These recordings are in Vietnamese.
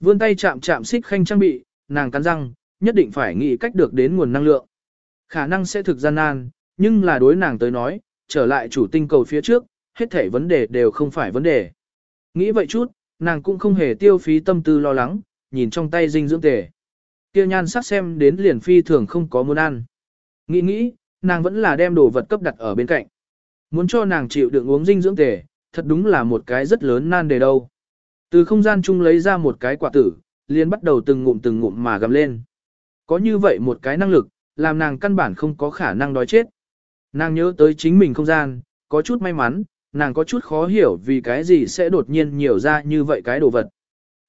Vươn tay chạm chạm xích khanh trang bị, nàng cắn răng, nhất định phải nghĩ cách được đến nguồn năng lượng. Khả năng sẽ thực gian nan, nhưng là đối nàng tới nói, trở lại chủ tinh cầu phía trước, hết thảy vấn đề đều không phải vấn đề. Nghĩ vậy chút, nàng cũng không hề tiêu phí tâm tư lo lắng, nhìn trong tay dinh dưỡng tề. Kia nhan sắc xem đến liền phi thường không có muốn ăn. Nghĩ nghĩ, nàng vẫn là đem đồ vật cấp đặt ở bên cạnh. Muốn cho nàng chịu đựng uống dinh dưỡng tề, thật đúng là một cái rất lớn nan đề đâu. Từ không gian chung lấy ra một cái quả tử, liền bắt đầu từng ngụm từng ngụm mà gầm lên. Có như vậy một cái năng lực, làm nàng căn bản không có khả năng đói chết. Nàng nhớ tới chính mình không gian, có chút may mắn, nàng có chút khó hiểu vì cái gì sẽ đột nhiên nhiều ra như vậy cái đồ vật.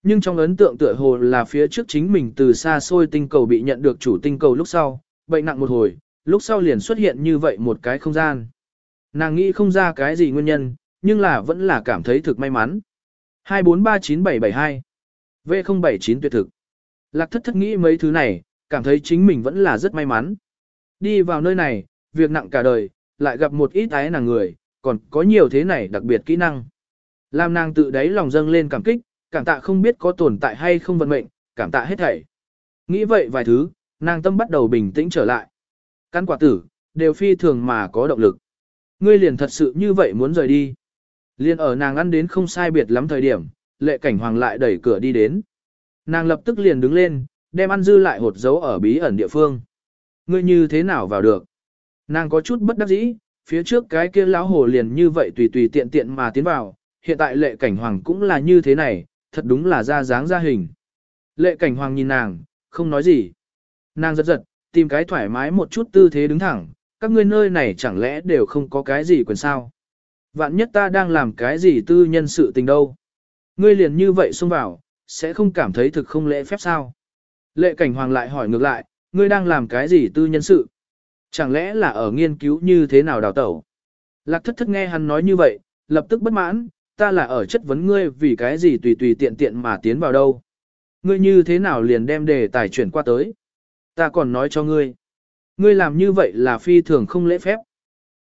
Nhưng trong ấn tượng tựa hồ là phía trước chính mình từ xa xôi tinh cầu bị nhận được chủ tinh cầu lúc sau, bệnh nặng một hồi, lúc sau liền xuất hiện như vậy một cái không gian. Nàng nghĩ không ra cái gì nguyên nhân, nhưng là vẫn là cảm thấy thực may mắn. 2439772 V079 tuyệt thực Lạc thất thất nghĩ mấy thứ này, cảm thấy chính mình vẫn là rất may mắn. Đi vào nơi này, việc nặng cả đời, lại gặp một ít ái nàng người, còn có nhiều thế này đặc biệt kỹ năng. Làm nàng tự đáy lòng dâng lên cảm kích, cảm tạ không biết có tồn tại hay không vận mệnh, cảm tạ hết thảy. Nghĩ vậy vài thứ, nàng tâm bắt đầu bình tĩnh trở lại. Căn quả tử, đều phi thường mà có động lực. Ngươi liền thật sự như vậy muốn rời đi. Liên ở nàng ăn đến không sai biệt lắm thời điểm, lệ cảnh hoàng lại đẩy cửa đi đến. Nàng lập tức liền đứng lên, đem ăn dư lại hột dấu ở bí ẩn địa phương. Ngươi như thế nào vào được? Nàng có chút bất đắc dĩ, phía trước cái kia lão hồ liền như vậy tùy tùy tiện tiện mà tiến vào, hiện tại lệ cảnh hoàng cũng là như thế này, thật đúng là ra dáng ra hình. Lệ cảnh hoàng nhìn nàng, không nói gì. Nàng giật giật, tìm cái thoải mái một chút tư thế đứng thẳng, các ngươi nơi này chẳng lẽ đều không có cái gì quyền sao. Vạn nhất ta đang làm cái gì tư nhân sự tình đâu. Ngươi liền như vậy xông vào, sẽ không cảm thấy thực không lễ phép sao. Lệ cảnh hoàng lại hỏi ngược lại, ngươi đang làm cái gì tư nhân sự? Chẳng lẽ là ở nghiên cứu như thế nào đào tẩu? Lạc thất thất nghe hắn nói như vậy, lập tức bất mãn, ta là ở chất vấn ngươi vì cái gì tùy tùy tiện tiện mà tiến vào đâu. Ngươi như thế nào liền đem đề tài chuyển qua tới? Ta còn nói cho ngươi. Ngươi làm như vậy là phi thường không lễ phép.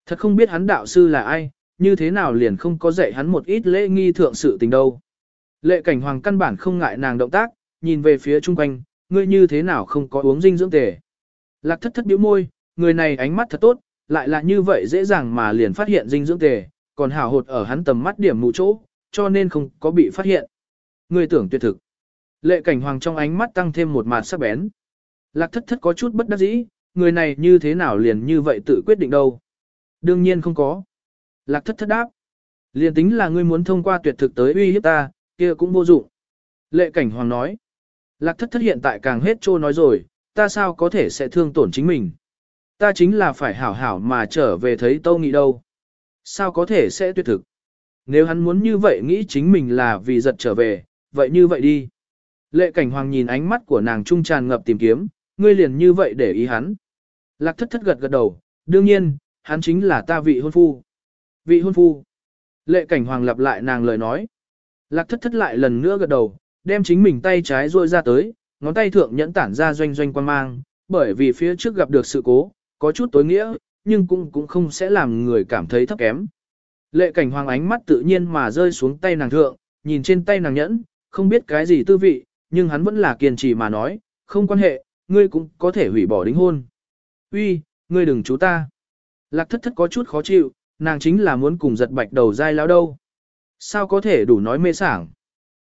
Thật không biết hắn đạo sư là ai, như thế nào liền không có dạy hắn một ít lễ nghi thượng sự tình đâu. Lệ cảnh hoàng căn bản không ngại nàng động tác, nhìn về phía chung quanh, ngươi như thế nào không có uống dinh dưỡng tề. Lạc thất thất biểu môi, người này ánh mắt thật tốt, lại là như vậy dễ dàng mà liền phát hiện dinh dưỡng tề, còn hào hột ở hắn tầm mắt điểm mù chỗ, cho nên không có bị phát hiện. Ngươi tưởng tuyệt thực. Lệ cảnh hoàng trong ánh mắt tăng thêm một mạt sắc bén. Lạc thất thất có chút bất đắc dĩ, người này như thế nào liền như vậy tự quyết định đâu. Đương nhiên không có. Lạc thất thất đáp. Liền tính là ngươi muốn thông qua tuyệt thực tới uy hiếp ta, kia cũng vô dụng. Lệ cảnh hoàng nói. Lạc thất thất hiện tại càng hết trô nói rồi, ta sao có thể sẽ thương tổn chính mình. Ta chính là phải hảo hảo mà trở về thấy tâu nghị đâu. Sao có thể sẽ tuyệt thực. Nếu hắn muốn như vậy nghĩ chính mình là vì giật trở về, vậy như vậy đi. Lệ cảnh hoàng nhìn ánh mắt của nàng trung tràn ngập tìm kiếm, ngươi liền như vậy để ý hắn. Lạc thất thất gật gật đầu, đương nhiên, hắn chính là ta vị hôn phu. Vị hôn phu. Lệ cảnh hoàng lặp lại nàng lời nói. Lạc thất thất lại lần nữa gật đầu, đem chính mình tay trái ruôi ra tới, ngón tay thượng nhẫn tản ra doanh doanh quan mang, bởi vì phía trước gặp được sự cố, có chút tối nghĩa, nhưng cũng cũng không sẽ làm người cảm thấy thấp kém. Lệ cảnh hoàng ánh mắt tự nhiên mà rơi xuống tay nàng thượng, nhìn trên tay nàng nhẫn, không biết cái gì tư vị, nhưng hắn vẫn là kiên trì mà nói, không quan hệ, ngươi cũng có thể hủy bỏ đính hôn. Uy, ngươi đừng chú ta. Lạc thất thất có chút khó chịu, nàng chính là muốn cùng giật bạch đầu dai lao đâu. Sao có thể đủ nói mê sảng.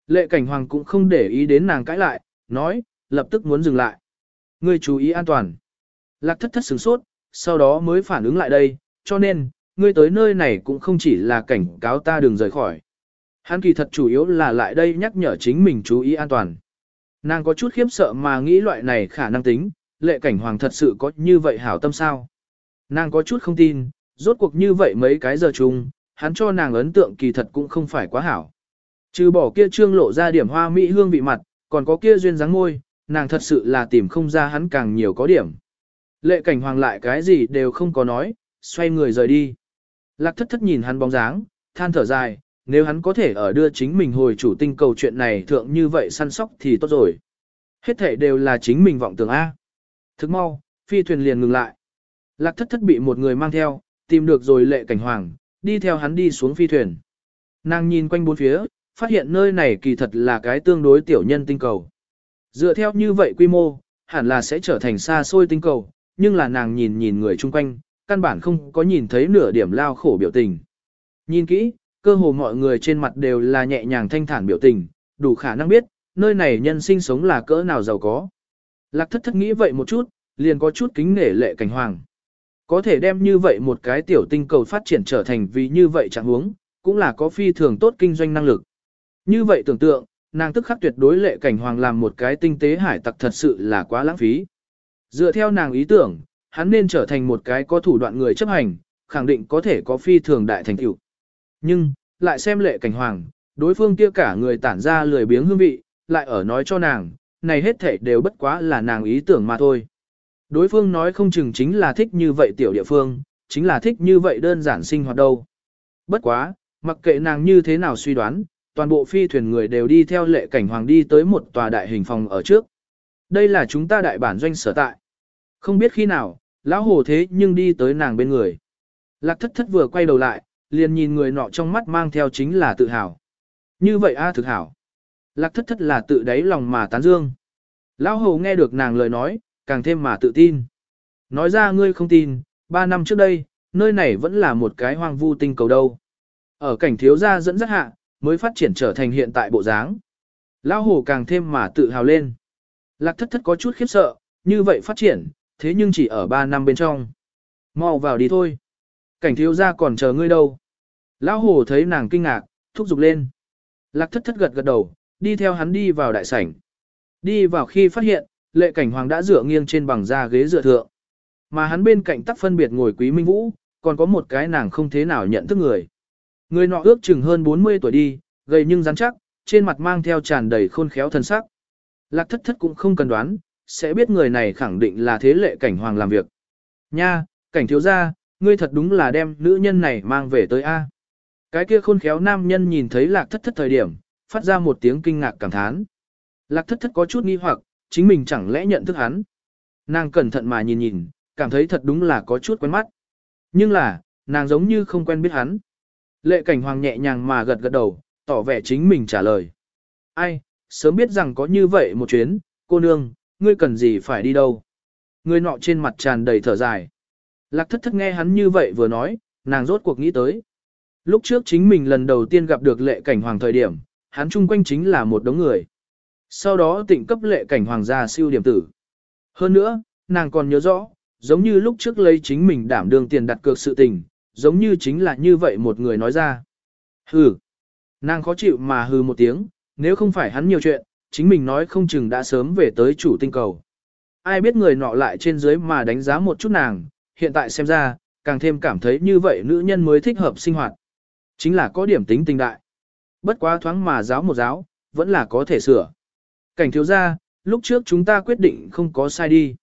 Lệ cảnh hoàng cũng không để ý đến nàng cãi lại, nói, lập tức muốn dừng lại. Ngươi chú ý an toàn. Lạc thất thất sửng sốt, sau đó mới phản ứng lại đây, cho nên, ngươi tới nơi này cũng không chỉ là cảnh cáo ta đừng rời khỏi. Hắn kỳ thật chủ yếu là lại đây nhắc nhở chính mình chú ý an toàn. Nàng có chút khiếp sợ mà nghĩ loại này khả năng tính, lệ cảnh hoàng thật sự có như vậy hảo tâm sao. Nàng có chút không tin, rốt cuộc như vậy mấy cái giờ chung, hắn cho nàng ấn tượng kỳ thật cũng không phải quá hảo. Trừ bỏ kia trương lộ ra điểm hoa mỹ hương vị mặt, còn có kia duyên dáng môi, nàng thật sự là tìm không ra hắn càng nhiều có điểm. Lệ cảnh hoàng lại cái gì đều không có nói, xoay người rời đi. Lạc thất thất nhìn hắn bóng dáng, than thở dài, nếu hắn có thể ở đưa chính mình hồi chủ tinh cầu chuyện này thượng như vậy săn sóc thì tốt rồi. Hết thể đều là chính mình vọng tưởng A. Thức mau, phi thuyền liền ngừng lại. Lạc thất thất bị một người mang theo, tìm được rồi lệ cảnh hoàng, đi theo hắn đi xuống phi thuyền. Nàng nhìn quanh bốn phía, phát hiện nơi này kỳ thật là cái tương đối tiểu nhân tinh cầu. Dựa theo như vậy quy mô, hẳn là sẽ trở thành xa xôi tinh cầu, nhưng là nàng nhìn nhìn người chung quanh, căn bản không có nhìn thấy nửa điểm lao khổ biểu tình. Nhìn kỹ, cơ hồ mọi người trên mặt đều là nhẹ nhàng thanh thản biểu tình, đủ khả năng biết, nơi này nhân sinh sống là cỡ nào giàu có. Lạc thất thất nghĩ vậy một chút, liền có chút kính nể lệ cảnh hoàng. Có thể đem như vậy một cái tiểu tinh cầu phát triển trở thành vì như vậy chẳng huống, cũng là có phi thường tốt kinh doanh năng lực. Như vậy tưởng tượng, nàng tức khắc tuyệt đối lệ cảnh hoàng làm một cái tinh tế hải tặc thật sự là quá lãng phí. Dựa theo nàng ý tưởng, hắn nên trở thành một cái có thủ đoạn người chấp hành, khẳng định có thể có phi thường đại thành tựu. Nhưng, lại xem lệ cảnh hoàng, đối phương kia cả người tản ra lười biếng hương vị, lại ở nói cho nàng, này hết thể đều bất quá là nàng ý tưởng mà thôi. Đối phương nói không chừng chính là thích như vậy tiểu địa phương, chính là thích như vậy đơn giản sinh hoạt đâu. Bất quá, mặc kệ nàng như thế nào suy đoán, toàn bộ phi thuyền người đều đi theo lệ cảnh hoàng đi tới một tòa đại hình phòng ở trước. Đây là chúng ta đại bản doanh sở tại. Không biết khi nào, lão hồ thế nhưng đi tới nàng bên người. Lạc thất thất vừa quay đầu lại, liền nhìn người nọ trong mắt mang theo chính là tự hào. Như vậy a thực hảo. Lạc thất thất là tự đáy lòng mà tán dương. Lão hồ nghe được nàng lời nói, càng thêm mà tự tin. Nói ra ngươi không tin, ba năm trước đây, nơi này vẫn là một cái hoang vu tinh cầu đâu. Ở cảnh thiếu gia dẫn dắt hạ, mới phát triển trở thành hiện tại bộ dáng. Lão hồ càng thêm mà tự hào lên. Lạc thất thất có chút khiếp sợ, như vậy phát triển, thế nhưng chỉ ở 3 năm bên trong. Mau vào đi thôi. Cảnh thiếu gia còn chờ ngươi đâu. Lão hồ thấy nàng kinh ngạc, thúc giục lên. Lạc thất thất gật gật đầu, đi theo hắn đi vào đại sảnh. Đi vào khi phát hiện, lệ cảnh hoàng đã dựa nghiêng trên bằng da ghế dựa thượng. Mà hắn bên cạnh tắc phân biệt ngồi quý minh vũ, còn có một cái nàng không thế nào nhận thức người. Người nọ ước chừng hơn 40 tuổi đi, gầy nhưng rắn chắc, trên mặt mang theo tràn đầy khôn khéo thân sắc. Lạc thất thất cũng không cần đoán, sẽ biết người này khẳng định là thế lệ cảnh hoàng làm việc. Nha, cảnh thiếu gia, ngươi thật đúng là đem nữ nhân này mang về tới A. Cái kia khôn khéo nam nhân nhìn thấy lạc thất thất thời điểm, phát ra một tiếng kinh ngạc cảm thán. Lạc thất thất có chút nghi hoặc, chính mình chẳng lẽ nhận thức hắn. Nàng cẩn thận mà nhìn nhìn, cảm thấy thật đúng là có chút quen mắt. Nhưng là, nàng giống như không quen biết hắn. Lệ cảnh hoàng nhẹ nhàng mà gật gật đầu, tỏ vẻ chính mình trả lời. Ai, sớm biết rằng có như vậy một chuyến, cô nương, ngươi cần gì phải đi đâu. Người nọ trên mặt tràn đầy thở dài. Lạc thất thất nghe hắn như vậy vừa nói, nàng rốt cuộc nghĩ tới. Lúc trước chính mình lần đầu tiên gặp được lệ cảnh hoàng thời điểm, hắn chung quanh chính là một đống người. Sau đó tịnh cấp lệ cảnh hoàng gia siêu điểm tử. Hơn nữa, nàng còn nhớ rõ, giống như lúc trước lấy chính mình đảm đương tiền đặt cược sự tình, giống như chính là như vậy một người nói ra. Hừ. Nàng khó chịu mà hừ một tiếng, nếu không phải hắn nhiều chuyện, chính mình nói không chừng đã sớm về tới chủ tinh cầu. Ai biết người nọ lại trên dưới mà đánh giá một chút nàng, hiện tại xem ra, càng thêm cảm thấy như vậy nữ nhân mới thích hợp sinh hoạt. Chính là có điểm tính tình đại. Bất quá thoáng mà giáo một giáo, vẫn là có thể sửa. Cảnh thiếu ra, lúc trước chúng ta quyết định không có sai đi.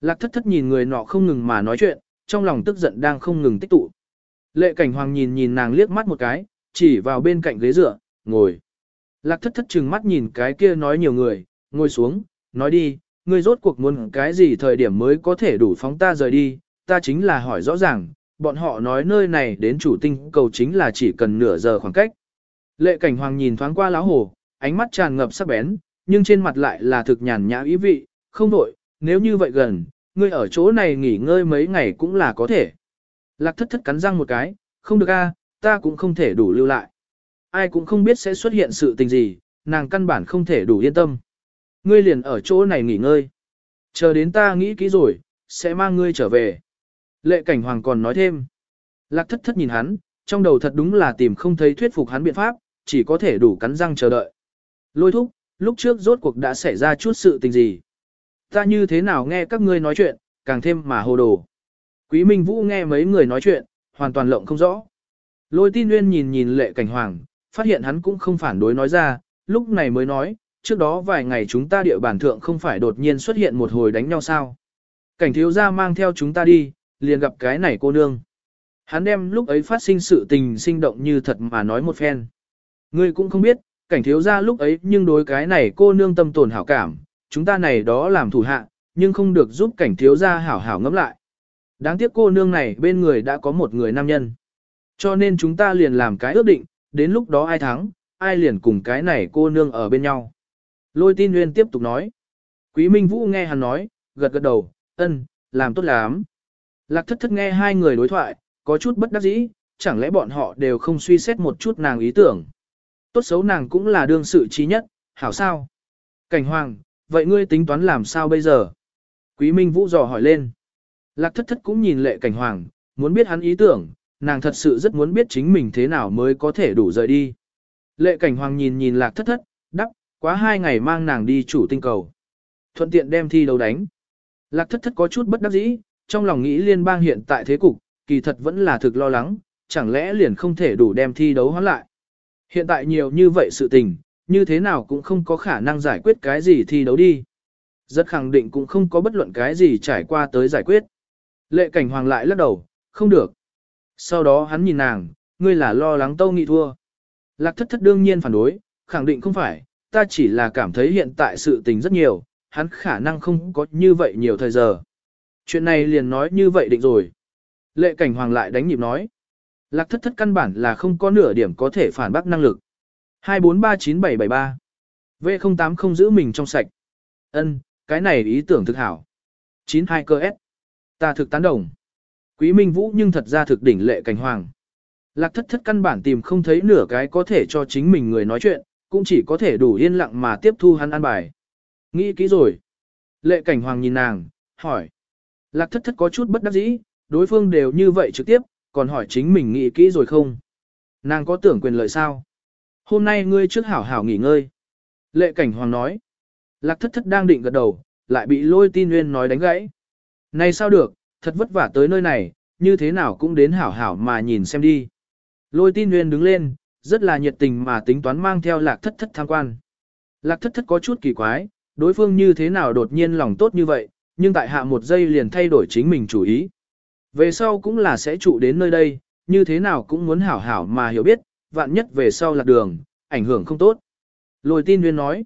Lạc thất thất nhìn người nọ không ngừng mà nói chuyện, trong lòng tức giận đang không ngừng tích tụ. Lệ cảnh hoàng nhìn nhìn nàng liếc mắt một cái, chỉ vào bên cạnh ghế dựa, ngồi. Lạc thất thất chừng mắt nhìn cái kia nói nhiều người, ngồi xuống, nói đi, ngươi rốt cuộc muốn cái gì thời điểm mới có thể đủ phóng ta rời đi, ta chính là hỏi rõ ràng, bọn họ nói nơi này đến chủ tinh cầu chính là chỉ cần nửa giờ khoảng cách. Lệ cảnh hoàng nhìn thoáng qua lão hồ, ánh mắt tràn ngập sắc bén, nhưng trên mặt lại là thực nhàn nhã ý vị, không đổi, nếu như vậy gần, ngươi ở chỗ này nghỉ ngơi mấy ngày cũng là có thể. Lạc thất thất cắn răng một cái, không được a, ta cũng không thể đủ lưu lại. Ai cũng không biết sẽ xuất hiện sự tình gì, nàng căn bản không thể đủ yên tâm. Ngươi liền ở chỗ này nghỉ ngơi. Chờ đến ta nghĩ kỹ rồi, sẽ mang ngươi trở về. Lệ cảnh hoàng còn nói thêm. Lạc thất thất nhìn hắn, trong đầu thật đúng là tìm không thấy thuyết phục hắn biện pháp, chỉ có thể đủ cắn răng chờ đợi. Lôi thúc, lúc trước rốt cuộc đã xảy ra chút sự tình gì. Ta như thế nào nghe các ngươi nói chuyện, càng thêm mà hồ đồ. Quý Minh Vũ nghe mấy người nói chuyện, hoàn toàn lộng không rõ. Lôi tin nguyên nhìn nhìn lệ cảnh hoàng, phát hiện hắn cũng không phản đối nói ra, lúc này mới nói, trước đó vài ngày chúng ta địa bàn thượng không phải đột nhiên xuất hiện một hồi đánh nhau sao. Cảnh thiếu gia mang theo chúng ta đi, liền gặp cái này cô nương. Hắn đem lúc ấy phát sinh sự tình sinh động như thật mà nói một phen. Ngươi cũng không biết, cảnh thiếu gia lúc ấy nhưng đối cái này cô nương tâm tồn hảo cảm, chúng ta này đó làm thủ hạ, nhưng không được giúp cảnh thiếu gia hảo hảo ngẫm lại. Đáng tiếc cô nương này bên người đã có một người nam nhân. Cho nên chúng ta liền làm cái ước định, đến lúc đó ai thắng, ai liền cùng cái này cô nương ở bên nhau. Lôi tin nguyên tiếp tục nói. Quý Minh Vũ nghe hắn nói, gật gật đầu, ân, làm tốt lắm. Lạc thất thất nghe hai người đối thoại, có chút bất đắc dĩ, chẳng lẽ bọn họ đều không suy xét một chút nàng ý tưởng. Tốt xấu nàng cũng là đương sự trí nhất, hảo sao? Cảnh hoàng, vậy ngươi tính toán làm sao bây giờ? Quý Minh Vũ dò hỏi lên. Lạc thất thất cũng nhìn lệ cảnh hoàng, muốn biết hắn ý tưởng, nàng thật sự rất muốn biết chính mình thế nào mới có thể đủ rời đi. Lệ cảnh hoàng nhìn nhìn lạc thất thất, đắc, quá hai ngày mang nàng đi chủ tinh cầu. Thuận tiện đem thi đấu đánh. Lạc thất thất có chút bất đắc dĩ, trong lòng nghĩ liên bang hiện tại thế cục, kỳ thật vẫn là thực lo lắng, chẳng lẽ liền không thể đủ đem thi đấu hoãn lại. Hiện tại nhiều như vậy sự tình, như thế nào cũng không có khả năng giải quyết cái gì thi đấu đi. Rất khẳng định cũng không có bất luận cái gì trải qua tới giải quyết. Lệ cảnh hoàng lại lắc đầu, không được. Sau đó hắn nhìn nàng, ngươi là lo lắng tâu nghị thua. Lạc thất thất đương nhiên phản đối, khẳng định không phải, ta chỉ là cảm thấy hiện tại sự tình rất nhiều, hắn khả năng không có như vậy nhiều thời giờ. Chuyện này liền nói như vậy định rồi. Lệ cảnh hoàng lại đánh nhịp nói. Lạc thất thất căn bản là không có nửa điểm có thể phản bác năng lực. 2439773 V08 không giữ mình trong sạch. Ân, cái này ý tưởng thực hảo. 92 cơ S. Ta thực tán đồng. Quý Minh Vũ nhưng thật ra thực đỉnh lệ cảnh hoàng. Lạc thất thất căn bản tìm không thấy nửa cái có thể cho chính mình người nói chuyện, cũng chỉ có thể đủ yên lặng mà tiếp thu hắn an bài. Nghĩ kỹ rồi. Lệ cảnh hoàng nhìn nàng, hỏi. Lạc thất thất có chút bất đắc dĩ, đối phương đều như vậy trực tiếp, còn hỏi chính mình nghĩ kỹ rồi không. Nàng có tưởng quyền lợi sao? Hôm nay ngươi trước hảo hảo nghỉ ngơi. Lệ cảnh hoàng nói. Lạc thất thất đang định gật đầu, lại bị lôi tin nguyên nói đánh gãy. Này sao được, thật vất vả tới nơi này, như thế nào cũng đến hảo hảo mà nhìn xem đi. Lôi tin nguyên đứng lên, rất là nhiệt tình mà tính toán mang theo lạc thất thất tham quan. Lạc thất thất có chút kỳ quái, đối phương như thế nào đột nhiên lòng tốt như vậy, nhưng tại hạ một giây liền thay đổi chính mình chủ ý. Về sau cũng là sẽ trụ đến nơi đây, như thế nào cũng muốn hảo hảo mà hiểu biết, vạn nhất về sau lạc đường, ảnh hưởng không tốt. Lôi tin nguyên nói,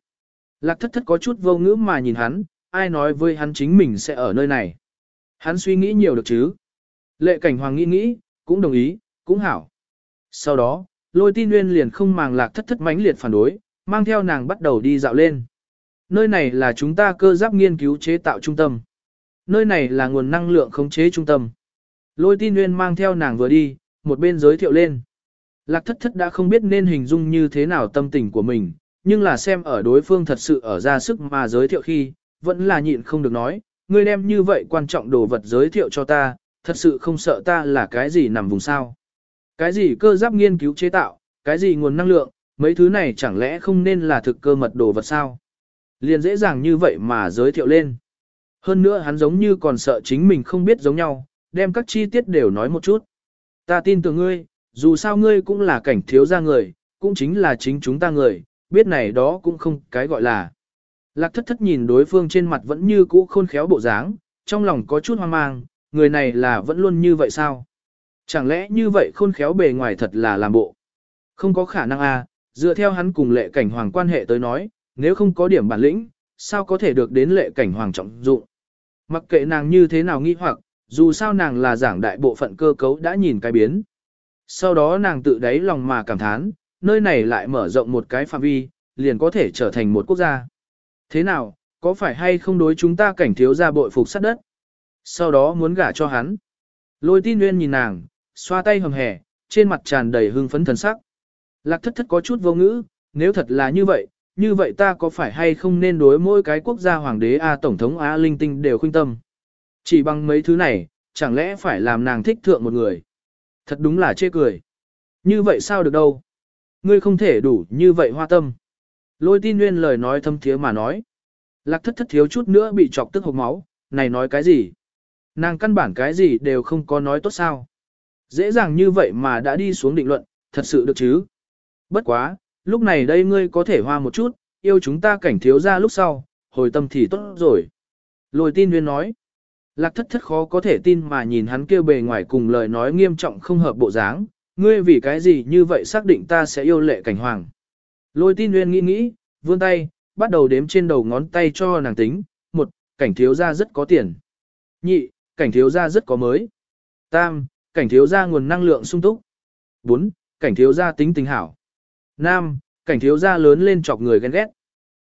lạc thất thất có chút vô ngữ mà nhìn hắn, ai nói với hắn chính mình sẽ ở nơi này. Hắn suy nghĩ nhiều được chứ. Lệ cảnh hoàng nghĩ nghĩ, cũng đồng ý, cũng hảo. Sau đó, lôi tin nguyên liền không màng lạc thất thất mãnh liệt phản đối, mang theo nàng bắt đầu đi dạo lên. Nơi này là chúng ta cơ giáp nghiên cứu chế tạo trung tâm. Nơi này là nguồn năng lượng khống chế trung tâm. Lôi tin nguyên mang theo nàng vừa đi, một bên giới thiệu lên. Lạc thất thất đã không biết nên hình dung như thế nào tâm tình của mình, nhưng là xem ở đối phương thật sự ở ra sức mà giới thiệu khi, vẫn là nhịn không được nói, ngươi đem như vậy quan trọng đồ vật giới thiệu cho ta, thật sự không sợ ta là cái gì nằm vùng sao. Cái gì cơ giáp nghiên cứu chế tạo, cái gì nguồn năng lượng, mấy thứ này chẳng lẽ không nên là thực cơ mật đồ vật sao? Liền dễ dàng như vậy mà giới thiệu lên. Hơn nữa hắn giống như còn sợ chính mình không biết giống nhau, đem các chi tiết đều nói một chút. Ta tin tưởng ngươi, dù sao ngươi cũng là cảnh thiếu gia người, cũng chính là chính chúng ta người, biết này đó cũng không cái gọi là. Lạc thất thất nhìn đối phương trên mặt vẫn như cũ khôn khéo bộ dáng, trong lòng có chút hoang mang, người này là vẫn luôn như vậy sao? Chẳng lẽ như vậy khôn khéo bề ngoài thật là làm bộ? Không có khả năng à, dựa theo hắn cùng lệ cảnh hoàng quan hệ tới nói, nếu không có điểm bản lĩnh, sao có thể được đến lệ cảnh hoàng trọng dụng? Mặc kệ nàng như thế nào nghi hoặc, dù sao nàng là giảng đại bộ phận cơ cấu đã nhìn cái biến. Sau đó nàng tự đáy lòng mà cảm thán, nơi này lại mở rộng một cái phạm vi, liền có thể trở thành một quốc gia. Thế nào, có phải hay không đối chúng ta cảnh thiếu ra bội phục sát đất? Sau đó muốn gả cho hắn. Lôi tin nguyên nhìn nàng, xoa tay hầm hẻ, trên mặt tràn đầy hưng phấn thần sắc. Lạc thất thất có chút vô ngữ, nếu thật là như vậy, như vậy ta có phải hay không nên đối mỗi cái quốc gia hoàng đế A Tổng thống A Linh Tinh đều khuyên tâm. Chỉ bằng mấy thứ này, chẳng lẽ phải làm nàng thích thượng một người. Thật đúng là chê cười. Như vậy sao được đâu. Ngươi không thể đủ như vậy hoa tâm. Lôi tin nguyên lời nói thâm thiế mà nói. Lạc thất thất thiếu chút nữa bị chọc tức hộp máu, này nói cái gì? Nàng căn bản cái gì đều không có nói tốt sao. Dễ dàng như vậy mà đã đi xuống định luận, thật sự được chứ. Bất quá, lúc này đây ngươi có thể hoa một chút, yêu chúng ta cảnh thiếu ra lúc sau, hồi tâm thì tốt rồi. Lôi tin nguyên nói. Lạc thất thất khó có thể tin mà nhìn hắn kêu bề ngoài cùng lời nói nghiêm trọng không hợp bộ dáng, ngươi vì cái gì như vậy xác định ta sẽ yêu lệ cảnh hoàng. Lôi tin nguyên nghĩ nghĩ, vươn tay, bắt đầu đếm trên đầu ngón tay cho nàng tính, một, cảnh thiếu gia rất có tiền. Nhị, cảnh thiếu gia rất có mới. Tam, cảnh thiếu gia nguồn năng lượng sung túc. Bốn, cảnh thiếu gia tính tình hảo. Nam, Cảnh thiếu gia lớn lên chọc người ghen ghét.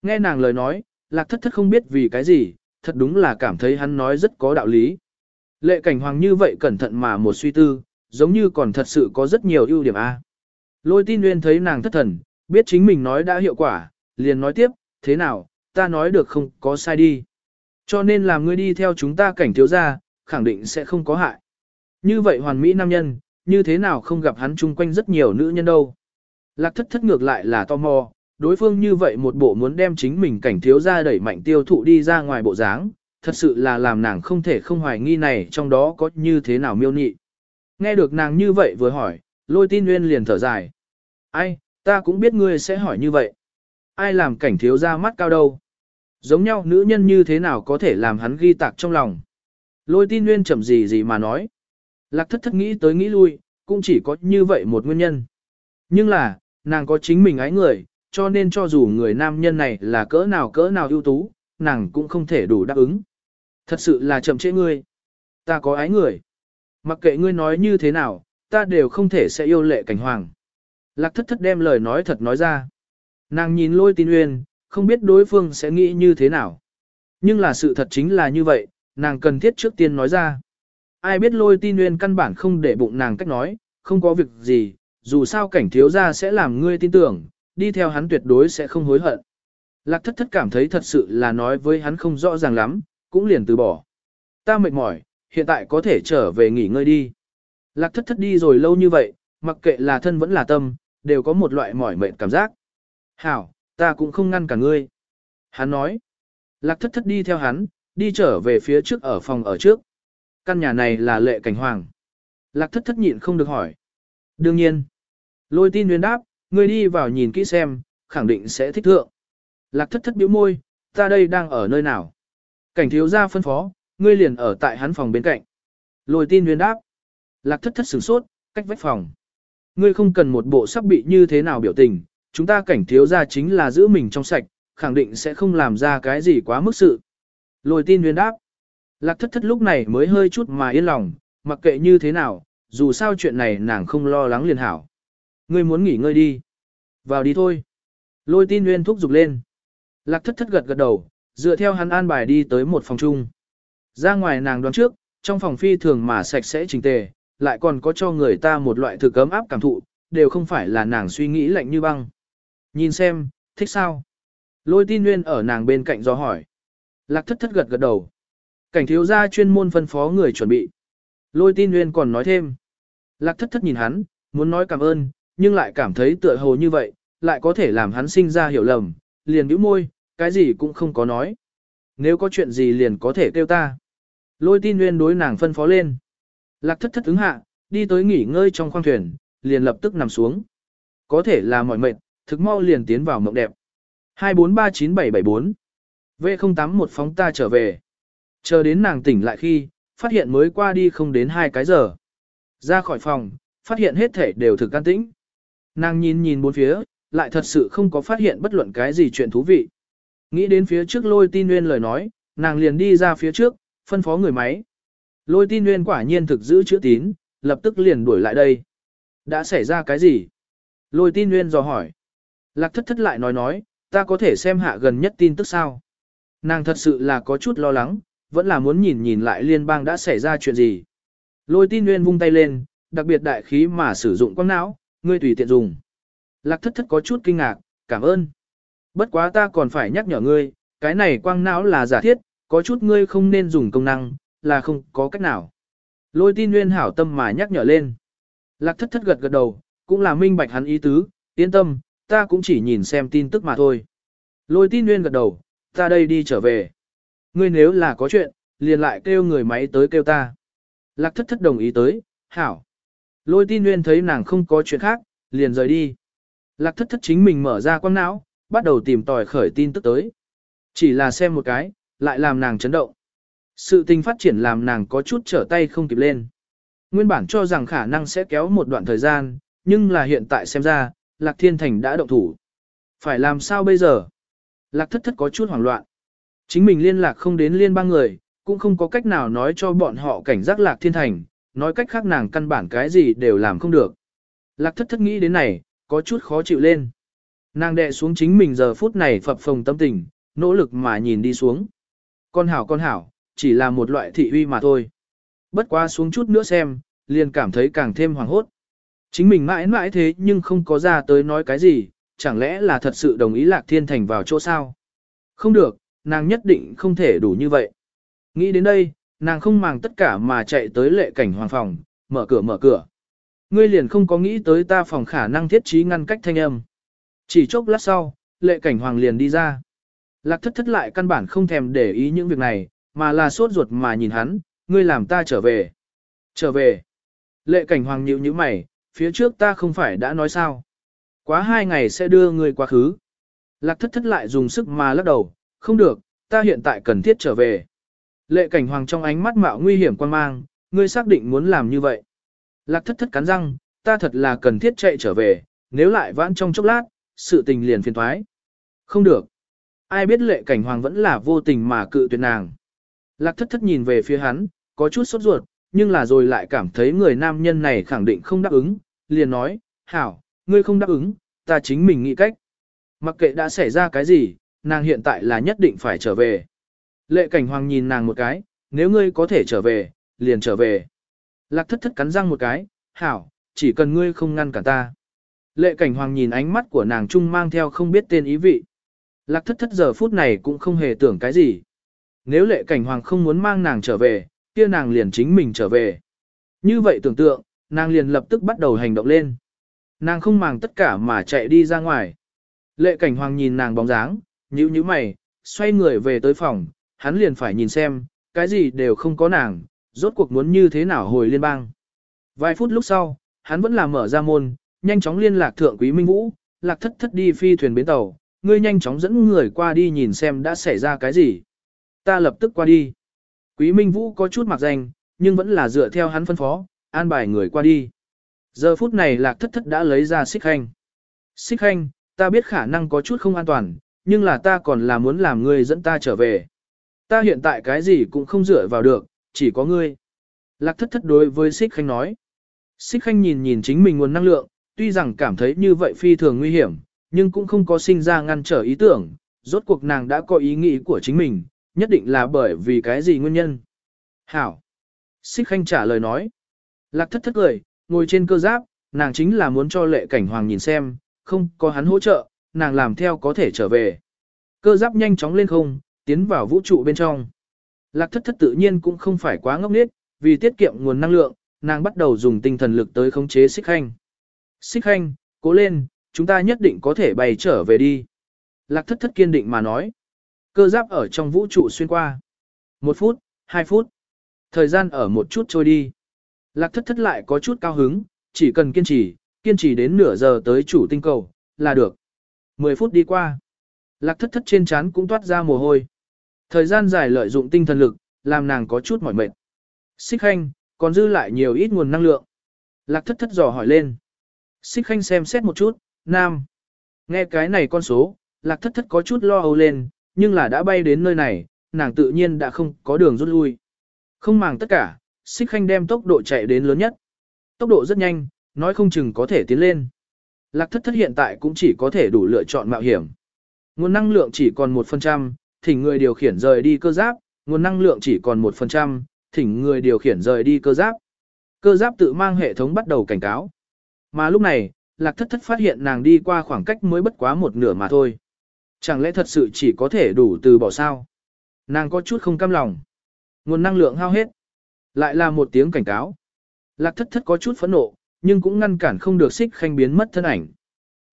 Nghe nàng lời nói, lạc thất thất không biết vì cái gì, thật đúng là cảm thấy hắn nói rất có đạo lý. Lệ cảnh hoàng như vậy cẩn thận mà một suy tư, giống như còn thật sự có rất nhiều ưu điểm A. Lôi tin nguyên thấy nàng thất thần, biết chính mình nói đã hiệu quả, liền nói tiếp, thế nào, ta nói được không có sai đi. Cho nên làm ngươi đi theo chúng ta cảnh thiếu gia, khẳng định sẽ không có hại. Như vậy hoàn mỹ nam nhân, như thế nào không gặp hắn chung quanh rất nhiều nữ nhân đâu. Lạc thất thất ngược lại là tò mò, đối phương như vậy một bộ muốn đem chính mình cảnh thiếu gia đẩy mạnh tiêu thụ đi ra ngoài bộ dáng, thật sự là làm nàng không thể không hoài nghi này trong đó có như thế nào miêu nhị. Nghe được nàng như vậy vừa hỏi, lôi tin nguyên liền thở dài. Ai, ta cũng biết ngươi sẽ hỏi như vậy. Ai làm cảnh thiếu ra mắt cao đâu. Giống nhau nữ nhân như thế nào có thể làm hắn ghi tạc trong lòng. Lôi tin nguyên chậm gì gì mà nói. Lạc thất thất nghĩ tới nghĩ lui, cũng chỉ có như vậy một nguyên nhân. Nhưng là, nàng có chính mình ái người, cho nên cho dù người nam nhân này là cỡ nào cỡ nào ưu tú, nàng cũng không thể đủ đáp ứng. Thật sự là chậm trễ ngươi. Ta có ái người. Mặc kệ ngươi nói như thế nào, ta đều không thể sẽ yêu lệ cảnh hoàng. Lạc thất thất đem lời nói thật nói ra. Nàng nhìn lôi tin uyên, không biết đối phương sẽ nghĩ như thế nào. Nhưng là sự thật chính là như vậy, nàng cần thiết trước tiên nói ra. Ai biết lôi tin uyên căn bản không để bụng nàng cách nói, không có việc gì, dù sao cảnh thiếu gia sẽ làm ngươi tin tưởng, đi theo hắn tuyệt đối sẽ không hối hận. Lạc thất thất cảm thấy thật sự là nói với hắn không rõ ràng lắm, cũng liền từ bỏ. Ta mệt mỏi, hiện tại có thể trở về nghỉ ngơi đi. Lạc thất thất đi rồi lâu như vậy, mặc kệ là thân vẫn là tâm, đều có một loại mỏi mệt cảm giác. Hảo, ta cũng không ngăn cả ngươi. Hắn nói. Lạc thất thất đi theo hắn, đi trở về phía trước ở phòng ở trước. Căn nhà này là lệ cảnh hoàng. Lạc thất thất nhịn không được hỏi. Đương nhiên. Lôi tin nguyên đáp, ngươi đi vào nhìn kỹ xem, khẳng định sẽ thích thượng. Lạc thất thất biểu môi, ta đây đang ở nơi nào? Cảnh thiếu gia phân phó, ngươi liền ở tại hắn phòng bên cạnh. Lôi tin nguyên đáp. Lạc thất thất sửng sốt, cách vách phòng. Ngươi không cần một bộ sắp bị như thế nào biểu tình, chúng ta cảnh thiếu gia chính là giữ mình trong sạch, khẳng định sẽ không làm ra cái gì quá mức sự. Lôi tin nguyên đáp. Lạc thất thất lúc này mới hơi chút mà yên lòng, mặc kệ như thế nào, dù sao chuyện này nàng không lo lắng liền hảo. Ngươi muốn nghỉ ngơi đi. Vào đi thôi. Lôi tin nguyên thúc giục lên. Lạc thất thất gật gật đầu, dựa theo hắn an bài đi tới một phòng chung. Ra ngoài nàng đoán trước, trong phòng phi thường mà sạch sẽ chỉnh tề, lại còn có cho người ta một loại thực ấm áp cảm thụ, đều không phải là nàng suy nghĩ lạnh như băng. Nhìn xem, thích sao? Lôi tin nguyên ở nàng bên cạnh do hỏi. Lạc thất thất gật gật đầu. Cảnh thiếu gia chuyên môn phân phó người chuẩn bị. Lôi tin nguyên còn nói thêm. Lạc thất thất nhìn hắn, muốn nói cảm ơn, nhưng lại cảm thấy tựa hồ như vậy, lại có thể làm hắn sinh ra hiểu lầm, liền bĩu môi, cái gì cũng không có nói. Nếu có chuyện gì liền có thể kêu ta. Lôi tin nguyên đối nàng phân phó lên. Lạc thất thất ứng hạ, đi tới nghỉ ngơi trong khoang thuyền, liền lập tức nằm xuống. Có thể là mỏi mệt, thực mau liền tiến vào mộng đẹp. 2439774 V081 phóng ta trở về. Chờ đến nàng tỉnh lại khi, phát hiện mới qua đi không đến hai cái giờ. Ra khỏi phòng, phát hiện hết thể đều thực can tĩnh. Nàng nhìn nhìn bốn phía, lại thật sự không có phát hiện bất luận cái gì chuyện thú vị. Nghĩ đến phía trước lôi tin nguyên lời nói, nàng liền đi ra phía trước, phân phó người máy. Lôi tin nguyên quả nhiên thực giữ chữ tín, lập tức liền đuổi lại đây. Đã xảy ra cái gì? Lôi tin nguyên dò hỏi. Lạc thất thất lại nói nói, ta có thể xem hạ gần nhất tin tức sao? Nàng thật sự là có chút lo lắng, vẫn là muốn nhìn nhìn lại liên bang đã xảy ra chuyện gì. Lôi tin nguyên vung tay lên, đặc biệt đại khí mà sử dụng quang não, ngươi tùy tiện dùng. Lạc thất thất có chút kinh ngạc, cảm ơn. Bất quá ta còn phải nhắc nhở ngươi, cái này quang não là giả thiết, có chút ngươi không nên dùng công năng, là không có cách nào. Lôi tin nguyên hảo tâm mà nhắc nhở lên. Lạc thất thất gật gật đầu, cũng là minh bạch hắn ý tứ, yên tâm, ta cũng chỉ nhìn xem tin tức mà thôi. Lôi tin nguyên gật đầu, ta đây đi trở về. Ngươi nếu là có chuyện, liền lại kêu người máy tới kêu ta. Lạc thất thất đồng ý tới, hảo. Lôi tin nguyên thấy nàng không có chuyện khác, liền rời đi. Lạc thất thất chính mình mở ra quang não, bắt đầu tìm tòi khởi tin tức tới. Chỉ là xem một cái, lại làm nàng chấn động. Sự tình phát triển làm nàng có chút trở tay không kịp lên. Nguyên bản cho rằng khả năng sẽ kéo một đoạn thời gian, nhưng là hiện tại xem ra, Lạc Thiên Thành đã động thủ. Phải làm sao bây giờ? Lạc thất thất có chút hoảng loạn. Chính mình liên lạc không đến liên bang người, cũng không có cách nào nói cho bọn họ cảnh giác Lạc Thiên Thành, nói cách khác nàng căn bản cái gì đều làm không được. Lạc thất thất nghĩ đến này, có chút khó chịu lên. Nàng đệ xuống chính mình giờ phút này phập phồng tâm tình, nỗ lực mà nhìn đi xuống. Con hảo con hảo, chỉ là một loại thị uy mà thôi. Bất quá xuống chút nữa xem, liền cảm thấy càng thêm hoàng hốt. Chính mình mãi mãi thế nhưng không có ra tới nói cái gì, chẳng lẽ là thật sự đồng ý Lạc Thiên Thành vào chỗ sao? Không được, nàng nhất định không thể đủ như vậy. Nghĩ đến đây, nàng không màng tất cả mà chạy tới lệ cảnh hoàng phòng, mở cửa mở cửa. Ngươi liền không có nghĩ tới ta phòng khả năng thiết trí ngăn cách thanh âm. Chỉ chốc lát sau, lệ cảnh hoàng liền đi ra. Lạc thất thất lại căn bản không thèm để ý những việc này, mà là sốt ruột mà nhìn hắn, ngươi làm ta trở về. Trở về. Lệ cảnh hoàng nhịu như mày, phía trước ta không phải đã nói sao. Quá hai ngày sẽ đưa ngươi quá khứ. Lạc thất thất lại dùng sức mà lắc đầu, không được, ta hiện tại cần thiết trở về. Lệ cảnh hoàng trong ánh mắt mạo nguy hiểm quan mang, ngươi xác định muốn làm như vậy. Lạc thất thất cắn răng, ta thật là cần thiết chạy trở về, nếu lại vãn trong chốc lát, sự tình liền phiền thoái. Không được. Ai biết lệ cảnh hoàng vẫn là vô tình mà cự tuyệt nàng. Lạc thất thất nhìn về phía hắn, có chút sốt ruột, nhưng là rồi lại cảm thấy người nam nhân này khẳng định không đáp ứng, liền nói, hảo, ngươi không đáp ứng, ta chính mình nghĩ cách. Mặc kệ đã xảy ra cái gì, nàng hiện tại là nhất định phải trở về. Lệ cảnh hoàng nhìn nàng một cái, nếu ngươi có thể trở về, liền trở về. Lạc thất thất cắn răng một cái, hảo, chỉ cần ngươi không ngăn cả ta. Lệ cảnh hoàng nhìn ánh mắt của nàng trung mang theo không biết tên ý vị. Lạc thất thất giờ phút này cũng không hề tưởng cái gì. Nếu lệ cảnh hoàng không muốn mang nàng trở về, kia nàng liền chính mình trở về. Như vậy tưởng tượng, nàng liền lập tức bắt đầu hành động lên. Nàng không màng tất cả mà chạy đi ra ngoài. Lệ cảnh hoàng nhìn nàng bóng dáng, nhíu nhíu mày, xoay người về tới phòng, hắn liền phải nhìn xem, cái gì đều không có nàng, rốt cuộc muốn như thế nào hồi liên bang. Vài phút lúc sau, hắn vẫn làm mở ra môn, nhanh chóng liên lạc thượng quý minh vũ, lạc thất thất đi phi thuyền bến tàu, ngươi nhanh chóng dẫn người qua đi nhìn xem đã xảy ra cái gì. Ta lập tức qua đi. Quý minh vũ có chút mặc danh, nhưng vẫn là dựa theo hắn phân phó, an bài người qua đi. Giờ phút này lạc thất thất đã lấy ra xích khanh. Xích khanh, ta biết khả năng có chút không an toàn, nhưng là ta còn là muốn làm ngươi dẫn ta trở về. Ta hiện tại cái gì cũng không dựa vào được, chỉ có ngươi. Lạc thất thất đối với Sích khanh nói. Sích khanh nhìn nhìn chính mình nguồn năng lượng, tuy rằng cảm thấy như vậy phi thường nguy hiểm, nhưng cũng không có sinh ra ngăn trở ý tưởng, rốt cuộc nàng đã có ý nghĩ của chính mình, nhất định là bởi vì cái gì nguyên nhân. Hảo. Sích khanh trả lời nói. Lạc thất thất cười, ngồi trên cơ giáp, nàng chính là muốn cho lệ cảnh hoàng nhìn xem, không có hắn hỗ trợ, nàng làm theo có thể trở về. Cơ giáp nhanh chóng lên không, tiến vào vũ trụ bên trong. Lạc thất thất tự nhiên cũng không phải quá ngốc nghếch, vì tiết kiệm nguồn năng lượng, nàng bắt đầu dùng tinh thần lực tới khống chế xích khanh. Xích khanh, cố lên, chúng ta nhất định có thể bay trở về đi. Lạc thất thất kiên định mà nói. Cơ giáp ở trong vũ trụ xuyên qua. Một phút, hai phút. Thời gian ở một chút trôi đi. Lạc thất thất lại có chút cao hứng, chỉ cần kiên trì, kiên trì đến nửa giờ tới chủ tinh cầu, là được. Mười phút đi qua. Lạc thất thất trên trán cũng toát ra mồ hôi. Thời gian dài lợi dụng tinh thần lực, làm nàng có chút mỏi mệt. Xích khanh, còn dư lại nhiều ít nguồn năng lượng. Lạc thất thất dò hỏi lên. Xích khanh xem xét một chút, nam. Nghe cái này con số, lạc thất thất có chút lo âu lên, nhưng là đã bay đến nơi này, nàng tự nhiên đã không có đường rút lui. Không màng tất cả, xích khanh đem tốc độ chạy đến lớn nhất. Tốc độ rất nhanh, nói không chừng có thể tiến lên. Lạc thất thất hiện tại cũng chỉ có thể đủ lựa chọn mạo hiểm. Nguồn năng lượng chỉ còn 1%, thỉnh người điều khiển rời đi cơ giáp, nguồn năng lượng chỉ còn 1%, thỉnh người điều khiển rời đi cơ giáp. Cơ giáp tự mang hệ thống bắt đầu cảnh cáo. Mà lúc này, lạc thất thất phát hiện nàng đi qua khoảng cách mới bất quá một nửa mà thôi. Chẳng lẽ thật sự chỉ có thể đủ từ bỏ sao? Nàng có chút không cam lòng. Nguồn năng lượng hao hết. Lại là một tiếng cảnh cáo. Lạc thất thất có chút phẫn nộ, nhưng cũng ngăn cản không được xích khanh biến mất thân ảnh.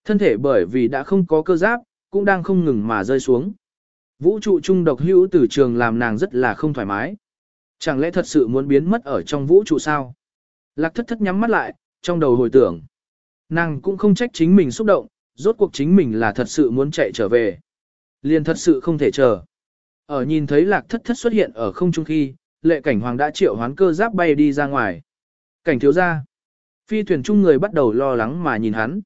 Thân thể bởi vì đã không có cơ giáp, cũng đang không ngừng mà rơi xuống. Vũ trụ trung độc hữu tử trường làm nàng rất là không thoải mái. Chẳng lẽ thật sự muốn biến mất ở trong vũ trụ sao? Lạc thất thất nhắm mắt lại, trong đầu hồi tưởng. Nàng cũng không trách chính mình xúc động, rốt cuộc chính mình là thật sự muốn chạy trở về. Liền thật sự không thể chờ. Ở nhìn thấy lạc thất thất xuất hiện ở không trung khi, lệ cảnh hoàng đã triệu hoán cơ giáp bay đi ra ngoài. Cảnh thiếu ra. Phi thuyền chung người bắt đầu lo lắng mà nhìn hắn.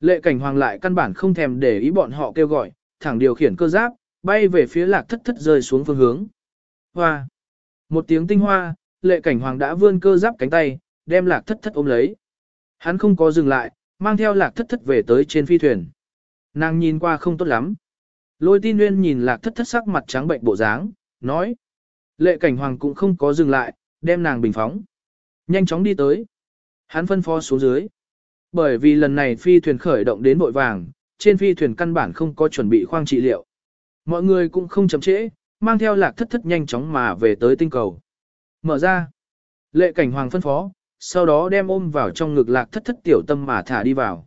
Lệ cảnh hoàng lại căn bản không thèm để ý bọn họ kêu gọi, thẳng điều khiển cơ giáp, bay về phía lạc thất thất rơi xuống phương hướng. Hoa! Một tiếng tinh hoa, lệ cảnh hoàng đã vươn cơ giáp cánh tay, đem lạc thất thất ôm lấy. Hắn không có dừng lại, mang theo lạc thất thất về tới trên phi thuyền. Nàng nhìn qua không tốt lắm. Lôi tin nguyên nhìn lạc thất thất sắc mặt trắng bệnh bộ dáng, nói. Lệ cảnh hoàng cũng không có dừng lại, đem nàng bình phóng. Nhanh chóng đi tới. Hắn phân phó xuống dưới. Bởi vì lần này phi thuyền khởi động đến vội vàng, trên phi thuyền căn bản không có chuẩn bị khoang trị liệu. Mọi người cũng không chậm trễ, mang theo lạc thất thất nhanh chóng mà về tới tinh cầu. Mở ra. Lệ cảnh hoàng phân phó, sau đó đem ôm vào trong ngực lạc thất thất tiểu tâm mà thả đi vào.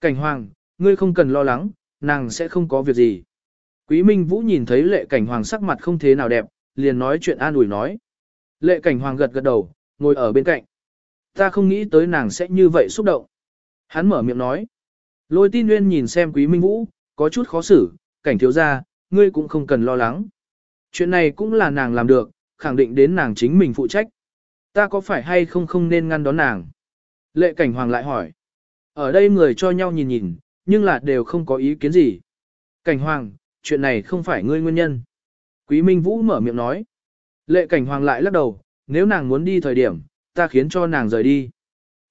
Cảnh hoàng, ngươi không cần lo lắng, nàng sẽ không có việc gì. Quý Minh Vũ nhìn thấy lệ cảnh hoàng sắc mặt không thế nào đẹp, liền nói chuyện an ủi nói. Lệ cảnh hoàng gật gật đầu, ngồi ở bên cạnh. Ta không nghĩ tới nàng sẽ như vậy xúc động. Hắn mở miệng nói. Lôi tin nguyên nhìn xem quý Minh Vũ, có chút khó xử, cảnh thiếu ra, ngươi cũng không cần lo lắng. Chuyện này cũng là nàng làm được, khẳng định đến nàng chính mình phụ trách. Ta có phải hay không không nên ngăn đón nàng? Lệ cảnh hoàng lại hỏi. Ở đây người cho nhau nhìn nhìn, nhưng là đều không có ý kiến gì. Cảnh hoàng, chuyện này không phải ngươi nguyên nhân. Quý Minh Vũ mở miệng nói. Lệ cảnh hoàng lại lắc đầu, nếu nàng muốn đi thời điểm, ta khiến cho nàng rời đi.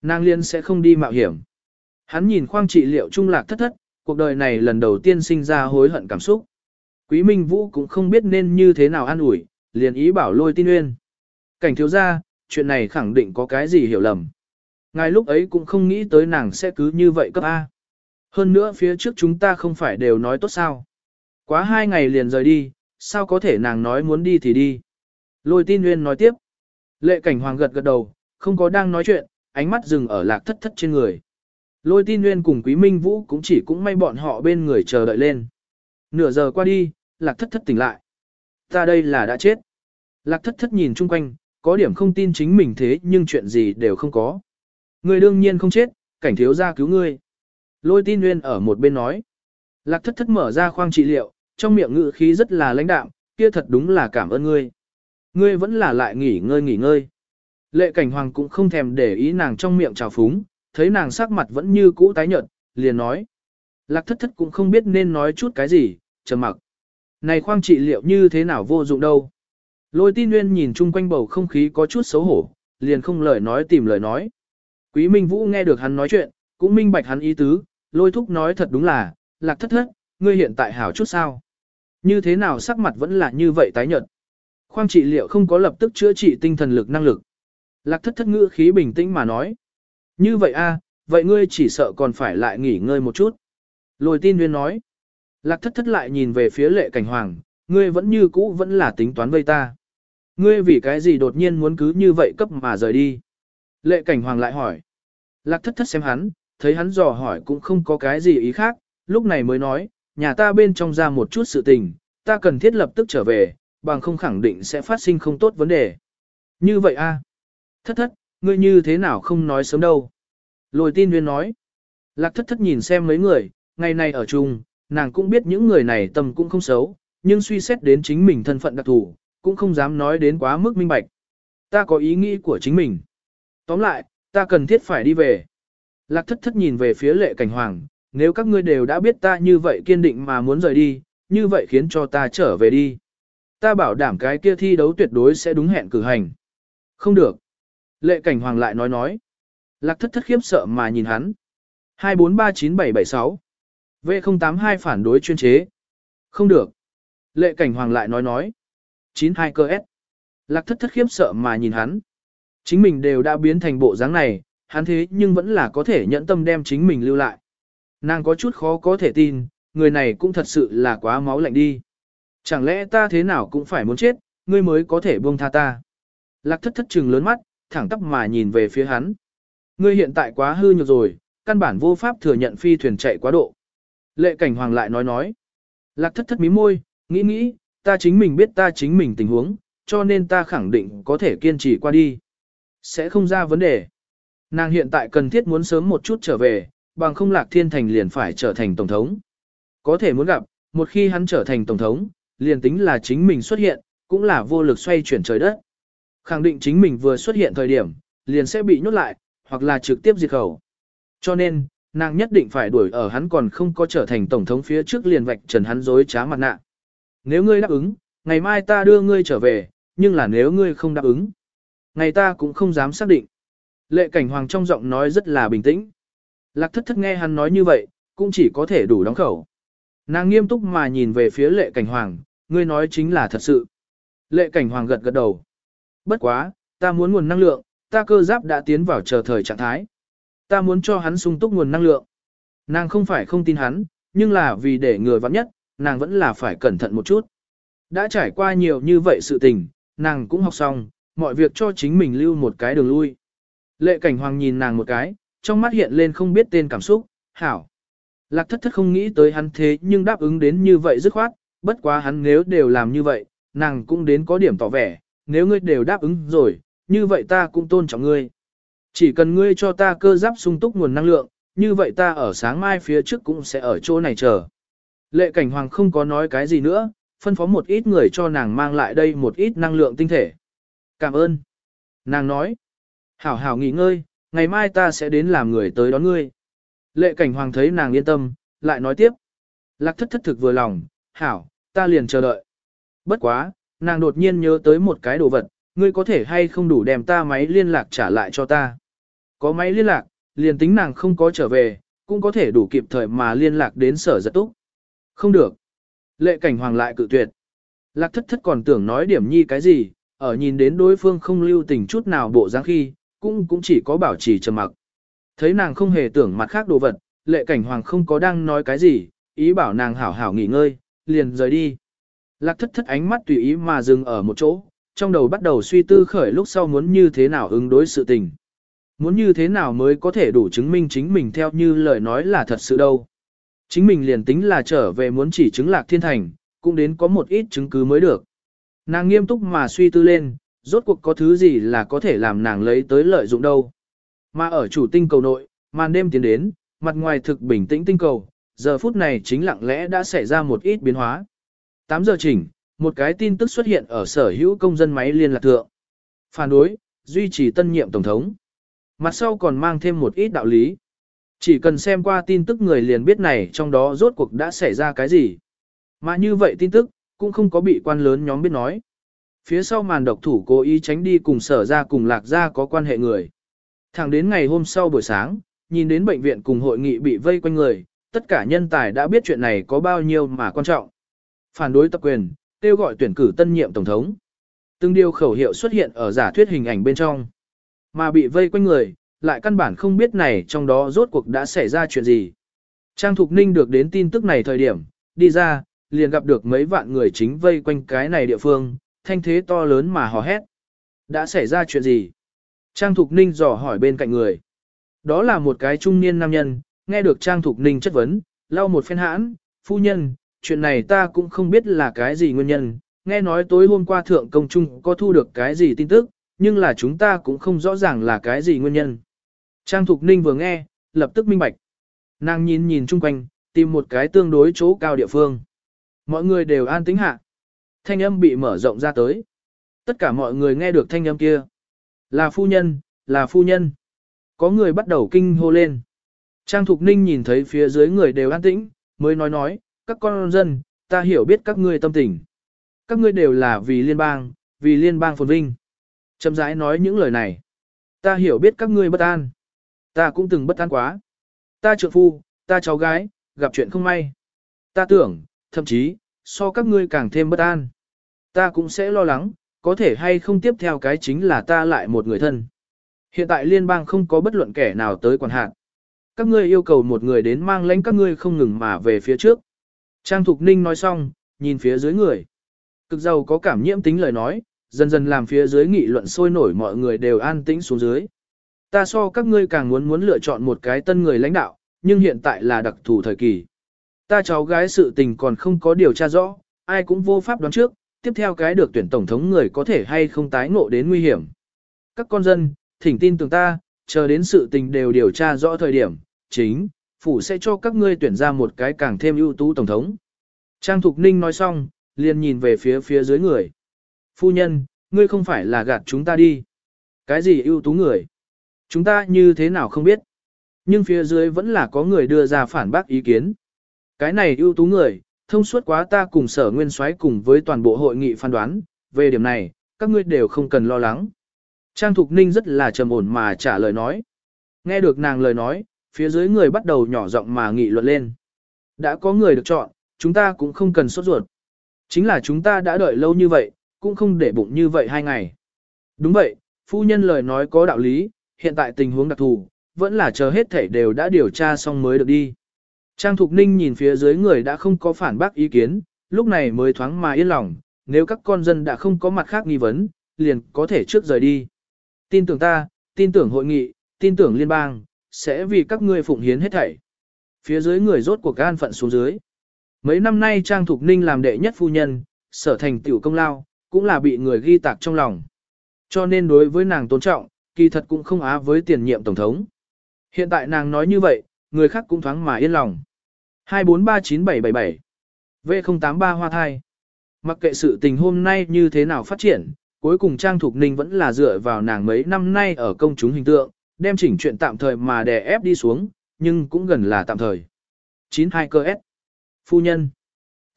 Nàng liên sẽ không đi mạo hiểm. Hắn nhìn khoang trị liệu trung lạc thất thất, cuộc đời này lần đầu tiên sinh ra hối hận cảm xúc. Quý Minh Vũ cũng không biết nên như thế nào an ủi, liền ý bảo lôi tin nguyên. Cảnh thiếu ra, chuyện này khẳng định có cái gì hiểu lầm. Ngài lúc ấy cũng không nghĩ tới nàng sẽ cứ như vậy cấp A. Hơn nữa phía trước chúng ta không phải đều nói tốt sao. Quá hai ngày liền rời đi, sao có thể nàng nói muốn đi thì đi. Lôi tin nguyên nói tiếp. Lệ cảnh hoàng gật gật đầu, không có đang nói chuyện, ánh mắt dừng ở lạc thất thất trên người. Lôi tin nguyên cùng quý minh vũ cũng chỉ cũng may bọn họ bên người chờ đợi lên. Nửa giờ qua đi, lạc thất thất tỉnh lại. Ta đây là đã chết. Lạc thất thất nhìn chung quanh, có điểm không tin chính mình thế nhưng chuyện gì đều không có. Ngươi đương nhiên không chết, cảnh thiếu gia cứu ngươi. Lôi tin nguyên ở một bên nói. Lạc thất thất mở ra khoang trị liệu, trong miệng ngự khí rất là lãnh đạm, kia thật đúng là cảm ơn ngươi. Ngươi vẫn là lại nghỉ ngơi nghỉ ngơi. Lệ cảnh hoàng cũng không thèm để ý nàng trong miệng trào phúng, thấy nàng sắc mặt vẫn như cũ tái nhợt, liền nói. Lạc thất thất cũng không biết nên nói chút cái gì, trầm mặc. Này khoang trị liệu như thế nào vô dụng đâu. Lôi tin nguyên nhìn chung quanh bầu không khí có chút xấu hổ, liền không lời nói tìm lời nói. Quý Minh Vũ nghe được hắn nói chuyện, cũng minh bạch hắn ý tứ, lôi thúc nói thật đúng là, lạc thất thất, ngươi hiện tại hảo chút sao. Như thế nào sắc mặt vẫn là như vậy tái nhợt. Khoang trị liệu không có lập tức chữa trị tinh thần lực năng lực. Lạc thất thất ngữ khí bình tĩnh mà nói. Như vậy a, vậy ngươi chỉ sợ còn phải lại nghỉ ngơi một chút. Lôi tin nguyên nói. Lạc thất thất lại nhìn về phía lệ cảnh hoàng, ngươi vẫn như cũ vẫn là tính toán vây ta. Ngươi vì cái gì đột nhiên muốn cứ như vậy cấp mà rời đi. Lệ cảnh hoàng lại hỏi. Lạc thất thất xem hắn, thấy hắn dò hỏi cũng không có cái gì ý khác, lúc này mới nói, nhà ta bên trong ra một chút sự tình, ta cần thiết lập tức trở về, bằng không khẳng định sẽ phát sinh không tốt vấn đề. Như vậy a Thất thất, ngươi như thế nào không nói sớm đâu. Lôi tin viên nói. Lạc thất thất nhìn xem mấy người, ngày này ở chung, nàng cũng biết những người này tâm cũng không xấu, nhưng suy xét đến chính mình thân phận đặc thù, cũng không dám nói đến quá mức minh bạch. Ta có ý nghĩ của chính mình. Tóm lại, ta cần thiết phải đi về. Lạc thất thất nhìn về phía lệ cảnh hoàng, nếu các ngươi đều đã biết ta như vậy kiên định mà muốn rời đi, như vậy khiến cho ta trở về đi. Ta bảo đảm cái kia thi đấu tuyệt đối sẽ đúng hẹn cử hành. Không được. Lệ cảnh hoàng lại nói nói. Lạc thất thất khiếp sợ mà nhìn hắn. 2439776 V082 phản đối chuyên chế. Không được. Lệ cảnh hoàng lại nói nói. 92 cơ S. Lạc thất thất khiếp sợ mà nhìn hắn. Chính mình đều đã biến thành bộ dáng này, hắn thế nhưng vẫn là có thể nhẫn tâm đem chính mình lưu lại. Nàng có chút khó có thể tin, người này cũng thật sự là quá máu lạnh đi. Chẳng lẽ ta thế nào cũng phải muốn chết, ngươi mới có thể buông tha ta. Lạc thất thất trừng lớn mắt, thẳng tắp mà nhìn về phía hắn. Ngươi hiện tại quá hư nhược rồi, căn bản vô pháp thừa nhận phi thuyền chạy quá độ. Lệ cảnh hoàng lại nói nói. Lạc thất thất mí môi, nghĩ nghĩ, ta chính mình biết ta chính mình tình huống, cho nên ta khẳng định có thể kiên trì qua đi. Sẽ không ra vấn đề. Nàng hiện tại cần thiết muốn sớm một chút trở về, bằng không lạc thiên thành liền phải trở thành tổng thống. Có thể muốn gặp, một khi hắn trở thành tổng thống, liền tính là chính mình xuất hiện, cũng là vô lực xoay chuyển trời đất. Khẳng định chính mình vừa xuất hiện thời điểm, liền sẽ bị nhốt lại, hoặc là trực tiếp diệt khẩu. Cho nên, nàng nhất định phải đuổi ở hắn còn không có trở thành tổng thống phía trước liền vạch trần hắn dối trá mặt nạ. Nếu ngươi đáp ứng, ngày mai ta đưa ngươi trở về, nhưng là nếu ngươi không đáp ứng, ngày ta cũng không dám xác định. Lệ cảnh hoàng trong giọng nói rất là bình tĩnh. Lạc thất thất nghe hắn nói như vậy, cũng chỉ có thể đủ đóng khẩu. Nàng nghiêm túc mà nhìn về phía lệ cảnh hoàng, ngươi nói chính là thật sự. Lệ cảnh hoàng gật gật đầu. Bất quá, ta muốn nguồn năng lượng, ta cơ giáp đã tiến vào chờ thời trạng thái. Ta muốn cho hắn sung túc nguồn năng lượng. Nàng không phải không tin hắn, nhưng là vì để người vắng nhất, nàng vẫn là phải cẩn thận một chút. Đã trải qua nhiều như vậy sự tình, nàng cũng học xong, mọi việc cho chính mình lưu một cái đường lui. Lệ cảnh hoàng nhìn nàng một cái, trong mắt hiện lên không biết tên cảm xúc, hảo. Lạc thất thất không nghĩ tới hắn thế nhưng đáp ứng đến như vậy dứt khoát, bất quá hắn nếu đều làm như vậy, nàng cũng đến có điểm tỏ vẻ, nếu ngươi đều đáp ứng rồi, như vậy ta cũng tôn trọng ngươi. Chỉ cần ngươi cho ta cơ giáp sung túc nguồn năng lượng, như vậy ta ở sáng mai phía trước cũng sẽ ở chỗ này chờ. Lệ cảnh hoàng không có nói cái gì nữa, phân phó một ít người cho nàng mang lại đây một ít năng lượng tinh thể. Cảm ơn. Nàng nói. Hảo hảo nghỉ ngơi, ngày mai ta sẽ đến làm người tới đón ngươi. Lệ cảnh hoàng thấy nàng yên tâm, lại nói tiếp. Lạc thất thất thực vừa lòng, hảo, ta liền chờ đợi. Bất quá, nàng đột nhiên nhớ tới một cái đồ vật, ngươi có thể hay không đủ đem ta máy liên lạc trả lại cho ta. Có máy liên lạc, liền tính nàng không có trở về, cũng có thể đủ kịp thời mà liên lạc đến sở giật túc. Không được. Lệ cảnh hoàng lại cự tuyệt. Lạc thất thất còn tưởng nói điểm nhi cái gì, ở nhìn đến đối phương không lưu tình chút nào bộ dáng khi, cũng cũng chỉ có bảo trì trầm mặc. Thấy nàng không hề tưởng mặt khác đồ vật, lệ cảnh hoàng không có đang nói cái gì, ý bảo nàng hảo hảo nghỉ ngơi, liền rời đi. Lạc thất thất ánh mắt tùy ý mà dừng ở một chỗ, trong đầu bắt đầu suy tư khởi lúc sau muốn như thế nào ứng đối sự tình. Muốn như thế nào mới có thể đủ chứng minh chính mình theo như lời nói là thật sự đâu. Chính mình liền tính là trở về muốn chỉ chứng lạc thiên thành, cũng đến có một ít chứng cứ mới được. Nàng nghiêm túc mà suy tư lên, rốt cuộc có thứ gì là có thể làm nàng lấy tới lợi dụng đâu. Mà ở chủ tinh cầu nội, màn đêm tiến đến, mặt ngoài thực bình tĩnh tinh cầu, giờ phút này chính lặng lẽ đã xảy ra một ít biến hóa. 8 giờ chỉnh, một cái tin tức xuất hiện ở sở hữu công dân máy liên lạc thượng. Phản đối, duy trì tân nhiệm tổng thống. Mặt sau còn mang thêm một ít đạo lý. Chỉ cần xem qua tin tức người liền biết này trong đó rốt cuộc đã xảy ra cái gì. Mà như vậy tin tức, cũng không có bị quan lớn nhóm biết nói. Phía sau màn độc thủ cố ý tránh đi cùng sở ra cùng lạc ra có quan hệ người. Thẳng đến ngày hôm sau buổi sáng, nhìn đến bệnh viện cùng hội nghị bị vây quanh người, tất cả nhân tài đã biết chuyện này có bao nhiêu mà quan trọng. Phản đối tập quyền, kêu gọi tuyển cử tân nhiệm tổng thống. Từng điều khẩu hiệu xuất hiện ở giả thuyết hình ảnh bên trong. Mà bị vây quanh người, lại căn bản không biết này trong đó rốt cuộc đã xảy ra chuyện gì. Trang Thục Ninh được đến tin tức này thời điểm, đi ra, liền gặp được mấy vạn người chính vây quanh cái này địa phương, thanh thế to lớn mà hò hét. Đã xảy ra chuyện gì? Trang Thục Ninh dò hỏi bên cạnh người. Đó là một cái trung niên nam nhân, nghe được Trang Thục Ninh chất vấn, lau một phen hãn, phu nhân, chuyện này ta cũng không biết là cái gì nguyên nhân, nghe nói tối hôm qua thượng công trung có thu được cái gì tin tức, nhưng là chúng ta cũng không rõ ràng là cái gì nguyên nhân. Trang Thục Ninh vừa nghe, lập tức minh bạch. Nàng nhìn nhìn chung quanh, tìm một cái tương đối chỗ cao địa phương. Mọi người đều an tĩnh hạ. Thanh âm bị mở rộng ra tới. Tất cả mọi người nghe được thanh âm kia. Là phu nhân, là phu nhân. Có người bắt đầu kinh hô lên. Trang Thục Ninh nhìn thấy phía dưới người đều an tĩnh, mới nói nói, các con dân, ta hiểu biết các ngươi tâm tình. Các ngươi đều là vì liên bang, vì liên bang phồn vinh. Chậm rãi nói những lời này. Ta hiểu biết các ngươi bất an. Ta cũng từng bất an quá. Ta trượng phu, ta cháu gái, gặp chuyện không may. Ta tưởng, thậm chí, so các ngươi càng thêm bất an. Ta cũng sẽ lo lắng, có thể hay không tiếp theo cái chính là ta lại một người thân. Hiện tại liên bang không có bất luận kẻ nào tới quản hạn. Các ngươi yêu cầu một người đến mang lãnh các ngươi không ngừng mà về phía trước. Trang Thục Ninh nói xong, nhìn phía dưới người. Cực giàu có cảm nhiễm tính lời nói, dần dần làm phía dưới nghị luận sôi nổi mọi người đều an tĩnh xuống dưới. Ta so các ngươi càng muốn muốn lựa chọn một cái tân người lãnh đạo, nhưng hiện tại là đặc thù thời kỳ. Ta cháu gái sự tình còn không có điều tra rõ, ai cũng vô pháp đoán trước, tiếp theo cái được tuyển tổng thống người có thể hay không tái ngộ đến nguy hiểm. Các con dân, thỉnh tin tưởng ta, chờ đến sự tình đều điều tra rõ thời điểm, chính, phủ sẽ cho các ngươi tuyển ra một cái càng thêm ưu tú tổng thống. Trang Thục Ninh nói xong, liền nhìn về phía phía dưới người. Phu nhân, ngươi không phải là gạt chúng ta đi. Cái gì ưu tú người? Chúng ta như thế nào không biết. Nhưng phía dưới vẫn là có người đưa ra phản bác ý kiến. Cái này ưu tú người, thông suốt quá ta cùng sở nguyên soái cùng với toàn bộ hội nghị phán đoán, về điểm này, các ngươi đều không cần lo lắng. Trang Thục Ninh rất là trầm ổn mà trả lời nói. Nghe được nàng lời nói, phía dưới người bắt đầu nhỏ giọng mà nghị luận lên. Đã có người được chọn, chúng ta cũng không cần sốt ruột. Chính là chúng ta đã đợi lâu như vậy, cũng không để bụng như vậy hai ngày. Đúng vậy, phu nhân lời nói có đạo lý, hiện tại tình huống đặc thù, vẫn là chờ hết thảy đều đã điều tra xong mới được đi. Trang Thục Ninh nhìn phía dưới người đã không có phản bác ý kiến, lúc này mới thoáng mà yên lòng, nếu các con dân đã không có mặt khác nghi vấn, liền có thể trước rời đi. Tin tưởng ta, tin tưởng hội nghị, tin tưởng liên bang, sẽ vì các ngươi phụng hiến hết thảy. Phía dưới người rốt cuộc gan phận xuống dưới. Mấy năm nay Trang Thục Ninh làm đệ nhất phu nhân, sở thành tiểu công lao, cũng là bị người ghi tạc trong lòng. Cho nên đối với nàng tôn trọng, kỳ thật cũng không á với tiền nhiệm tổng thống. Hiện tại nàng nói như vậy, người khác cũng thoáng mà yên lòng. 2439777 V083 Hoa Thai Mặc kệ sự tình hôm nay như thế nào phát triển, cuối cùng Trang Thục Ninh vẫn là dựa vào nàng mấy năm nay ở công chúng hình tượng, đem chỉnh chuyện tạm thời mà đè ép đi xuống, nhưng cũng gần là tạm thời. 92 cơ S Phu nhân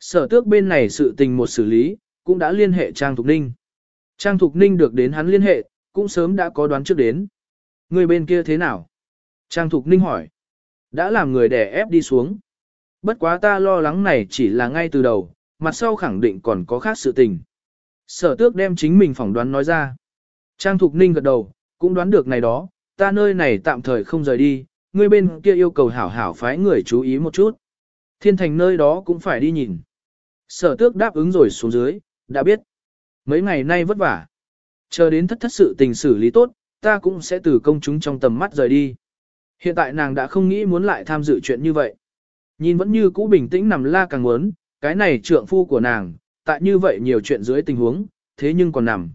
Sở tước bên này sự tình một xử lý, cũng đã liên hệ Trang Thục Ninh. Trang Thục Ninh được đến hắn liên hệ, cũng sớm đã có đoán trước đến. Người bên kia thế nào? Trang Thục Ninh hỏi. Đã làm người đè ép đi xuống. Bất quá ta lo lắng này chỉ là ngay từ đầu, mặt sau khẳng định còn có khác sự tình. Sở tước đem chính mình phỏng đoán nói ra. Trang Thục Ninh gật đầu, cũng đoán được này đó, ta nơi này tạm thời không rời đi, người bên kia yêu cầu hảo hảo phái người chú ý một chút. Thiên thành nơi đó cũng phải đi nhìn. Sở tước đáp ứng rồi xuống dưới, đã biết. Mấy ngày nay vất vả. Chờ đến thất thất sự tình xử lý tốt, ta cũng sẽ từ công chúng trong tầm mắt rời đi. Hiện tại nàng đã không nghĩ muốn lại tham dự chuyện như vậy. Nhìn vẫn như cũ bình tĩnh nằm la càng muốn, cái này trượng phu của nàng, tại như vậy nhiều chuyện dưới tình huống, thế nhưng còn nằm.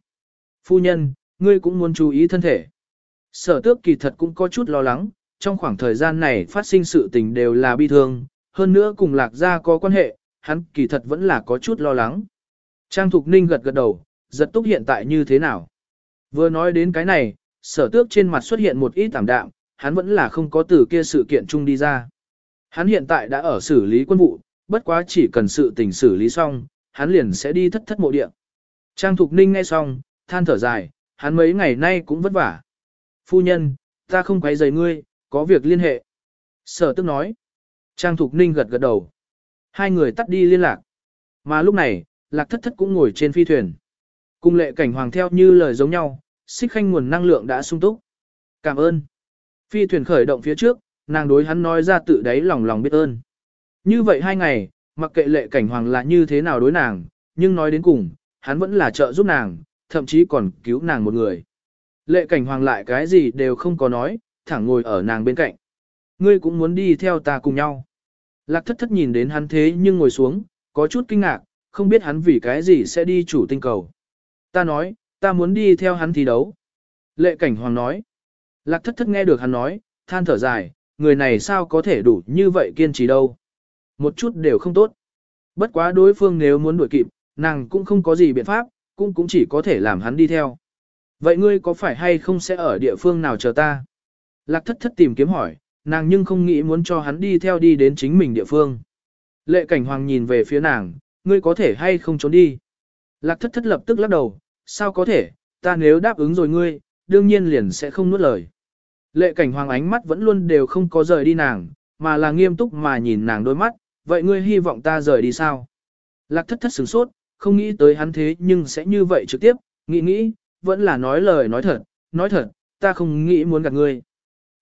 Phu nhân, ngươi cũng muốn chú ý thân thể. Sở tước kỳ thật cũng có chút lo lắng, trong khoảng thời gian này phát sinh sự tình đều là bi thương, hơn nữa cùng lạc gia có quan hệ, hắn kỳ thật vẫn là có chút lo lắng. Trang Thục Ninh gật gật đầu, giật túc hiện tại như thế nào. Vừa nói đến cái này, sở tước trên mặt xuất hiện một ít tạm đạm, hắn vẫn là không có từ kia sự kiện chung đi ra. Hắn hiện tại đã ở xử lý quân vụ, bất quá chỉ cần sự tình xử lý xong, hắn liền sẽ đi thất thất mộ địa. Trang Thục Ninh nghe xong, than thở dài, hắn mấy ngày nay cũng vất vả. Phu nhân, ta không quấy rầy ngươi, có việc liên hệ. Sở tức nói. Trang Thục Ninh gật gật đầu. Hai người tắt đi liên lạc. Mà lúc này, lạc thất thất cũng ngồi trên phi thuyền. Cùng lệ cảnh hoàng theo như lời giống nhau, xích khanh nguồn năng lượng đã sung túc. Cảm ơn. Phi thuyền khởi động phía trước, nàng đối hắn nói ra tự đáy lòng lòng biết ơn. Như vậy hai ngày, mặc kệ lệ cảnh hoàng là như thế nào đối nàng, nhưng nói đến cùng, hắn vẫn là trợ giúp nàng, thậm chí còn cứu nàng một người. Lệ cảnh hoàng lại cái gì đều không có nói, thẳng ngồi ở nàng bên cạnh. Ngươi cũng muốn đi theo ta cùng nhau. Lạc thất thất nhìn đến hắn thế nhưng ngồi xuống, có chút kinh ngạc, không biết hắn vì cái gì sẽ đi chủ tinh cầu. Ta nói, ta muốn đi theo hắn thi đấu. Lệ cảnh hoàng nói. Lạc thất thất nghe được hắn nói, than thở dài, người này sao có thể đủ như vậy kiên trì đâu. Một chút đều không tốt. Bất quá đối phương nếu muốn đuổi kịp, nàng cũng không có gì biện pháp, cũng cũng chỉ có thể làm hắn đi theo. Vậy ngươi có phải hay không sẽ ở địa phương nào chờ ta? Lạc thất thất tìm kiếm hỏi, nàng nhưng không nghĩ muốn cho hắn đi theo đi đến chính mình địa phương. Lệ cảnh hoàng nhìn về phía nàng, ngươi có thể hay không trốn đi? Lạc thất thất lập tức lắc đầu, sao có thể, ta nếu đáp ứng rồi ngươi, đương nhiên liền sẽ không nuốt lời. Lệ cảnh hoàng ánh mắt vẫn luôn đều không có rời đi nàng, mà là nghiêm túc mà nhìn nàng đôi mắt, vậy ngươi hy vọng ta rời đi sao? Lạc thất thất sửng sốt, không nghĩ tới hắn thế nhưng sẽ như vậy trực tiếp, nghĩ nghĩ, vẫn là nói lời nói thật, nói thật, ta không nghĩ muốn gặp ngươi.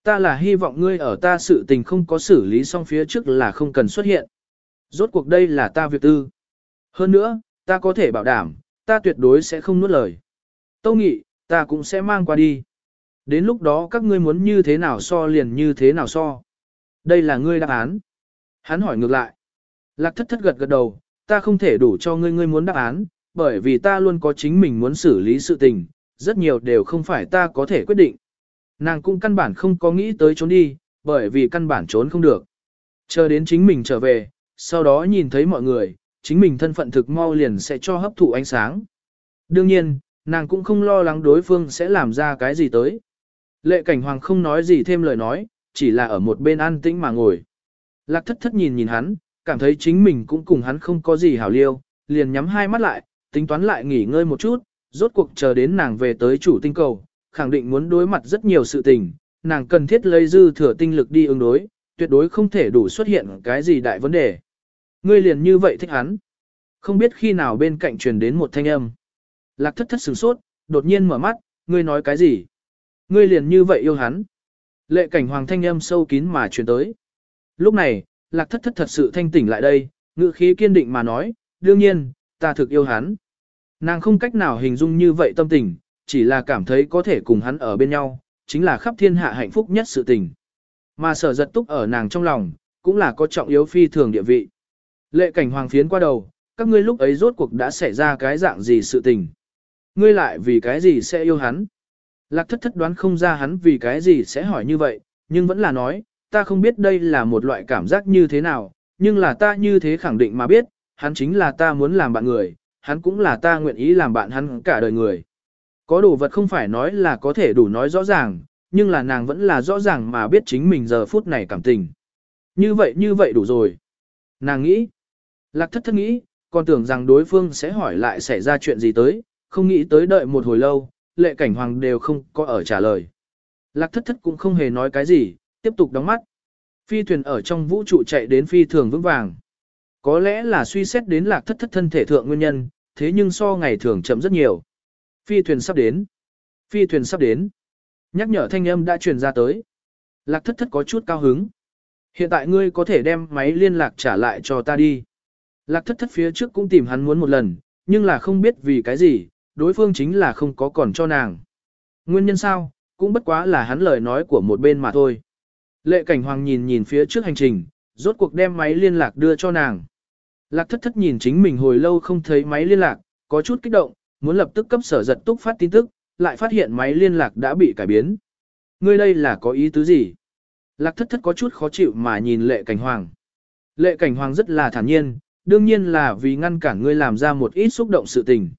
Ta là hy vọng ngươi ở ta sự tình không có xử lý xong phía trước là không cần xuất hiện. Rốt cuộc đây là ta việc tư. Hơn nữa, ta có thể bảo đảm, ta tuyệt đối sẽ không nuốt lời. Tâu nghị, ta cũng sẽ mang qua đi. Đến lúc đó các ngươi muốn như thế nào so liền như thế nào so. Đây là ngươi đáp án. Hắn hỏi ngược lại. Lạc thất thất gật gật đầu, ta không thể đủ cho ngươi ngươi muốn đáp án, bởi vì ta luôn có chính mình muốn xử lý sự tình, rất nhiều đều không phải ta có thể quyết định. Nàng cũng căn bản không có nghĩ tới trốn đi, bởi vì căn bản trốn không được. Chờ đến chính mình trở về, sau đó nhìn thấy mọi người, chính mình thân phận thực mau liền sẽ cho hấp thụ ánh sáng. Đương nhiên, nàng cũng không lo lắng đối phương sẽ làm ra cái gì tới. Lệ cảnh hoàng không nói gì thêm lời nói, chỉ là ở một bên an tĩnh mà ngồi. Lạc thất thất nhìn nhìn hắn, cảm thấy chính mình cũng cùng hắn không có gì hảo liêu, liền nhắm hai mắt lại, tính toán lại nghỉ ngơi một chút, rốt cuộc chờ đến nàng về tới chủ tinh cầu, khẳng định muốn đối mặt rất nhiều sự tình, nàng cần thiết lấy dư thừa tinh lực đi ứng đối, tuyệt đối không thể đủ xuất hiện cái gì đại vấn đề. Ngươi liền như vậy thích hắn. Không biết khi nào bên cạnh truyền đến một thanh âm. Lạc thất thất sửng sốt, đột nhiên mở mắt, ngươi nói cái gì? Ngươi liền như vậy yêu hắn. Lệ cảnh hoàng thanh âm sâu kín mà truyền tới. Lúc này, lạc thất thất thật sự thanh tỉnh lại đây, ngữ khí kiên định mà nói, đương nhiên, ta thực yêu hắn. Nàng không cách nào hình dung như vậy tâm tình, chỉ là cảm thấy có thể cùng hắn ở bên nhau, chính là khắp thiên hạ hạnh phúc nhất sự tình. Mà sở giật túc ở nàng trong lòng, cũng là có trọng yếu phi thường địa vị. Lệ cảnh hoàng phiến qua đầu, các ngươi lúc ấy rốt cuộc đã xảy ra cái dạng gì sự tình. Ngươi lại vì cái gì sẽ yêu hắn? Lạc thất thất đoán không ra hắn vì cái gì sẽ hỏi như vậy, nhưng vẫn là nói, ta không biết đây là một loại cảm giác như thế nào, nhưng là ta như thế khẳng định mà biết, hắn chính là ta muốn làm bạn người, hắn cũng là ta nguyện ý làm bạn hắn cả đời người. Có đồ vật không phải nói là có thể đủ nói rõ ràng, nhưng là nàng vẫn là rõ ràng mà biết chính mình giờ phút này cảm tình. Như vậy như vậy đủ rồi. Nàng nghĩ, lạc thất thất nghĩ, còn tưởng rằng đối phương sẽ hỏi lại xảy ra chuyện gì tới, không nghĩ tới đợi một hồi lâu, lệ cảnh hoàng đều không có ở trả lời. Lạc thất thất cũng không hề nói cái gì, tiếp tục đóng mắt. Phi thuyền ở trong vũ trụ chạy đến phi thường vững vàng. Có lẽ là suy xét đến lạc thất thất thân thể thượng nguyên nhân, thế nhưng so ngày thường chậm rất nhiều. Phi thuyền sắp đến. Phi thuyền sắp đến. Nhắc nhở thanh âm đã truyền ra tới. Lạc thất thất có chút cao hứng. Hiện tại ngươi có thể đem máy liên lạc trả lại cho ta đi. Lạc thất thất phía trước cũng tìm hắn muốn một lần, nhưng là không biết vì cái gì, đối phương chính là không có còn cho nàng. Nguyên nhân sao, cũng bất quá là hắn lời nói của một bên mà thôi. Lệ cảnh hoàng nhìn nhìn phía trước hành trình, rốt cuộc đem máy liên lạc đưa cho nàng. Lạc thất thất nhìn chính mình hồi lâu không thấy máy liên lạc, có chút kích động, muốn lập tức cấp sở giật túc phát tin tức, lại phát hiện máy liên lạc đã bị cải biến. Ngươi đây là có ý tứ gì? Lạc thất thất có chút khó chịu mà nhìn lệ cảnh hoàng. Lệ cảnh hoàng rất là thản nhiên, đương nhiên là vì ngăn cản ngươi làm ra một ít xúc động sự tình.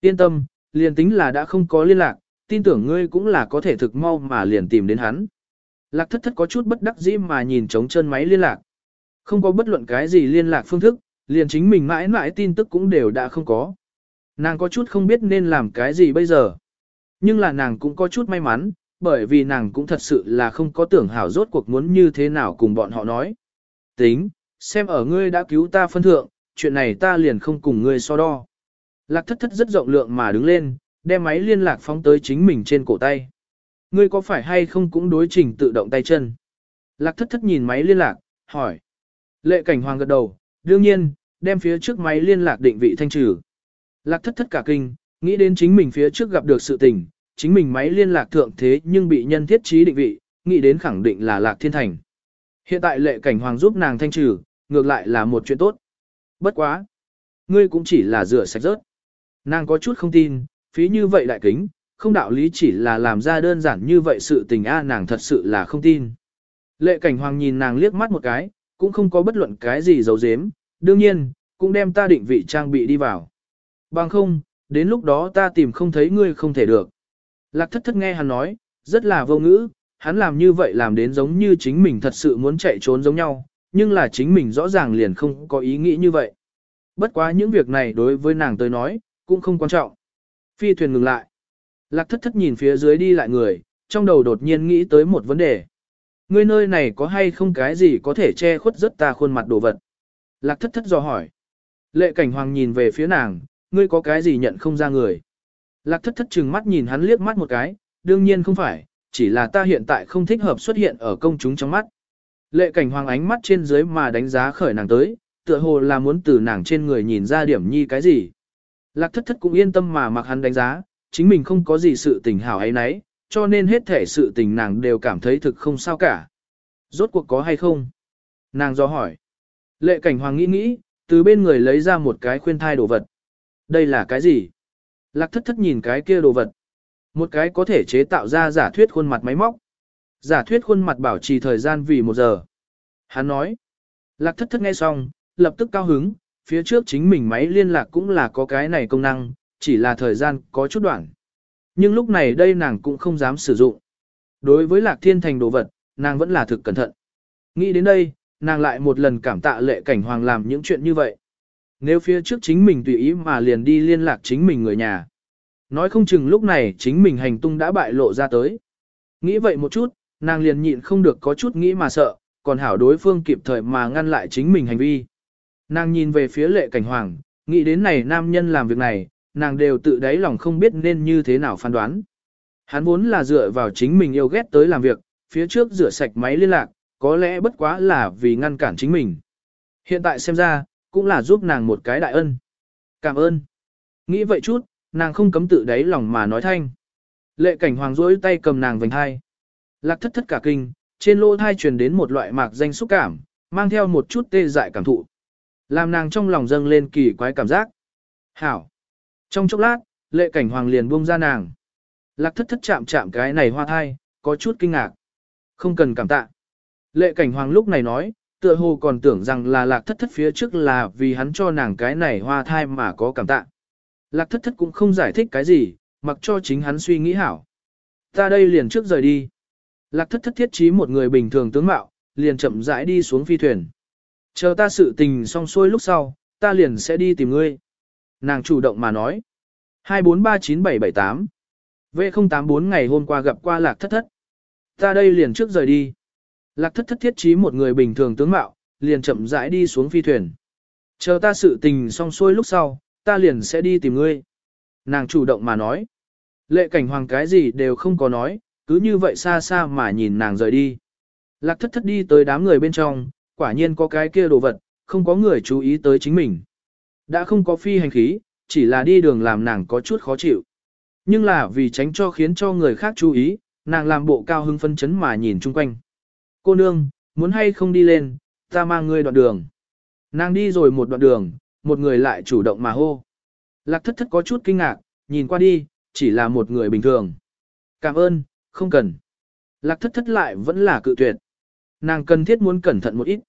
Yên tâm, liền tính là đã không có liên lạc, tin tưởng ngươi cũng là có thể thực mau mà liền tìm đến hắn. Lạc thất thất có chút bất đắc dĩ mà nhìn trống chân máy liên lạc. Không có bất luận cái gì liên lạc phương thức, liền chính mình mãi mãi tin tức cũng đều đã không có. Nàng có chút không biết nên làm cái gì bây giờ. Nhưng là nàng cũng có chút may mắn, bởi vì nàng cũng thật sự là không có tưởng hảo rốt cuộc muốn như thế nào cùng bọn họ nói. Tính, xem ở ngươi đã cứu ta phân thượng, chuyện này ta liền không cùng ngươi so đo. Lạc thất thất rất rộng lượng mà đứng lên, đem máy liên lạc phóng tới chính mình trên cổ tay. Ngươi có phải hay không cũng đối trình tự động tay chân? Lạc thất thất nhìn máy liên lạc, hỏi. Lệ cảnh hoàng gật đầu, đương nhiên, đem phía trước máy liên lạc định vị thanh trừ. Lạc thất thất cả kinh, nghĩ đến chính mình phía trước gặp được sự tình, chính mình máy liên lạc thượng thế nhưng bị nhân thiết trí định vị, nghĩ đến khẳng định là lạc thiên thành. Hiện tại lệ cảnh hoàng giúp nàng thanh trừ, ngược lại là một chuyện tốt. Bất quá. Ngươi cũng chỉ là rửa sạch rớt. Nàng có chút không tin, phí như vậy đại kính, không đạo lý chỉ là làm ra đơn giản như vậy sự tình a nàng thật sự là không tin. Lệ cảnh hoàng nhìn nàng liếc mắt một cái, cũng không có bất luận cái gì giấu giếm, đương nhiên, cũng đem ta định vị trang bị đi vào. Bằng không, đến lúc đó ta tìm không thấy ngươi không thể được. Lạc thất thất nghe hắn nói, rất là vô ngữ, hắn làm như vậy làm đến giống như chính mình thật sự muốn chạy trốn giống nhau, nhưng là chính mình rõ ràng liền không có ý nghĩ như vậy. Bất quá những việc này đối với nàng tới nói, cũng không quan trọng. Phi thuyền ngừng lại. Lạc thất thất nhìn phía dưới đi lại người, trong đầu đột nhiên nghĩ tới một vấn đề. Ngươi nơi này có hay không cái gì có thể che khuất rất ta khuôn mặt đồ vật? Lạc thất thất dò hỏi. Lệ cảnh hoàng nhìn về phía nàng, ngươi có cái gì nhận không ra người? Lạc thất thất chừng mắt nhìn hắn liếc mắt một cái, đương nhiên không phải, chỉ là ta hiện tại không thích hợp xuất hiện ở công chúng trong mắt. Lệ cảnh hoàng ánh mắt trên dưới mà đánh giá khởi nàng tới, tựa hồ là muốn từ nàng trên người nhìn ra điểm nhi cái gì. Lạc thất thất cũng yên tâm mà mặc hắn đánh giá, chính mình không có gì sự tình hảo ấy nấy, cho nên hết thể sự tình nàng đều cảm thấy thực không sao cả. Rốt cuộc có hay không? Nàng do hỏi. Lệ cảnh hoàng nghĩ nghĩ, từ bên người lấy ra một cái khuyên thai đồ vật. Đây là cái gì? Lạc thất thất nhìn cái kia đồ vật. Một cái có thể chế tạo ra giả thuyết khuôn mặt máy móc. Giả thuyết khuôn mặt bảo trì thời gian vì một giờ. Hắn nói. Lạc thất thất nghe xong, lập tức cao hứng, phía trước chính mình máy liên lạc cũng là có cái này công năng, chỉ là thời gian có chút đoạn. Nhưng lúc này đây nàng cũng không dám sử dụng. Đối với lạc thiên thành đồ vật, nàng vẫn là thực cẩn thận. Nghĩ đến đây, nàng lại một lần cảm tạ lệ cảnh hoàng làm những chuyện như vậy. Nếu phía trước chính mình tùy ý mà liền đi liên lạc chính mình người nhà. Nói không chừng lúc này chính mình hành tung đã bại lộ ra tới. Nghĩ vậy một chút, nàng liền nhịn không được có chút nghĩ mà sợ, còn hảo đối phương kịp thời mà ngăn lại chính mình hành vi. Nàng nhìn về phía lệ cảnh hoàng, nghĩ đến này nam nhân làm việc này, nàng đều tự đáy lòng không biết nên như thế nào phán đoán. Hắn vốn là dựa vào chính mình yêu ghét tới làm việc, phía trước rửa sạch máy liên lạc, có lẽ bất quá là vì ngăn cản chính mình. Hiện tại xem ra, cũng là giúp nàng một cái đại ân. Cảm ơn. Nghĩ vậy chút, nàng không cấm tự đáy lòng mà nói thanh. Lệ cảnh hoàng rỗi tay cầm nàng vành hai. Lạc thất thất cả kinh, trên lỗ thai truyền đến một loại mạc danh xúc cảm, mang theo một chút tê dại cảm thụ. Làm nàng trong lòng dâng lên kỳ quái cảm giác. Hảo. Trong chốc lát, lệ cảnh hoàng liền buông ra nàng. Lạc thất thất chạm chạm cái này hoa thai, có chút kinh ngạc. Không cần cảm tạ. Lệ cảnh hoàng lúc này nói, tựa hồ còn tưởng rằng là lạc thất thất phía trước là vì hắn cho nàng cái này hoa thai mà có cảm tạ. Lạc thất thất cũng không giải thích cái gì, mặc cho chính hắn suy nghĩ hảo. Ta đây liền trước rời đi. Lạc thất thất thiết trí một người bình thường tướng mạo, liền chậm rãi đi xuống phi thuyền. Chờ ta sự tình xong xuôi lúc sau, ta liền sẽ đi tìm ngươi. Nàng chủ động mà nói. 2439778 V084 ngày hôm qua gặp qua lạc thất thất. Ta đây liền trước rời đi. Lạc thất thất thiết trí một người bình thường tướng mạo, liền chậm rãi đi xuống phi thuyền. Chờ ta sự tình xong xuôi lúc sau, ta liền sẽ đi tìm ngươi. Nàng chủ động mà nói. Lệ cảnh hoàng cái gì đều không có nói, cứ như vậy xa xa mà nhìn nàng rời đi. Lạc thất thất đi tới đám người bên trong, quả nhiên có cái kia đồ vật, không có người chú ý tới chính mình. Đã không có phi hành khí, chỉ là đi đường làm nàng có chút khó chịu. Nhưng là vì tránh cho khiến cho người khác chú ý, nàng làm bộ cao hưng phân chấn mà nhìn chung quanh. Cô nương, muốn hay không đi lên, ta mang ngươi đoạn đường. Nàng đi rồi một đoạn đường, một người lại chủ động mà hô. Lạc thất thất có chút kinh ngạc, nhìn qua đi, chỉ là một người bình thường. Cảm ơn, không cần. Lạc thất thất lại vẫn là cự tuyệt. Nàng cần thiết muốn cẩn thận một ít.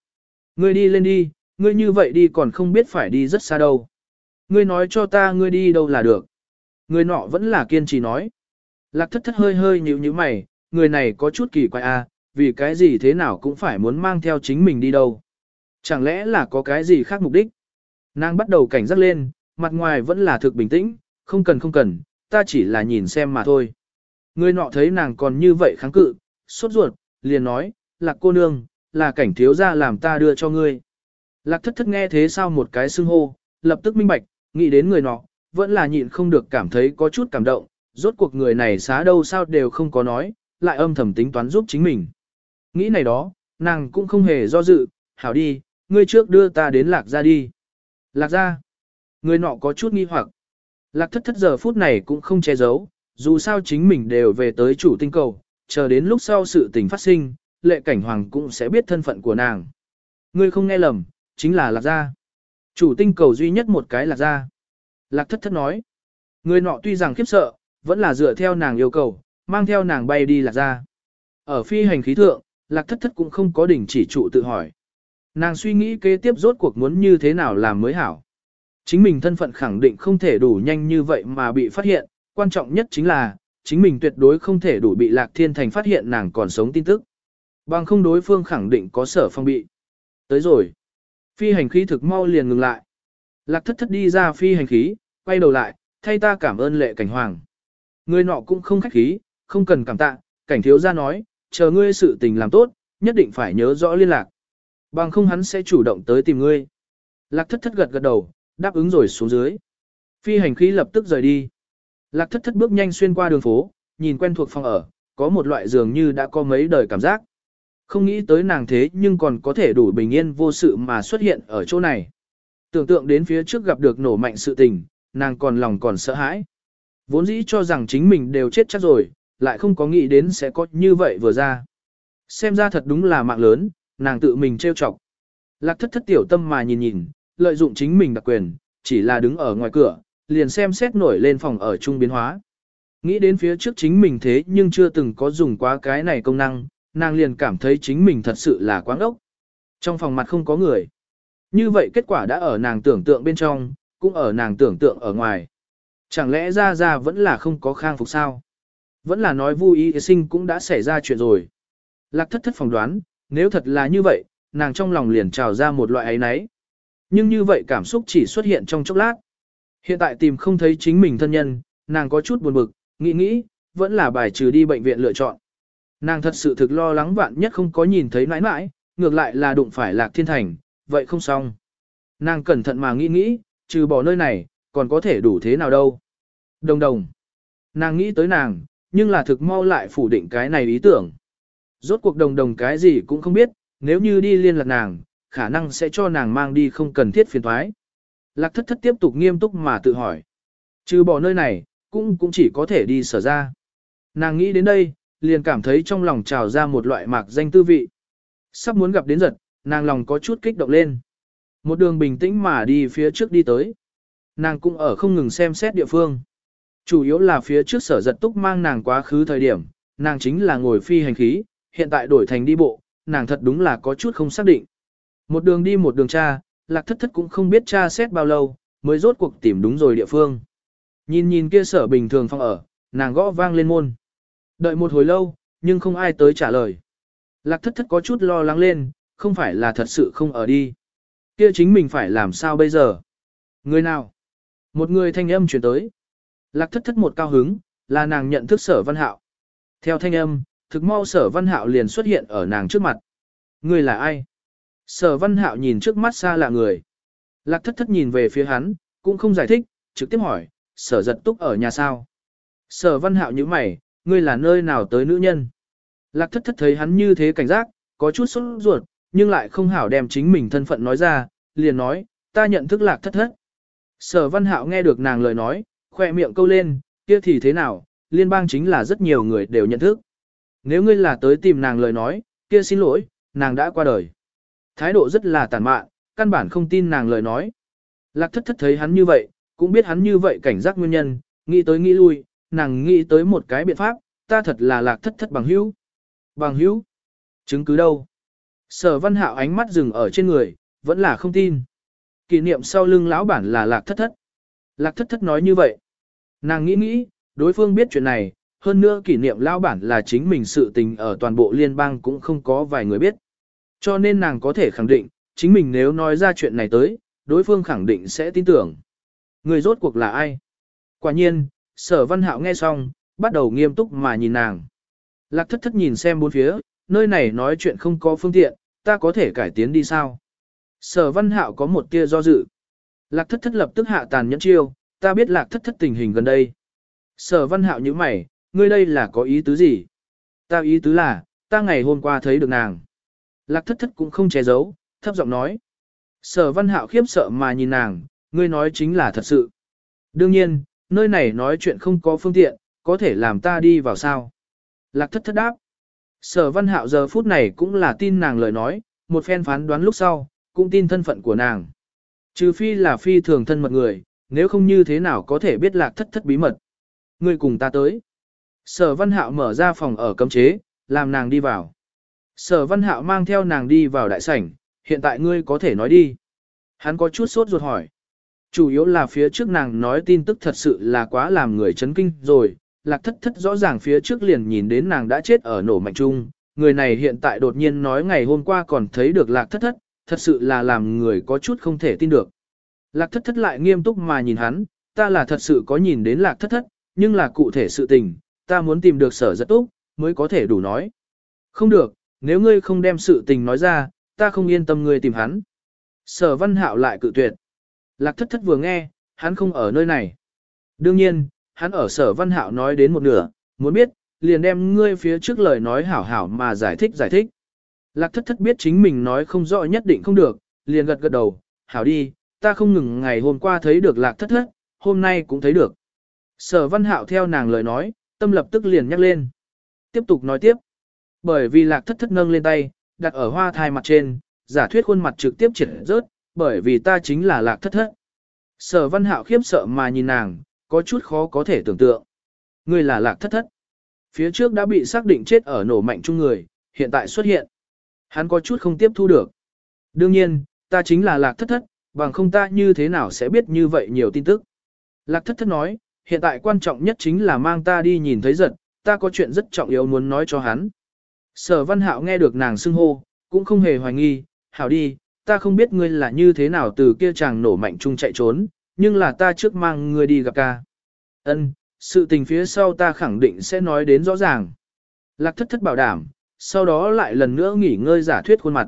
Ngươi đi lên đi, ngươi như vậy đi còn không biết phải đi rất xa đâu. Ngươi nói cho ta ngươi đi đâu là được. Người nọ vẫn là kiên trì nói. Lạc thất thất hơi hơi nhíu nhíu mày, người này có chút kỳ quái à, vì cái gì thế nào cũng phải muốn mang theo chính mình đi đâu. Chẳng lẽ là có cái gì khác mục đích? Nàng bắt đầu cảnh giác lên, mặt ngoài vẫn là thực bình tĩnh, không cần không cần, ta chỉ là nhìn xem mà thôi. Người nọ thấy nàng còn như vậy kháng cự, sốt ruột, liền nói, lạc cô nương, là cảnh thiếu gia làm ta đưa cho ngươi. Lạc thất thất nghe thế sao một cái xưng hô, lập tức minh bạch, nghĩ đến người nọ, vẫn là nhịn không được cảm thấy có chút cảm động, rốt cuộc người này xá đâu sao đều không có nói, lại âm thầm tính toán giúp chính mình. Nghĩ này đó, nàng cũng không hề do dự, hảo đi, ngươi trước đưa ta đến lạc ra đi. Lạc ra, người nọ có chút nghi hoặc. Lạc thất thất giờ phút này cũng không che giấu, dù sao chính mình đều về tới chủ tinh cầu, chờ đến lúc sau sự tình phát sinh, lệ cảnh hoàng cũng sẽ biết thân phận của nàng. Ngươi không nghe lầm, chính là lạc gia. Chủ tinh cầu duy nhất một cái lạc gia. Lạc thất thất nói. Người nọ tuy rằng khiếp sợ, vẫn là dựa theo nàng yêu cầu, mang theo nàng bay đi lạc gia. Ở phi hành khí thượng, lạc thất thất cũng không có đỉnh chỉ trụ tự hỏi. Nàng suy nghĩ kế tiếp rốt cuộc muốn như thế nào làm mới hảo. Chính mình thân phận khẳng định không thể đủ nhanh như vậy mà bị phát hiện, quan trọng nhất chính là, chính mình tuyệt đối không thể đủ bị lạc thiên thành phát hiện nàng còn sống tin tức. Bằng không đối phương khẳng định có sở phong bị. Tới rồi. Phi hành khí thực mau liền ngừng lại. Lạc thất thất đi ra phi hành khí, quay đầu lại, thay ta cảm ơn lệ cảnh hoàng. Người nọ cũng không khách khí, không cần cảm tạ, cảnh thiếu ra nói, chờ ngươi sự tình làm tốt, nhất định phải nhớ rõ liên lạc. Bằng không hắn sẽ chủ động tới tìm ngươi. Lạc thất thất gật gật đầu, đáp ứng rồi xuống dưới. Phi hành khí lập tức rời đi. Lạc thất thất bước nhanh xuyên qua đường phố, nhìn quen thuộc phòng ở, có một loại dường như đã có mấy đời cảm giác. Không nghĩ tới nàng thế nhưng còn có thể đủ bình yên vô sự mà xuất hiện ở chỗ này. Tưởng tượng đến phía trước gặp được nổ mạnh sự tình, nàng còn lòng còn sợ hãi. Vốn dĩ cho rằng chính mình đều chết chắc rồi, lại không có nghĩ đến sẽ có như vậy vừa ra. Xem ra thật đúng là mạng lớn, nàng tự mình trêu chọc. Lạc thất thất tiểu tâm mà nhìn nhìn, lợi dụng chính mình đặc quyền, chỉ là đứng ở ngoài cửa, liền xem xét nổi lên phòng ở trung biến hóa. Nghĩ đến phía trước chính mình thế nhưng chưa từng có dùng quá cái này công năng, nàng liền cảm thấy chính mình thật sự là quáng ốc. Trong phòng mặt không có người. Như vậy kết quả đã ở nàng tưởng tượng bên trong, cũng ở nàng tưởng tượng ở ngoài. Chẳng lẽ ra ra vẫn là không có khang phục sao? Vẫn là nói vui y sinh cũng đã xảy ra chuyện rồi. Lạc thất thất phỏng đoán, nếu thật là như vậy, nàng trong lòng liền trào ra một loại ấy nấy. Nhưng như vậy cảm xúc chỉ xuất hiện trong chốc lát. Hiện tại tìm không thấy chính mình thân nhân, nàng có chút buồn bực, nghĩ nghĩ, vẫn là bài trừ đi bệnh viện lựa chọn. Nàng thật sự thực lo lắng vạn nhất không có nhìn thấy nãi nãi, ngược lại là đụng phải lạc thiên thành, vậy không xong. Nàng cẩn thận mà nghĩ nghĩ, trừ bỏ nơi này, còn có thể đủ thế nào đâu. Đồng đồng. Nàng nghĩ tới nàng, nhưng là thực mau lại phủ định cái này ý tưởng. Rốt cuộc đồng đồng cái gì cũng không biết, nếu như đi liên lạc nàng, khả năng sẽ cho nàng mang đi không cần thiết phiền thoái. Lạc thất thất tiếp tục nghiêm túc mà tự hỏi. Trừ bỏ nơi này, cũng cũng chỉ có thể đi sở ra. Nàng nghĩ đến đây, liền cảm thấy trong lòng trào ra một loại mạc danh tư vị. Sắp muốn gặp đến giật, nàng lòng có chút kích động lên. Một đường bình tĩnh mà đi phía trước đi tới. Nàng cũng ở không ngừng xem xét địa phương. Chủ yếu là phía trước sở giật túc mang nàng quá khứ thời điểm, nàng chính là ngồi phi hành khí, hiện tại đổi thành đi bộ, nàng thật đúng là có chút không xác định. Một đường đi một đường tra, lạc thất thất cũng không biết tra xét bao lâu, mới rốt cuộc tìm đúng rồi địa phương. Nhìn nhìn kia sở bình thường phong ở, nàng gõ vang lên môn. Đợi một hồi lâu, nhưng không ai tới trả lời. Lạc thất thất có chút lo lắng lên, không phải là thật sự không ở đi. Kia chính mình phải làm sao bây giờ? Người nào? Một người thanh âm chuyển tới. Lạc thất thất một cao hứng, là nàng nhận thức sở văn hạo. Theo thanh âm, thực mau sở văn hạo liền xuất hiện ở nàng trước mặt. Người là ai? Sở văn hạo nhìn trước mắt xa lạ người. Lạc thất thất nhìn về phía hắn, cũng không giải thích, trực tiếp hỏi, sở giật túc ở nhà sao? Sở văn hạo như mày, ngươi là nơi nào tới nữ nhân? Lạc thất thất thấy hắn như thế cảnh giác, có chút sốt ruột, nhưng lại không hảo đem chính mình thân phận nói ra, liền nói, ta nhận thức lạc thất thất. Sở văn hạo nghe được nàng lời nói, khoe miệng câu lên, kia thì thế nào, liên bang chính là rất nhiều người đều nhận thức. Nếu ngươi là tới tìm nàng lời nói, kia xin lỗi, nàng đã qua đời. Thái độ rất là tàn mạn, căn bản không tin nàng lời nói. Lạc thất thất thấy hắn như vậy, cũng biết hắn như vậy cảnh giác nguyên nhân, nghĩ tới nghĩ lui, nàng nghĩ tới một cái biện pháp, ta thật là lạc thất thất bằng hữu. Bằng hữu? Chứng cứ đâu? Sở văn hạo ánh mắt dừng ở trên người, vẫn là không tin. Kỷ niệm sau lưng lão bản là lạc thất thất. Lạc thất thất nói như vậy. Nàng nghĩ nghĩ, đối phương biết chuyện này, hơn nữa kỷ niệm lão bản là chính mình sự tình ở toàn bộ liên bang cũng không có vài người biết. Cho nên nàng có thể khẳng định, chính mình nếu nói ra chuyện này tới, đối phương khẳng định sẽ tin tưởng. Người rốt cuộc là ai? Quả nhiên, sở văn hạo nghe xong, bắt đầu nghiêm túc mà nhìn nàng. Lạc thất thất nhìn xem bốn phía, nơi này nói chuyện không có phương tiện, ta có thể cải tiến đi sao? Sở văn hạo có một tia do dự. Lạc thất thất lập tức hạ tàn nhẫn chiêu, ta biết lạc thất thất tình hình gần đây. Sở văn hạo như mày, ngươi đây là có ý tứ gì? Ta ý tứ là, ta ngày hôm qua thấy được nàng. Lạc thất thất cũng không che giấu, thấp giọng nói. Sở văn hạo khiếp sợ mà nhìn nàng, ngươi nói chính là thật sự. Đương nhiên, nơi này nói chuyện không có phương tiện, có thể làm ta đi vào sao. Lạc thất thất đáp. Sở văn hạo giờ phút này cũng là tin nàng lời nói, một phen phán đoán lúc sau, cũng tin thân phận của nàng. Trừ phi là phi thường thân mật người, nếu không như thế nào có thể biết lạc thất thất bí mật. Ngươi cùng ta tới. Sở văn hạo mở ra phòng ở cấm chế, làm nàng đi vào. Sở văn hạo mang theo nàng đi vào đại sảnh, hiện tại ngươi có thể nói đi. Hắn có chút sốt ruột hỏi. Chủ yếu là phía trước nàng nói tin tức thật sự là quá làm người chấn kinh rồi, lạc thất thất rõ ràng phía trước liền nhìn đến nàng đã chết ở nổ mạnh chung, người này hiện tại đột nhiên nói ngày hôm qua còn thấy được lạc thất thất, thật sự là làm người có chút không thể tin được. Lạc thất thất lại nghiêm túc mà nhìn hắn, ta là thật sự có nhìn đến lạc thất thất, nhưng là cụ thể sự tình, ta muốn tìm được sở rất tốt, mới có thể đủ nói. Không được, nếu ngươi không đem sự tình nói ra, ta không yên tâm ngươi tìm hắn. Sở văn hạo lại cự tuyệt. Lạc thất thất vừa nghe, hắn không ở nơi này. Đương nhiên, hắn ở sở văn hạo nói đến một nửa, muốn biết, liền đem ngươi phía trước lời nói hảo hảo mà giải thích giải thích. Lạc thất thất biết chính mình nói không rõ nhất định không được, liền gật gật đầu, hảo đi, ta không ngừng ngày hôm qua thấy được lạc thất thất, hôm nay cũng thấy được. Sở văn hạo theo nàng lời nói, tâm lập tức liền nhắc lên. Tiếp tục nói tiếp. Bởi vì lạc thất thất nâng lên tay, đặt ở hoa thai mặt trên, giả thuyết khuôn mặt trực tiếp triệt rớt, bởi vì ta chính là lạc thất thất. Sở văn hạo khiếp sợ mà nhìn nàng, có chút khó có thể tưởng tượng. Ngươi là lạc thất thất. Phía trước đã bị xác định chết ở nổ mạnh chung người, hiện tại xuất hiện. Hắn có chút không tiếp thu được. Đương nhiên, ta chính là lạc thất thất, bằng không ta như thế nào sẽ biết như vậy nhiều tin tức. Lạc thất thất nói, hiện tại quan trọng nhất chính là mang ta đi nhìn thấy giật, ta có chuyện rất trọng yếu muốn nói cho hắn. Sở văn hạo nghe được nàng xưng hô, cũng không hề hoài nghi, hảo đi, ta không biết ngươi là như thế nào từ kia chàng nổ mạnh chung chạy trốn, nhưng là ta trước mang ngươi đi gặp ca. Ân, sự tình phía sau ta khẳng định sẽ nói đến rõ ràng. Lạc thất thất bảo đảm, sau đó lại lần nữa nghỉ ngơi giả thuyết khuôn mặt.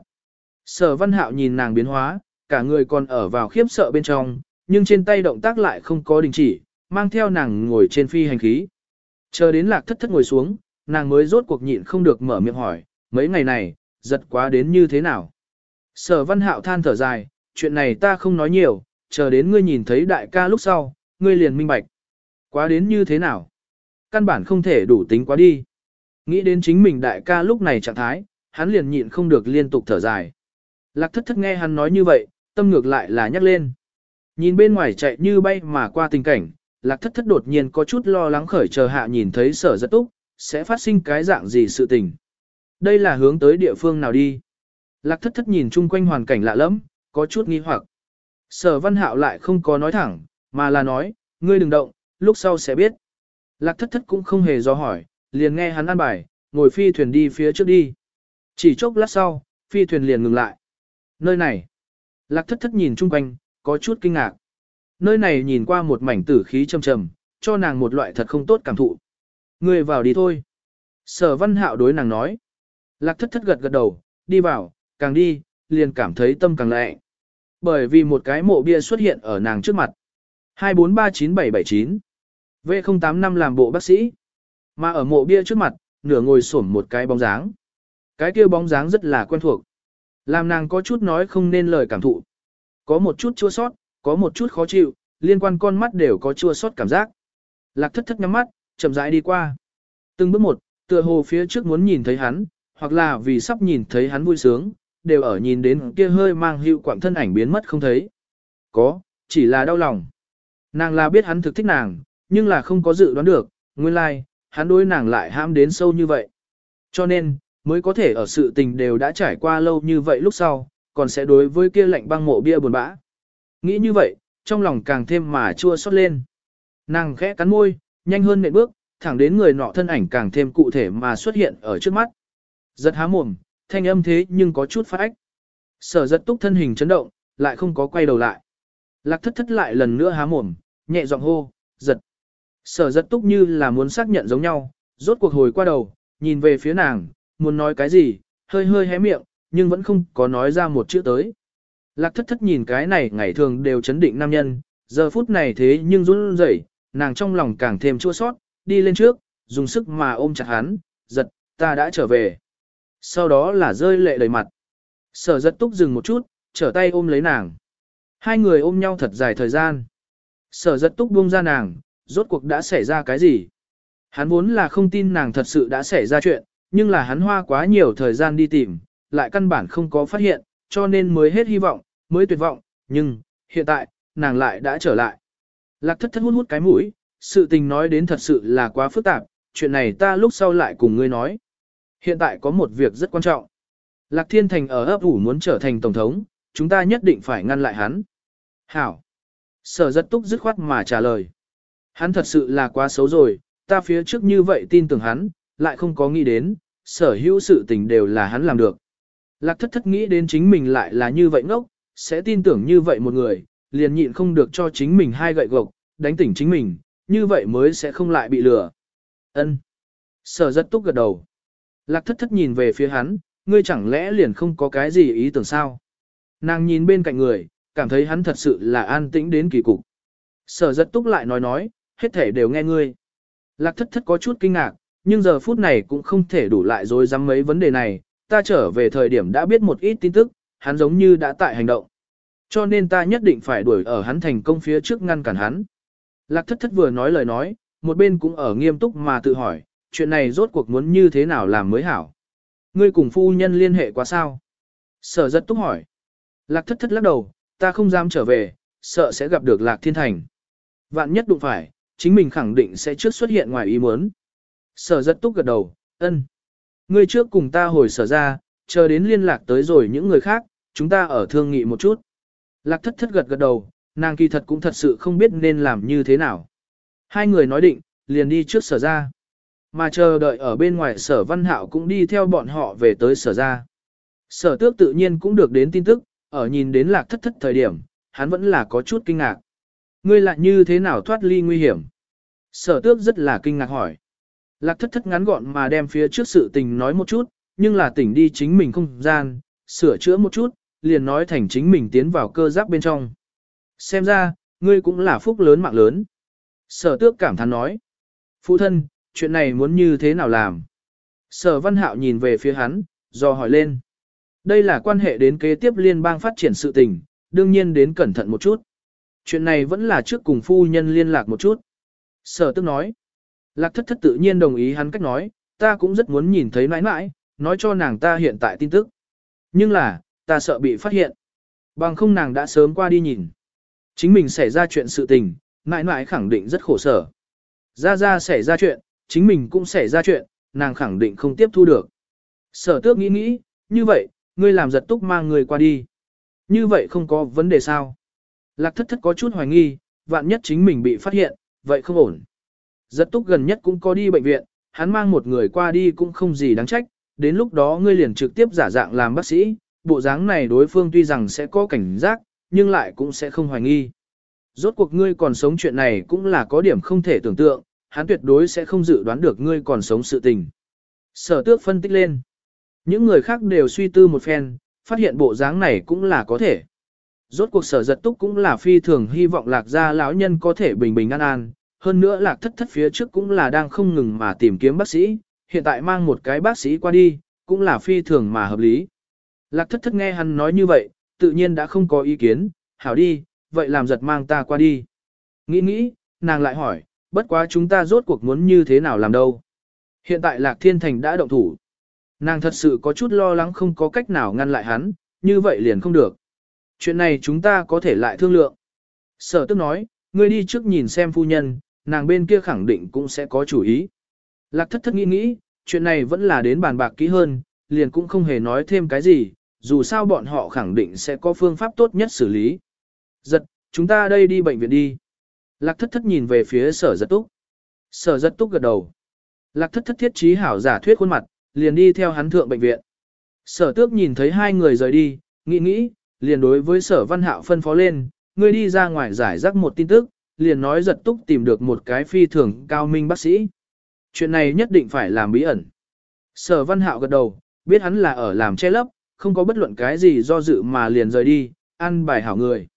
Sở văn hạo nhìn nàng biến hóa, cả người còn ở vào khiếp sợ bên trong, nhưng trên tay động tác lại không có đình chỉ, mang theo nàng ngồi trên phi hành khí. Chờ đến lạc thất thất ngồi xuống, nàng mới rốt cuộc nhịn không được mở miệng hỏi, mấy ngày này, giật quá đến như thế nào. Sở văn hạo than thở dài, chuyện này ta không nói nhiều, chờ đến ngươi nhìn thấy đại ca lúc sau, ngươi liền minh bạch. Quá đến như thế nào? Căn bản không thể đủ tính quá đi. Nghĩ đến chính mình đại ca lúc này trạng thái, hắn liền nhịn không được liên tục thở dài. Lạc thất thất nghe hắn nói như vậy, tâm ngược lại là nhắc lên. Nhìn bên ngoài chạy như bay mà qua tình cảnh, lạc thất thất đột nhiên có chút lo lắng khởi chờ hạ nhìn thấy sở rất túc, sẽ phát sinh cái dạng gì sự tình. Đây là hướng tới địa phương nào đi. Lạc thất thất nhìn chung quanh hoàn cảnh lạ lẫm, có chút nghi hoặc. Sở văn hạo lại không có nói thẳng, mà là nói, ngươi đừng động, lúc sau sẽ biết. Lạc thất thất cũng không hề do hỏi, liền nghe hắn ăn bài, ngồi phi thuyền đi phía trước đi. Chỉ chốc lát sau, phi thuyền liền ngừng lại. Nơi này, lạc thất thất nhìn chung quanh, có chút kinh ngạc. Nơi này nhìn qua một mảnh tử khí trầm trầm, cho nàng một loại thật không tốt cảm thụ. Ngươi vào đi thôi. Sở văn hạo đối nàng nói. Lạc thất thất gật gật đầu, đi vào, càng đi, liền cảm thấy tâm càng lệ. Bởi vì một cái mộ bia xuất hiện ở nàng trước mặt. 2439779 V085 làm bộ bác sĩ. Mà ở mộ bia trước mặt, nửa ngồi xổm một cái bóng dáng. Cái kia bóng dáng rất là quen thuộc. Làm nàng có chút nói không nên lời cảm thụ. Có một chút chua sót, có một chút khó chịu, liên quan con mắt đều có chua sót cảm giác. Lạc thất thất nhắm mắt, chậm rãi đi qua. Từng bước một, tựa hồ phía trước muốn nhìn thấy hắn, hoặc là vì sắp nhìn thấy hắn vui sướng, đều ở nhìn đến kia hơi mang hiệu quạng thân ảnh biến mất không thấy. Có, chỉ là đau lòng. Nàng là biết hắn thực thích nàng, nhưng là không có dự đoán được, nguyên lai, like, hắn đối nàng lại ham đến sâu như vậy. Cho nên, mới có thể ở sự tình đều đã trải qua lâu như vậy lúc sau, còn sẽ đối với kia lạnh băng mộ bia buồn bã. Nghĩ như vậy, trong lòng càng thêm mà chua xót lên. Nàng khẽ cắn môi, nhanh hơn nện bước, thẳng đến người nọ thân ảnh càng thêm cụ thể mà xuất hiện ở trước mắt. Giật há mồm, thanh âm thế nhưng có chút phát ách. Sở giật túc thân hình chấn động, lại không có quay đầu lại. Lạc thất thất lại lần nữa há mồm, nhẹ giọng hô, giật. Sở giật túc như là muốn xác nhận giống nhau, rốt cuộc hồi qua đầu, nhìn về phía nàng, muốn nói cái gì, hơi hơi hé miệng, nhưng vẫn không có nói ra một chữ tới. Lạc thất thất nhìn cái này ngày thường đều chấn định nam nhân, giờ phút này thế nhưng run rẩy, nàng trong lòng càng thêm chua sót, đi lên trước, dùng sức mà ôm chặt hắn, giật, ta đã trở về. Sau đó là rơi lệ đầy mặt. Sở giật túc dừng một chút, trở tay ôm lấy nàng. Hai người ôm nhau thật dài thời gian. Sở giật túc buông ra nàng, rốt cuộc đã xảy ra cái gì? Hắn vốn là không tin nàng thật sự đã xảy ra chuyện, nhưng là hắn hoa quá nhiều thời gian đi tìm, lại căn bản không có phát hiện, cho nên mới hết hy vọng, mới tuyệt vọng, nhưng, hiện tại, nàng lại đã trở lại. Lạc thất thất hút hút cái mũi, sự tình nói đến thật sự là quá phức tạp, chuyện này ta lúc sau lại cùng ngươi nói. Hiện tại có một việc rất quan trọng. Lạc Thiên Thành ở ấp ủ muốn trở thành Tổng thống, chúng ta nhất định phải ngăn lại hắn. Hảo. Sở rất túc dứt khoát mà trả lời. Hắn thật sự là quá xấu rồi, ta phía trước như vậy tin tưởng hắn, lại không có nghĩ đến, sở hữu sự tình đều là hắn làm được. Lạc thất thất nghĩ đến chính mình lại là như vậy ngốc, sẽ tin tưởng như vậy một người, liền nhịn không được cho chính mình hai gậy gộc, đánh tỉnh chính mình, như vậy mới sẽ không lại bị lừa. Ân. Sở rất túc gật đầu. Lạc thất thất nhìn về phía hắn, ngươi chẳng lẽ liền không có cái gì ý tưởng sao? Nàng nhìn bên cạnh người, cảm thấy hắn thật sự là an tĩnh đến kỳ cục. Sở rất túc lại nói nói, hết thể đều nghe ngươi. Lạc thất thất có chút kinh ngạc, nhưng giờ phút này cũng không thể đủ lại rồi dám mấy vấn đề này, ta trở về thời điểm đã biết một ít tin tức, hắn giống như đã tại hành động. Cho nên ta nhất định phải đuổi ở hắn thành công phía trước ngăn cản hắn. Lạc thất thất vừa nói lời nói, một bên cũng ở nghiêm túc mà tự hỏi, chuyện này rốt cuộc muốn như thế nào làm mới hảo. Ngươi cùng phu nhân liên hệ quá sao? Sở rất túc hỏi. Lạc thất thất lắc đầu, ta không dám trở về, sợ sẽ gặp được lạc thiên thành. Vạn nhất đụng phải, chính mình khẳng định sẽ trước xuất hiện ngoài ý muốn. Sở rất túc gật đầu, ân. Ngươi trước cùng ta hồi sở ra, chờ đến liên lạc tới rồi những người khác, chúng ta ở thương nghị một chút. Lạc thất thất gật gật đầu, nàng kỳ thật cũng thật sự không biết nên làm như thế nào. Hai người nói định, liền đi trước sở ra. Mà chờ đợi ở bên ngoài sở văn hạo cũng đi theo bọn họ về tới sở ra. Sở tước tự nhiên cũng được đến tin tức, ở nhìn đến lạc thất thất thời điểm, hắn vẫn là có chút kinh ngạc. Ngươi lại như thế nào thoát ly nguy hiểm? Sở tước rất là kinh ngạc hỏi. Lạc thất thất ngắn gọn mà đem phía trước sự tình nói một chút, nhưng là tỉnh đi chính mình không gian, sửa chữa một chút, liền nói thành chính mình tiến vào cơ giáp bên trong. Xem ra, ngươi cũng là phúc lớn mạng lớn. Sở tước cảm thán nói. Phụ thân, chuyện này muốn như thế nào làm? Sở văn hạo nhìn về phía hắn, do hỏi lên. Đây là quan hệ đến kế tiếp liên bang phát triển sự tình, đương nhiên đến cẩn thận một chút. Chuyện này vẫn là trước cùng phu nhân liên lạc một chút. Sở tước nói. Lạc thất thất tự nhiên đồng ý hắn cách nói, ta cũng rất muốn nhìn thấy nãi nãi, nói cho nàng ta hiện tại tin tức. Nhưng là, ta sợ bị phát hiện. Bằng không nàng đã sớm qua đi nhìn. Chính mình xảy ra chuyện sự tình, mãi mãi khẳng định rất khổ sở. Ra ra xảy ra chuyện, chính mình cũng xảy ra chuyện, nàng khẳng định không tiếp thu được. Sở tước nghĩ nghĩ, như vậy, ngươi làm giật túc mang người qua đi. Như vậy không có vấn đề sao. Lạc thất thất có chút hoài nghi, vạn nhất chính mình bị phát hiện, vậy không ổn. Giật túc gần nhất cũng có đi bệnh viện, hắn mang một người qua đi cũng không gì đáng trách, đến lúc đó ngươi liền trực tiếp giả dạng làm bác sĩ, bộ dáng này đối phương tuy rằng sẽ có cảnh giác, nhưng lại cũng sẽ không hoài nghi. Rốt cuộc ngươi còn sống chuyện này cũng là có điểm không thể tưởng tượng, hắn tuyệt đối sẽ không dự đoán được ngươi còn sống sự tình. Sở tước phân tích lên. Những người khác đều suy tư một phen, phát hiện bộ dáng này cũng là có thể. Rốt cuộc sở giật túc cũng là phi thường hy vọng lạc gia lão nhân có thể bình bình an an, hơn nữa lạc thất thất phía trước cũng là đang không ngừng mà tìm kiếm bác sĩ, hiện tại mang một cái bác sĩ qua đi, cũng là phi thường mà hợp lý. Lạc thất thất nghe hắn nói như vậy, tự nhiên đã không có ý kiến, hảo đi, vậy làm giật mang ta qua đi. Nghĩ nghĩ, nàng lại hỏi, bất quá chúng ta rốt cuộc muốn như thế nào làm đâu. Hiện tại Lạc Thiên Thành đã động thủ. Nàng thật sự có chút lo lắng không có cách nào ngăn lại hắn, như vậy liền không được. Chuyện này chúng ta có thể lại thương lượng. Sở tức nói, ngươi đi trước nhìn xem phu nhân, nàng bên kia khẳng định cũng sẽ có chủ ý. Lạc thất thất nghĩ nghĩ, chuyện này vẫn là đến bàn bạc kỹ hơn, liền cũng không hề nói thêm cái gì, dù sao bọn họ khẳng định sẽ có phương pháp tốt nhất xử lý. Giật, chúng ta đây đi bệnh viện đi. Lạc thất thất nhìn về phía sở giật túc. Sở giật túc gật đầu. Lạc thất thất thiết trí hảo giả thuyết khuôn mặt, liền đi theo hắn thượng bệnh viện. Sở tước nhìn thấy hai người rời đi, nghĩ nghĩ, liền đối với sở văn hạo phân phó lên, ngươi đi ra ngoài giải rắc một tin tức, liền nói giật túc tìm được một cái phi thường cao minh bác sĩ. Chuyện này nhất định phải làm bí ẩn. Sở văn hạo gật đầu, biết hắn là ở làm che lấp, không có bất luận cái gì do dự mà liền rời đi, ăn bài hảo người.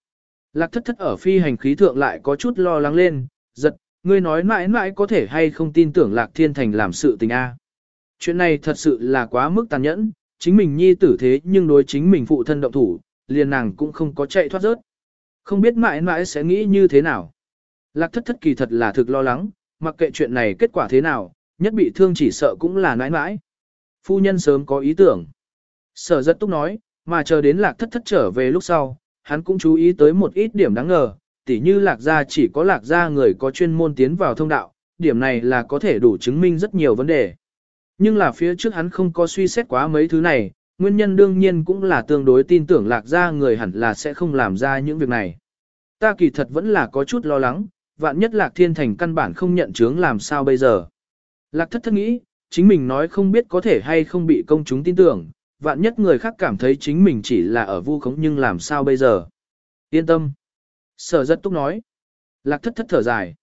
Lạc thất thất ở phi hành khí thượng lại có chút lo lắng lên, giật, ngươi nói mãi mãi có thể hay không tin tưởng Lạc Thiên Thành làm sự tình A. Chuyện này thật sự là quá mức tàn nhẫn, chính mình nhi tử thế nhưng đối chính mình phụ thân động thủ, liền nàng cũng không có chạy thoát rớt. Không biết mãi mãi sẽ nghĩ như thế nào. Lạc thất thất kỳ thật là thực lo lắng, mặc kệ chuyện này kết quả thế nào, nhất bị thương chỉ sợ cũng là mãi mãi. Phu nhân sớm có ý tưởng. Sở rất túc nói, mà chờ đến lạc thất thất trở về lúc sau, hắn cũng chú ý tới một ít điểm đáng ngờ, tỉ như lạc gia chỉ có lạc gia người có chuyên môn tiến vào thông đạo, điểm này là có thể đủ chứng minh rất nhiều vấn đề. Nhưng là phía trước hắn không có suy xét quá mấy thứ này, nguyên nhân đương nhiên cũng là tương đối tin tưởng lạc gia người hẳn là sẽ không làm ra những việc này. Ta kỳ thật vẫn là có chút lo lắng, vạn nhất lạc thiên thành căn bản không nhận chứng làm sao bây giờ. Lạc thất thất nghĩ, chính mình nói không biết có thể hay không bị công chúng tin tưởng, vạn nhất người khác cảm thấy chính mình chỉ là ở vu khống nhưng làm sao bây giờ. Yên tâm. Sở giật túc nói. Lạc thất thất thở dài.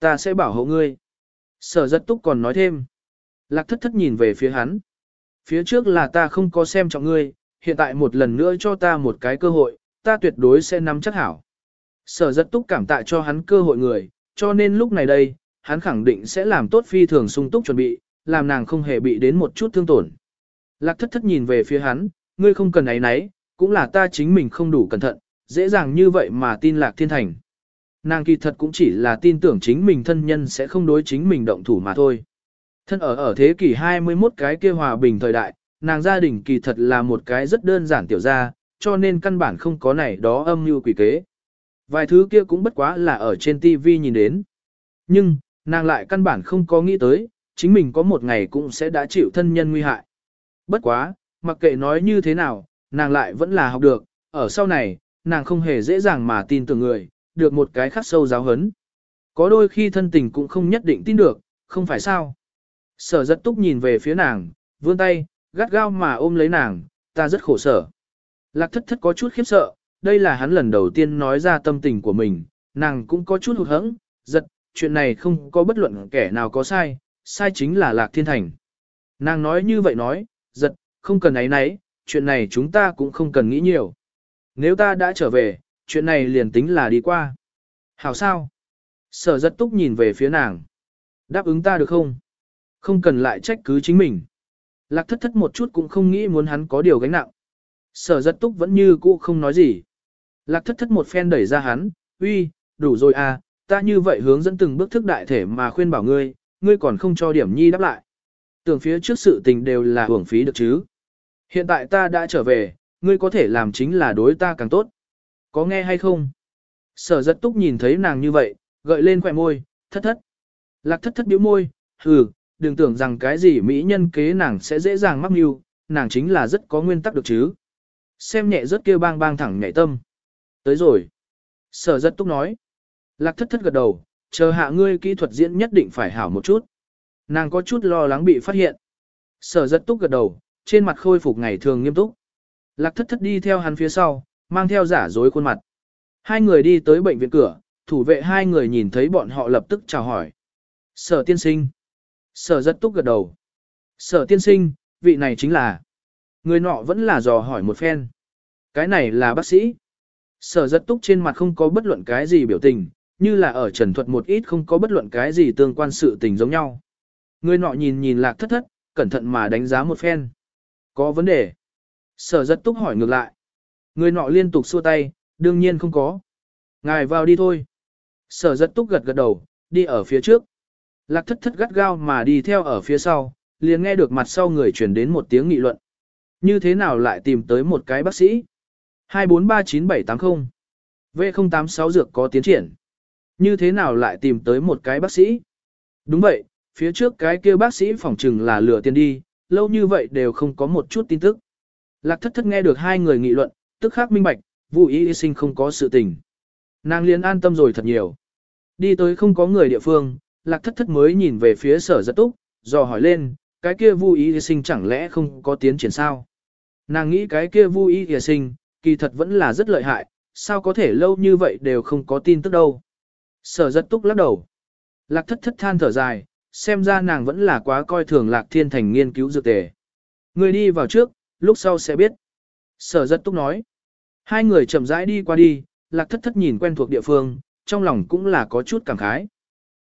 Ta sẽ bảo hộ ngươi. Sở giật túc còn nói thêm. Lạc thất thất nhìn về phía hắn. Phía trước là ta không có xem trọng ngươi, hiện tại một lần nữa cho ta một cái cơ hội, ta tuyệt đối sẽ nắm chắc hảo. Sở giật túc cảm tạ cho hắn cơ hội người, cho nên lúc này đây, hắn khẳng định sẽ làm tốt phi thường sung túc chuẩn bị, làm nàng không hề bị đến một chút thương tổn. Lạc thất thất nhìn về phía hắn, ngươi không cần ấy nấy, cũng là ta chính mình không đủ cẩn thận, dễ dàng như vậy mà tin lạc thiên thành. Nàng kỳ thật cũng chỉ là tin tưởng chính mình thân nhân sẽ không đối chính mình động thủ mà thôi. Thân ở ở thế kỷ 21 cái kia hòa bình thời đại, nàng gia đình kỳ thật là một cái rất đơn giản tiểu gia, cho nên căn bản không có này đó âm mưu quỷ kế. Vài thứ kia cũng bất quá là ở trên TV nhìn đến. Nhưng, nàng lại căn bản không có nghĩ tới, chính mình có một ngày cũng sẽ đã chịu thân nhân nguy hại. Bất quá, mặc kệ nói như thế nào, nàng lại vẫn là học được, ở sau này, nàng không hề dễ dàng mà tin tưởng người, được một cái khắc sâu giáo hấn. Có đôi khi thân tình cũng không nhất định tin được, không phải sao. Sở rất túc nhìn về phía nàng, vươn tay, gắt gao mà ôm lấy nàng, ta rất khổ sở. Lạc thất thất có chút khiếp sợ, đây là hắn lần đầu tiên nói ra tâm tình của mình, nàng cũng có chút hụt hẫng, giật, chuyện này không có bất luận kẻ nào có sai, sai chính là Lạc Thiên Thành. Nàng nói như vậy nói, giật, không cần ấy nấy, chuyện này chúng ta cũng không cần nghĩ nhiều. Nếu ta đã trở về, chuyện này liền tính là đi qua. Hảo sao? Sở giật túc nhìn về phía nàng. Đáp ứng ta được không? Không cần lại trách cứ chính mình. Lạc thất thất một chút cũng không nghĩ muốn hắn có điều gánh nặng. Sở giật túc vẫn như cũ không nói gì. Lạc thất thất một phen đẩy ra hắn, uy, đủ rồi à, ta như vậy hướng dẫn từng bước thức đại thể mà khuyên bảo ngươi, ngươi còn không cho điểm nhi đáp lại. Tưởng phía trước sự tình đều là hưởng phí được chứ. Hiện tại ta đã trở về, ngươi có thể làm chính là đối ta càng tốt. Có nghe hay không? Sở giật túc nhìn thấy nàng như vậy, gợi lên khỏe môi, thất thất. Lạc thất thất biểu môi, hừ, đừng tưởng rằng cái gì mỹ nhân kế nàng sẽ dễ dàng mắc mưu, nàng chính là rất có nguyên tắc được chứ. Xem nhẹ rất kêu bang bang thẳng nhảy tâm. Tới rồi. Sở giật túc nói. Lạc thất thất gật đầu, chờ hạ ngươi kỹ thuật diễn nhất định phải hảo một chút. Nàng có chút lo lắng bị phát hiện. Sở giật túc gật đầu, trên mặt khôi phục ngày thường nghiêm túc. Lạc thất thất đi theo hắn phía sau, mang theo giả dối khuôn mặt. Hai người đi tới bệnh viện cửa, thủ vệ hai người nhìn thấy bọn họ lập tức chào hỏi. Sở tiên sinh. Sở giật túc gật đầu. Sở tiên sinh, vị này chính là. Người nọ vẫn là dò hỏi một phen. Cái này là bác sĩ. Sở giật túc trên mặt không có bất luận cái gì biểu tình, như là ở trần thuật một ít không có bất luận cái gì tương quan sự tình giống nhau. Người nọ nhìn nhìn lạc thất thất, cẩn thận mà đánh giá một phen. Có vấn đề. Sở rất túc hỏi ngược lại. Người nọ liên tục xua tay, đương nhiên không có. Ngài vào đi thôi. Sở rất túc gật gật đầu, đi ở phía trước. Lạc thất thất gắt gao mà đi theo ở phía sau, liền nghe được mặt sau người chuyển đến một tiếng nghị luận. Như thế nào lại tìm tới một cái bác sĩ? 2439780 V086 dược có tiến triển. Như thế nào lại tìm tới một cái bác sĩ? Đúng vậy, phía trước cái kia bác sĩ phỏng trừng là lừa tiền đi, lâu như vậy đều không có một chút tin tức. Lạc thất thất nghe được hai người nghị luận, tức khắc minh bạch, vụ y sinh không có sự tình. Nàng liền an tâm rồi thật nhiều. Đi tới không có người địa phương, lạc thất thất mới nhìn về phía sở giật túc, dò hỏi lên, cái kia vu y sinh chẳng lẽ không có tiến triển sao? Nàng nghĩ cái kia vu y sinh, kỳ thật vẫn là rất lợi hại, sao có thể lâu như vậy đều không có tin tức đâu. Sở giật túc lắc đầu. Lạc thất thất than thở dài, xem ra nàng vẫn là quá coi thường lạc thiên thành nghiên cứu dược tề. Người đi vào trước, lúc sau sẽ biết. Sở rất túc nói. Hai người chậm rãi đi qua đi, lạc thất thất nhìn quen thuộc địa phương, trong lòng cũng là có chút cảm khái.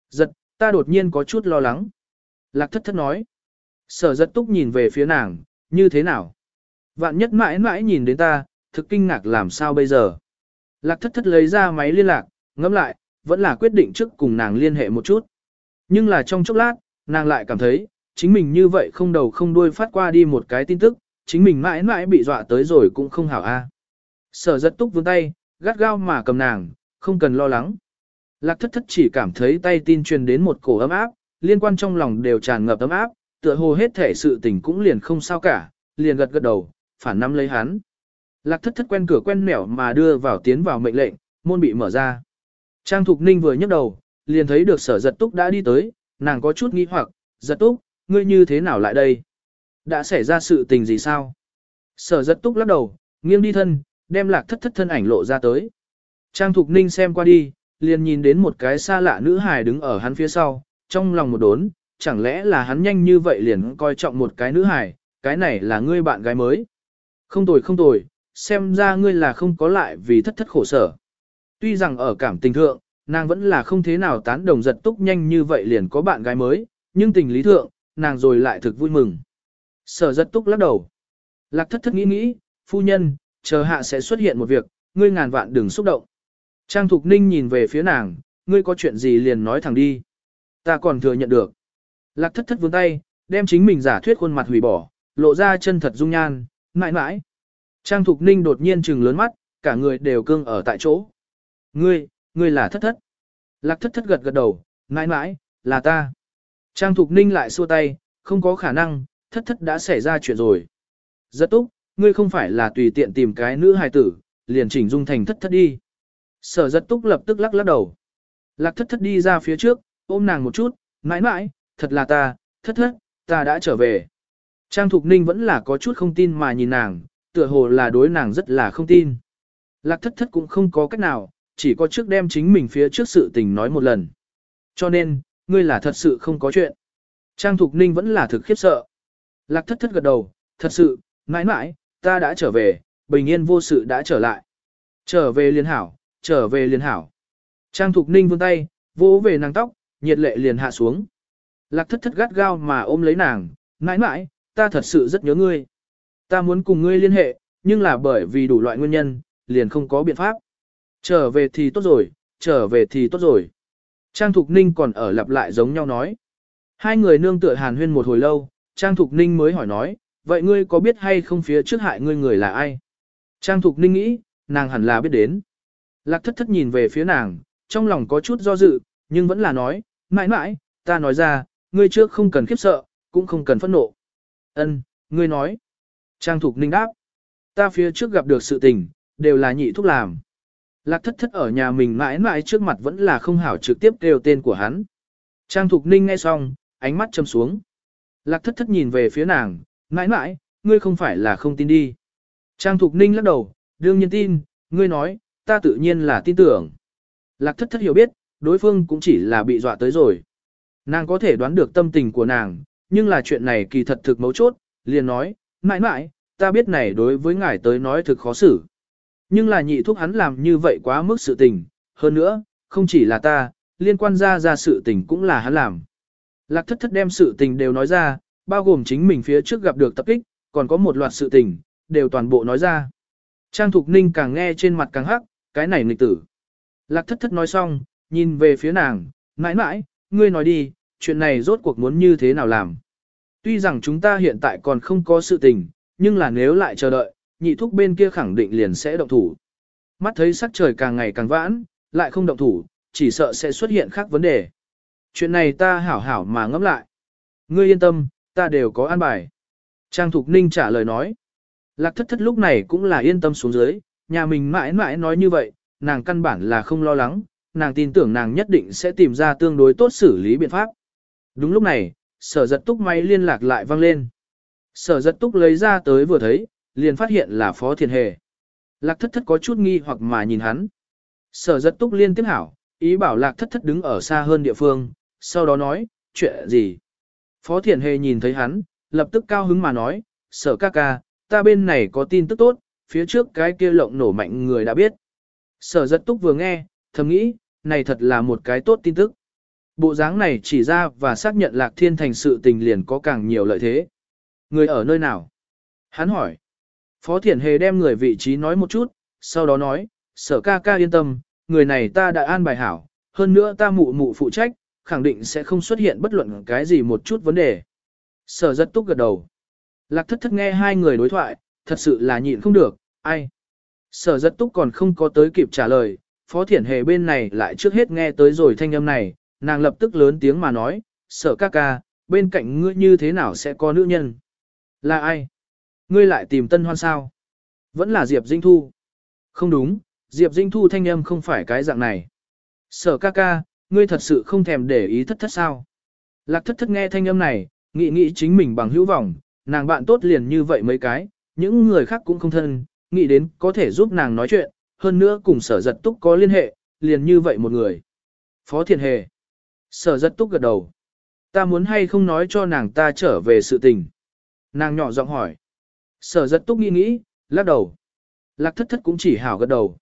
Giật, ta đột nhiên có chút lo lắng. Lạc thất thất nói. Sở rất túc nhìn về phía nàng, như thế nào? Vạn nhất mãi mãi nhìn đến ta, thực kinh ngạc làm sao bây giờ? Lạc thất thất lấy ra máy liên lạc, ngẫm lại, vẫn là quyết định trước cùng nàng liên hệ một chút. Nhưng là trong chốc lát, nàng lại cảm thấy, chính mình như vậy không đầu không đuôi phát qua đi một cái tin tức, chính mình mãi mãi bị dọa tới rồi cũng không hảo a. Sở giật túc vươn tay, gắt gao mà cầm nàng, không cần lo lắng. Lạc thất thất chỉ cảm thấy tay tin truyền đến một cổ ấm áp, liên quan trong lòng đều tràn ngập ấm áp, tựa hồ hết thể sự tình cũng liền không sao cả, liền gật gật đầu, phản nắm lấy hắn. Lạc thất thất quen cửa quen mẻo mà đưa vào tiến vào mệnh lệnh, môn bị mở ra. Trang Thục Ninh vừa nhấc đầu, liền thấy được sở giật túc đã đi tới, nàng có chút nghi hoặc, giật túc, ngươi như thế nào lại đây? Đã xảy ra sự tình gì sao? Sở giật túc lắc đầu, nghiêng đi thân, đem lạc thất thất thân ảnh lộ ra tới. Trang Thục Ninh xem qua đi, liền nhìn đến một cái xa lạ nữ hài đứng ở hắn phía sau, trong lòng một đốn, chẳng lẽ là hắn nhanh như vậy liền coi trọng một cái nữ hài, cái này là ngươi bạn gái mới. Không tồi không tồi, xem ra ngươi là không có lại vì thất thất khổ sở. Tuy rằng ở cảm tình thượng, nàng vẫn là không thế nào tán đồng giật túc nhanh như vậy liền có bạn gái mới, nhưng tình lý thượng, nàng rồi lại thực vui mừng. Sở giật túc lắc đầu. Lạc thất thất nghĩ nghĩ, phu nhân, chờ hạ sẽ xuất hiện một việc, ngươi ngàn vạn đừng xúc động. Trang Thục Ninh nhìn về phía nàng, ngươi có chuyện gì liền nói thẳng đi. Ta còn thừa nhận được. Lạc thất thất vươn tay, đem chính mình giả thuyết khuôn mặt hủy bỏ, lộ ra chân thật dung nhan, mãi mãi. Trang Thục Ninh đột nhiên trừng lớn mắt, cả người đều cương ở tại chỗ. Ngươi, ngươi là thất thất. Lạc thất thất gật gật đầu, mãi mãi, là ta. Trang Thục Ninh lại xua tay, không có khả năng, thất thất đã xảy ra chuyện rồi. Rất túc, ngươi không phải là tùy tiện tìm cái nữ hài tử, liền chỉnh dung thành thất thất đi. Sở giật túc lập tức lắc lắc đầu. Lạc thất thất đi ra phía trước, ôm nàng một chút, mãi mãi, thật là ta, thất thất, ta đã trở về. Trang Thục Ninh vẫn là có chút không tin mà nhìn nàng, tựa hồ là đối nàng rất là không tin. Lạc thất thất cũng không có cách nào, chỉ có trước đem chính mình phía trước sự tình nói một lần. Cho nên, ngươi là thật sự không có chuyện. Trang Thục Ninh vẫn là thực khiếp sợ. Lạc thất thất gật đầu, thật sự, mãi mãi, ta đã trở về, bình yên vô sự đã trở lại. Trở về liên hảo, trở về liên hảo. Trang Thục Ninh vươn tay, vỗ về nàng tóc, nhiệt lệ liền hạ xuống. Lạc thất thất gắt gao mà ôm lấy nàng, mãi mãi, ta thật sự rất nhớ ngươi. Ta muốn cùng ngươi liên hệ, nhưng là bởi vì đủ loại nguyên nhân, liền không có biện pháp. Trở về thì tốt rồi, trở về thì tốt rồi. Trang Thục Ninh còn ở lặp lại giống nhau nói. Hai người nương tựa hàn huyên một hồi lâu, Trang Thục Ninh mới hỏi nói, vậy ngươi có biết hay không phía trước hại ngươi người là ai? Trang Thục Ninh nghĩ, nàng hẳn là biết đến. Lạc thất thất nhìn về phía nàng, trong lòng có chút do dự, nhưng vẫn là nói, mãi mãi, ta nói ra, ngươi trước không cần khiếp sợ, cũng không cần phẫn nộ. Ân, ngươi nói. Trang Thục Ninh đáp. Ta phía trước gặp được sự tình, đều là nhị thúc làm. Lạc thất thất ở nhà mình mãi mãi trước mặt vẫn là không hảo trực tiếp kêu tên của hắn. Trang Thục Ninh nghe xong, ánh mắt châm xuống. Lạc thất thất nhìn về phía nàng, mãi mãi, ngươi không phải là không tin đi. Trang Thục Ninh lắc đầu, đương nhiên tin, ngươi nói, ta tự nhiên là tin tưởng. Lạc thất thất hiểu biết, đối phương cũng chỉ là bị dọa tới rồi. Nàng có thể đoán được tâm tình của nàng, nhưng là chuyện này kỳ thật thực mấu chốt, liền nói, mãi mãi, ta biết này đối với ngài tới nói thực khó xử. Nhưng là nhị thúc hắn làm như vậy quá mức sự tình, hơn nữa, không chỉ là ta, liên quan ra ra sự tình cũng là hắn làm. Lạc thất thất đem sự tình đều nói ra, bao gồm chính mình phía trước gặp được tập kích, còn có một loạt sự tình, đều toàn bộ nói ra. Trang Thục Ninh càng nghe trên mặt càng hắc, cái này nghịch tử. Lạc thất thất nói xong, nhìn về phía nàng, mãi mãi, ngươi nói đi, chuyện này rốt cuộc muốn như thế nào làm. Tuy rằng chúng ta hiện tại còn không có sự tình, nhưng là nếu lại chờ đợi, nhị thúc bên kia khẳng định liền sẽ động thủ. Mắt thấy sắc trời càng ngày càng vãn, lại không động thủ, chỉ sợ sẽ xuất hiện khác vấn đề. Chuyện này ta hảo hảo mà ngẫm lại. Ngươi yên tâm, ta đều có an bài. Trang Thục Ninh trả lời nói. Lạc thất thất lúc này cũng là yên tâm xuống dưới, nhà mình mãi mãi nói như vậy, nàng căn bản là không lo lắng, nàng tin tưởng nàng nhất định sẽ tìm ra tương đối tốt xử lý biện pháp. Đúng lúc này, sở giật túc máy liên lạc lại vang lên. Sở giật túc lấy ra tới vừa thấy, liền phát hiện là Phó Thiền Hề. Lạc thất thất có chút nghi hoặc mà nhìn hắn. Sở giật túc liên tiếp hảo, ý bảo lạc thất thất đứng ở xa hơn địa phương, sau đó nói, chuyện gì? Phó Thiền Hề nhìn thấy hắn, lập tức cao hứng mà nói, sở ca ca, ta bên này có tin tức tốt, phía trước cái kia lộng nổ mạnh người đã biết. Sở giật túc vừa nghe, thầm nghĩ, này thật là một cái tốt tin tức. Bộ dáng này chỉ ra và xác nhận lạc thiên thành sự tình liền có càng nhiều lợi thế. Người ở nơi nào? Hắn hỏi. Phó Thiển Hề đem người vị trí nói một chút, sau đó nói, sở ca ca yên tâm, người này ta đã an bài hảo, hơn nữa ta mụ mụ phụ trách, khẳng định sẽ không xuất hiện bất luận cái gì một chút vấn đề. Sở rất túc gật đầu. Lạc thất thất nghe hai người đối thoại, thật sự là nhịn không được, ai. Sở rất túc còn không có tới kịp trả lời, Phó Thiển Hề bên này lại trước hết nghe tới rồi thanh âm này, nàng lập tức lớn tiếng mà nói, sở ca ca, bên cạnh ngươi như thế nào sẽ có nữ nhân? Là ai? Ngươi lại tìm tân hoan sao? Vẫn là Diệp Dinh Thu. Không đúng, Diệp Dinh Thu thanh âm không phải cái dạng này. Sở ca ca, ngươi thật sự không thèm để ý thất thất sao? Lạc thất thất nghe thanh âm này, nghĩ nghĩ chính mình bằng hữu vọng, nàng bạn tốt liền như vậy mấy cái, những người khác cũng không thân, nghĩ đến có thể giúp nàng nói chuyện, hơn nữa cùng sở giật túc có liên hệ, liền như vậy một người. Phó Thiền Hề. Sở giật túc gật đầu. Ta muốn hay không nói cho nàng ta trở về sự tình. Nàng nhỏ giọng hỏi. Sở giật túc nghĩ nghĩ, lắc đầu. Lạc thất thất cũng chỉ hảo gật đầu.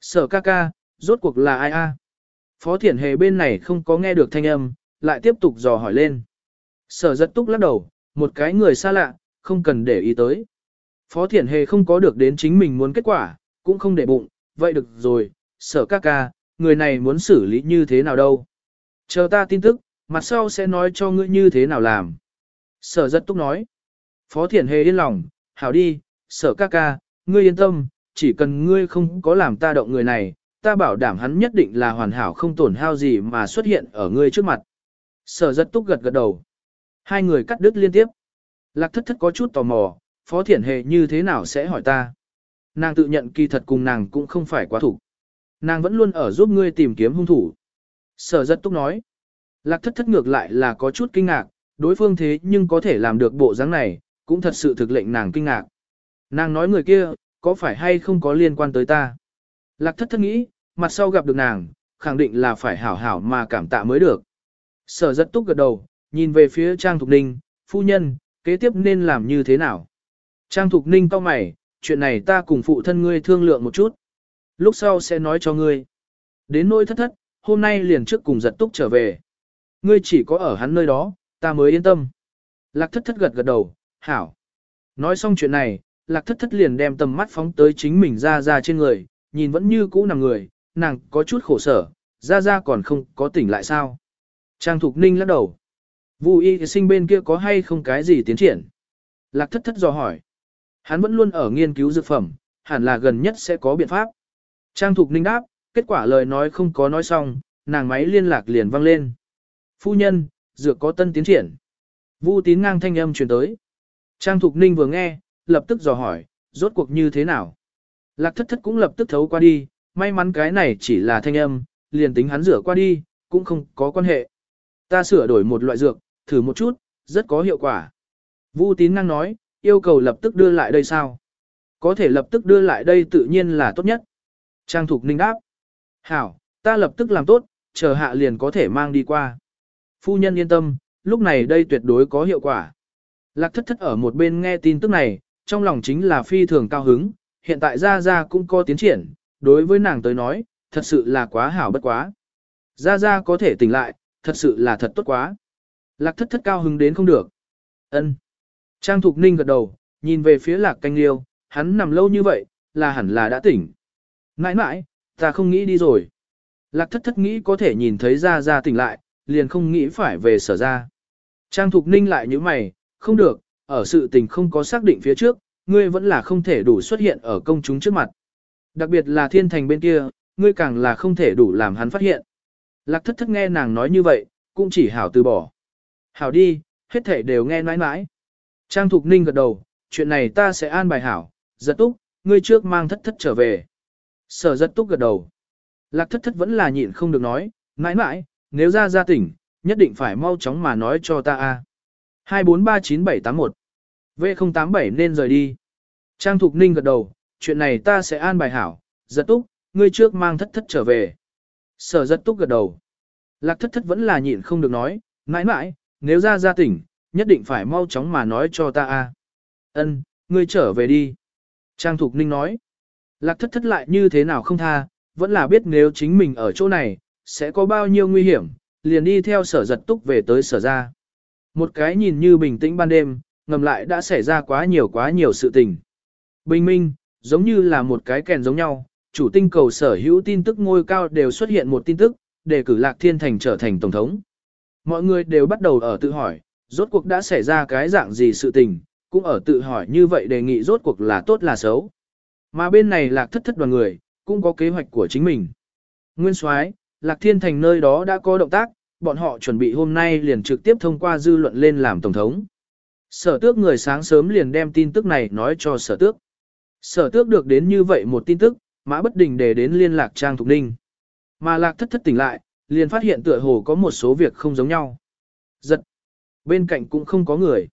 Sở ca ca, rốt cuộc là ai a? Phó thiển hề bên này không có nghe được thanh âm, lại tiếp tục dò hỏi lên. Sở giật túc lắc đầu, một cái người xa lạ, không cần để ý tới. Phó thiển hề không có được đến chính mình muốn kết quả, cũng không để bụng, vậy được rồi, sở ca ca, người này muốn xử lý như thế nào đâu. Chờ ta tin tức, mặt sau sẽ nói cho ngươi như thế nào làm. Sở giật túc nói. Phó thiển hề yên lòng, hảo đi, sở ca ca, ngươi yên tâm, chỉ cần ngươi không có làm ta động người này, ta bảo đảm hắn nhất định là hoàn hảo không tổn hao gì mà xuất hiện ở ngươi trước mặt. Sở rất túc gật gật đầu. Hai người cắt đứt liên tiếp. Lạc thất thất có chút tò mò, phó thiển hề như thế nào sẽ hỏi ta. Nàng tự nhận kỳ thật cùng nàng cũng không phải quá thủ. Nàng vẫn luôn ở giúp ngươi tìm kiếm hung thủ. Sở rất túc nói. Lạc thất thất ngược lại là có chút kinh ngạc, đối phương thế nhưng có thể làm được bộ dáng này, cũng thật sự thực lệnh nàng kinh ngạc. Nàng nói người kia, có phải hay không có liên quan tới ta? Lạc thất thất nghĩ, mặt sau gặp được nàng, khẳng định là phải hảo hảo mà cảm tạ mới được. Sở rất túc gật đầu, nhìn về phía Trang Thục Ninh, phu nhân, kế tiếp nên làm như thế nào? Trang Thục Ninh cau mày, chuyện này ta cùng phụ thân ngươi thương lượng một chút. Lúc sau sẽ nói cho ngươi. Đến nỗi thất thất, hôm nay liền trước cùng giật túc trở về. Ngươi chỉ có ở hắn nơi đó, ta mới yên tâm. Lạc thất thất gật gật đầu, hảo. Nói xong chuyện này, lạc thất thất liền đem tầm mắt phóng tới chính mình ra ra trên người, nhìn vẫn như cũ nằm người, nàng có chút khổ sở, ra ra còn không có tỉnh lại sao. Trang Thục Ninh lắc đầu. Vu y sinh bên kia có hay không cái gì tiến triển? Lạc thất thất dò hỏi. Hắn vẫn luôn ở nghiên cứu dược phẩm, hẳn là gần nhất sẽ có biện pháp. Trang Thục Ninh đáp, kết quả lời nói không có nói xong, nàng máy liên lạc liền vang lên. Phu nhân, dược có tân tiến triển. Vu tín ngang thanh âm truyền tới. Trang Thục Ninh vừa nghe, lập tức dò hỏi, rốt cuộc như thế nào? Lạc thất thất cũng lập tức thấu qua đi, may mắn cái này chỉ là thanh âm, liền tính hắn rửa qua đi, cũng không có quan hệ. Ta sửa đổi một loại dược, thử một chút, rất có hiệu quả. Vu tín năng nói, yêu cầu lập tức đưa lại đây sao? Có thể lập tức đưa lại đây tự nhiên là tốt nhất. Trang Thục Ninh đáp. Hảo, ta lập tức làm tốt, chờ hạ liền có thể mang đi qua. Phu nhân yên tâm, lúc này đây tuyệt đối có hiệu quả. Lạc thất thất ở một bên nghe tin tức này, trong lòng chính là phi thường cao hứng, hiện tại Gia Gia cũng có tiến triển, đối với nàng tới nói, thật sự là quá hảo bất quá. Gia Gia có thể tỉnh lại, thật sự là thật tốt quá. Lạc thất thất cao hứng đến không được. ân Trang Thục Ninh gật đầu, nhìn về phía lạc canh liêu, hắn nằm lâu như vậy, là hẳn là đã tỉnh. Nãi nãi, ta không nghĩ đi rồi. Lạc thất thất nghĩ có thể nhìn thấy Gia Gia tỉnh lại, liền không nghĩ phải về sở ra. Trang Thục Ninh lại như mày, không được, ở sự tình không có xác định phía trước, ngươi vẫn là không thể đủ xuất hiện ở công chúng trước mặt. Đặc biệt là thiên thành bên kia, ngươi càng là không thể đủ làm hắn phát hiện. Lạc thất thất nghe nàng nói như vậy, cũng chỉ hảo từ bỏ. Hảo đi, hết thể đều nghe nãi nãi. Trang Thục Ninh gật đầu, chuyện này ta sẽ an bài hảo, giật túc, ngươi trước mang thất thất trở về. Sở giật túc gật đầu. Lạc thất thất vẫn là nhịn không được nói, nãi nãi, nếu ra ra tỉnh, nhất định phải mau chóng mà nói cho ta a. 2439781 V087 nên rời đi. Trang Thục Ninh gật đầu, chuyện này ta sẽ an bài hảo, giật túc, ngươi trước mang thất thất trở về. Sở giật túc gật đầu. Lạc thất thất vẫn là nhịn không được nói, mãi mãi, nếu ra ra tỉnh, nhất định phải mau chóng mà nói cho ta a. Ân, ngươi trở về đi. Trang Thục Ninh nói. Lạc thất thất lại như thế nào không tha, vẫn là biết nếu chính mình ở chỗ này, sẽ có bao nhiêu nguy hiểm, liền đi theo sở giật túc về tới sở ra. Một cái nhìn như bình tĩnh ban đêm, ngầm lại đã xảy ra quá nhiều quá nhiều sự tình. Bình minh, giống như là một cái kèn giống nhau, chủ tinh cầu sở hữu tin tức ngôi cao đều xuất hiện một tin tức, để cử Lạc Thiên Thành trở thành Tổng thống. Mọi người đều bắt đầu ở tự hỏi, rốt cuộc đã xảy ra cái dạng gì sự tình, cũng ở tự hỏi như vậy đề nghị rốt cuộc là tốt là xấu. Mà bên này Lạc thất thất đoàn người, cũng có kế hoạch của chính mình. Nguyên soái Lạc Thiên Thành nơi đó đã có động tác, bọn họ chuẩn bị hôm nay liền trực tiếp thông qua dư luận lên làm Tổng thống. Sở tước người sáng sớm liền đem tin tức này nói cho sở tước. Sở tước được đến như vậy một tin tức, mã bất đình để đến liên lạc Trang Thục Ninh. Mà lạc thất thất tỉnh lại, liền phát hiện tựa hồ có một số việc không giống nhau. Giật. Bên cạnh cũng không có người.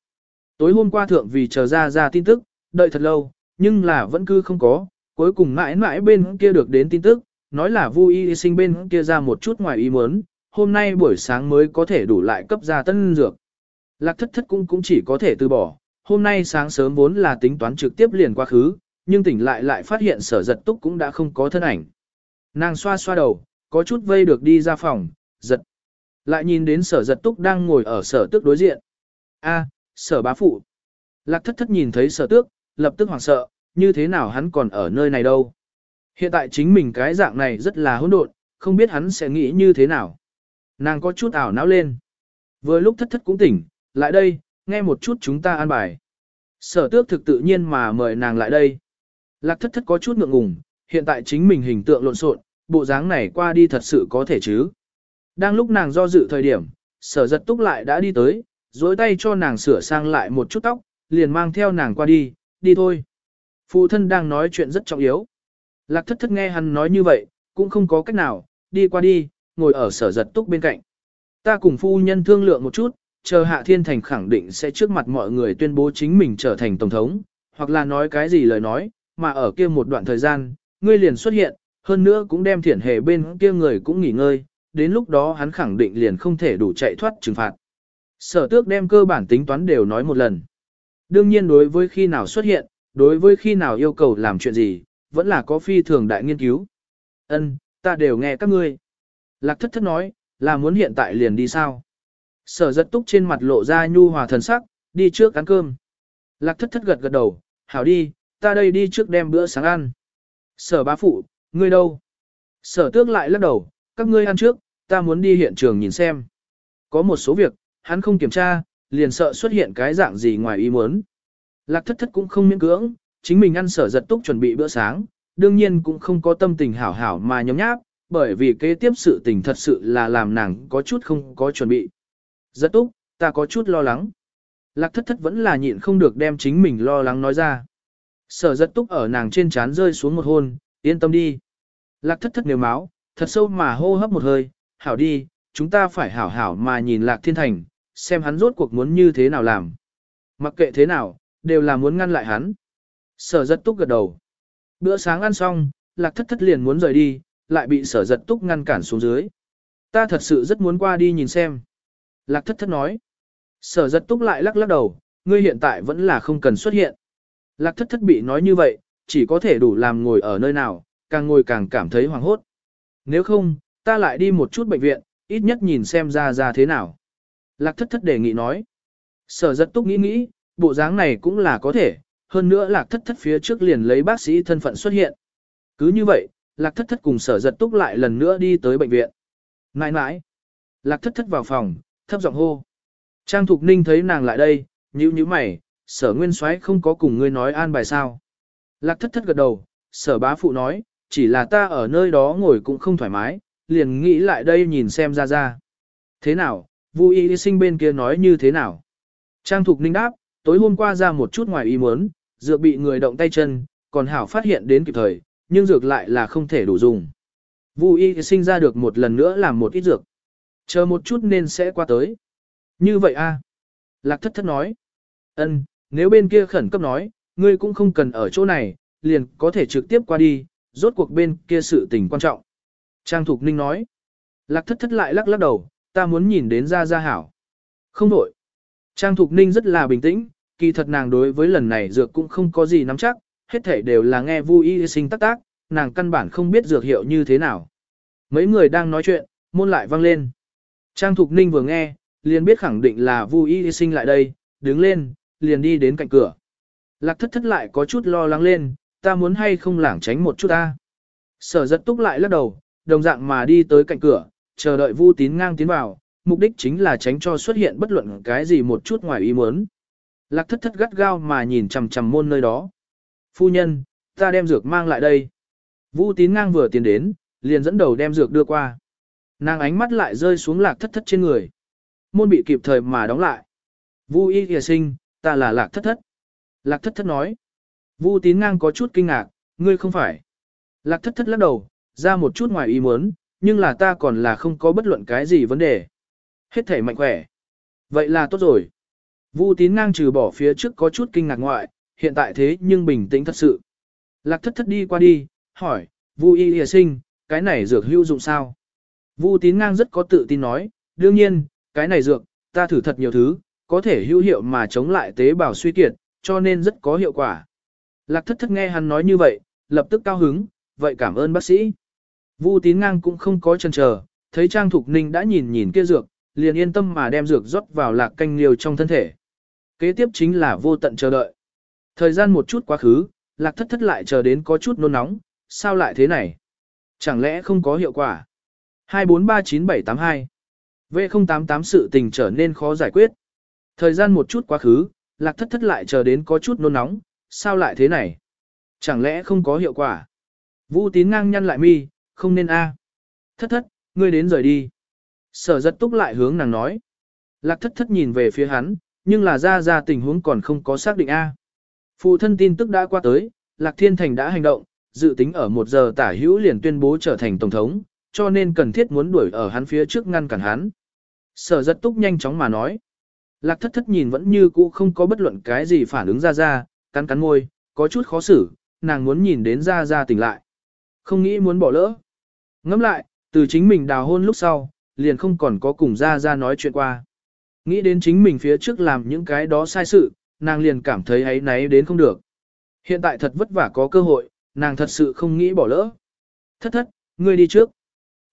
Tối hôm qua thượng vì chờ ra ra tin tức, đợi thật lâu, nhưng là vẫn cứ không có. Cuối cùng mãi mãi bên kia được đến tin tức, nói là vui y sinh bên kia ra một chút ngoài ý muốn, hôm nay buổi sáng mới có thể đủ lại cấp ra tân dược. Lạc thất thất cũng cũng chỉ có thể từ bỏ, hôm nay sáng sớm vốn là tính toán trực tiếp liền quá khứ, nhưng tỉnh lại lại phát hiện sở giật túc cũng đã không có thân ảnh. Nàng xoa xoa đầu, có chút vây được đi ra phòng, giật. Lại nhìn đến sở giật túc đang ngồi ở sở tước đối diện. a sở bá phụ. Lạc thất thất nhìn thấy sở tước, lập tức hoảng sợ, như thế nào hắn còn ở nơi này đâu. Hiện tại chính mình cái dạng này rất là hỗn độn, không biết hắn sẽ nghĩ như thế nào. Nàng có chút ảo não lên. Vừa lúc thất thất cũng tỉnh, lại đây, nghe một chút chúng ta an bài. Sở tước thực tự nhiên mà mời nàng lại đây. Lạc thất thất có chút ngượng ngùng, hiện tại chính mình hình tượng lộn xộn, bộ dáng này qua đi thật sự có thể chứ. Đang lúc nàng do dự thời điểm, sở giật túc lại đã đi tới, dối tay cho nàng sửa sang lại một chút tóc, liền mang theo nàng qua đi, đi thôi. Phụ thân đang nói chuyện rất trọng yếu. Lạc thất thất nghe hắn nói như vậy, cũng không có cách nào, đi qua đi, ngồi ở sở giật túc bên cạnh. Ta cùng phu nhân thương lượng một chút, chờ Hạ Thiên Thành khẳng định sẽ trước mặt mọi người tuyên bố chính mình trở thành Tổng thống, hoặc là nói cái gì lời nói, mà ở kia một đoạn thời gian, ngươi liền xuất hiện, hơn nữa cũng đem thiển hề bên kia người cũng nghỉ ngơi, đến lúc đó hắn khẳng định liền không thể đủ chạy thoát trừng phạt. Sở tước đem cơ bản tính toán đều nói một lần. Đương nhiên đối với khi nào xuất hiện, đối với khi nào yêu cầu làm chuyện gì, vẫn là có phi thường đại nghiên cứu. Ân, ta đều nghe các ngươi. Lạc thất thất nói, là muốn hiện tại liền đi sao? Sở giật túc trên mặt lộ ra nhu hòa thần sắc, đi trước ăn cơm. Lạc thất thất gật gật đầu, hảo đi, ta đây đi trước đem bữa sáng ăn. Sở bá phụ, ngươi đâu? Sở tước lại lắc đầu, các ngươi ăn trước, ta muốn đi hiện trường nhìn xem. Có một số việc, hắn không kiểm tra, liền sợ xuất hiện cái dạng gì ngoài ý muốn. Lạc thất thất cũng không miễn cưỡng, chính mình ăn sở giật túc chuẩn bị bữa sáng, đương nhiên cũng không có tâm tình hảo hảo mà nhóm nháp, bởi vì kế tiếp sự tình thật sự là làm nàng có chút không có chuẩn bị. rất túc, ta có chút lo lắng. Lạc thất thất vẫn là nhịn không được đem chính mình lo lắng nói ra. Sở giật túc ở nàng trên trán rơi xuống một hôn, yên tâm đi. Lạc thất thất nếu máu, thật sâu mà hô hấp một hơi, hảo đi, chúng ta phải hảo hảo mà nhìn lạc thiên thành, xem hắn rốt cuộc muốn như thế nào làm. Mặc kệ thế nào, đều là muốn ngăn lại hắn. Sở giật túc gật đầu. Bữa sáng ăn xong, lạc thất thất liền muốn rời đi, lại bị sở giật túc ngăn cản xuống dưới. Ta thật sự rất muốn qua đi nhìn xem. Lạc thất thất nói. Sở giật túc lại lắc lắc đầu, ngươi hiện tại vẫn là không cần xuất hiện. Lạc thất thất bị nói như vậy, chỉ có thể đủ làm ngồi ở nơi nào, càng ngồi càng cảm thấy hoảng hốt. Nếu không, ta lại đi một chút bệnh viện, ít nhất nhìn xem ra ra thế nào. Lạc thất thất đề nghị nói. Sở giật túc nghĩ nghĩ, bộ dáng này cũng là có thể, hơn nữa lạc thất thất phía trước liền lấy bác sĩ thân phận xuất hiện. Cứ như vậy, lạc thất thất cùng sở giật túc lại lần nữa đi tới bệnh viện. Nãi nãi. Lạc thất thất vào phòng, thấp giọng hô. Trang Thục Ninh thấy nàng lại đây, nhíu nhíu mày, sở nguyên soái không có cùng ngươi nói an bài sao. Lạc thất thất gật đầu, sở bá phụ nói, chỉ là ta ở nơi đó ngồi cũng không thoải mái, liền nghĩ lại đây nhìn xem ra ra. Thế nào, Vu y sinh bên kia nói như thế nào? Trang Thục Ninh đáp, tối hôm qua ra một chút ngoài ý muốn, dựa bị người động tay chân, còn hảo phát hiện đến kịp thời, nhưng dược lại là không thể đủ dùng. Vu y sinh ra được một lần nữa làm một ít dược. Chờ một chút nên sẽ qua tới. Như vậy a Lạc thất thất nói. ân nếu bên kia khẩn cấp nói, ngươi cũng không cần ở chỗ này, liền có thể trực tiếp qua đi, rốt cuộc bên kia sự tình quan trọng. Trang Thục Ninh nói. Lạc thất thất lại lắc lắc đầu, ta muốn nhìn đến ra ra hảo. Không đổi. Trang Thục Ninh rất là bình tĩnh, kỳ thật nàng đối với lần này dược cũng không có gì nắm chắc, hết thể đều là nghe vui y sinh tác tác, nàng căn bản không biết dược hiệu như thế nào. Mấy người đang nói chuyện, môn lại vang lên. Trang Thục Ninh vừa nghe, liền biết khẳng định là vui y sinh lại đây, đứng lên, liền đi đến cạnh cửa. Lạc thất thất lại có chút lo lắng lên, ta muốn hay không lảng tránh một chút ta. Sở giật túc lại lắc đầu, đồng dạng mà đi tới cạnh cửa, chờ đợi Vu Tín ngang tiến vào, mục đích chính là tránh cho xuất hiện bất luận cái gì một chút ngoài ý muốn. Lạc thất thất gắt gao mà nhìn chằm chằm môn nơi đó. Phu nhân, ta đem dược mang lại đây. Vu Tín ngang vừa tiến đến, liền dẫn đầu đem dược đưa qua. Nàng ánh mắt lại rơi xuống lạc thất thất trên người. Môn bị kịp thời mà đóng lại. Vu y kìa sinh, ta là lạc thất thất. Lạc thất thất nói. Vu tín ngang có chút kinh ngạc, ngươi không phải. Lạc thất thất lắc đầu, ra một chút ngoài ý muốn, nhưng là ta còn là không có bất luận cái gì vấn đề. Hết thể mạnh khỏe. Vậy là tốt rồi. Vu tín ngang trừ bỏ phía trước có chút kinh ngạc ngoại, hiện tại thế nhưng bình tĩnh thật sự. Lạc thất thất đi qua đi, hỏi, Vu y hìa sinh, cái này dược hữu dụng sao? Vu tín ngang rất có tự tin nói, đương nhiên, cái này dược, ta thử thật nhiều thứ, có thể hữu hiệu mà chống lại tế bào suy kiệt, cho nên rất có hiệu quả. Lạc thất thất nghe hắn nói như vậy, lập tức cao hứng, vậy cảm ơn bác sĩ. Vu tín ngang cũng không có chần chờ, thấy Trang Thục Ninh đã nhìn nhìn kia dược, liền yên tâm mà đem dược rót vào lạc canh liều trong thân thể. Kế tiếp chính là vô tận chờ đợi. Thời gian một chút quá khứ, lạc thất thất lại chờ đến có chút nôn nóng, sao lại thế này? Chẳng lẽ không có hiệu quả? 2439782 V088 sự tình trở nên khó giải quyết. Thời gian một chút quá khứ, lạc thất thất lại chờ đến có chút nôn nóng, sao lại thế này? Chẳng lẽ không có hiệu quả? Vu tín ngang nhăn lại mi, không nên a. Thất thất, ngươi đến rời đi. Sở giật túc lại hướng nàng nói. Lạc thất thất nhìn về phía hắn, nhưng là ra ra tình huống còn không có xác định a. Phụ thân tin tức đã qua tới, Lạc Thiên Thành đã hành động, dự tính ở một giờ tả hữu liền tuyên bố trở thành tổng thống, cho nên cần thiết muốn đuổi ở hắn phía trước ngăn cản hắn. Sở giật túc nhanh chóng mà nói. Lạc thất thất nhìn vẫn như cũ không có bất luận cái gì phản ứng ra ra, cắn cắn môi, có chút khó xử, nàng muốn nhìn đến ra ra tỉnh lại. Không nghĩ muốn bỏ lỡ. Ngẫm lại, từ chính mình đào hôn lúc sau, liền không còn có cùng ra ra nói chuyện qua. Nghĩ đến chính mình phía trước làm những cái đó sai sự, nàng liền cảm thấy ấy náy đến không được. Hiện tại thật vất vả có cơ hội, nàng thật sự không nghĩ bỏ lỡ. Thất thất, ngươi đi trước.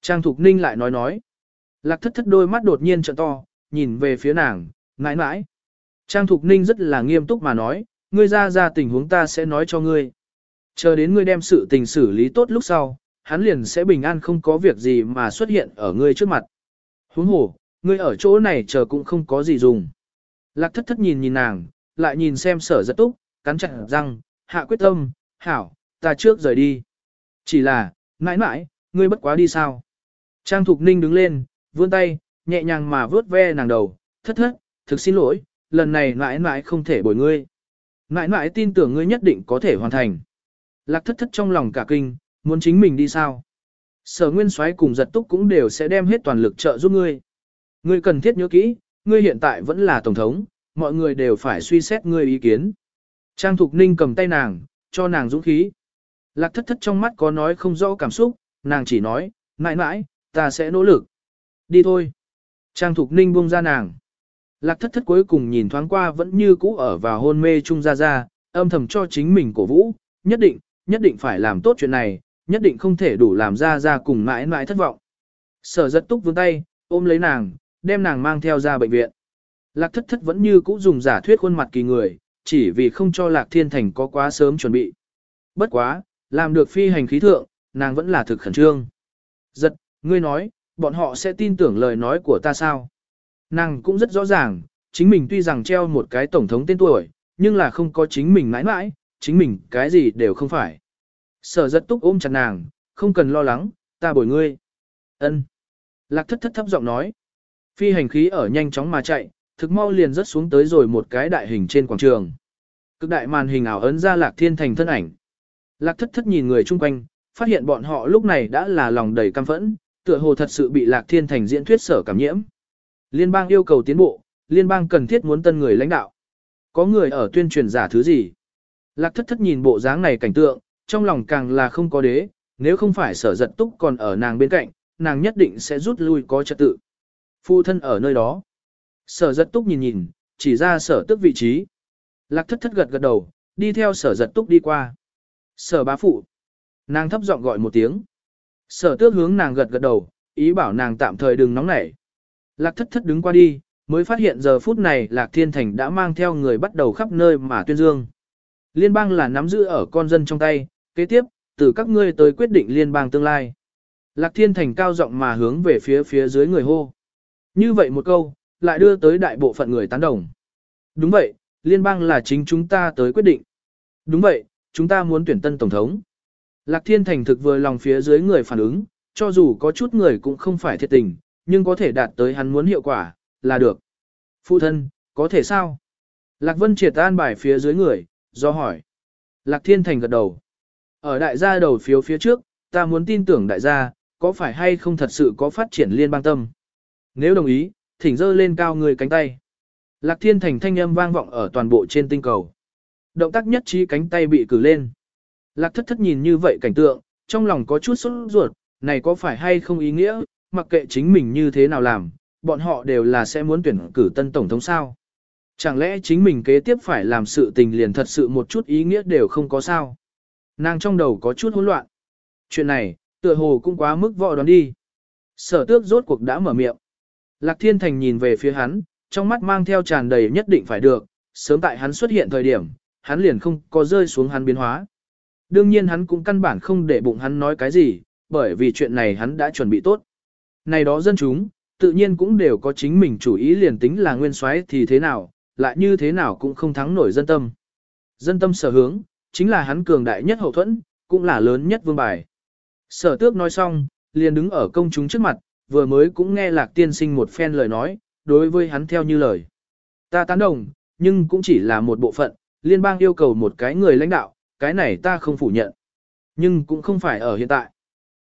Trang Thục Ninh lại nói nói. Lạc thất thất đôi mắt đột nhiên trợ to, nhìn về phía nàng, ngãi ngãi. Trang Thục Ninh rất là nghiêm túc mà nói, ngươi ra ra tình huống ta sẽ nói cho ngươi. Chờ đến ngươi đem sự tình xử lý tốt lúc sau, hắn liền sẽ bình an không có việc gì mà xuất hiện ở ngươi trước mặt. Huống hồ, ngươi ở chỗ này chờ cũng không có gì dùng. Lạc thất thất nhìn nhìn nàng, lại nhìn xem sở giật túc, cắn chặt răng, hạ quyết tâm, hảo, ta trước rời đi. Chỉ là, mãi mãi, ngươi bất quá đi sao. Trang Thục Ninh đứng lên, vươn tay, nhẹ nhàng mà vớt ve nàng đầu, thất thất, thực xin lỗi, lần này mãi mãi không thể bồi ngươi. Mãi mãi tin tưởng ngươi nhất định có thể hoàn thành. Lạc thất thất trong lòng cả kinh, muốn chính mình đi sao. Sở Nguyên Soái cùng giật túc cũng đều sẽ đem hết toàn lực trợ giúp ngươi. Ngươi cần thiết nhớ kỹ, ngươi hiện tại vẫn là tổng thống, mọi người đều phải suy xét ngươi ý kiến. Trang Thục Ninh cầm tay nàng, cho nàng dũng khí. Lạc thất thất trong mắt có nói không rõ cảm xúc, nàng chỉ nói, mãi mãi, ta sẽ nỗ lực. Đi thôi. Trang Thục Ninh buông ra nàng. Lạc thất thất cuối cùng nhìn thoáng qua vẫn như cũ ở vào hôn mê Trung ra ra, âm thầm cho chính mình cổ vũ, nhất định, nhất định phải làm tốt chuyện này, nhất định không thể đủ làm ra ra cùng mãi mãi thất vọng. Sở giật túc vương tay, ôm lấy nàng, đem nàng mang theo ra bệnh viện. Lạc thất thất vẫn như cũ dùng giả thuyết khuôn mặt kỳ người, chỉ vì không cho Lạc Thiên Thành có quá sớm chuẩn bị. Bất quá, làm được phi hành khí thượng, nàng vẫn là thực khẩn trương. Giật, ngươi nói, bọn họ sẽ tin tưởng lời nói của ta sao? Nàng cũng rất rõ ràng, chính mình tuy rằng treo một cái tổng thống tên tuổi, nhưng là không có chính mình mãi mãi, chính mình cái gì đều không phải. Sở giật túc ôm chặt nàng, không cần lo lắng, ta bồi ngươi. ân Lạc thất thất thấp giọng nói. Phi hành khí ở nhanh chóng mà chạy, thực mau liền rớt xuống tới rồi một cái đại hình trên quảng trường. Cực đại màn hình ảo ấn ra Lạc Thiên Thành thân ảnh. Lạc thất thất nhìn người chung quanh, phát hiện bọn họ lúc này đã là lòng đầy căm phẫn, tựa hồ thật sự bị Lạc Thiên Thành diễn thuyết sở cảm nhiễm. Liên bang yêu cầu tiến bộ, liên bang cần thiết muốn tân người lãnh đạo. Có người ở tuyên truyền giả thứ gì? Lạc thất thất nhìn bộ dáng này cảnh tượng, trong lòng càng là không có đế, nếu không phải sở giật túc còn ở nàng bên cạnh, nàng nhất định sẽ rút lui có trật tự. Phu thân ở nơi đó. Sở giật túc nhìn nhìn, chỉ ra sở tức vị trí. Lạc thất thất gật gật đầu, đi theo sở giật túc đi qua. Sở bá phụ. Nàng thấp giọng gọi một tiếng. Sở tước hướng nàng gật gật đầu, ý bảo nàng tạm thời đừng nóng nảy. Lạc thất thất đứng qua đi, mới phát hiện giờ phút này Lạc Thiên Thành đã mang theo người bắt đầu khắp nơi mà tuyên dương. Liên bang là nắm giữ ở con dân trong tay, kế tiếp, từ các ngươi tới quyết định liên bang tương lai. Lạc Thiên Thành cao giọng mà hướng về phía phía dưới người hô. Như vậy một câu, lại đưa tới đại bộ phận người tán đồng. Đúng vậy, liên bang là chính chúng ta tới quyết định. Đúng vậy, chúng ta muốn tuyển tân tổng thống. Lạc Thiên Thành thực vừa lòng phía dưới người phản ứng, cho dù có chút người cũng không phải thiệt tình, nhưng có thể đạt tới hắn muốn hiệu quả, là được. Phụ thân, có thể sao? Lạc Vân triệt an bài phía dưới người, do hỏi. Lạc Thiên Thành gật đầu. Ở đại gia đầu phiếu phía trước, ta muốn tin tưởng đại gia, có phải hay không thật sự có phát triển liên bang tâm. Nếu đồng ý, thỉnh dơ lên cao người cánh tay. Lạc Thiên Thành thanh âm vang vọng ở toàn bộ trên tinh cầu. Động tác nhất trí cánh tay bị cử lên. Lạc thất thất nhìn như vậy cảnh tượng, trong lòng có chút sốt ruột, này có phải hay không ý nghĩa, mặc kệ chính mình như thế nào làm, bọn họ đều là sẽ muốn tuyển cử tân tổng thống sao. Chẳng lẽ chính mình kế tiếp phải làm sự tình liền thật sự một chút ý nghĩa đều không có sao. Nàng trong đầu có chút hỗn loạn. Chuyện này, tựa hồ cũng quá mức vọ đoán đi. Sở tước rốt cuộc đã mở miệng. Lạc Thiên Thành nhìn về phía hắn, trong mắt mang theo tràn đầy nhất định phải được, sớm tại hắn xuất hiện thời điểm, hắn liền không có rơi xuống hắn biến hóa. Đương nhiên hắn cũng căn bản không để bụng hắn nói cái gì, bởi vì chuyện này hắn đã chuẩn bị tốt. Này đó dân chúng, tự nhiên cũng đều có chính mình chủ ý liền tính là nguyên soái thì thế nào, lại như thế nào cũng không thắng nổi dân tâm. Dân tâm sở hướng, chính là hắn cường đại nhất hậu thuẫn, cũng là lớn nhất vương bài. Sở tước nói xong, liền đứng ở công chúng trước mặt, vừa mới cũng nghe lạc tiên sinh một phen lời nói, đối với hắn theo như lời. Ta tán đồng, nhưng cũng chỉ là một bộ phận, liên bang yêu cầu một cái người lãnh đạo, cái này ta không phủ nhận. Nhưng cũng không phải ở hiện tại.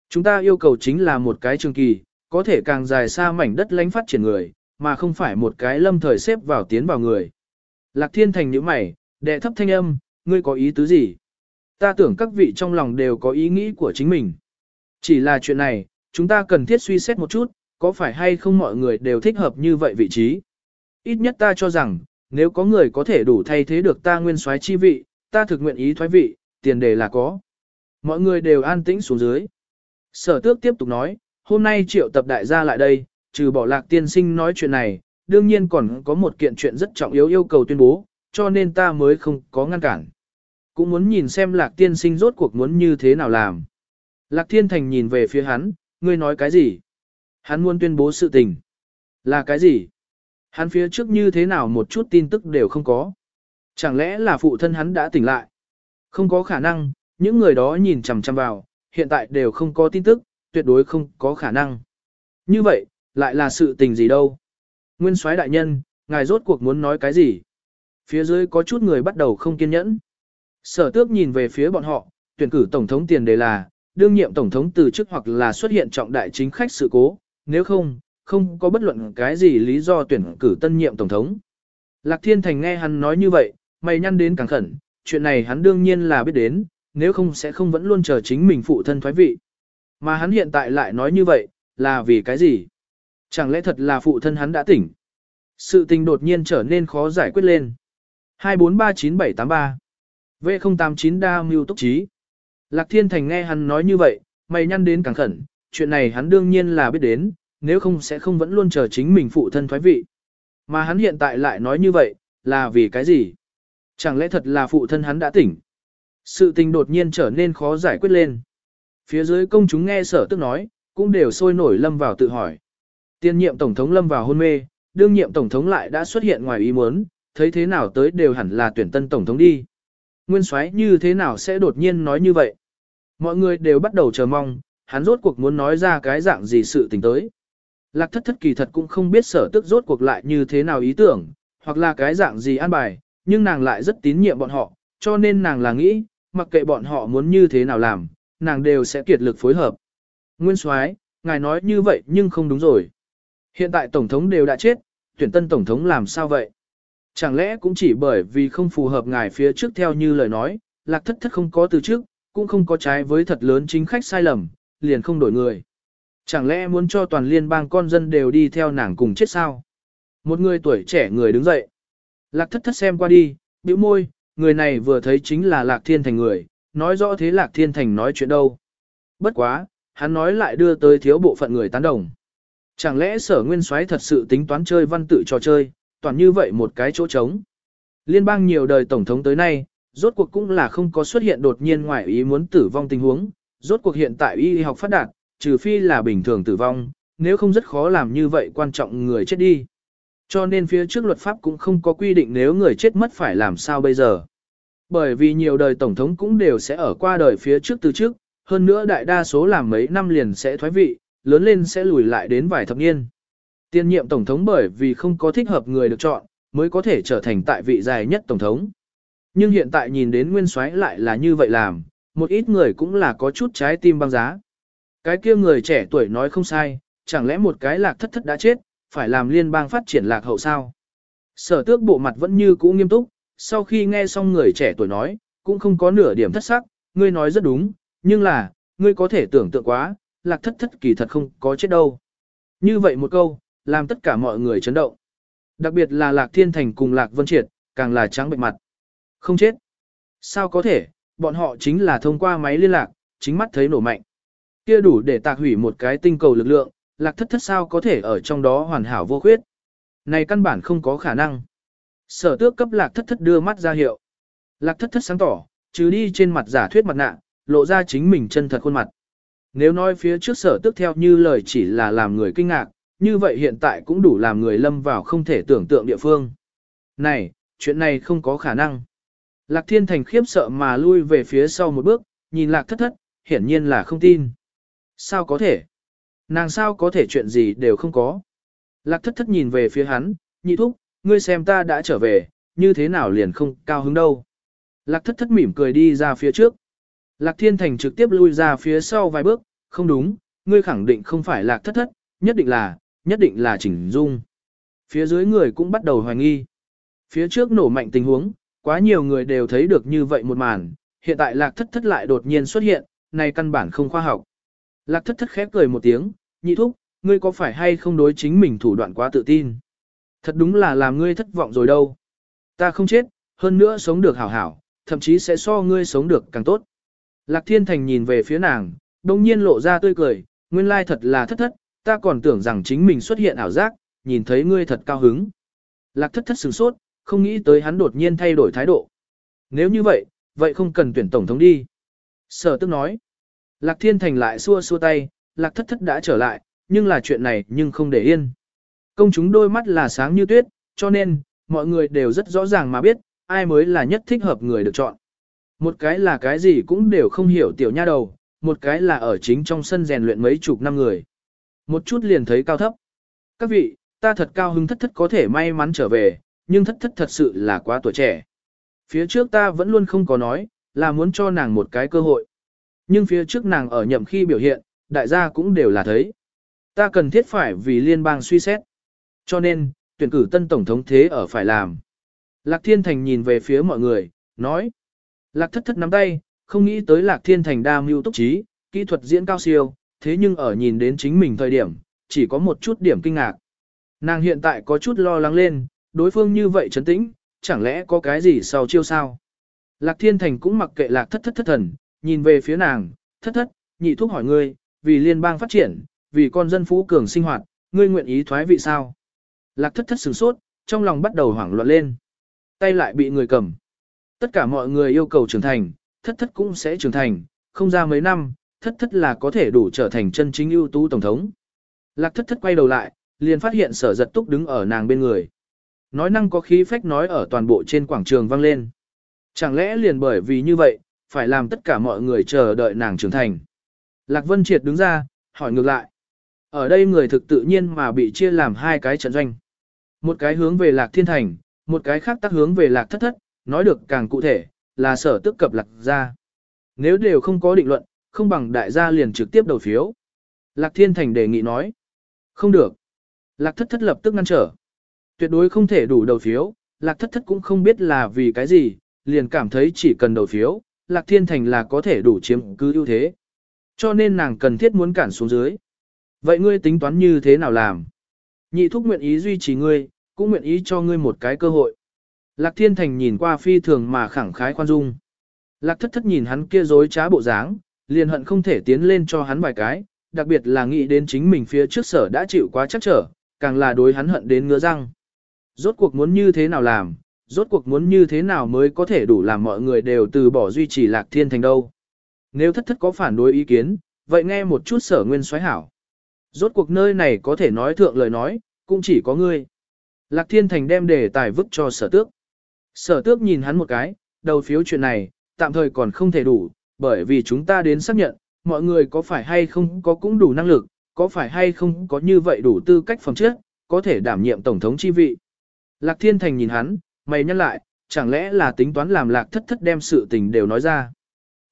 Chúng ta yêu cầu chính là một cái trường kỳ, có thể càng dài xa mảnh đất lãnh phát triển người, mà không phải một cái lâm thời xếp vào tiến vào người. Lạc thiên thành những mày, đệ thấp thanh âm, ngươi có ý tứ gì? Ta tưởng các vị trong lòng đều có ý nghĩ của chính mình. Chỉ là chuyện này, chúng ta cần thiết suy xét một chút, có phải hay không mọi người đều thích hợp như vậy vị trí. Ít nhất ta cho rằng, nếu có người có thể đủ thay thế được ta nguyên soái chi vị, ta thực nguyện ý thoái vị, tiền đề là có. Mọi người đều an tĩnh xuống dưới. Sở tước tiếp tục nói, hôm nay triệu tập đại gia lại đây, trừ bỏ lạc tiên sinh nói chuyện này, đương nhiên còn có một kiện chuyện rất trọng yếu yêu cầu tuyên bố, cho nên ta mới không có ngăn cản. Cũng muốn nhìn xem lạc tiên sinh rốt cuộc muốn như thế nào làm. Lạc thiên thành nhìn về phía hắn, ngươi nói cái gì? Hắn muốn tuyên bố sự tình. Là cái gì? Hắn phía trước như thế nào một chút tin tức đều không có. Chẳng lẽ là phụ thân hắn đã tỉnh lại? Không có khả năng, những người đó nhìn chằm chằm vào, hiện tại đều không có tin tức, tuyệt đối không có khả năng. Như vậy, lại là sự tình gì đâu? Nguyên soái đại nhân, ngài rốt cuộc muốn nói cái gì? Phía dưới có chút người bắt đầu không kiên nhẫn. Sở tước nhìn về phía bọn họ, tuyển cử tổng thống tiền đề là, đương nhiệm tổng thống từ chức hoặc là xuất hiện trọng đại chính khách sự cố, nếu không, không có bất luận cái gì lý do tuyển cử tân nhiệm tổng thống. Lạc Thiên Thành nghe hắn nói như vậy, mày nhăn đến càng khẩn, chuyện này hắn đương nhiên là biết đến, nếu không sẽ không vẫn luôn chờ chính mình phụ thân thoái vị. Mà hắn hiện tại lại nói như vậy, là vì cái gì? Chẳng lẽ thật là phụ thân hắn đã tỉnh? Sự tình đột nhiên trở nên khó giải quyết lên. 2439783 V089 đa mưu tốc trí. Lạc Thiên Thành nghe hắn nói như vậy, mày nhăn đến càng khẩn, chuyện này hắn đương nhiên là biết đến, nếu không sẽ không vẫn luôn chờ chính mình phụ thân thoái vị. Mà hắn hiện tại lại nói như vậy, là vì cái gì? Chẳng lẽ thật là phụ thân hắn đã tỉnh? Sự tình đột nhiên trở nên khó giải quyết lên. Phía dưới công chúng nghe sở tức nói, cũng đều sôi nổi lâm vào tự hỏi. Tiên nhiệm tổng thống lâm vào hôn mê, đương nhiệm tổng thống lại đã xuất hiện ngoài ý muốn, thấy thế nào tới đều hẳn là tuyển tân tổng thống đi. Nguyên soái như thế nào sẽ đột nhiên nói như vậy? Mọi người đều bắt đầu chờ mong, hắn rốt cuộc muốn nói ra cái dạng gì sự tình tới. Lạc thất thất kỳ thật cũng không biết sở tức rốt cuộc lại như thế nào ý tưởng, hoặc là cái dạng gì an bài, nhưng nàng lại rất tín nhiệm bọn họ, cho nên nàng là nghĩ, mặc kệ bọn họ muốn như thế nào làm, nàng đều sẽ kiệt lực phối hợp. Nguyên soái, ngài nói như vậy nhưng không đúng rồi. Hiện tại tổng thống đều đã chết, tuyển tân tổng thống làm sao vậy? Chẳng lẽ cũng chỉ bởi vì không phù hợp ngài phía trước theo như lời nói, lạc thất thất không có từ trước, cũng không có trái với thật lớn chính khách sai lầm, liền không đổi người. Chẳng lẽ muốn cho toàn liên bang con dân đều đi theo nàng cùng chết sao? Một người tuổi trẻ người đứng dậy. Lạc thất thất xem qua đi, bĩu môi, người này vừa thấy chính là Lạc Thiên Thành người, nói rõ thế Lạc Thiên Thành nói chuyện đâu. Bất quá, hắn nói lại đưa tới thiếu bộ phận người tán đồng. Chẳng lẽ sở nguyên soái thật sự tính toán chơi văn tự trò chơi, toàn như vậy một cái chỗ trống. Liên bang nhiều đời tổng thống tới nay, rốt cuộc cũng là không có xuất hiện đột nhiên ngoài ý muốn tử vong tình huống, rốt cuộc hiện tại y học phát đạt, trừ phi là bình thường tử vong, nếu không rất khó làm như vậy quan trọng người chết đi. Cho nên phía trước luật pháp cũng không có quy định nếu người chết mất phải làm sao bây giờ. Bởi vì nhiều đời tổng thống cũng đều sẽ ở qua đời phía trước từ trước, hơn nữa đại đa số làm mấy năm liền sẽ thoái vị, lớn lên sẽ lùi lại đến vài thập niên. Tiên nhiệm tổng thống bởi vì không có thích hợp người được chọn, mới có thể trở thành tại vị dài nhất tổng thống. Nhưng hiện tại nhìn đến nguyên soái lại là như vậy làm, một ít người cũng là có chút trái tim băng giá. Cái kia người trẻ tuổi nói không sai, chẳng lẽ một cái lạc thất thất đã chết, phải làm liên bang phát triển lạc hậu sao? Sở tước bộ mặt vẫn như cũ nghiêm túc, sau khi nghe xong người trẻ tuổi nói, cũng không có nửa điểm thất sắc, ngươi nói rất đúng, nhưng là, ngươi có thể tưởng tượng quá, lạc thất thất kỳ thật không có chết đâu. Như vậy một câu, làm tất cả mọi người chấn động. Đặc biệt là lạc thiên thành cùng lạc vân triệt, càng là trắng bệnh mặt. Không chết. Sao có thể, bọn họ chính là thông qua máy liên lạc, chính mắt thấy nổ mạnh. Kia đủ để tạc hủy một cái tinh cầu lực lượng, lạc thất thất sao có thể ở trong đó hoàn hảo vô khuyết. Này căn bản không có khả năng. Sở tước cấp lạc thất thất đưa mắt ra hiệu. Lạc thất thất sáng tỏ, trừ đi trên mặt giả thuyết mặt nạ, lộ ra chính mình chân thật khuôn mặt. Nếu nói phía trước sở tước theo như lời chỉ là làm người kinh ngạc, như vậy hiện tại cũng đủ làm người lâm vào không thể tưởng tượng địa phương. Này, chuyện này không có khả năng. Lạc thiên thành khiếp sợ mà lui về phía sau một bước, nhìn lạc thất thất, hiển nhiên là không tin. Sao có thể? Nàng sao có thể chuyện gì đều không có? Lạc thất thất nhìn về phía hắn, nhị thúc, ngươi xem ta đã trở về, như thế nào liền không cao hứng đâu. Lạc thất thất mỉm cười đi ra phía trước. Lạc thiên thành trực tiếp lui ra phía sau vài bước, không đúng, ngươi khẳng định không phải lạc thất thất, nhất định là, nhất định là chỉnh dung. Phía dưới người cũng bắt đầu hoài nghi. Phía trước nổ mạnh tình huống, quá nhiều người đều thấy được như vậy một màn, hiện tại lạc thất thất lại đột nhiên xuất hiện, này căn bản không khoa học. Lạc thất thất khép cười một tiếng, nhị thúc, ngươi có phải hay không đối chính mình thủ đoạn quá tự tin? Thật đúng là làm ngươi thất vọng rồi đâu. Ta không chết, hơn nữa sống được hảo hảo, thậm chí sẽ so ngươi sống được càng tốt. Lạc Thiên Thành nhìn về phía nàng, đồng nhiên lộ ra tươi cười, nguyên lai thật là thất thất, ta còn tưởng rằng chính mình xuất hiện ảo giác, nhìn thấy ngươi thật cao hứng. Lạc thất thất sửng sốt, không nghĩ tới hắn đột nhiên thay đổi thái độ. Nếu như vậy, vậy không cần tuyển tổng thống đi. Sở tức nói. Lạc Thiên Thành lại xua xua tay, Lạc thất thất đã trở lại, nhưng là chuyện này nhưng không để yên. Công chúng đôi mắt là sáng như tuyết, cho nên, mọi người đều rất rõ ràng mà biết, ai mới là nhất thích hợp người được chọn. Một cái là cái gì cũng đều không hiểu tiểu nha đầu, một cái là ở chính trong sân rèn luyện mấy chục năm người. Một chút liền thấy cao thấp. Các vị, ta thật cao hứng thất thất có thể may mắn trở về, nhưng thất thất thật sự là quá tuổi trẻ. Phía trước ta vẫn luôn không có nói, là muốn cho nàng một cái cơ hội. Nhưng phía trước nàng ở nhậm khi biểu hiện, đại gia cũng đều là thấy. Ta cần thiết phải vì liên bang suy xét. Cho nên, tuyển cử tân tổng thống thế ở phải làm. Lạc Thiên Thành nhìn về phía mọi người, nói. Lạc thất thất nắm tay, không nghĩ tới Lạc Thiên Thành đa mưu túc trí, kỹ thuật diễn cao siêu, thế nhưng ở nhìn đến chính mình thời điểm, chỉ có một chút điểm kinh ngạc. Nàng hiện tại có chút lo lắng lên, đối phương như vậy trấn tĩnh, chẳng lẽ có cái gì sau chiêu sao? Lạc Thiên Thành cũng mặc kệ Lạc thất thất thất thần, nhìn về phía nàng, thất thất, nhị thúc hỏi ngươi, vì liên bang phát triển, vì con dân phú cường sinh hoạt, ngươi nguyện ý thoái vị sao? Lạc thất thất sửng sốt, trong lòng bắt đầu hoảng loạn lên. Tay lại bị người cầm. Tất cả mọi người yêu cầu trưởng thành, thất thất cũng sẽ trưởng thành, không ra mấy năm, thất thất là có thể đủ trở thành chân chính ưu tú tổng thống. Lạc thất thất quay đầu lại, liền phát hiện sở giật túc đứng ở nàng bên người. Nói năng có khí phách nói ở toàn bộ trên quảng trường vang lên. Chẳng lẽ liền bởi vì như vậy, phải làm tất cả mọi người chờ đợi nàng trưởng thành. Lạc Vân Triệt đứng ra, hỏi ngược lại. Ở đây người thực tự nhiên mà bị chia làm hai cái trận doanh. Một cái hướng về Lạc Thiên Thành, một cái khác tác hướng về Lạc Thất Thất, nói được càng cụ thể, là sở tức cập Lạc gia. Nếu đều không có định luận, không bằng đại gia liền trực tiếp đầu phiếu. Lạc Thiên Thành đề nghị nói. Không được. Lạc Thất Thất lập tức ngăn trở. Tuyệt đối không thể đủ đầu phiếu, Lạc Thất Thất cũng không biết là vì cái gì, liền cảm thấy chỉ cần đầu phiếu, Lạc Thiên Thành là có thể đủ chiếm cứ ưu thế. Cho nên nàng cần thiết muốn cản xuống dưới. Vậy ngươi tính toán như thế nào làm? Nhị thúc nguyện ý duy trì ngươi, cũng nguyện ý cho ngươi một cái cơ hội. Lạc Thiên Thành nhìn qua phi thường mà khẳng khái khoan dung. Lạc thất thất nhìn hắn kia dối trá bộ dáng, liền hận không thể tiến lên cho hắn vài cái, đặc biệt là nghĩ đến chính mình phía trước sở đã chịu quá chắc trở, càng là đối hắn hận đến ngứa răng. Rốt cuộc muốn như thế nào làm, rốt cuộc muốn như thế nào mới có thể đủ làm mọi người đều từ bỏ duy trì Lạc Thiên Thành đâu. Nếu thất thất có phản đối ý kiến, vậy nghe một chút sở nguyên xoáy hảo. Rốt cuộc nơi này có thể nói thượng lời nói, cũng chỉ có ngươi. Lạc Thiên Thành đem đề tài vứt cho sở tước. Sở tước nhìn hắn một cái, đầu phiếu chuyện này, tạm thời còn không thể đủ, bởi vì chúng ta đến xác nhận, mọi người có phải hay không có cũng đủ năng lực, có phải hay không có như vậy đủ tư cách phẩm chất, có thể đảm nhiệm tổng thống chi vị. Lạc Thiên Thành nhìn hắn, mày nhăn lại, chẳng lẽ là tính toán làm lạc thất thất đem sự tình đều nói ra.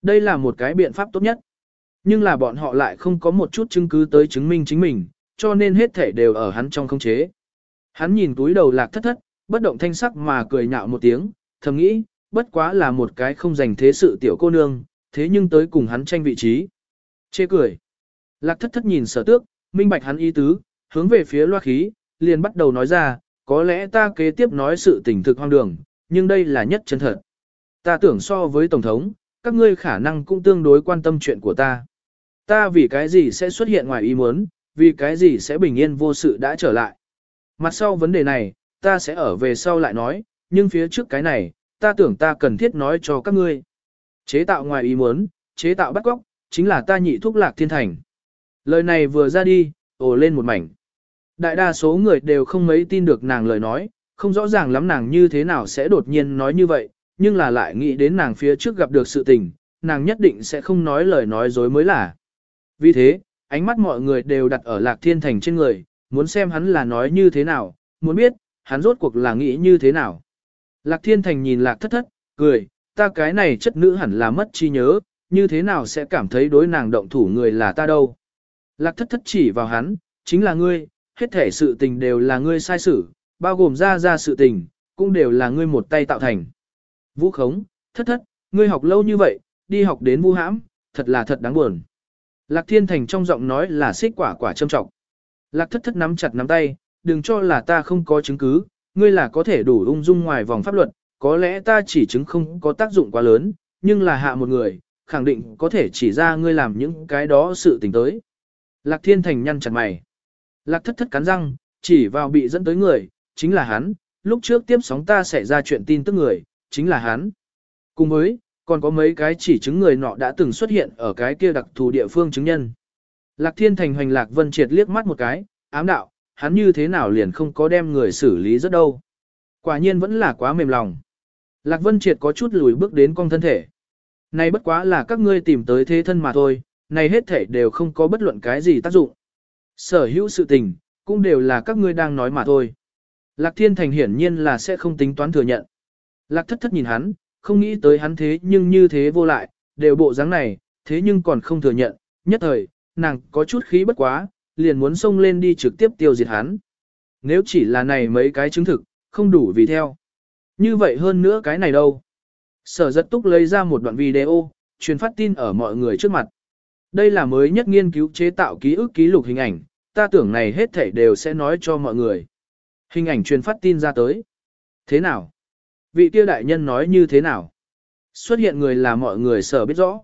Đây là một cái biện pháp tốt nhất. Nhưng là bọn họ lại không có một chút chứng cứ tới chứng minh chính mình, cho nên hết thể đều ở hắn trong không chế. Hắn nhìn túi đầu lạc thất thất, bất động thanh sắc mà cười nhạo một tiếng, thầm nghĩ, bất quá là một cái không dành thế sự tiểu cô nương, thế nhưng tới cùng hắn tranh vị trí. Chê cười. Lạc thất thất nhìn sở tước, minh bạch hắn ý tứ, hướng về phía loa khí, liền bắt đầu nói ra, có lẽ ta kế tiếp nói sự tình thực hoang đường, nhưng đây là nhất chân thật. Ta tưởng so với Tổng thống, các ngươi khả năng cũng tương đối quan tâm chuyện của ta. Ta vì cái gì sẽ xuất hiện ngoài ý muốn, vì cái gì sẽ bình yên vô sự đã trở lại. Mặt sau vấn đề này, ta sẽ ở về sau lại nói, nhưng phía trước cái này, ta tưởng ta cần thiết nói cho các ngươi. Chế tạo ngoài ý muốn, chế tạo bắt góc, chính là ta nhị thuốc lạc thiên thành. Lời này vừa ra đi, ồ lên một mảnh. Đại đa số người đều không mấy tin được nàng lời nói, không rõ ràng lắm nàng như thế nào sẽ đột nhiên nói như vậy, nhưng là lại nghĩ đến nàng phía trước gặp được sự tình, nàng nhất định sẽ không nói lời nói dối mới là. Vì thế, ánh mắt mọi người đều đặt ở lạc thiên thành trên người, muốn xem hắn là nói như thế nào, muốn biết, hắn rốt cuộc là nghĩ như thế nào. Lạc thiên thành nhìn lạc thất thất, cười, ta cái này chất nữ hẳn là mất chi nhớ, như thế nào sẽ cảm thấy đối nàng động thủ người là ta đâu. Lạc thất thất chỉ vào hắn, chính là ngươi, hết thể sự tình đều là ngươi sai xử, bao gồm ra ra sự tình, cũng đều là ngươi một tay tạo thành. Vũ khống, thất thất, ngươi học lâu như vậy, đi học đến vu hãm, thật là thật đáng buồn. Lạc thiên thành trong giọng nói là xích quả quả châm trọng. Lạc thất thất nắm chặt nắm tay, đừng cho là ta không có chứng cứ, ngươi là có thể đủ ung dung ngoài vòng pháp luật, có lẽ ta chỉ chứng không có tác dụng quá lớn, nhưng là hạ một người, khẳng định có thể chỉ ra ngươi làm những cái đó sự tình tới. Lạc Thiên Thành nhăn chặt mày. Lạc thất thất cắn răng, chỉ vào bị dẫn tới người, chính là hắn, lúc trước tiếp sóng ta sẽ ra chuyện tin tức người, chính là hắn. Cùng với, còn có mấy cái chỉ chứng người nọ đã từng xuất hiện ở cái kia đặc thù địa phương chứng nhân. Lạc Thiên Thành hoành Lạc Vân Triệt liếc mắt một cái, ám đạo, hắn như thế nào liền không có đem người xử lý rất đâu. Quả nhiên vẫn là quá mềm lòng. Lạc Vân Triệt có chút lùi bước đến con thân thể. Này bất quá là các ngươi tìm tới thế thân mà thôi, này hết thể đều không có bất luận cái gì tác dụng. Sở hữu sự tình, cũng đều là các ngươi đang nói mà thôi. Lạc Thiên Thành hiển nhiên là sẽ không tính toán thừa nhận. Lạc thất thất nhìn hắn, không nghĩ tới hắn thế nhưng như thế vô lại, đều bộ dáng này, thế nhưng còn không thừa nhận, nhất thời, nàng có chút khí bất quá, liền muốn xông lên đi trực tiếp tiêu diệt hắn. Nếu chỉ là này mấy cái chứng thực, không đủ vì theo. Như vậy hơn nữa cái này đâu. Sở rất túc lấy ra một đoạn video, truyền phát tin ở mọi người trước mặt. Đây là mới nhất nghiên cứu chế tạo ký ức ký lục hình ảnh, ta tưởng này hết thảy đều sẽ nói cho mọi người. Hình ảnh truyền phát tin ra tới. Thế nào? Vị tiêu đại nhân nói như thế nào? Xuất hiện người là mọi người sở biết rõ.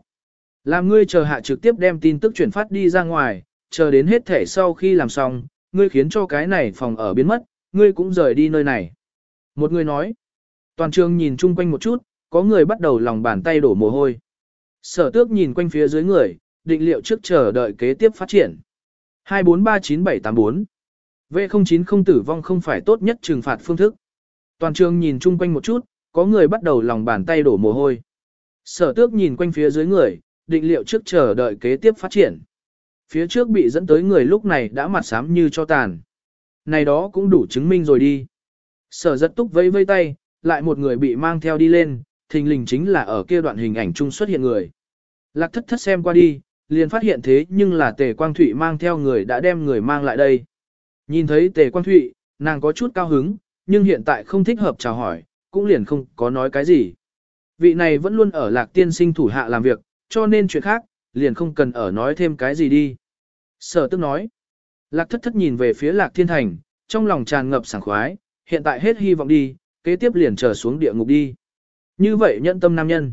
Làm ngươi chờ hạ trực tiếp đem tin tức truyền phát đi ra ngoài, chờ đến hết thể sau khi làm xong, ngươi khiến cho cái này phòng ở biến mất, ngươi cũng rời đi nơi này. Một người nói, toàn trường nhìn chung quanh một chút, có người bắt đầu lòng bàn tay đổ mồ hôi. Sở tước nhìn quanh phía dưới người, định liệu trước chờ đợi kế tiếp phát triển. 2439784 V09 không tử vong không phải tốt nhất trừng phạt phương thức. Toàn trường nhìn chung quanh một chút, có người bắt đầu lòng bàn tay đổ mồ hôi. Sở tước nhìn quanh phía dưới người, định liệu trước chờ đợi kế tiếp phát triển. Phía trước bị dẫn tới người lúc này đã mặt xám như cho tàn. Này đó cũng đủ chứng minh rồi đi. Sở rất túc vây vây tay, lại một người bị mang theo đi lên, thình lình chính là ở kia đoạn hình ảnh chung xuất hiện người. Lạc thất thất xem qua đi, liền phát hiện thế nhưng là tề quang thụy mang theo người đã đem người mang lại đây. Nhìn thấy tề quang thụy, nàng có chút cao hứng, nhưng hiện tại không thích hợp chào hỏi, cũng liền không có nói cái gì. Vị này vẫn luôn ở lạc tiên sinh thủ hạ làm việc, cho nên chuyện khác, liền không cần ở nói thêm cái gì đi. Sở tức nói, lạc thất thất nhìn về phía lạc thiên thành, trong lòng tràn ngập sảng khoái, hiện tại hết hy vọng đi, kế tiếp liền trở xuống địa ngục đi. Như vậy nhận tâm nam nhân.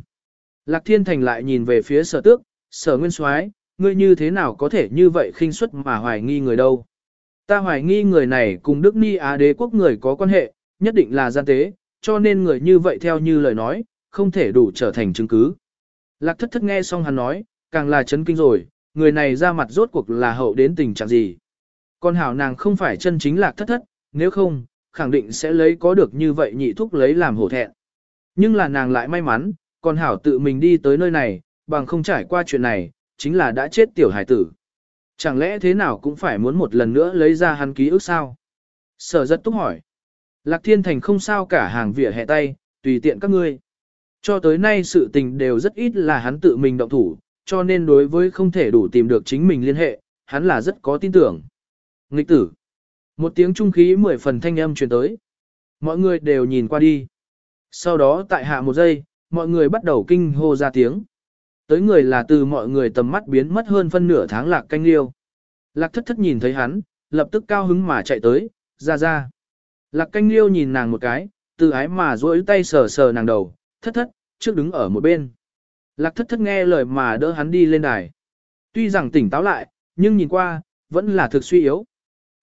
Lạc thiên thành lại nhìn về phía sở tước, sở nguyên soái ngươi như thế nào có thể như vậy khinh suất mà hoài nghi người đâu. Ta hoài nghi người này cùng Đức Ni Á đế quốc người có quan hệ, nhất định là gian tế, cho nên người như vậy theo như lời nói, không thể đủ trở thành chứng cứ. Lạc thất thất nghe xong hắn nói, càng là chấn kinh rồi, người này ra mặt rốt cuộc là hậu đến tình trạng gì. Con hảo nàng không phải chân chính lạc thất thất, nếu không, khẳng định sẽ lấy có được như vậy nhị thúc lấy làm hổ thẹn. Nhưng là nàng lại may mắn, con hảo tự mình đi tới nơi này, bằng không trải qua chuyện này, chính là đã chết tiểu hải tử. Chẳng lẽ thế nào cũng phải muốn một lần nữa lấy ra hắn ký ức sao? Sở rất túc hỏi. Lạc Thiên Thành không sao cả hàng vỉa hẹ tay, tùy tiện các ngươi. Cho tới nay sự tình đều rất ít là hắn tự mình động thủ, cho nên đối với không thể đủ tìm được chính mình liên hệ, hắn là rất có tin tưởng. Nghịch tử. Một tiếng trung khí mười phần thanh âm truyền tới. Mọi người đều nhìn qua đi. Sau đó tại hạ một giây, mọi người bắt đầu kinh hô ra tiếng. Tới người là từ mọi người tầm mắt biến mất hơn phân nửa tháng lạc canh liêu. Lạc thất thất nhìn thấy hắn, lập tức cao hứng mà chạy tới, ra ra. Lạc canh liêu nhìn nàng một cái, từ ái mà duỗi tay sờ sờ nàng đầu, thất thất, trước đứng ở một bên. Lạc thất thất nghe lời mà đỡ hắn đi lên đài. Tuy rằng tỉnh táo lại, nhưng nhìn qua, vẫn là thực suy yếu.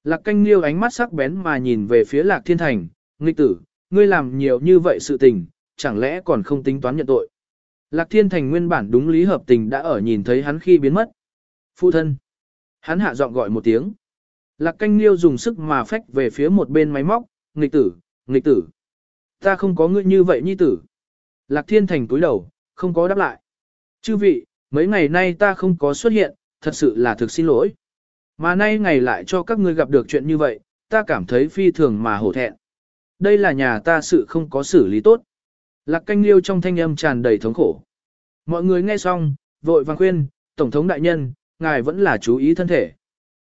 Lạc canh liêu ánh mắt sắc bén mà nhìn về phía lạc thiên thành, nghịch tử, ngươi làm nhiều như vậy sự tình, chẳng lẽ còn không tính toán nhận tội. Lạc thiên thành nguyên bản đúng lý hợp tình đã ở nhìn thấy hắn khi biến mất. Phụ thân. Hắn hạ giọng gọi một tiếng. Lạc canh liêu dùng sức mà phách về phía một bên máy móc, nghịch tử, nghịch tử. Ta không có ngươi như vậy nhi tử. Lạc thiên thành túi đầu, không có đáp lại. Chư vị, mấy ngày nay ta không có xuất hiện, thật sự là thực xin lỗi. Mà nay ngày lại cho các ngươi gặp được chuyện như vậy, ta cảm thấy phi thường mà hổ thẹn. Đây là nhà ta sự không có xử lý tốt. Lạc canh liêu trong thanh âm tràn đầy thống khổ. Mọi người nghe xong, vội vàng khuyên, Tổng thống đại nhân, ngài vẫn là chú ý thân thể.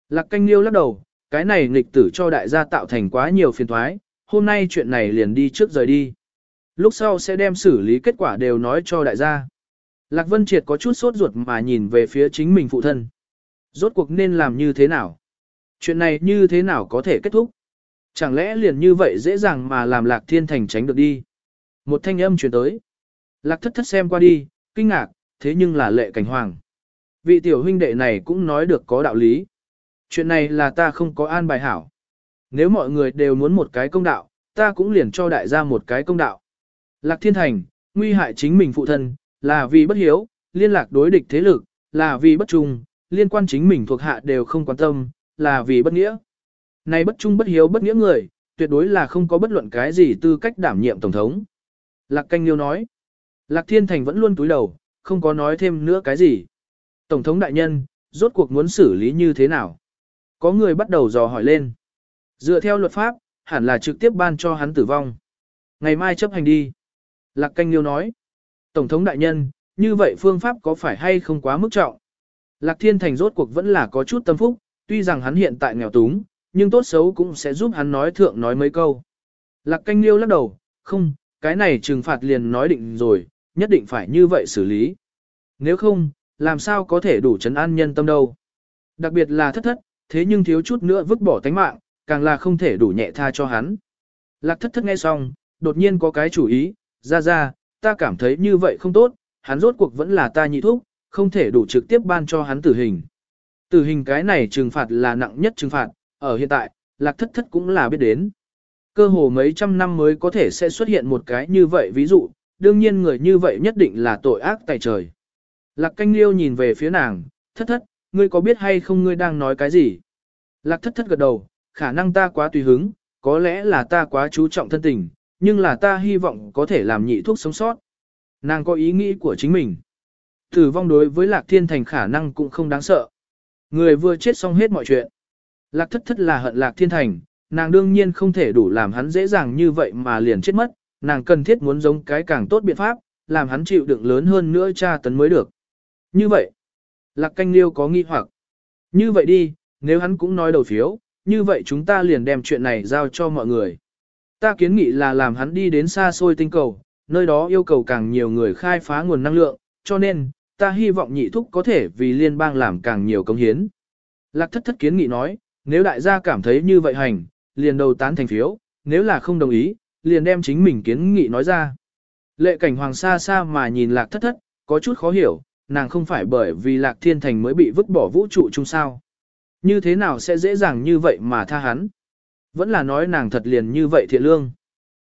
Lạc canh liêu lắc đầu, cái này nghịch tử cho đại gia tạo thành quá nhiều phiền thoái, hôm nay chuyện này liền đi trước rời đi. Lúc sau sẽ đem xử lý kết quả đều nói cho đại gia. Lạc Vân Triệt có chút sốt ruột mà nhìn về phía chính mình phụ thân. Rốt cuộc nên làm như thế nào? Chuyện này như thế nào có thể kết thúc? Chẳng lẽ liền như vậy dễ dàng mà làm lạc thiên thành tránh được đi. Một thanh âm truyền tới. Lạc thất thất xem qua đi, kinh ngạc, thế nhưng là lệ cảnh hoàng. Vị tiểu huynh đệ này cũng nói được có đạo lý. Chuyện này là ta không có an bài hảo. Nếu mọi người đều muốn một cái công đạo, ta cũng liền cho đại gia một cái công đạo. Lạc thiên thành, nguy hại chính mình phụ thân, là vì bất hiếu, liên lạc đối địch thế lực, là vì bất trung, liên quan chính mình thuộc hạ đều không quan tâm, là vì bất nghĩa. Này bất trung bất hiếu bất nghĩa người, tuyệt đối là không có bất luận cái gì tư cách đảm nhiệm tổng thống. Lạc canh liêu nói. Lạc thiên thành vẫn luôn túi đầu, không có nói thêm nữa cái gì. Tổng thống đại nhân, rốt cuộc muốn xử lý như thế nào? Có người bắt đầu dò hỏi lên. Dựa theo luật pháp, hẳn là trực tiếp ban cho hắn tử vong. Ngày mai chấp hành đi. Lạc canh liêu nói. Tổng thống đại nhân, như vậy phương pháp có phải hay không quá mức trọng? Lạc thiên thành rốt cuộc vẫn là có chút tâm phúc, tuy rằng hắn hiện tại nghèo túng, nhưng tốt xấu cũng sẽ giúp hắn nói thượng nói mấy câu. Lạc canh liêu lắc đầu, không, cái này trừng phạt liền nói định rồi, nhất định phải như vậy xử lý. Nếu không, làm sao có thể đủ chấn an nhân tâm đâu. Đặc biệt là thất thất, thế nhưng thiếu chút nữa vứt bỏ tánh mạng, càng là không thể đủ nhẹ tha cho hắn. Lạc thất thất nghe xong, đột nhiên có cái chủ ý, ra ra, ta cảm thấy như vậy không tốt, hắn rốt cuộc vẫn là ta nhị thúc, không thể đủ trực tiếp ban cho hắn tử hình. Tử hình cái này trừng phạt là nặng nhất trừng phạt, ở hiện tại, lạc thất thất cũng là biết đến. Cơ hồ mấy trăm năm mới có thể sẽ xuất hiện một cái như vậy ví dụ, đương nhiên người như vậy nhất định là tội ác tại trời. Lạc canh liêu nhìn về phía nàng, thất thất, ngươi có biết hay không ngươi đang nói cái gì? Lạc thất thất gật đầu, khả năng ta quá tùy hứng, có lẽ là ta quá chú trọng thân tình, nhưng là ta hy vọng có thể làm nhị thuốc sống sót. Nàng có ý nghĩ của chính mình. Tử vong đối với Lạc Thiên Thành khả năng cũng không đáng sợ. Người vừa chết xong hết mọi chuyện. Lạc thất thất là hận Lạc Thiên Thành, nàng đương nhiên không thể đủ làm hắn dễ dàng như vậy mà liền chết mất, nàng cần thiết muốn giống cái càng tốt biện pháp, làm hắn chịu đựng lớn hơn nữa tra tấn mới được. Như vậy, Lạc Canh Liêu có nghi hoặc. Như vậy đi, nếu hắn cũng nói đầu phiếu, như vậy chúng ta liền đem chuyện này giao cho mọi người. Ta kiến nghị là làm hắn đi đến xa xôi tinh cầu, nơi đó yêu cầu càng nhiều người khai phá nguồn năng lượng, cho nên, ta hy vọng nhị thúc có thể vì liên bang làm càng nhiều công hiến. Lạc thất thất kiến nghị nói, nếu đại gia cảm thấy như vậy hành, liền đầu tán thành phiếu, nếu là không đồng ý, liền đem chính mình kiến nghị nói ra. Lệ cảnh hoàng xa xa mà nhìn lạc thất thất, có chút khó hiểu, nàng không phải bởi vì lạc thiên thành mới bị vứt bỏ vũ trụ chung sao. Như thế nào sẽ dễ dàng như vậy mà tha hắn? Vẫn là nói nàng thật liền như vậy thiện lương.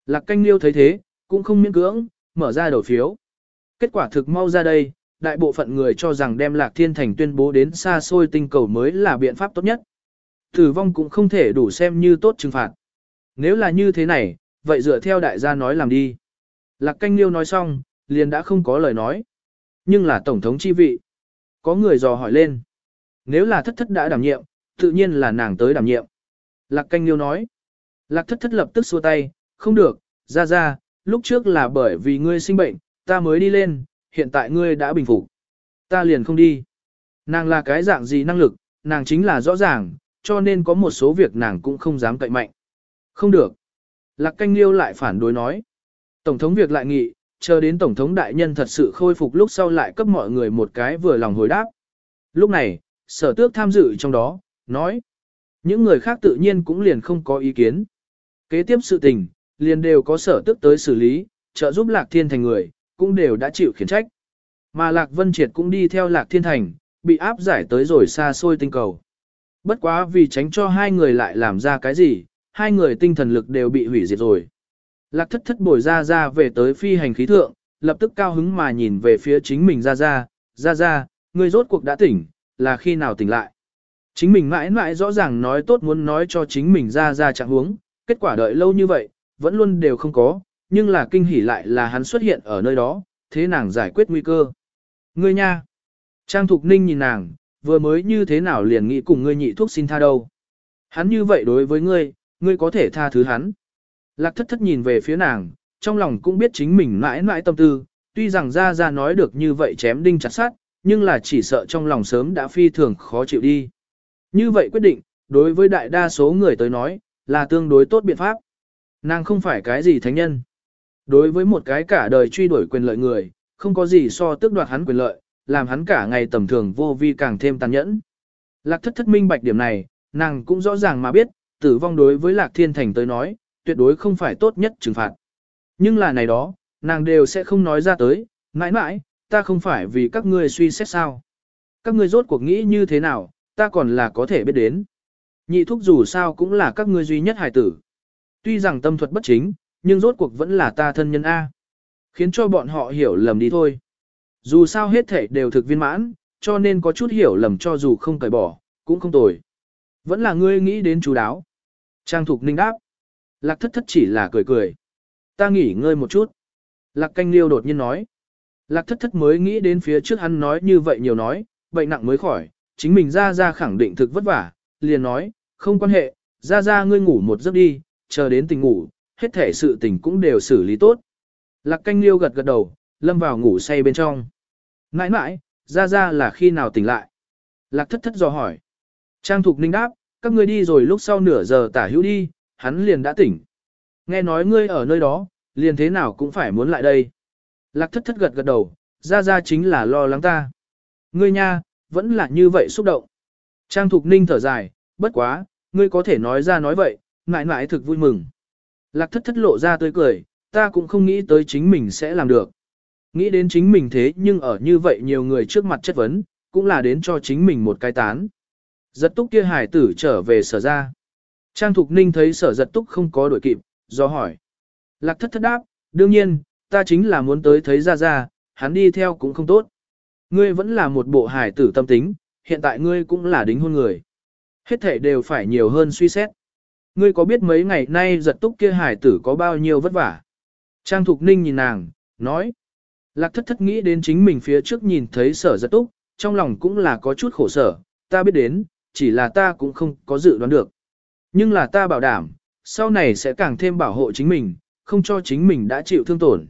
Lạc canh liêu thấy thế, cũng không miễn cưỡng, mở ra đầu phiếu. Kết quả thực mau ra đây, đại bộ phận người cho rằng đem lạc thiên thành tuyên bố đến xa xôi tinh cầu mới là biện pháp tốt nhất. Tử vong cũng không thể đủ xem như tốt trừng phạt. Nếu là như thế này, vậy dựa theo đại gia nói làm đi. Lạc canh liêu nói xong, liền đã không có lời nói. Nhưng là tổng thống chi vị. Có người dò hỏi lên. Nếu là thất thất đã đảm nhiệm, tự nhiên là nàng tới đảm nhiệm. Lạc canh liêu nói. Lạc thất thất lập tức xua tay, không được, ra ra, lúc trước là bởi vì ngươi sinh bệnh, ta mới đi lên, hiện tại ngươi đã bình phục. Ta liền không đi. Nàng là cái dạng gì năng lực, nàng chính là rõ ràng, cho nên có một số việc nàng cũng không dám cậy mạnh. Không được. Lạc canh liêu lại phản đối nói. Tổng thống việc lại nghị, chờ đến Tổng thống đại nhân thật sự khôi phục lúc sau lại cấp mọi người một cái vừa lòng hồi đáp. Lúc này, sở tước tham dự trong đó, nói. Những người khác tự nhiên cũng liền không có ý kiến. Kế tiếp sự tình, liền đều có sở tước tới xử lý, trợ giúp Lạc Thiên Thành người, cũng đều đã chịu khiển trách. Mà Lạc Vân Triệt cũng đi theo Lạc Thiên Thành, bị áp giải tới rồi xa xôi tinh cầu. Bất quá vì tránh cho hai người lại làm ra cái gì, hai người tinh thần lực đều bị hủy diệt rồi. Lạc thất thất bồi ra ra về tới phi hành khí thượng, lập tức cao hứng mà nhìn về phía chính mình ra ra, ra ra, người rốt cuộc đã tỉnh, là khi nào tỉnh lại. Chính mình mãi mãi rõ ràng nói tốt muốn nói cho chính mình ra ra trạng huống, kết quả đợi lâu như vậy, vẫn luôn đều không có, nhưng là kinh hỉ lại là hắn xuất hiện ở nơi đó, thế nàng giải quyết nguy cơ. Ngươi nha! Trang Thục Ninh nhìn nàng, vừa mới như thế nào liền nghĩ cùng ngươi nhị thuốc xin tha đâu. Hắn như vậy đối với ngươi, ngươi có thể tha thứ hắn. Lạc thất thất nhìn về phía nàng, trong lòng cũng biết chính mình mãi mãi tâm tư, tuy rằng ra ra nói được như vậy chém đinh chặt sát, nhưng là chỉ sợ trong lòng sớm đã phi thường khó chịu đi. Như vậy quyết định, đối với đại đa số người tới nói, là tương đối tốt biện pháp. Nàng không phải cái gì thánh nhân. Đối với một cái cả đời truy đuổi quyền lợi người, không có gì so tước đoạt hắn quyền lợi, làm hắn cả ngày tầm thường vô vi càng thêm tàn nhẫn. Lạc thất thất minh bạch điểm này, nàng cũng rõ ràng mà biết, tử vong đối với Lạc Thiên Thành tới nói, tuyệt đối không phải tốt nhất trừng phạt. Nhưng là này đó, nàng đều sẽ không nói ra tới, mãi mãi, ta không phải vì các ngươi suy xét sao. Các ngươi rốt cuộc nghĩ như thế nào, ta còn là có thể biết đến. Nhị thúc dù sao cũng là các ngươi duy nhất hài tử. Tuy rằng tâm thuật bất chính, nhưng rốt cuộc vẫn là ta thân nhân A. Khiến cho bọn họ hiểu lầm đi thôi. Dù sao hết thể đều thực viên mãn, cho nên có chút hiểu lầm cho dù không cởi bỏ, cũng không tồi. Vẫn là ngươi nghĩ đến chú đáo. Trang Thục Ninh đáp. Lạc thất thất chỉ là cười cười. Ta nghỉ ngơi một chút. Lạc canh liêu đột nhiên nói. Lạc thất thất mới nghĩ đến phía trước hắn nói như vậy nhiều nói, bệnh nặng mới khỏi, chính mình ra ra khẳng định thực vất vả, liền nói, không quan hệ, ra ra ngươi ngủ một giấc đi, chờ đến tình ngủ, hết thể sự tình cũng đều xử lý tốt. Lạc canh liêu gật gật đầu, lâm vào ngủ say bên trong. Nãi nãi, ra ra là khi nào tỉnh lại? Lạc thất thất dò hỏi. Trang Thục Ninh đáp, các ngươi đi rồi lúc sau nửa giờ tả hữu đi, hắn liền đã tỉnh. Nghe nói ngươi ở nơi đó, liền thế nào cũng phải muốn lại đây. Lạc thất thất gật gật đầu, ra ra chính là lo lắng ta. Ngươi nha, vẫn là như vậy xúc động. Trang Thục Ninh thở dài, bất quá, ngươi có thể nói ra nói vậy, mãi mãi thực vui mừng. Lạc thất thất lộ ra tươi cười, ta cũng không nghĩ tới chính mình sẽ làm được. Nghĩ đến chính mình thế nhưng ở như vậy nhiều người trước mặt chất vấn, cũng là đến cho chính mình một cái tán. Giật túc kia hải tử trở về sở ra. Trang Thục Ninh thấy sở giật túc không có đổi kịp, do hỏi. Lạc thất thất đáp, đương nhiên, ta chính là muốn tới thấy ra ra, hắn đi theo cũng không tốt. Ngươi vẫn là một bộ hải tử tâm tính, hiện tại ngươi cũng là đính hôn người. Hết thể đều phải nhiều hơn suy xét. Ngươi có biết mấy ngày nay giật túc kia hải tử có bao nhiêu vất vả? Trang Thục Ninh nhìn nàng, nói. Lạc thất thất nghĩ đến chính mình phía trước nhìn thấy sở giật túc, trong lòng cũng là có chút khổ sở, ta biết đến, chỉ là ta cũng không có dự đoán được. Nhưng là ta bảo đảm, sau này sẽ càng thêm bảo hộ chính mình, không cho chính mình đã chịu thương tổn.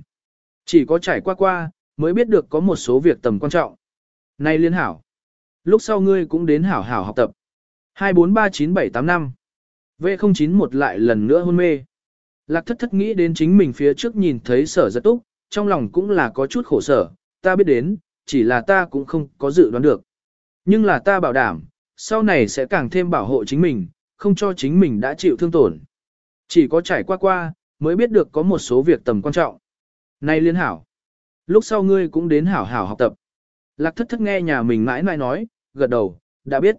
Chỉ có trải qua qua, mới biết được có một số việc tầm quan trọng. Này liên hảo, lúc sau ngươi cũng đến hảo hảo học tập. 2439785 V091 lại lần nữa hôn mê. Lạc thất thất nghĩ đến chính mình phía trước nhìn thấy sở giật túc, trong lòng cũng là có chút khổ sở, ta biết đến, chỉ là ta cũng không có dự đoán được. Nhưng là ta bảo đảm, sau này sẽ càng thêm bảo hộ chính mình, không cho chính mình đã chịu thương tổn. Chỉ có trải qua qua, mới biết được có một số việc tầm quan trọng. Này liên hảo, lúc sau ngươi cũng đến hảo hảo học tập. Lạc thất thất nghe nhà mình mãi mãi nói, gật đầu, đã biết.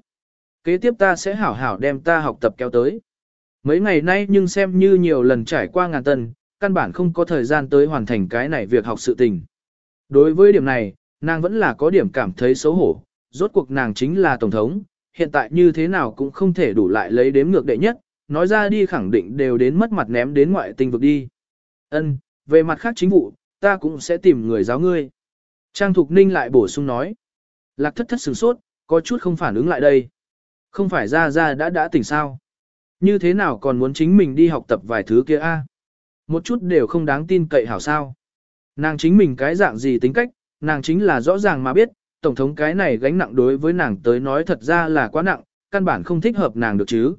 Kế tiếp ta sẽ hảo hảo đem ta học tập kéo tới. Mấy ngày nay nhưng xem như nhiều lần trải qua ngàn tần, căn bản không có thời gian tới hoàn thành cái này việc học sự tình. Đối với điểm này, nàng vẫn là có điểm cảm thấy xấu hổ, rốt cuộc nàng chính là Tổng thống, hiện tại như thế nào cũng không thể đủ lại lấy đếm ngược đệ nhất, nói ra đi khẳng định đều đến mất mặt ném đến ngoại tinh vực đi. Ân, về mặt khác chính vụ, ta cũng sẽ tìm người giáo ngươi. Trang Thục Ninh lại bổ sung nói. Lạc thất thất sửng sốt, có chút không phản ứng lại đây. Không phải ra ra đã đã tỉnh sao. Như thế nào còn muốn chính mình đi học tập vài thứ kia a? Một chút đều không đáng tin cậy hảo sao. Nàng chính mình cái dạng gì tính cách, nàng chính là rõ ràng mà biết, tổng thống cái này gánh nặng đối với nàng tới nói thật ra là quá nặng, căn bản không thích hợp nàng được chứ.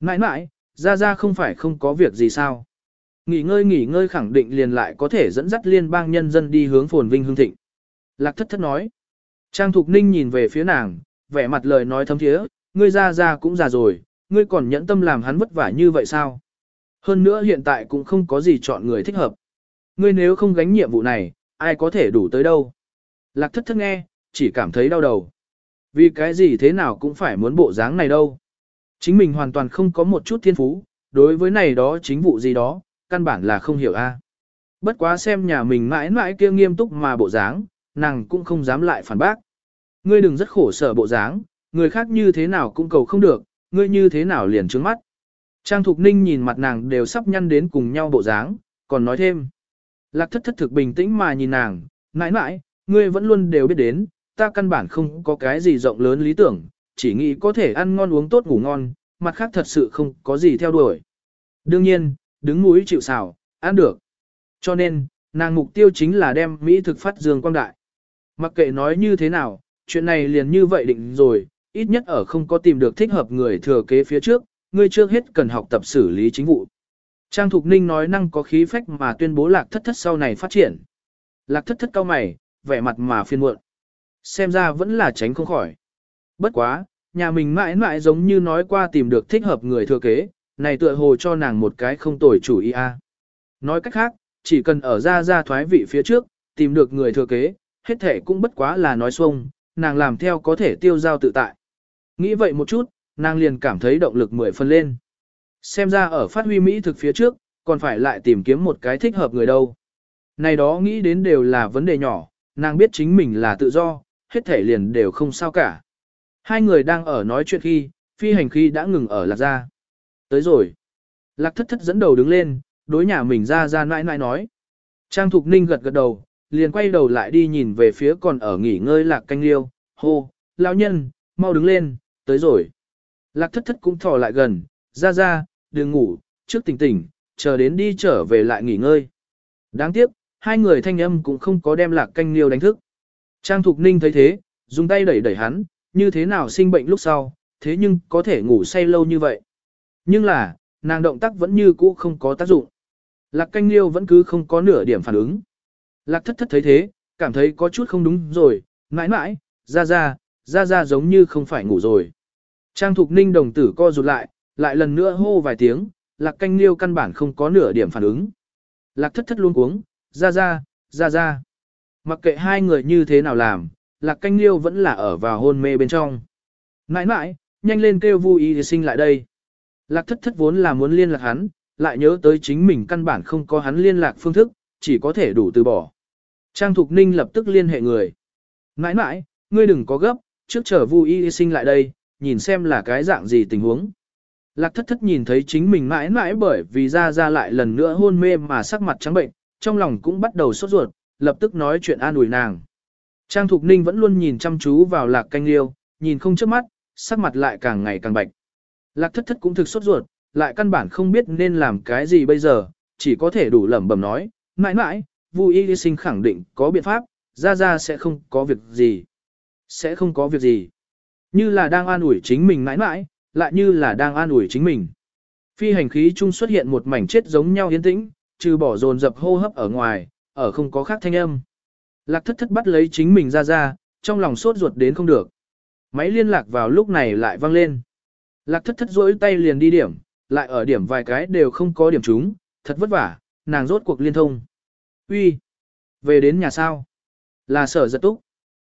Mãi mãi, ra ra không phải không có việc gì sao. Nghỉ ngơi nghỉ ngơi khẳng định liền lại có thể dẫn dắt liên bang nhân dân đi hướng phồn vinh hương thịnh. Lạc thất thất nói. Trang Thục Ninh nhìn về phía nàng, vẻ mặt lời nói thấm thiế, ngươi ra ra cũng già rồi, ngươi còn nhẫn tâm làm hắn vất vả như vậy sao? Hơn nữa hiện tại cũng không có gì chọn người thích hợp. Ngươi nếu không gánh nhiệm vụ này, ai có thể đủ tới đâu? Lạc thất thất nghe, chỉ cảm thấy đau đầu. Vì cái gì thế nào cũng phải muốn bộ dáng này đâu. Chính mình hoàn toàn không có một chút thiên phú, đối với này đó chính vụ gì đó, căn bản là không hiểu a. À. Bất quá xem nhà mình mãi mãi kia nghiêm túc mà bộ dáng, nàng cũng không dám lại phản bác. Ngươi đừng rất khổ sở bộ dáng, người khác như thế nào cũng cầu không được, ngươi như thế nào liền trướng mắt. Trang Thục Ninh nhìn mặt nàng đều sắp nhăn đến cùng nhau bộ dáng, còn nói thêm. Lạc thất thất thực bình tĩnh mà nhìn nàng, mãi mãi, ngươi vẫn luôn đều biết đến, ta căn bản không có cái gì rộng lớn lý tưởng, chỉ nghĩ có thể ăn ngon uống tốt ngủ ngon, mặt khác thật sự không có gì theo đuổi. Đương nhiên, đứng mũi chịu xào, ăn được. Cho nên, nàng mục tiêu chính là đem Mỹ thực phát dương quang đại. Mặc kệ nói như thế nào, chuyện này liền như vậy định rồi, ít nhất ở không có tìm được thích hợp người thừa kế phía trước, ngươi trước hết cần học tập xử lý chính vụ. Trang Thục Ninh nói năng có khí phách mà tuyên bố lạc thất thất sau này phát triển. Lạc thất thất cao mày, vẻ mặt mà phiền muộn. Xem ra vẫn là tránh không khỏi. Bất quá, nhà mình mãi mãi giống như nói qua tìm được thích hợp người thừa kế, này tựa hồ cho nàng một cái không tồi chủ ý a. À. Nói cách khác, chỉ cần ở ra ra thoái vị phía trước, tìm được người thừa kế, hết thể cũng bất quá là nói xuông, nàng làm theo có thể tiêu giao tự tại. Nghĩ vậy một chút, nàng liền cảm thấy động lực mười phân lên. Xem ra ở phát huy Mỹ thực phía trước, còn phải lại tìm kiếm một cái thích hợp người đâu. Này đó nghĩ đến đều là vấn đề nhỏ, nàng biết chính mình là tự do, hết thể liền đều không sao cả. Hai người đang ở nói chuyện khi, phi hành khi đã ngừng ở lạc ra. Tới rồi. Lạc thất thất dẫn đầu đứng lên, đối nhà mình ra ra nãi nãi nói. Trang Thục Ninh gật gật đầu, liền quay đầu lại đi nhìn về phía còn ở nghỉ ngơi lạc canh liêu, hô, lão nhân, mau đứng lên, tới rồi. Lạc thất thất cũng thò lại gần, ra ra, đừng ngủ, trước tỉnh tỉnh, chờ đến đi trở về lại nghỉ ngơi. Đáng tiếc, hai người thanh âm cũng không có đem lạc canh liêu đánh thức. Trang Thục Ninh thấy thế, dùng tay đẩy đẩy hắn, như thế nào sinh bệnh lúc sau, thế nhưng có thể ngủ say lâu như vậy. Nhưng là, nàng động tác vẫn như cũ không có tác dụng. Lạc canh liêu vẫn cứ không có nửa điểm phản ứng. Lạc thất thất thấy thế, cảm thấy có chút không đúng rồi, mãi mãi, ra ra, ra ra giống như không phải ngủ rồi. Trang Thục Ninh đồng tử co rụt lại, lại lần nữa hô vài tiếng, lạc canh liêu căn bản không có nửa điểm phản ứng. Lạc thất thất luôn cuống, ra ra, ra ra. Mặc kệ hai người như thế nào làm, lạc canh liêu vẫn là ở vào hôn mê bên trong. Nãi nãi, nhanh lên kêu vui y sinh lại đây. Lạc thất thất vốn là muốn liên lạc hắn, lại nhớ tới chính mình căn bản không có hắn liên lạc phương thức, chỉ có thể đủ từ bỏ. Trang Thục Ninh lập tức liên hệ người. Nãi nãi, ngươi đừng có gấp, trước chờ vui y sinh lại đây, nhìn xem là cái dạng gì tình huống. Lạc thất thất nhìn thấy chính mình mãi mãi bởi vì ra ra lại lần nữa hôn mê mà sắc mặt trắng bệnh, trong lòng cũng bắt đầu sốt ruột, lập tức nói chuyện an ủi nàng. Trang Thục Ninh vẫn luôn nhìn chăm chú vào lạc canh liêu, nhìn không chớp mắt, sắc mặt lại càng ngày càng bạch. Lạc thất thất cũng thực sốt ruột, lại căn bản không biết nên làm cái gì bây giờ, chỉ có thể đủ lẩm bẩm nói, mãi mãi, Vu Y sinh khẳng định có biện pháp, ra ra sẽ không có việc gì. Sẽ không có việc gì. Như là đang an ủi chính mình mãi mãi, lại như là đang an ủi chính mình. Phi hành khí chung xuất hiện một mảnh chết giống nhau yên tĩnh, trừ bỏ dồn dập hô hấp ở ngoài, ở không có khác thanh âm. Lạc thất thất bắt lấy chính mình ra ra, trong lòng sốt ruột đến không được. Máy liên lạc vào lúc này lại vang lên. Lạc thất thất rỗi tay liền đi điểm, lại ở điểm vài cái đều không có điểm trúng, thật vất vả, nàng rốt cuộc liên thông. Uy, về đến nhà sao? Là sở giật túc.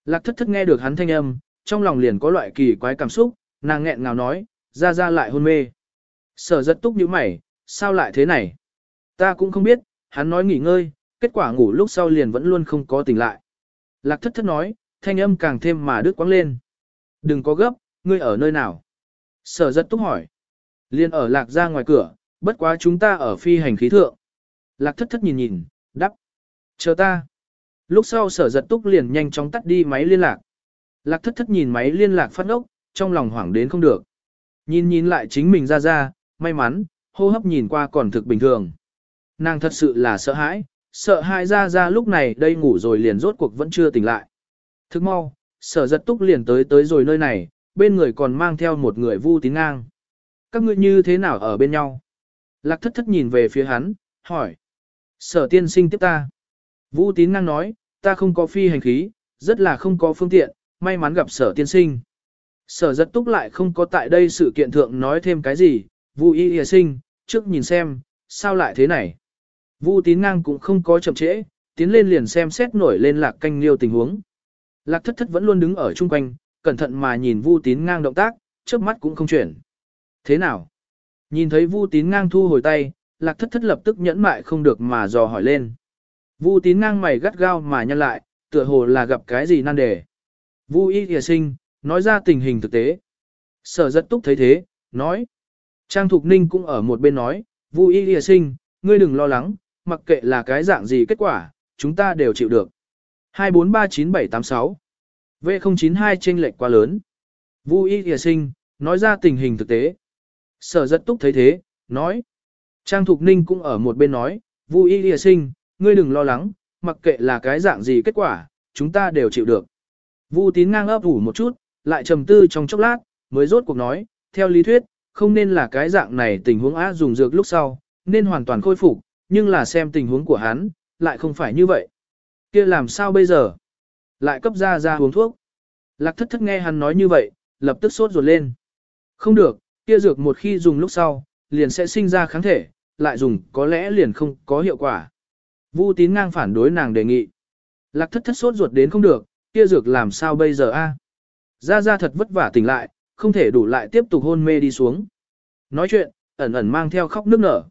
Lạc thất thất nghe được hắn thanh âm, trong lòng liền có loại kỳ quái cảm xúc, nàng nghẹn ngào nói, ra ra lại hôn mê. Sở giật túc như mày, sao lại thế này? Ta cũng không biết, hắn nói nghỉ ngơi, kết quả ngủ lúc sau liền vẫn luôn không có tỉnh lại. Lạc thất thất nói, thanh âm càng thêm mà đứt quãng lên. Đừng có gấp, ngươi ở nơi nào? Sở giật túc hỏi. Liên ở lạc ra ngoài cửa, bất quá chúng ta ở phi hành khí thượng. Lạc thất thất nhìn nhìn, đắp. Chờ ta. Lúc sau sở giật túc liền nhanh chóng tắt đi máy liên lạc. Lạc thất thất nhìn máy liên lạc phát ốc, trong lòng hoảng đến không được. Nhìn nhìn lại chính mình ra ra, may mắn, hô hấp nhìn qua còn thực bình thường. Nàng thật sự là sợ hãi, sợ hãi ra ra lúc này đây ngủ rồi liền rốt cuộc vẫn chưa tỉnh lại. Thức mau, sở giật túc liền tới tới rồi nơi này, bên người còn mang theo một người vu tín ngang. Các ngươi như thế nào ở bên nhau? Lạc thất thất nhìn về phía hắn, hỏi. Sở tiên sinh tiếp ta. Vũ tín ngang nói, ta không có phi hành khí, rất là không có phương tiện, may mắn gặp sở tiên sinh. Sở giật túc lại không có tại đây sự kiện thượng nói thêm cái gì, Vu y y sinh, trước nhìn xem, sao lại thế này. Vu tín ngang cũng không có chậm trễ, tiến lên liền xem xét nổi lên lạc canh liêu tình huống. Lạc thất thất vẫn luôn đứng ở chung quanh, cẩn thận mà nhìn Vu tín ngang động tác, trước mắt cũng không chuyển. Thế nào? Nhìn thấy Vu tín ngang thu hồi tay, lạc thất thất lập tức nhẫn mại không được mà dò hỏi lên. Vu tín ngang mày gắt gao mà nhăn lại, tựa hồ là gặp cái gì nan đề. Vu y thìa sinh, nói ra tình hình thực tế. Sở Dật túc thấy thế, nói. Trang Thục Ninh cũng ở một bên nói, Vu y thìa sinh, ngươi đừng lo lắng, mặc kệ là cái dạng gì kết quả, chúng ta đều chịu được. 2439786 V092 chênh lệch quá lớn. Vu y thìa sinh, nói ra tình hình thực tế. Sở Dật túc thấy thế, nói. Trang Thục Ninh cũng ở một bên nói, Vu y thìa sinh, ngươi đừng lo lắng, mặc kệ là cái dạng gì kết quả, chúng ta đều chịu được. Vu tín ngang ấp ủ một chút, lại trầm tư trong chốc lát, mới rốt cuộc nói, theo lý thuyết, không nên là cái dạng này tình huống á dùng dược lúc sau, nên hoàn toàn khôi phục, nhưng là xem tình huống của hắn, lại không phải như vậy. kia làm sao bây giờ? Lại cấp ra ra uống thuốc. Lạc thất thất nghe hắn nói như vậy, lập tức sốt ruột lên. Không được, kia dược một khi dùng lúc sau, liền sẽ sinh ra kháng thể, lại dùng có lẽ liền không có hiệu quả. Vu tín ngang phản đối nàng đề nghị. Lạc thất thất sốt ruột đến không được, kia dược làm sao bây giờ a? Ra ra thật vất vả tỉnh lại, không thể đủ lại tiếp tục hôn mê đi xuống. Nói chuyện, ẩn ẩn mang theo khóc nước nở.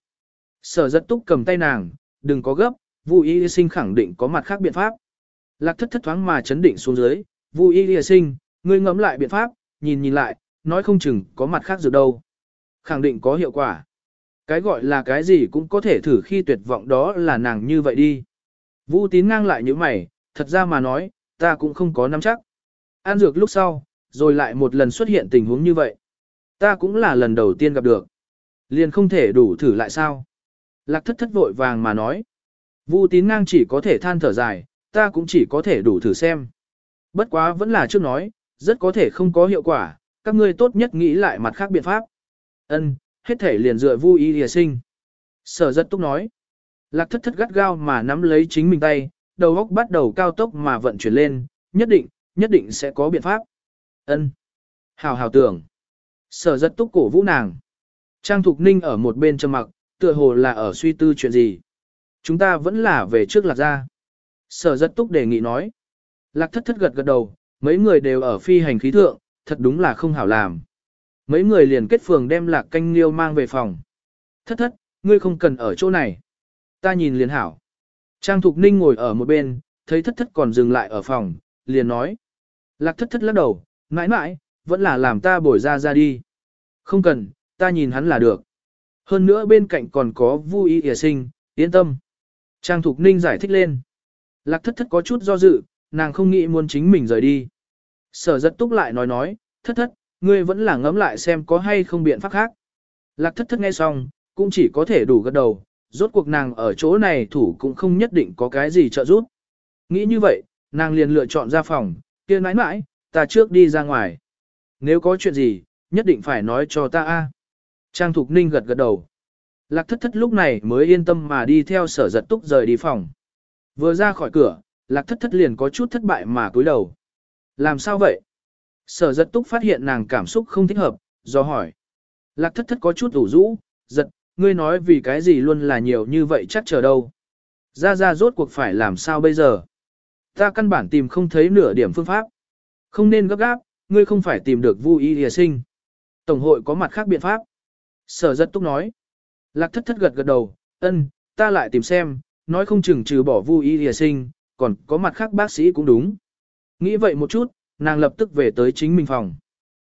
Sở Dật túc cầm tay nàng, đừng có gấp, Vu Y Sinh khẳng định có mặt khác biện pháp. Lạc thất thất thoáng mà chấn định xuống dưới, Vu Y Sinh, ngươi ngẫm lại biện pháp, nhìn nhìn lại, nói không chừng có mặt khác dược đâu. Khẳng định có hiệu quả. Cái gọi là cái gì cũng có thể thử khi tuyệt vọng đó là nàng như vậy đi. Vu tín ngang lại như mày, thật ra mà nói, ta cũng không có nắm chắc. An dược lúc sau, rồi lại một lần xuất hiện tình huống như vậy. Ta cũng là lần đầu tiên gặp được. Liền không thể đủ thử lại sao. Lạc thất thất vội vàng mà nói. Vu tín ngang chỉ có thể than thở dài, ta cũng chỉ có thể đủ thử xem. Bất quá vẫn là trước nói, rất có thể không có hiệu quả, các ngươi tốt nhất nghĩ lại mặt khác biện pháp. Ân, hết thể liền dựa Vu y hìa sinh. Sở rất túc nói. Lạc thất thất gắt gao mà nắm lấy chính mình tay, đầu óc bắt đầu cao tốc mà vận chuyển lên, nhất định, nhất định sẽ có biện pháp. Ân. Hào hào tưởng. Sở rất túc cổ vũ nàng. Trang Thục Ninh ở một bên trầm mặc, tựa hồ là ở suy tư chuyện gì. Chúng ta vẫn là về trước lạc ra. Sở rất túc đề nghị nói. Lạc thất thất gật gật đầu, mấy người đều ở phi hành khí thượng, thật đúng là không hảo làm. Mấy người liền kết phường đem lạc canh liêu mang về phòng. Thất thất, ngươi không cần ở chỗ này. Ta nhìn liền hảo. Trang Thục Ninh ngồi ở một bên, thấy thất thất còn dừng lại ở phòng, liền nói. Lạc thất thất lắc đầu, mãi mãi, vẫn là làm ta bồi ra ra đi. Không cần, ta nhìn hắn là được. Hơn nữa bên cạnh còn có vui y hìa sinh, yên tâm. Trang Thục Ninh giải thích lên. Lạc thất thất có chút do dự, nàng không nghĩ muốn chính mình rời đi. Sở giật túc lại nói nói, thất thất, ngươi vẫn là ngẫm lại xem có hay không biện pháp khác. Lạc thất thất nghe xong, cũng chỉ có thể đủ gật đầu, rốt cuộc nàng ở chỗ này thủ cũng không nhất định có cái gì trợ giúp. Nghĩ như vậy, nàng liền lựa chọn ra phòng, kia mãi mãi, ta trước đi ra ngoài. Nếu có chuyện gì, nhất định phải nói cho ta a. Trang Thục Ninh gật gật đầu. Lạc thất thất lúc này mới yên tâm mà đi theo sở giật túc rời đi phòng. Vừa ra khỏi cửa, lạc thất thất liền có chút thất bại mà cúi đầu. Làm sao vậy? Sở giật túc phát hiện nàng cảm xúc không thích hợp, do hỏi. Lạc thất thất có chút ủ rũ, giật, ngươi nói vì cái gì luôn là nhiều như vậy chắc chờ đâu. Ra ra rốt cuộc phải làm sao bây giờ? Ta căn bản tìm không thấy nửa điểm phương pháp. Không nên gấp gáp, ngươi không phải tìm được vui y hìa sinh. Tổng hội có mặt khác biện pháp. Sở rất túc nói. Lạc thất thất gật gật đầu, ân, ta lại tìm xem, nói không chừng trừ bỏ vui y hìa sinh, còn có mặt khác bác sĩ cũng đúng. Nghĩ vậy một chút, nàng lập tức về tới chính mình phòng.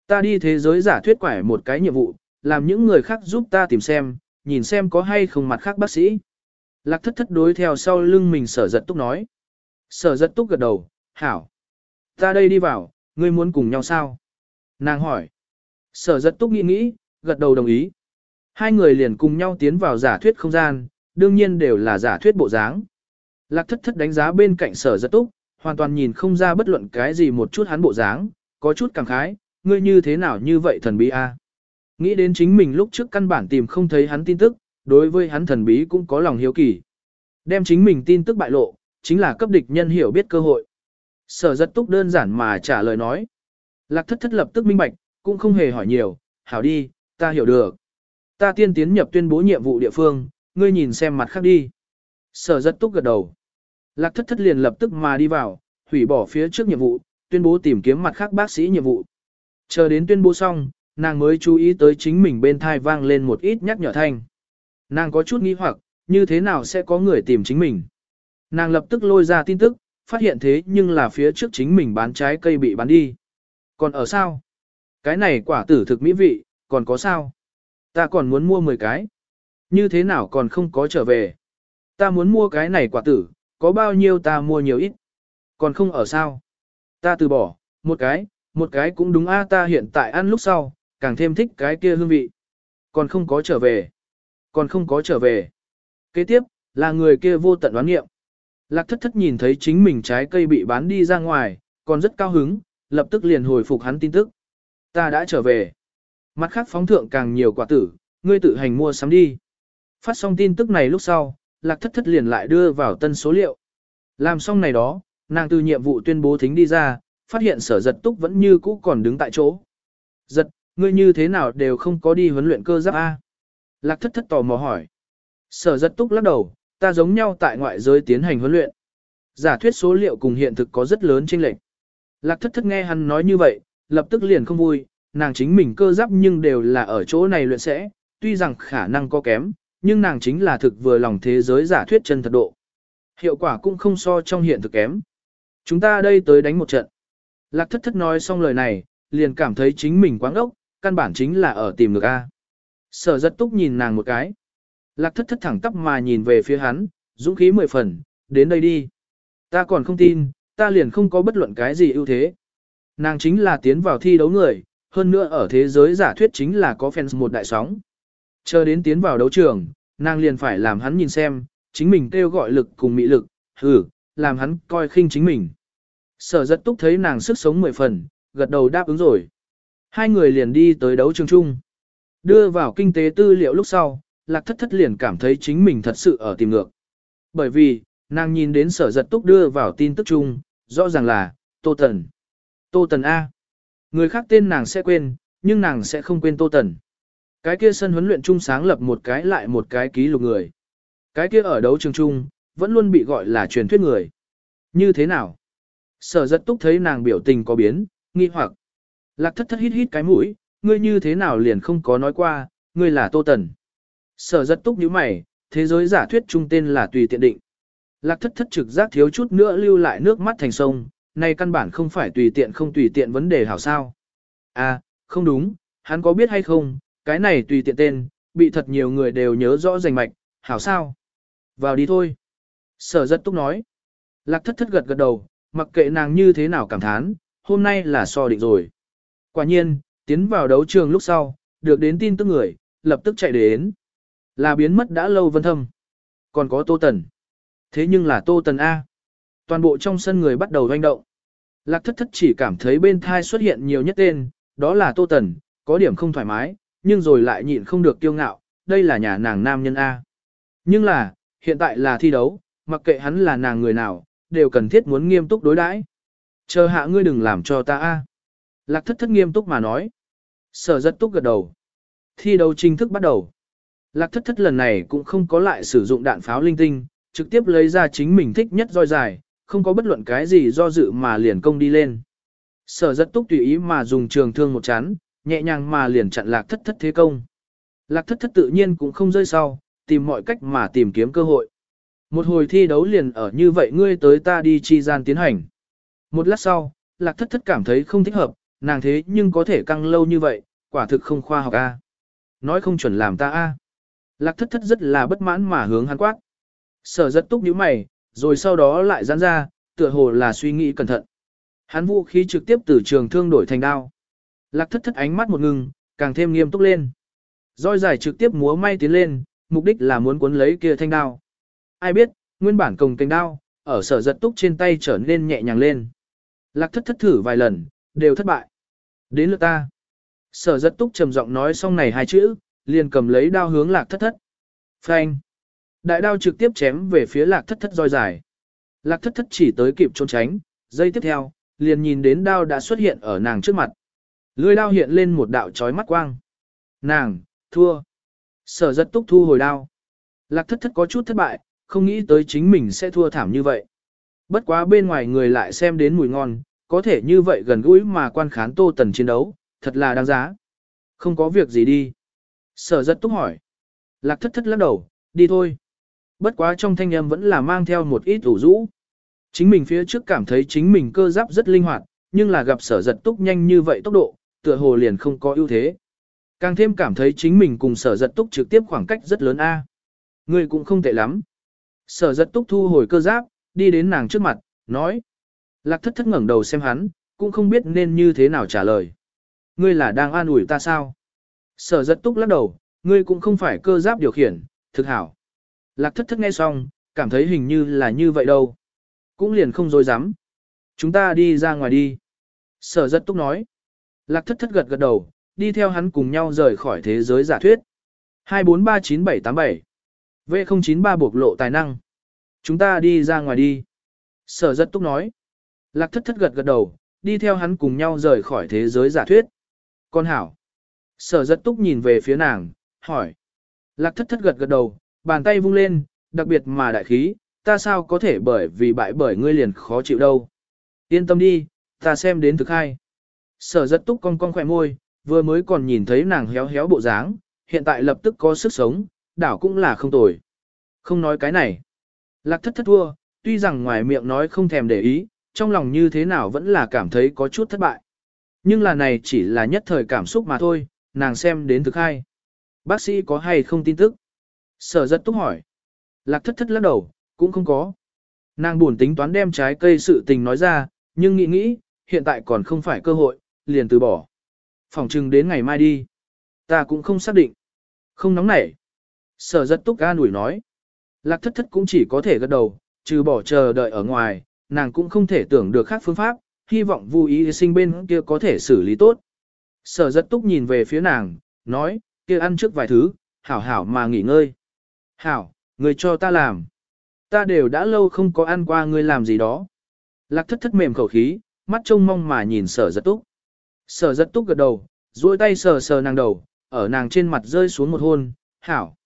Ta đi thế giới giả thuyết quải một cái nhiệm vụ, làm những người khác giúp ta tìm xem, nhìn xem có hay không mặt khác bác sĩ. Lạc thất thất đối theo sau lưng mình sở giật túc nói. Sở giật túc gật đầu, hảo. Ta đây đi vào, ngươi muốn cùng nhau sao? Nàng hỏi. Sở giật túc nghĩ nghĩ, gật đầu đồng ý. Hai người liền cùng nhau tiến vào giả thuyết không gian, đương nhiên đều là giả thuyết bộ dáng. Lạc thất thất đánh giá bên cạnh sở giật túc, hoàn toàn nhìn không ra bất luận cái gì một chút hắn bộ dáng, có chút cảm khái, ngươi như thế nào như vậy thần bí a? Nghĩ đến chính mình lúc trước căn bản tìm không thấy hắn tin tức, đối với hắn thần bí cũng có lòng hiếu kỳ. Đem chính mình tin tức bại lộ, chính là cấp địch nhân hiểu biết cơ hội. Sở giật túc đơn giản mà trả lời nói. Lạc thất thất lập tức minh bạch, cũng không hề hỏi nhiều, hảo đi, ta hiểu được. Ta tiên tiến nhập tuyên bố nhiệm vụ địa phương, ngươi nhìn xem mặt khác đi. Sở giật túc gật đầu. Lạc thất thất liền lập tức mà đi vào, hủy bỏ phía trước nhiệm vụ, tuyên bố tìm kiếm mặt khác bác sĩ nhiệm vụ. Chờ đến tuyên bố xong, nàng mới chú ý tới chính mình bên thai vang lên một ít nhắc nhở thanh. Nàng có chút nghi hoặc, như thế nào sẽ có người tìm chính mình. Nàng lập tức lôi ra tin tức, phát hiện thế nhưng là phía trước chính mình bán trái cây bị bán đi. Còn ở sao? Cái này quả tử thực mỹ vị, còn có sao? Ta còn muốn mua 10 cái. Như thế nào còn không có trở về? Ta muốn mua cái này quả tử, có bao nhiêu ta mua nhiều ít. Còn không ở sao? Ta từ bỏ, một cái, một cái cũng đúng a ta hiện tại ăn lúc sau, càng thêm thích cái kia hương vị. Còn không có trở về. Còn không có trở về. Kế tiếp, là người kia vô tận đoán nghiệm. Lạc thất thất nhìn thấy chính mình trái cây bị bán đi ra ngoài, còn rất cao hứng, lập tức liền hồi phục hắn tin tức. Ta đã trở về. Mặt khác phóng thượng càng nhiều quả tử, ngươi tự hành mua sắm đi. Phát xong tin tức này lúc sau, lạc thất thất liền lại đưa vào tân số liệu. Làm xong này đó, nàng từ nhiệm vụ tuyên bố thính đi ra, phát hiện sở giật túc vẫn như cũ còn đứng tại chỗ. Giật, ngươi như thế nào đều không có đi huấn luyện cơ giáp A. Lạc thất thất tò mò hỏi. Sở giật túc lắc đầu, ta giống nhau tại ngoại giới tiến hành huấn luyện. Giả thuyết số liệu cùng hiện thực có rất lớn chênh lệch. Lạc thất thất nghe hắn nói như vậy, lập tức liền không vui, nàng chính mình cơ giáp nhưng đều là ở chỗ này luyện sẽ, tuy rằng khả năng có kém, nhưng nàng chính là thực vừa lòng thế giới giả thuyết chân thật độ. Hiệu quả cũng không so trong hiện thực kém. Chúng ta đây tới đánh một trận. Lạc thất thất nói xong lời này, liền cảm thấy chính mình quáng ốc, căn bản chính là ở tìm ngược A. Sở rất túc nhìn nàng một cái. Lạc thất thất thẳng tắp mà nhìn về phía hắn, dũng khí mười phần, đến đây đi. Ta còn không tin, ta liền không có bất luận cái gì ưu thế. Nàng chính là tiến vào thi đấu người, hơn nữa ở thế giới giả thuyết chính là có fans một đại sóng. Chờ đến tiến vào đấu trường, nàng liền phải làm hắn nhìn xem, chính mình kêu gọi lực cùng mỹ lực, hừ, làm hắn coi khinh chính mình. Sở rất túc thấy nàng sức sống mười phần, gật đầu đáp ứng rồi. Hai người liền đi tới đấu trường chung. Đưa vào kinh tế tư liệu lúc sau, lạc thất thất liền cảm thấy chính mình thật sự ở tìm ngược. Bởi vì, nàng nhìn đến sở giật túc đưa vào tin tức chung, rõ ràng là, Tô Tần. Tô Tần A. Người khác tên nàng sẽ quên, nhưng nàng sẽ không quên Tô Tần. Cái kia sân huấn luyện chung sáng lập một cái lại một cái ký lục người. Cái kia ở đấu trường chung, vẫn luôn bị gọi là truyền thuyết người. Như thế nào? Sở giật túc thấy nàng biểu tình có biến, nghi hoặc. Lạc thất thất hít hít cái mũi, ngươi như thế nào liền không có nói qua, ngươi là Tô Tần. Sở giật túc như mày, thế giới giả thuyết trung tên là tùy tiện định. Lạc thất thất trực giác thiếu chút nữa lưu lại nước mắt thành sông, này căn bản không phải tùy tiện không tùy tiện vấn đề hảo sao. À, không đúng, hắn có biết hay không, cái này tùy tiện tên, bị thật nhiều người đều nhớ rõ rành mạch, hảo sao. Vào đi thôi. Sở rất túc nói. Lạc thất thất gật gật đầu, mặc kệ nàng như thế nào cảm thán, hôm nay là so định rồi. Quả nhiên, tiến vào đấu trường lúc sau, được đến tin tức người, lập tức chạy đến. Là biến mất đã lâu vân thâm. Còn có Tô Tần. Thế nhưng là Tô Tần A. Toàn bộ trong sân người bắt đầu doanh động. Lạc thất thất chỉ cảm thấy bên thai xuất hiện nhiều nhất tên, đó là Tô Tần, có điểm không thoải mái, nhưng rồi lại nhịn không được kiêu ngạo, đây là nhà nàng nam nhân A. Nhưng là, hiện tại là thi đấu, mặc kệ hắn là nàng người nào, đều cần thiết muốn nghiêm túc đối đãi. Chờ hạ ngươi đừng làm cho ta A. Lạc thất thất nghiêm túc mà nói. Sở rất túc gật đầu. Thi đấu chính thức bắt đầu. Lạc thất thất lần này cũng không có lại sử dụng đạn pháo linh tinh, trực tiếp lấy ra chính mình thích nhất roi dài, không có bất luận cái gì do dự mà liền công đi lên. Sở rất túc tùy ý mà dùng trường thương một chán, nhẹ nhàng mà liền chặn lạc thất thất thế công. Lạc thất thất tự nhiên cũng không rơi sau, tìm mọi cách mà tìm kiếm cơ hội. Một hồi thi đấu liền ở như vậy ngươi tới ta đi chi gian tiến hành. Một lát sau, lạc thất thất cảm thấy không thích hợp, nàng thế nhưng có thể căng lâu như vậy, quả thực không khoa học a. Nói không chuẩn làm ta a. Lạc thất thất rất là bất mãn mà hướng hắn quát. Sở rất túc nhíu mày, rồi sau đó lại giãn ra, tựa hồ là suy nghĩ cẩn thận. Hắn vũ khí trực tiếp từ trường thương đổi thành đao. Lạc thất thất ánh mắt một ngừng, càng thêm nghiêm túc lên. Roi dài trực tiếp múa may tiến lên, mục đích là muốn cuốn lấy kia thanh đao. Ai biết, nguyên bản cồng cánh đao, ở sở giật túc trên tay trở nên nhẹ nhàng lên. Lạc thất thất thử vài lần, đều thất bại. Đến lượt ta. Sở rất túc trầm giọng nói xong này hai chữ, liền cầm lấy đao hướng lạc thất thất. Phanh. Đại đao trực tiếp chém về phía lạc thất thất roi dài. Lạc thất thất chỉ tới kịp trốn tránh, giây tiếp theo, liền nhìn đến đao đã xuất hiện ở nàng trước mặt. Lưỡi đao hiện lên một đạo chói mắt quang. Nàng, thua. Sở rất túc thu hồi đao. Lạc thất thất có chút thất bại, không nghĩ tới chính mình sẽ thua thảm như vậy. Bất quá bên ngoài người lại xem đến mùi ngon, có thể như vậy gần gũi mà quan khán tô tần chiến đấu, thật là đáng giá. Không có việc gì đi. Sở giật túc hỏi. Lạc thất thất lắc đầu, đi thôi. Bất quá trong thanh âm vẫn là mang theo một ít ủ rũ. Chính mình phía trước cảm thấy chính mình cơ giáp rất linh hoạt, nhưng là gặp sở giật túc nhanh như vậy tốc độ, tựa hồ liền không có ưu thế. Càng thêm cảm thấy chính mình cùng sở giật túc trực tiếp khoảng cách rất lớn A. Người cũng không tệ lắm. Sở giật túc thu hồi cơ giáp, đi đến nàng trước mặt, nói. Lạc thất thất ngẩng đầu xem hắn, cũng không biết nên như thế nào trả lời. Ngươi là đang an ủi ta sao? Sở giật túc lắc đầu, ngươi cũng không phải cơ giáp điều khiển, thực hảo. Lạc thất thất nghe xong, cảm thấy hình như là như vậy đâu. Cũng liền không dối dám. Chúng ta đi ra ngoài đi. Sở giật túc nói. Lạc thất thất gật gật đầu, đi theo hắn cùng nhau rời khỏi thế giới giả thuyết. 2439787 V093 bộc lộ tài năng. Chúng ta đi ra ngoài đi. Sở giật túc nói. Lạc thất thất gật gật đầu, đi theo hắn cùng nhau rời khỏi thế giới giả thuyết. Con hảo. Sở giật túc nhìn về phía nàng, hỏi. Lạc thất thất gật gật đầu, bàn tay vung lên, đặc biệt mà đại khí, ta sao có thể bởi vì bại bởi ngươi liền khó chịu đâu. Yên tâm đi, ta xem đến thực hai. Sở rất túc con con khỏe môi, vừa mới còn nhìn thấy nàng héo héo bộ dáng, hiện tại lập tức có sức sống, đảo cũng là không tồi. Không nói cái này. Lạc thất thất thua, tuy rằng ngoài miệng nói không thèm để ý, trong lòng như thế nào vẫn là cảm thấy có chút thất bại. Nhưng là này chỉ là nhất thời cảm xúc mà thôi, nàng xem đến thực hai. Bác sĩ có hay không tin tức? Sở rất túc hỏi. Lạc thất thất lắc đầu, cũng không có. Nàng buồn tính toán đem trái cây sự tình nói ra, nhưng nghĩ nghĩ, hiện tại còn không phải cơ hội, liền từ bỏ. Phòng trừng đến ngày mai đi. Ta cũng không xác định. Không nóng nảy. Sở rất túc ga nủi nói. Lạc thất thất cũng chỉ có thể gật đầu, trừ bỏ chờ đợi ở ngoài, nàng cũng không thể tưởng được khác phương pháp, hy vọng Vu ý sinh bên kia có thể xử lý tốt. Sở Dật túc nhìn về phía nàng, nói, kia ăn trước vài thứ, hảo hảo mà nghỉ ngơi. Hảo, người cho ta làm. Ta đều đã lâu không có ăn qua ngươi làm gì đó. Lạc thất thất mềm khẩu khí, mắt trông mong mà nhìn sở giật túc. Sở giật túc gật đầu, duỗi tay sờ sờ nàng đầu, ở nàng trên mặt rơi xuống một hôn, hảo.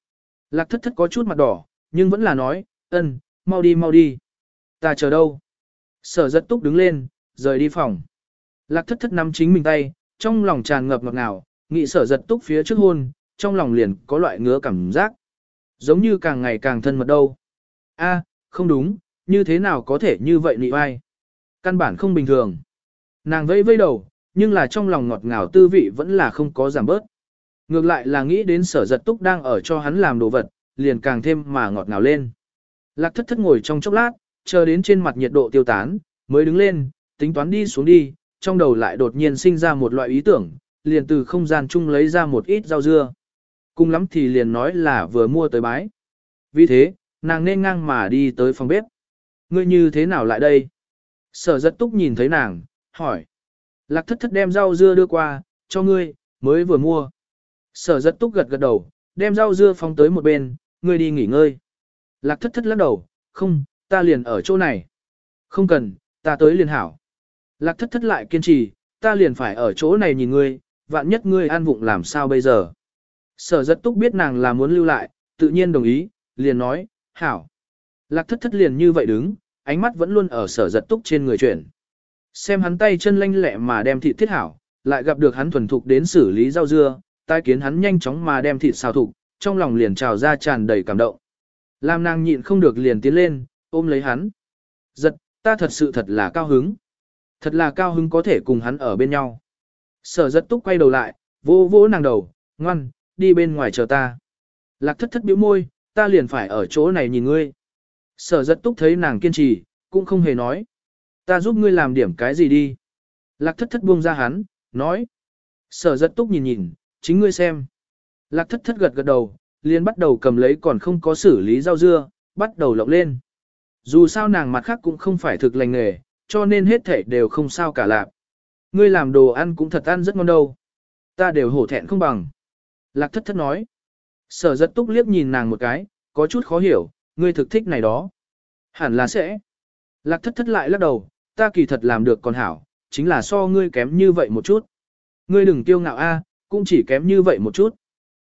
Lạc thất thất có chút mặt đỏ, nhưng vẫn là nói, ân, mau đi mau đi. Ta chờ đâu? Sở giật túc đứng lên, rời đi phòng. Lạc thất thất nắm chính mình tay, trong lòng tràn ngập ngọt ngào, nghĩ sở giật túc phía trước hôn, trong lòng liền có loại ngứa cảm giác. Giống như càng ngày càng thân mật đâu. A, không đúng, như thế nào có thể như vậy nị vai? Căn bản không bình thường. Nàng vẫy vẫy đầu, nhưng là trong lòng ngọt ngào tư vị vẫn là không có giảm bớt. Ngược lại là nghĩ đến sở giật túc đang ở cho hắn làm đồ vật, liền càng thêm mà ngọt ngào lên. Lạc thất thất ngồi trong chốc lát, chờ đến trên mặt nhiệt độ tiêu tán, mới đứng lên, tính toán đi xuống đi, trong đầu lại đột nhiên sinh ra một loại ý tưởng, liền từ không gian chung lấy ra một ít rau dưa. Cùng lắm thì liền nói là vừa mua tới bái. Vì thế, nàng nên ngang mà đi tới phòng bếp. Ngươi như thế nào lại đây? Sở giật túc nhìn thấy nàng, hỏi. Lạc thất thất đem rau dưa đưa qua, cho ngươi, mới vừa mua. Sở giật túc gật gật đầu, đem rau dưa phóng tới một bên, ngươi đi nghỉ ngơi. Lạc thất thất lắc đầu, không, ta liền ở chỗ này. Không cần, ta tới liền hảo. Lạc thất thất lại kiên trì, ta liền phải ở chỗ này nhìn ngươi, vạn nhất ngươi an vụng làm sao bây giờ. Sở giật túc biết nàng là muốn lưu lại, tự nhiên đồng ý, liền nói, hảo. Lạc thất thất liền như vậy đứng, ánh mắt vẫn luôn ở sở giật túc trên người chuyển. Xem hắn tay chân lanh lẹ mà đem thịt thiết hảo, lại gặp được hắn thuần thục đến xử lý rau dưa, tai kiến hắn nhanh chóng mà đem thịt xào thục, trong lòng liền trào ra tràn đầy cảm động. Lam nàng nhịn không được liền tiến lên, ôm lấy hắn. Giật, ta thật sự thật là cao hứng. Thật là cao hứng có thể cùng hắn ở bên nhau. Sở giật túc quay đầu lại, vỗ vỗ nàng đầu, ngoan, đi bên ngoài chờ ta. Lạc thất thất biểu môi, ta liền phải ở chỗ này nhìn ngươi. Sở giật túc thấy nàng kiên trì, cũng không hề nói. Ta giúp ngươi làm điểm cái gì đi. Lạc thất thất buông ra hắn, nói. Sở giật túc nhìn nhìn, chính ngươi xem. Lạc thất thất gật gật đầu, liền bắt đầu cầm lấy còn không có xử lý rau dưa, bắt đầu lộng lên. Dù sao nàng mặt khác cũng không phải thực lành nghề, cho nên hết thể đều không sao cả lạc. Ngươi làm đồ ăn cũng thật ăn rất ngon đâu. Ta đều hổ thẹn không bằng. Lạc thất thất nói. Sở giật túc liếc nhìn nàng một cái, có chút khó hiểu, ngươi thực thích này đó. Hẳn là sẽ. Lạc thất thất lại lắc đầu, ta kỳ thật làm được còn hảo, chính là so ngươi kém như vậy một chút. Ngươi đừng kiêu ngạo a, cũng chỉ kém như vậy một chút.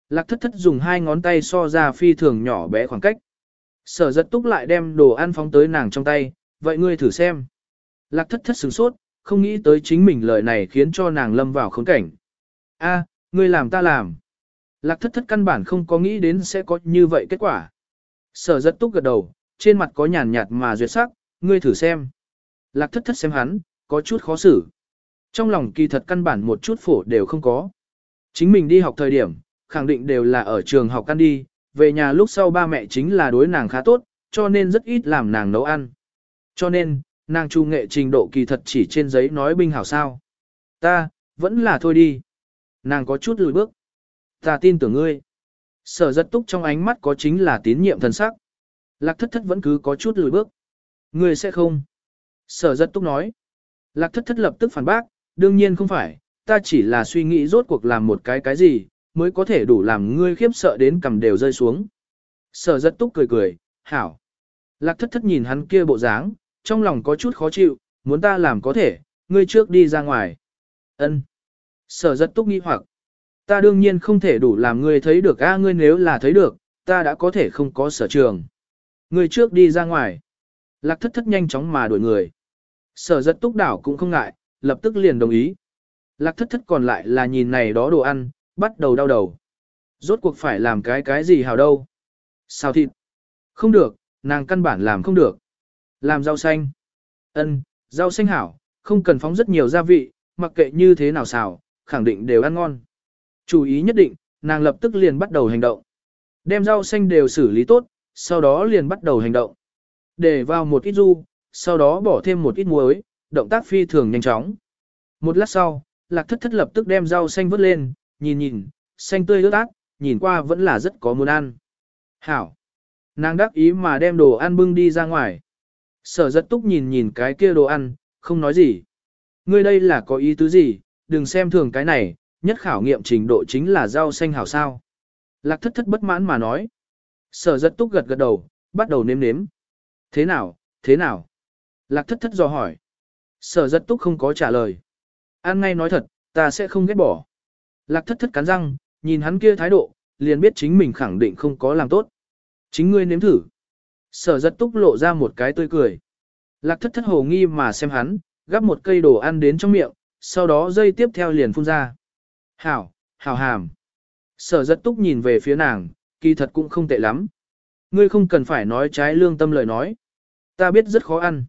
Lạc thất thất dùng hai ngón tay so ra phi thường nhỏ bé khoảng cách. Sở giật túc lại đem đồ ăn phóng tới nàng trong tay, vậy ngươi thử xem. Lạc thất thất sửng sốt, không nghĩ tới chính mình lời này khiến cho nàng lâm vào khốn cảnh. A, ngươi làm ta làm. Lạc thất thất căn bản không có nghĩ đến sẽ có như vậy kết quả. Sở giật túc gật đầu, trên mặt có nhàn nhạt mà duyệt sắc, ngươi thử xem. Lạc thất thất xem hắn, có chút khó xử. Trong lòng kỳ thật căn bản một chút phổ đều không có. Chính mình đi học thời điểm, khẳng định đều là ở trường học ăn đi, về nhà lúc sau ba mẹ chính là đối nàng khá tốt, cho nên rất ít làm nàng nấu ăn. Cho nên, nàng trung nghệ trình độ kỳ thật chỉ trên giấy nói binh hảo sao. Ta, vẫn là thôi đi. Nàng có chút lùi bước. Ta tin tưởng ngươi. Sở giật túc trong ánh mắt có chính là tín nhiệm thần sắc. Lạc thất thất vẫn cứ có chút lùi bước. Ngươi sẽ không. Sở giật túc nói. Lạc thất thất lập tức phản bác, đương nhiên không phải, ta chỉ là suy nghĩ rốt cuộc làm một cái cái gì, mới có thể đủ làm ngươi khiếp sợ đến cầm đều rơi xuống. Sở giật túc cười cười, hảo. Lạc thất thất nhìn hắn kia bộ dáng, trong lòng có chút khó chịu, muốn ta làm có thể, ngươi trước đi ra ngoài. Ân. Sở giật túc nghi hoặc. Ta đương nhiên không thể đủ làm ngươi thấy được a ngươi nếu là thấy được, ta đã có thể không có sở trường. Ngươi trước đi ra ngoài. Lạc thất thất nhanh chóng mà đuổi người. Sở giật túc đảo cũng không ngại, lập tức liền đồng ý. Lạc thất thất còn lại là nhìn này đó đồ ăn, bắt đầu đau đầu. Rốt cuộc phải làm cái cái gì hào đâu. Xào thịt. Không được, nàng căn bản làm không được. Làm rau xanh. ân, rau xanh hảo, không cần phóng rất nhiều gia vị, mặc kệ như thế nào xào, khẳng định đều ăn ngon. Chú ý nhất định, nàng lập tức liền bắt đầu hành động. Đem rau xanh đều xử lý tốt, sau đó liền bắt đầu hành động. Để vào một ít ru, sau đó bỏ thêm một ít muối, động tác phi thường nhanh chóng. Một lát sau, lạc thất thất lập tức đem rau xanh vớt lên, nhìn nhìn, xanh tươi ướt át, nhìn qua vẫn là rất có muốn ăn. Hảo! Nàng đắc ý mà đem đồ ăn bưng đi ra ngoài. Sở giật túc nhìn nhìn cái kia đồ ăn, không nói gì. Ngươi đây là có ý tứ gì, đừng xem thường cái này, nhất khảo nghiệm trình độ chính là rau xanh hảo sao. Lạc thất thất bất mãn mà nói. Sở giật túc gật gật đầu, bắt đầu nếm nếm. Thế nào, thế nào? Lạc thất thất dò hỏi. Sở giật túc không có trả lời. An ngay nói thật, ta sẽ không ghét bỏ. Lạc thất thất cắn răng, nhìn hắn kia thái độ, liền biết chính mình khẳng định không có làm tốt. Chính ngươi nếm thử. Sở giật túc lộ ra một cái tươi cười. Lạc thất thất hồ nghi mà xem hắn, gắp một cây đồ ăn đến trong miệng, sau đó dây tiếp theo liền phun ra. Hảo, hảo hàm. Sở giật túc nhìn về phía nàng, kỳ thật cũng không tệ lắm. Ngươi không cần phải nói trái lương tâm lời nói. Ta biết rất khó ăn.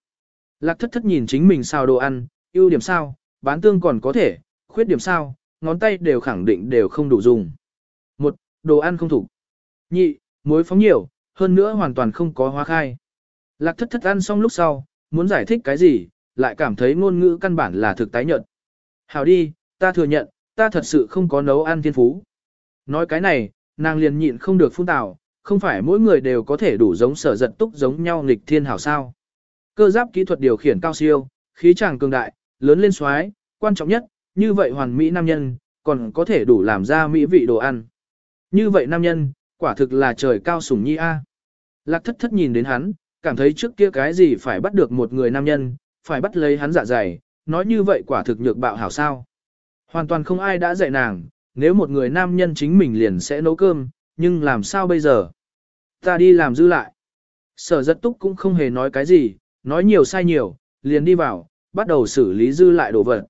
Lạc thất thất nhìn chính mình sao đồ ăn, ưu điểm sao, bán tương còn có thể, khuyết điểm sao, ngón tay đều khẳng định đều không đủ dùng. Một, đồ ăn không thủ. Nhị, muối phóng nhiều, hơn nữa hoàn toàn không có hóa khai. Lạc thất thất ăn xong lúc sau, muốn giải thích cái gì, lại cảm thấy ngôn ngữ căn bản là thực tái nhận. Hảo đi, ta thừa nhận, ta thật sự không có nấu ăn thiên phú. Nói cái này, nàng liền nhịn không được phun tào, không phải mỗi người đều có thể đủ giống sở giật túc giống nhau nghịch thiên hảo sao. Cơ giáp kỹ thuật điều khiển cao siêu, khí tràng cường đại, lớn lên xoái, quan trọng nhất, như vậy hoàn mỹ nam nhân, còn có thể đủ làm ra mỹ vị đồ ăn. Như vậy nam nhân, quả thực là trời cao sủng nhi a. Lạc thất thất nhìn đến hắn, cảm thấy trước kia cái gì phải bắt được một người nam nhân, phải bắt lấy hắn dạ dày, nói như vậy quả thực nhược bạo hảo sao. Hoàn toàn không ai đã dạy nàng, nếu một người nam nhân chính mình liền sẽ nấu cơm, nhưng làm sao bây giờ? Ta đi làm dư lại. Sở giật túc cũng không hề nói cái gì, nói nhiều sai nhiều, liền đi vào, bắt đầu xử lý dư lại đồ vật.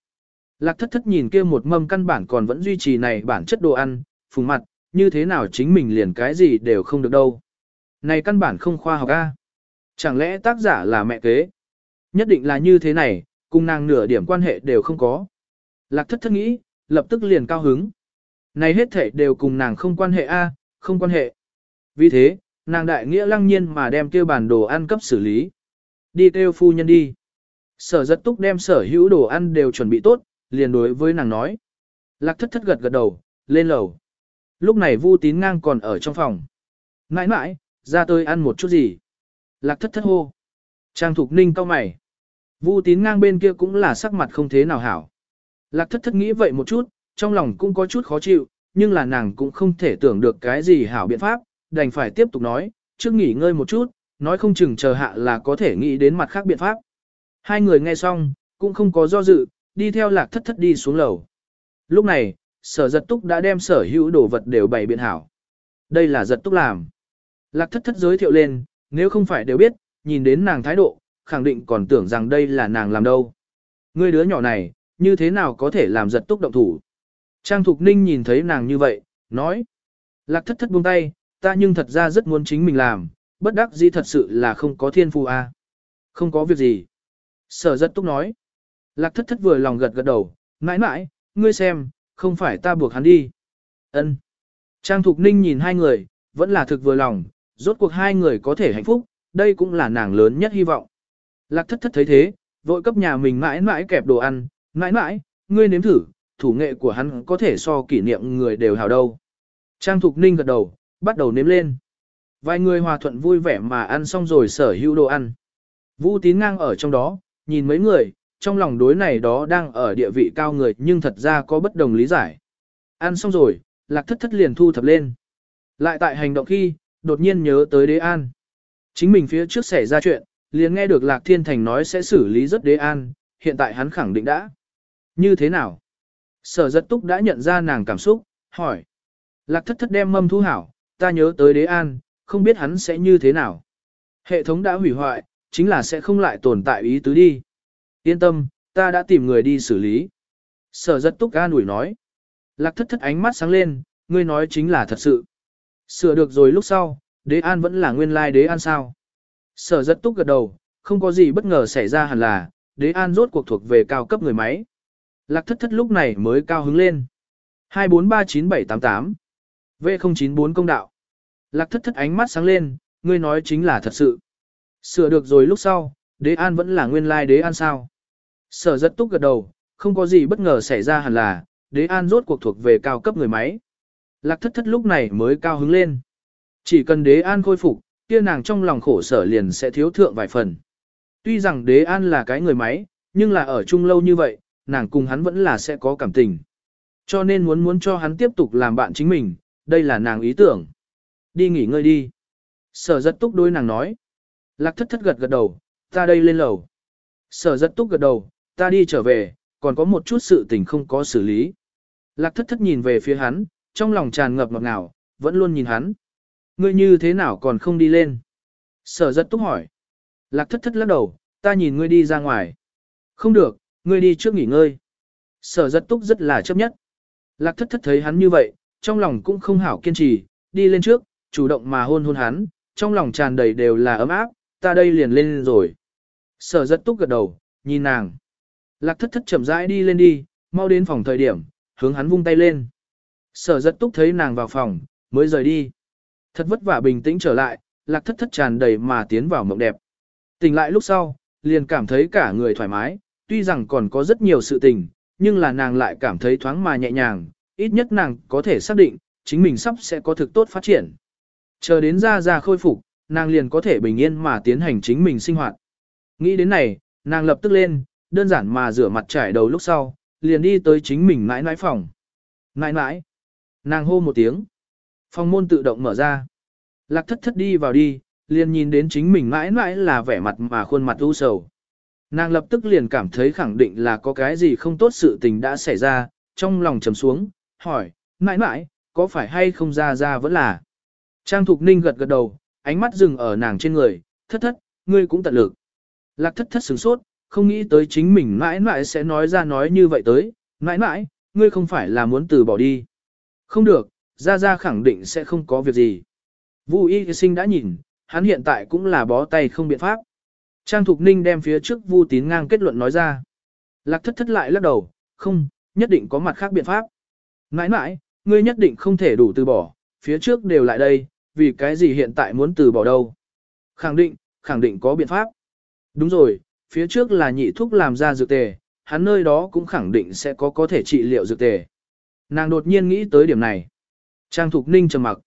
Lạc thất thất nhìn kia một mâm căn bản còn vẫn duy trì này bản chất đồ ăn, phùng mặt, như thế nào chính mình liền cái gì đều không được đâu. Này căn bản không khoa học a. Chẳng lẽ tác giả là mẹ kế? Nhất định là như thế này, cùng nàng nửa điểm quan hệ đều không có. Lạc thất thất nghĩ, lập tức liền cao hứng. Này hết thể đều cùng nàng không quan hệ a, không quan hệ. Vì thế, nàng đại nghĩa lăng nhiên mà đem kêu bản đồ ăn cấp xử lý. Đi kêu phu nhân đi. Sở rất túc đem sở hữu đồ ăn đều chuẩn bị tốt, liền đối với nàng nói. Lạc thất thất gật gật đầu, lên lầu. Lúc này Vu tín ngang còn ở trong phòng. Nãi nãi, ra tôi ăn một chút gì. Lạc thất thất hô. Trang thục ninh cau mày. Vu tín ngang bên kia cũng là sắc mặt không thế nào hảo. Lạc thất thất nghĩ vậy một chút, trong lòng cũng có chút khó chịu, nhưng là nàng cũng không thể tưởng được cái gì hảo biện pháp, đành phải tiếp tục nói, trước nghỉ ngơi một chút, nói không chừng chờ hạ là có thể nghĩ đến mặt khác biện pháp. Hai người nghe xong, cũng không có do dự, đi theo lạc thất thất đi xuống lầu. Lúc này, sở giật túc đã đem sở hữu đồ vật đều bày biện hảo. Đây là giật túc làm. Lạc thất thất giới thiệu lên, nếu không phải đều biết, nhìn đến nàng thái độ, khẳng định còn tưởng rằng đây là nàng làm đâu. Ngươi đứa nhỏ này, như thế nào có thể làm giật túc động thủ. Trang Thục Ninh nhìn thấy nàng như vậy, nói. Lạc thất thất buông tay, ta nhưng thật ra rất muốn chính mình làm, bất đắc dĩ thật sự là không có thiên phu a. À. Không có việc gì. Sở giật túc nói. Lạc thất thất vừa lòng gật gật đầu, mãi mãi, ngươi xem, không phải ta buộc hắn đi. Ân. Trang Thục Ninh nhìn hai người, vẫn là thực vừa lòng, rốt cuộc hai người có thể hạnh phúc, đây cũng là nàng lớn nhất hy vọng. Lạc thất thất thấy thế, vội cấp nhà mình mãi mãi kẹp đồ ăn, mãi mãi, ngươi nếm thử, thủ nghệ của hắn có thể so kỷ niệm người đều hào đâu. Trang Thục Ninh gật đầu, bắt đầu nếm lên. Vài người hòa thuận vui vẻ mà ăn xong rồi sở hữu đồ ăn. Vũ tín ngang ở trong đó, nhìn mấy người, trong lòng đối này đó đang ở địa vị cao người nhưng thật ra có bất đồng lý giải. Ăn xong rồi, lạc thất thất liền thu thập lên. Lại tại hành động khi, đột nhiên nhớ tới đế an. Chính mình phía trước xảy ra chuyện, liền nghe được lạc thiên thành nói sẽ xử lý rất đế an, hiện tại hắn khẳng định đã. Như thế nào? Sở giật túc đã nhận ra nàng cảm xúc, hỏi. Lạc thất thất đem mâm thu hảo, ta nhớ tới đế an, không biết hắn sẽ như thế nào. Hệ thống đã hủy hoại, chính là sẽ không lại tồn tại ý tứ đi. Yên tâm, ta đã tìm người đi xử lý. Sở rất túc ga nủi nói. Lạc thất thất ánh mắt sáng lên, ngươi nói chính là thật sự. Sửa được rồi lúc sau, đế an vẫn là nguyên lai đế an sao. Sở rất túc gật đầu, không có gì bất ngờ xảy ra hẳn là, đế an rốt cuộc thuộc về cao cấp người máy. Lạc thất thất lúc này mới cao hứng lên. 2439788 V094 công đạo. Lạc thất thất ánh mắt sáng lên, ngươi nói chính là thật sự. Sửa được rồi lúc sau, đế an vẫn là nguyên lai đế an sao. Sở rất túc gật đầu, không có gì bất ngờ xảy ra hẳn là, đế an rốt cuộc thuộc về cao cấp người máy. Lạc thất thất lúc này mới cao hứng lên. Chỉ cần đế an khôi phục, kia nàng trong lòng khổ sở liền sẽ thiếu thượng vài phần. Tuy rằng đế an là cái người máy, nhưng là ở chung lâu như vậy, nàng cùng hắn vẫn là sẽ có cảm tình. Cho nên muốn muốn cho hắn tiếp tục làm bạn chính mình, đây là nàng ý tưởng. Đi nghỉ ngơi đi. Sở rất túc đôi nàng nói. Lạc thất thất gật gật đầu, ta đây lên lầu. Sở rất túc gật đầu, ta đi trở về, còn có một chút sự tình không có xử lý. Lạc thất thất nhìn về phía hắn, trong lòng tràn ngập ngọt ngào, vẫn luôn nhìn hắn. Ngươi như thế nào còn không đi lên? Sở rất túc hỏi. Lạc thất thất lắc đầu, ta nhìn ngươi đi ra ngoài. Không được, ngươi đi trước nghỉ ngơi. Sở rất túc rất là chấp nhất. Lạc thất thất thấy hắn như vậy, trong lòng cũng không hảo kiên trì, đi lên trước, chủ động mà hôn hôn hắn, trong lòng tràn đầy đều là ấm áp, ta đây liền lên rồi. Sở rất túc gật đầu, nhìn nàng. Lạc thất thất chậm rãi đi lên đi, mau đến phòng thời điểm, hướng hắn vung tay lên. Sở rất túc thấy nàng vào phòng, mới rời đi. Thật vất vả bình tĩnh trở lại, lạc thất thất tràn đầy mà tiến vào mộng đẹp. Tỉnh lại lúc sau, liền cảm thấy cả người thoải mái, tuy rằng còn có rất nhiều sự tình, nhưng là nàng lại cảm thấy thoáng mà nhẹ nhàng, ít nhất nàng có thể xác định, chính mình sắp sẽ có thực tốt phát triển. Chờ đến ra ra khôi phục, nàng liền có thể bình yên mà tiến hành chính mình sinh hoạt. Nghĩ đến này, nàng lập tức lên, đơn giản mà rửa mặt trải đầu lúc sau, liền đi tới chính mình mãi mãi phòng. Mãi mãi, nàng hô một tiếng. Phòng môn tự động mở ra. Lạc thất thất đi vào đi, liền nhìn đến chính mình mãi mãi là vẻ mặt mà khuôn mặt u sầu. Nàng lập tức liền cảm thấy khẳng định là có cái gì không tốt sự tình đã xảy ra, trong lòng trầm xuống, hỏi, mãi mãi, có phải hay không ra ra vẫn là. Trang Thục Ninh gật gật đầu, ánh mắt dừng ở nàng trên người, thất thất, ngươi cũng tận lực. Lạc thất thất sửng sốt, không nghĩ tới chính mình mãi mãi sẽ nói ra nói như vậy tới, mãi mãi, ngươi không phải là muốn từ bỏ đi. Không được, ra ra khẳng định sẽ không có việc gì. Vu y sinh đã nhìn, hắn hiện tại cũng là bó tay không biện pháp. Trang Thục Ninh đem phía trước Vu tín ngang kết luận nói ra. Lạc thất thất lại lắc đầu, không, nhất định có mặt khác biện pháp. Mãi mãi, ngươi nhất định không thể đủ từ bỏ, phía trước đều lại đây, vì cái gì hiện tại muốn từ bỏ đâu. Khẳng định, khẳng định có biện pháp. Đúng rồi, phía trước là nhị thuốc làm ra dược tề, hắn nơi đó cũng khẳng định sẽ có có thể trị liệu dược tề. Nàng đột nhiên nghĩ tới điểm này. Trang Thục Ninh trầm mặc.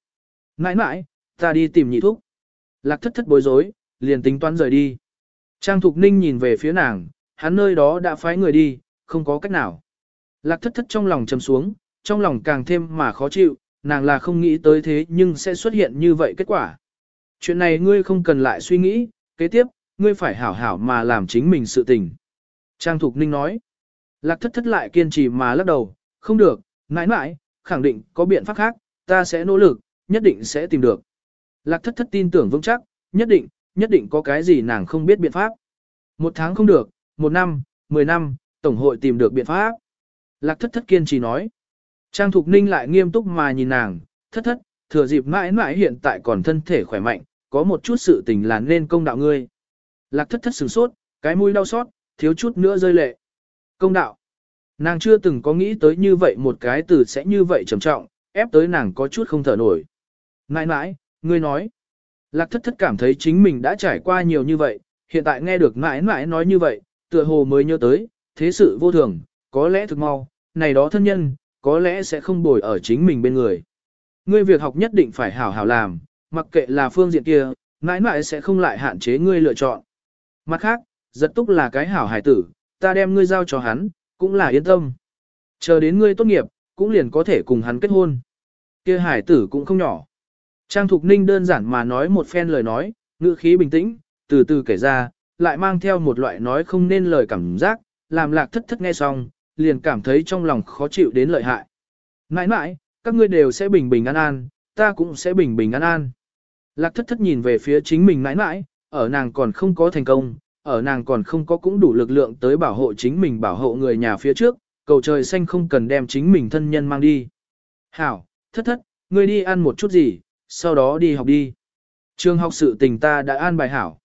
Mãi mãi, ta đi tìm nhị thuốc. Lạc thất thất bối rối, liền tính toán rời đi. Trang Thục Ninh nhìn về phía nàng, hắn nơi đó đã phái người đi, không có cách nào. Lạc thất thất trong lòng trầm xuống, trong lòng càng thêm mà khó chịu, nàng là không nghĩ tới thế nhưng sẽ xuất hiện như vậy kết quả. Chuyện này ngươi không cần lại suy nghĩ, kế tiếp, ngươi phải hảo hảo mà làm chính mình sự tình. Trang Thục Ninh nói, lạc thất thất lại kiên trì mà lắc đầu, không được, mãi mãi, khẳng định có biện pháp khác, ta sẽ nỗ lực, nhất định sẽ tìm được. Lạc thất thất tin tưởng vững chắc, nhất định, nhất định có cái gì nàng không biết biện pháp. Một tháng không được, một năm, mười năm, Tổng hội tìm được biện pháp. Lạc thất thất kiên trì nói. Trang Thục Ninh lại nghiêm túc mà nhìn nàng, thất thất, thừa dịp mãi mãi hiện tại còn thân thể khỏe mạnh, có một chút sự tình là nên công đạo ngươi. Lạc thất thất sửng sốt, cái mũi đau xót, thiếu chút nữa rơi lệ. Công đạo. Nàng chưa từng có nghĩ tới như vậy một cái từ sẽ như vậy trầm trọng, ép tới nàng có chút không thở nổi. Mãi mãi, ngươi nói. Lạc thất thất cảm thấy chính mình đã trải qua nhiều như vậy, hiện tại nghe được mãi mãi nói như vậy, tựa hồ mới nhớ tới, thế sự vô thường, có lẽ thực mau, này đó thân nhân, có lẽ sẽ không bồi ở chính mình bên người. Ngươi việc học nhất định phải hảo hảo làm, mặc kệ là phương diện kia, mãi mãi sẽ không lại hạn chế ngươi lựa chọn. Mặt khác, giật túc là cái hảo hải tử, ta đem ngươi giao cho hắn, cũng là yên tâm. Chờ đến ngươi tốt nghiệp, cũng liền có thể cùng hắn kết hôn. kia hải tử cũng không nhỏ. Trang Thục Ninh đơn giản mà nói một phen lời nói, ngữ khí bình tĩnh, từ từ kể ra, lại mang theo một loại nói không nên lời cảm giác, làm lạc thất thất nghe xong, liền cảm thấy trong lòng khó chịu đến lợi hại. mãi mãi, các ngươi đều sẽ bình bình an an, ta cũng sẽ bình bình an an. Lạc thất thất nhìn về phía chính mình mãi mãi, ở nàng còn không có thành công, ở nàng còn không có cũng đủ lực lượng tới bảo hộ chính mình bảo hộ người nhà phía trước, cầu trời xanh không cần đem chính mình thân nhân mang đi. Hảo, thất thất, ngươi đi ăn một chút gì, sau đó đi học đi. Trường học sự tình ta đã an bài hảo.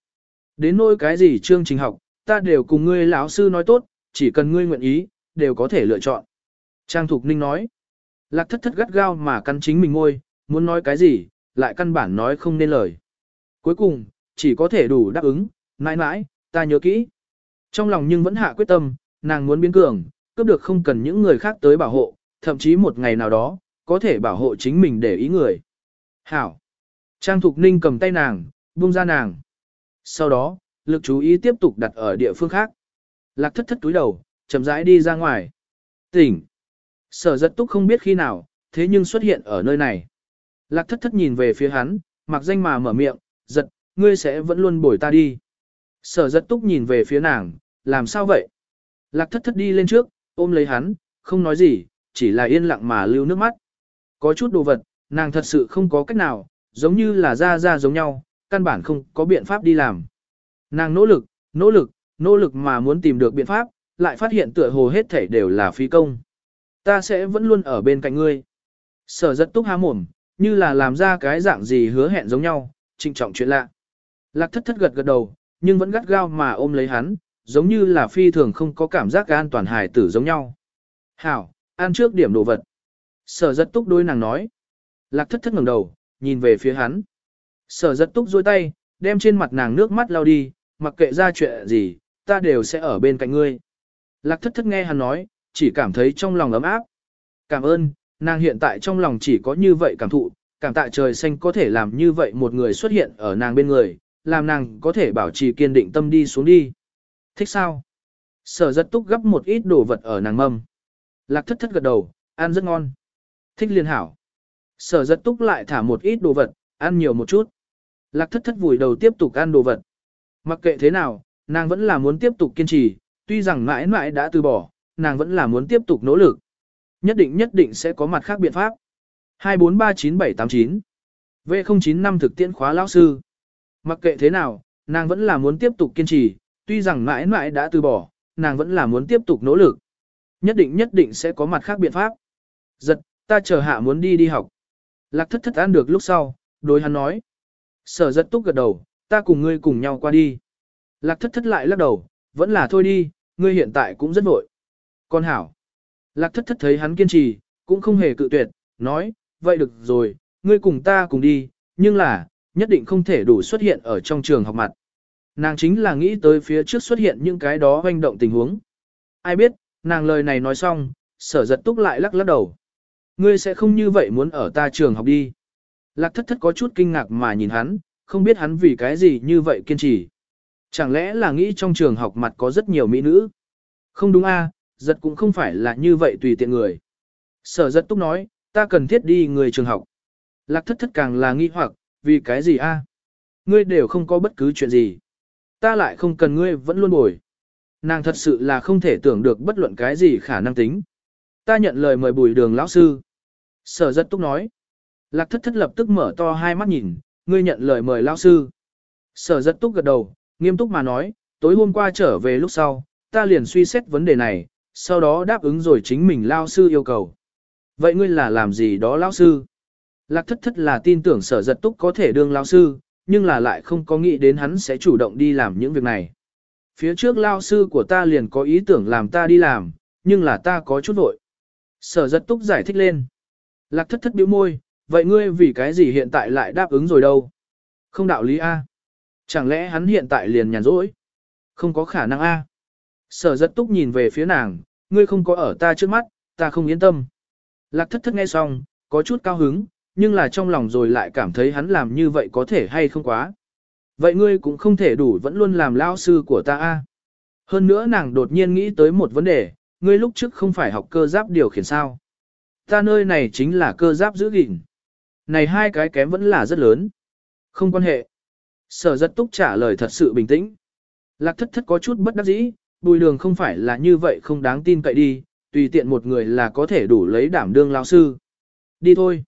Đến nỗi cái gì chương trình học, ta đều cùng ngươi lão sư nói tốt, chỉ cần ngươi nguyện ý, đều có thể lựa chọn. Trang Thục Ninh nói. Lạc thất thất gắt gao mà căn chính mình ngôi, muốn nói cái gì, lại căn bản nói không nên lời. Cuối cùng, chỉ có thể đủ đáp ứng, mãi mãi, ta nhớ kỹ. Trong lòng nhưng vẫn hạ quyết tâm, nàng muốn biến cường, cướp được không cần những người khác tới bảo hộ, thậm chí một ngày nào đó, có thể bảo hộ chính mình để ý người. Hảo. Trang Thục Ninh cầm tay nàng, buông ra nàng. Sau đó, lực chú ý tiếp tục đặt ở địa phương khác. Lạc thất thất túi đầu, chậm rãi đi ra ngoài. Tỉnh. Sở giật túc không biết khi nào, thế nhưng xuất hiện ở nơi này. Lạc thất thất nhìn về phía hắn, mặc danh mà mở miệng, giật, ngươi sẽ vẫn luôn bồi ta đi. Sở giật túc nhìn về phía nàng, làm sao vậy? Lạc thất thất đi lên trước, ôm lấy hắn, không nói gì, chỉ là yên lặng mà lưu nước mắt. Có chút đồ vật, nàng thật sự không có cách nào, giống như là ra ra giống nhau, căn bản không có biện pháp đi làm. Nàng nỗ lực, nỗ lực, nỗ lực mà muốn tìm được biện pháp, lại phát hiện tựa hồ hết thảy đều là phí công. Ta sẽ vẫn luôn ở bên cạnh ngươi. Sở rất túc há mồm, như là làm ra cái dạng gì hứa hẹn giống nhau, trinh trọng chuyện lạ. Lạc thất thất gật gật đầu, nhưng vẫn gắt gao mà ôm lấy hắn, giống như là phi thường không có cảm giác an toàn hài tử giống nhau. Hảo, ăn trước điểm đồ vật. Sở rất túc đôi nàng nói. Lạc thất thất ngẩng đầu, nhìn về phía hắn. Sở rất túc dôi tay, đem trên mặt nàng nước mắt lau đi, mặc kệ ra chuyện gì, ta đều sẽ ở bên cạnh ngươi. Lạc thất thất nghe hắn nói, chỉ cảm thấy trong lòng ấm áp. Cảm ơn, nàng hiện tại trong lòng chỉ có như vậy cảm thụ, cảm tạ trời xanh có thể làm như vậy một người xuất hiện ở nàng bên người, làm nàng có thể bảo trì kiên định tâm đi xuống đi. Thích sao? Sở rất túc gấp một ít đồ vật ở nàng mâm. Lạc thất thất gật đầu, ăn rất ngon. Thích liền hảo. Sở rất túc lại thả một ít đồ vật, ăn nhiều một chút. Lạc thất thất vùi đầu tiếp tục ăn đồ vật. Mặc kệ thế nào, nàng vẫn là muốn tiếp tục kiên trì, tuy rằng mãi mãi đã từ bỏ, nàng vẫn là muốn tiếp tục nỗ lực. Nhất định nhất định sẽ có mặt khác biện pháp. 2439789 V095 thực tiễn khóa lão sư. Mặc kệ thế nào, nàng vẫn là muốn tiếp tục kiên trì, tuy rằng mãi mãi đã từ bỏ, nàng vẫn là muốn tiếp tục nỗ lực. Nhất định nhất định sẽ có mặt khác biện pháp. Giật, ta chờ hạ muốn đi đi học. Lạc thất thất ăn được lúc sau, đối hắn nói. Sở giật túc gật đầu, ta cùng ngươi cùng nhau qua đi. Lạc thất thất lại lắc đầu, vẫn là thôi đi, ngươi hiện tại cũng rất vội. Con hảo. Lạc thất thất thấy hắn kiên trì, cũng không hề cự tuyệt, nói, vậy được rồi, ngươi cùng ta cùng đi, nhưng là, nhất định không thể đủ xuất hiện ở trong trường học mặt. Nàng chính là nghĩ tới phía trước xuất hiện những cái đó hoành động tình huống. Ai biết, nàng lời này nói xong, sở giật túc lại lắc lắc đầu. Ngươi sẽ không như vậy muốn ở ta trường học đi. Lạc thất thất có chút kinh ngạc mà nhìn hắn, không biết hắn vì cái gì như vậy kiên trì. Chẳng lẽ là nghĩ trong trường học mặt có rất nhiều mỹ nữ? Không đúng a, giật cũng không phải là như vậy tùy tiện người. Sở giật túc nói, ta cần thiết đi người trường học. Lạc thất thất càng là nghi hoặc, vì cái gì a? Ngươi đều không có bất cứ chuyện gì. Ta lại không cần ngươi vẫn luôn bồi. Nàng thật sự là không thể tưởng được bất luận cái gì khả năng tính. Ta nhận lời mời bùi đường lão sư. Sở rất túc nói. Lạc thất thất lập tức mở to hai mắt nhìn, ngươi nhận lời mời lão sư. Sở rất túc gật đầu, nghiêm túc mà nói, tối hôm qua trở về lúc sau, ta liền suy xét vấn đề này, sau đó đáp ứng rồi chính mình lao sư yêu cầu. Vậy ngươi là làm gì đó lão sư? Lạc thất thất là tin tưởng sở giật túc có thể đương lao sư, nhưng là lại không có nghĩ đến hắn sẽ chủ động đi làm những việc này. Phía trước lao sư của ta liền có ý tưởng làm ta đi làm, nhưng là ta có chút vội. Sở giật túc giải thích lên. Lạc thất thất biểu môi, vậy ngươi vì cái gì hiện tại lại đáp ứng rồi đâu? Không đạo lý A. Chẳng lẽ hắn hiện tại liền nhàn rỗi? Không có khả năng A. Sở giật túc nhìn về phía nàng, ngươi không có ở ta trước mắt, ta không yên tâm. Lạc thất thất nghe xong, có chút cao hứng, nhưng là trong lòng rồi lại cảm thấy hắn làm như vậy có thể hay không quá. Vậy ngươi cũng không thể đủ vẫn luôn làm lao sư của ta a. Hơn nữa nàng đột nhiên nghĩ tới một vấn đề, ngươi lúc trước không phải học cơ giáp điều khiển sao. Ta nơi này chính là cơ giáp giữ gìn. Này hai cái kém vẫn là rất lớn. Không quan hệ. Sở giật túc trả lời thật sự bình tĩnh. Lạc thất thất có chút bất đắc dĩ, bùi đường không phải là như vậy không đáng tin cậy đi, tùy tiện một người là có thể đủ lấy đảm đương lao sư. Đi thôi.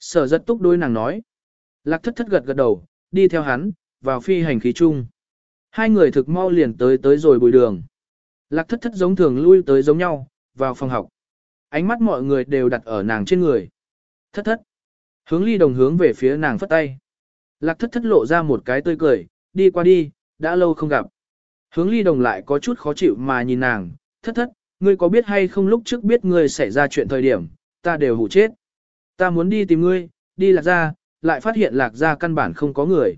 Sở giật túc đôi nàng nói. Lạc thất thất gật gật đầu, đi theo hắn, vào phi hành khí chung. Hai người thực mau liền tới tới rồi bùi đường. Lạc thất thất giống thường lui tới giống nhau, vào phòng học. Ánh mắt mọi người đều đặt ở nàng trên người. Thất thất. Hướng ly đồng hướng về phía nàng phất tay. Lạc thất thất lộ ra một cái tươi cười, đi qua đi, đã lâu không gặp. Hướng ly đồng lại có chút khó chịu mà nhìn nàng, thất thất, ngươi có biết hay không lúc trước biết ngươi xảy ra chuyện thời điểm, ta đều hủ chết. Ta muốn đi tìm ngươi, đi lạc ra, lại phát hiện lạc ra căn bản không có người.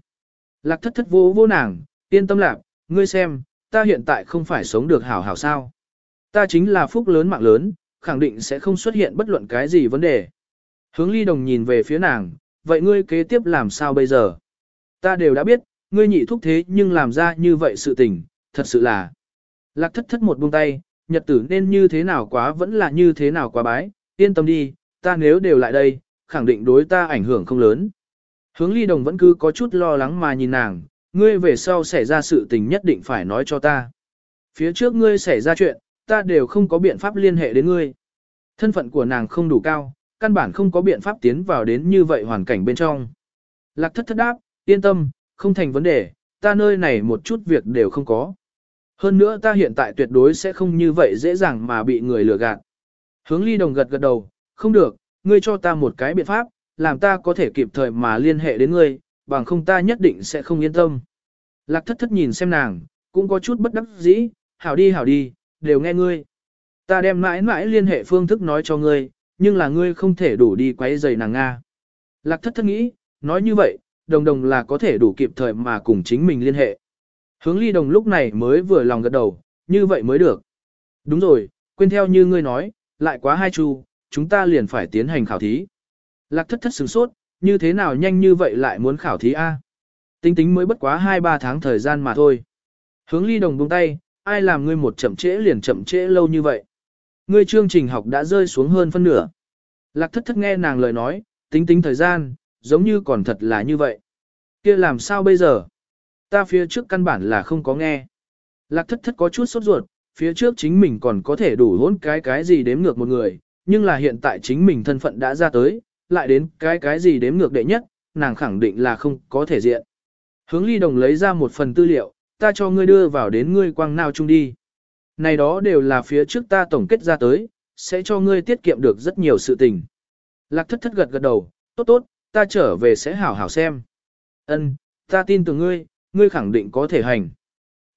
Lạc thất thất vô vô nàng, yên tâm lạc, ngươi xem, ta hiện tại không phải sống được hảo hảo sao. Ta chính là phúc lớn mạng lớn, khẳng định sẽ không xuất hiện bất luận cái gì vấn đề. Hướng ly đồng nhìn về phía nàng, vậy ngươi kế tiếp làm sao bây giờ? Ta đều đã biết, ngươi nhị thúc thế nhưng làm ra như vậy sự tình, thật sự là. Lạc thất thất một buông tay, nhật tử nên như thế nào quá vẫn là như thế nào quá bái, yên tâm đi, ta nếu đều lại đây, khẳng định đối ta ảnh hưởng không lớn. Hướng ly đồng vẫn cứ có chút lo lắng mà nhìn nàng, ngươi về sau xảy ra sự tình nhất định phải nói cho ta. Phía trước ngươi xảy ra chuyện, ta đều không có biện pháp liên hệ đến ngươi. Thân phận của nàng không đủ cao, căn bản không có biện pháp tiến vào đến như vậy hoàn cảnh bên trong. Lạc thất thất đáp, yên tâm, không thành vấn đề, ta nơi này một chút việc đều không có. Hơn nữa ta hiện tại tuyệt đối sẽ không như vậy dễ dàng mà bị người lừa gạt. Hướng ly đồng gật gật đầu, không được, ngươi cho ta một cái biện pháp, làm ta có thể kịp thời mà liên hệ đến ngươi, bằng không ta nhất định sẽ không yên tâm. Lạc thất thất nhìn xem nàng, cũng có chút bất đắc dĩ, hảo đi hảo đi, đều nghe ngươi. Ta đem mãi mãi liên hệ phương thức nói cho ngươi, nhưng là ngươi không thể đủ đi quấy giày nàng Nga. Lạc thất thất nghĩ, nói như vậy, đồng đồng là có thể đủ kịp thời mà cùng chính mình liên hệ. Hướng ly đồng lúc này mới vừa lòng gật đầu, như vậy mới được. Đúng rồi, quên theo như ngươi nói, lại quá hai chu, chúng ta liền phải tiến hành khảo thí. Lạc thất thất sửng sốt, như thế nào nhanh như vậy lại muốn khảo thí A. Tính tính mới bất quá 2-3 tháng thời gian mà thôi. Hướng ly đồng buông tay, ai làm ngươi một chậm trễ liền chậm trễ lâu như vậy. Ngươi chương trình học đã rơi xuống hơn phân nửa. Lạc thất thất nghe nàng lời nói, tính tính thời gian, giống như còn thật là như vậy. kia làm sao bây giờ? Ta phía trước căn bản là không có nghe. Lạc thất thất có chút sốt ruột, phía trước chính mình còn có thể đủ hỗn cái cái gì đếm ngược một người, nhưng là hiện tại chính mình thân phận đã ra tới, lại đến cái cái gì đếm ngược đệ nhất, nàng khẳng định là không có thể diện. Hướng ly đồng lấy ra một phần tư liệu, ta cho ngươi đưa vào đến ngươi quang nào chung đi. Này đó đều là phía trước ta tổng kết ra tới, sẽ cho ngươi tiết kiệm được rất nhiều sự tình. Lạc thất thất gật gật đầu, tốt tốt, ta trở về sẽ hảo hảo xem. Ân, ta tin tưởng ngươi, ngươi khẳng định có thể hành.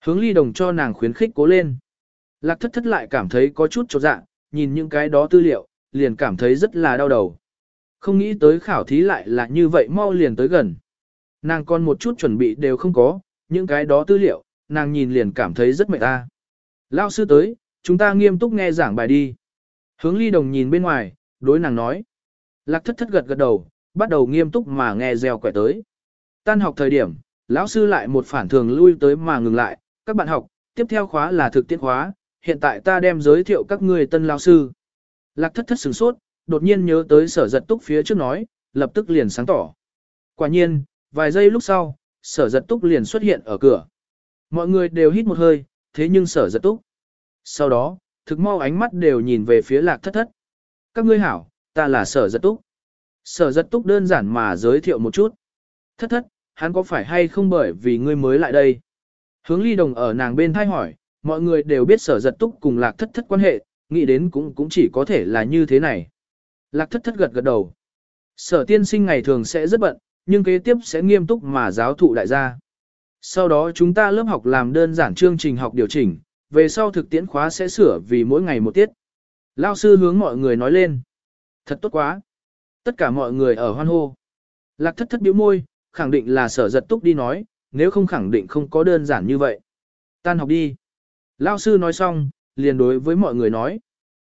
Hướng ly đồng cho nàng khuyến khích cố lên. Lạc thất thất lại cảm thấy có chút chột dạ, nhìn những cái đó tư liệu, liền cảm thấy rất là đau đầu. Không nghĩ tới khảo thí lại là như vậy mau liền tới gần. Nàng còn một chút chuẩn bị đều không có, những cái đó tư liệu, nàng nhìn liền cảm thấy rất mệt ta. Lao sư tới, chúng ta nghiêm túc nghe giảng bài đi. Hướng ly đồng nhìn bên ngoài, đối nàng nói. Lạc thất thất gật gật đầu, bắt đầu nghiêm túc mà nghe gieo quẻ tới. Tan học thời điểm, lão sư lại một phản thường lui tới mà ngừng lại, các bạn học, tiếp theo khóa là thực tiễn khóa, hiện tại ta đem giới thiệu các ngươi tân lão sư. Lạc thất thất sửng sốt, đột nhiên nhớ tới sở giật túc phía trước nói, lập tức liền sáng tỏ. Quả nhiên, vài giây lúc sau, sở giật túc liền xuất hiện ở cửa. Mọi người đều hít một hơi, thế nhưng sở giật túc. Sau đó, thực mau ánh mắt đều nhìn về phía lạc thất thất. Các ngươi hảo, ta là sở giật túc. Sở giật túc đơn giản mà giới thiệu một chút. Thất thất, hắn có phải hay không bởi vì ngươi mới lại đây? Hướng ly đồng ở nàng bên thay hỏi, mọi người đều biết sở giật túc cùng lạc thất thất quan hệ, nghĩ đến cũng cũng chỉ có thể là như thế này. Lạc thất thất gật gật đầu. Sở tiên sinh ngày thường sẽ rất bận, nhưng kế tiếp sẽ nghiêm túc mà giáo thụ đại gia. Sau đó chúng ta lớp học làm đơn giản chương trình học điều chỉnh, về sau thực tiễn khóa sẽ sửa vì mỗi ngày một tiết. Lao sư hướng mọi người nói lên. Thật tốt quá. Tất cả mọi người ở hoan hô. Lạc thất thất biểu môi, khẳng định là sở giật túc đi nói, nếu không khẳng định không có đơn giản như vậy. Tan học đi. Lao sư nói xong, liền đối với mọi người nói.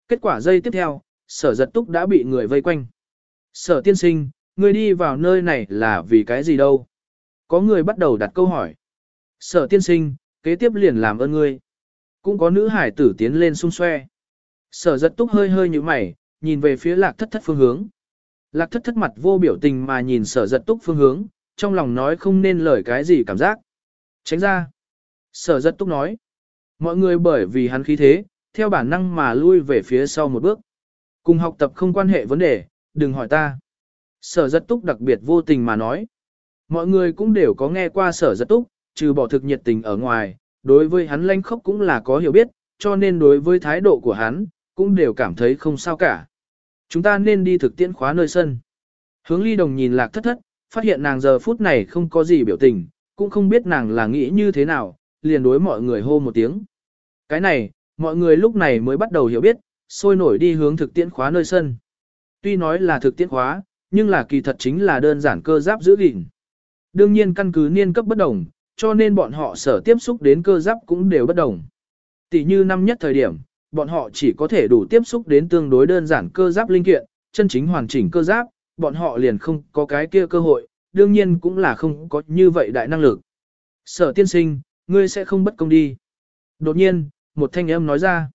Kết quả dây tiếp theo, sở giật túc đã bị người vây quanh. Sở tiên sinh, người đi vào nơi này là vì cái gì đâu? Có người bắt đầu đặt câu hỏi. Sở tiên sinh, kế tiếp liền làm ơn ngươi. Cũng có nữ hải tử tiến lên xung xoe. Sở giật túc hơi hơi như mày, nhìn về phía lạc thất thất phương hướng. Lạc thất thất mặt vô biểu tình mà nhìn sở giật túc phương hướng, trong lòng nói không nên lời cái gì cảm giác. Tránh ra. Sở giật túc nói. Mọi người bởi vì hắn khí thế, theo bản năng mà lui về phía sau một bước. Cùng học tập không quan hệ vấn đề, đừng hỏi ta. Sở giật túc đặc biệt vô tình mà nói. Mọi người cũng đều có nghe qua sở giật túc, trừ bỏ thực nhiệt tình ở ngoài, đối với hắn lanh khốc cũng là có hiểu biết, cho nên đối với thái độ của hắn, cũng đều cảm thấy không sao cả. Chúng ta nên đi thực tiễn khóa nơi sân. Hướng ly đồng nhìn lạc thất thất, phát hiện nàng giờ phút này không có gì biểu tình, cũng không biết nàng là nghĩ như thế nào, liền đối mọi người hô một tiếng. Cái này, mọi người lúc này mới bắt đầu hiểu biết, sôi nổi đi hướng thực tiễn khóa nơi sân. Tuy nói là thực tiễn khóa, nhưng là kỳ thật chính là đơn giản cơ giáp giữ gìn. Đương nhiên căn cứ niên cấp bất đồng, cho nên bọn họ sở tiếp xúc đến cơ giáp cũng đều bất đồng. Tỷ như năm nhất thời điểm, bọn họ chỉ có thể đủ tiếp xúc đến tương đối đơn giản cơ giáp linh kiện, chân chính hoàn chỉnh cơ giáp, bọn họ liền không có cái kia cơ hội, đương nhiên cũng là không có như vậy đại năng lực. Sở tiên sinh, ngươi sẽ không bất công đi. Đột nhiên, một thanh âm nói ra.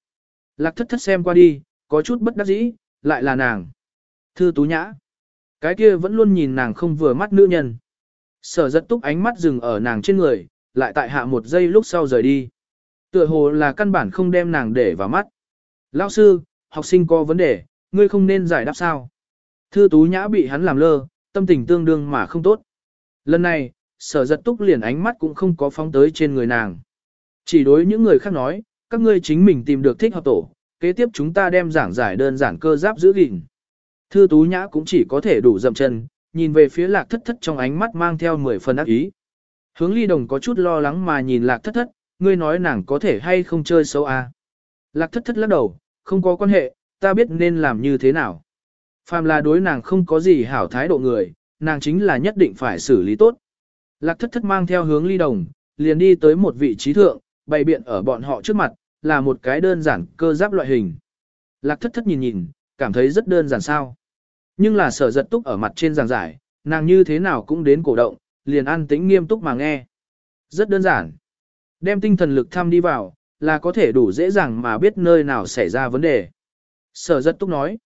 Lạc thất thất xem qua đi, có chút bất đắc dĩ, lại là nàng. Thư tú nhã. Cái kia vẫn luôn nhìn nàng không vừa mắt nữ nhân. Sở giật túc ánh mắt dừng ở nàng trên người, lại tại hạ một giây lúc sau rời đi. Tựa hồ là căn bản không đem nàng để vào mắt. Lão sư, học sinh có vấn đề, ngươi không nên giải đáp sao. Thư tú nhã bị hắn làm lơ, tâm tình tương đương mà không tốt. Lần này, sở giật túc liền ánh mắt cũng không có phóng tới trên người nàng. Chỉ đối những người khác nói, các ngươi chính mình tìm được thích hợp tổ, kế tiếp chúng ta đem giảng giải đơn giản cơ giáp giữ gìn. Thư tú nhã cũng chỉ có thể đủ dậm chân, nhìn về phía lạc thất thất trong ánh mắt mang theo mười phần ác ý. Hướng ly đồng có chút lo lắng mà nhìn lạc thất thất, ngươi nói nàng có thể hay không chơi xấu à. Lạc thất thất lắc đầu, không có quan hệ, ta biết nên làm như thế nào. Phàm là đối nàng không có gì hảo thái độ người, nàng chính là nhất định phải xử lý tốt. Lạc thất thất mang theo hướng ly đồng, liền đi tới một vị trí thượng, bày biện ở bọn họ trước mặt, là một cái đơn giản cơ giáp loại hình. Lạc thất thất nhìn nhìn, cảm thấy rất đơn giản sao. Nhưng là sở giật túc ở mặt trên giảng giải, nàng như thế nào cũng đến cổ động, liền an tĩnh nghiêm túc mà nghe. Rất đơn giản. Đem tinh thần lực thăm đi vào, là có thể đủ dễ dàng mà biết nơi nào xảy ra vấn đề. Sở giật túc nói.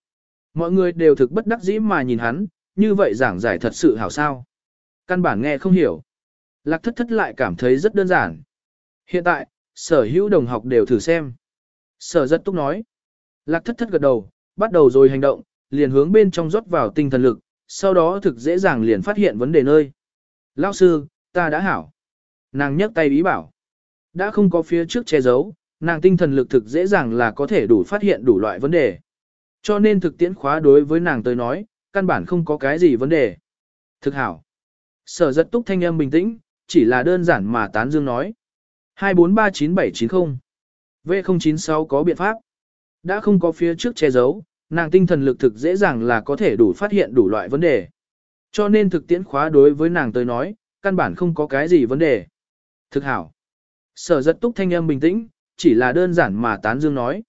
Mọi người đều thực bất đắc dĩ mà nhìn hắn, như vậy giảng giải thật sự hảo sao. Căn bản nghe không hiểu. Lạc thất thất lại cảm thấy rất đơn giản. Hiện tại, sở hữu đồng học đều thử xem. Sở rất túc nói. Lạc thất thất gật đầu, bắt đầu rồi hành động, liền hướng bên trong rót vào tinh thần lực, sau đó thực dễ dàng liền phát hiện vấn đề nơi. Lão sư, ta đã hảo. Nàng nhấc tay ý bảo. Đã không có phía trước che giấu, nàng tinh thần lực thực dễ dàng là có thể đủ phát hiện đủ loại vấn đề. Cho nên thực tiễn khóa đối với nàng tới nói, căn bản không có cái gì vấn đề. Thực hảo. Sở giật túc thanh âm bình tĩnh, chỉ là đơn giản mà tán dương nói. 2439790 V096 có biện pháp. Đã không có phía trước che giấu, nàng tinh thần lực thực dễ dàng là có thể đủ phát hiện đủ loại vấn đề. Cho nên thực tiễn khóa đối với nàng tới nói, căn bản không có cái gì vấn đề. Thực hảo. Sở giật túc thanh âm bình tĩnh, chỉ là đơn giản mà tán dương nói.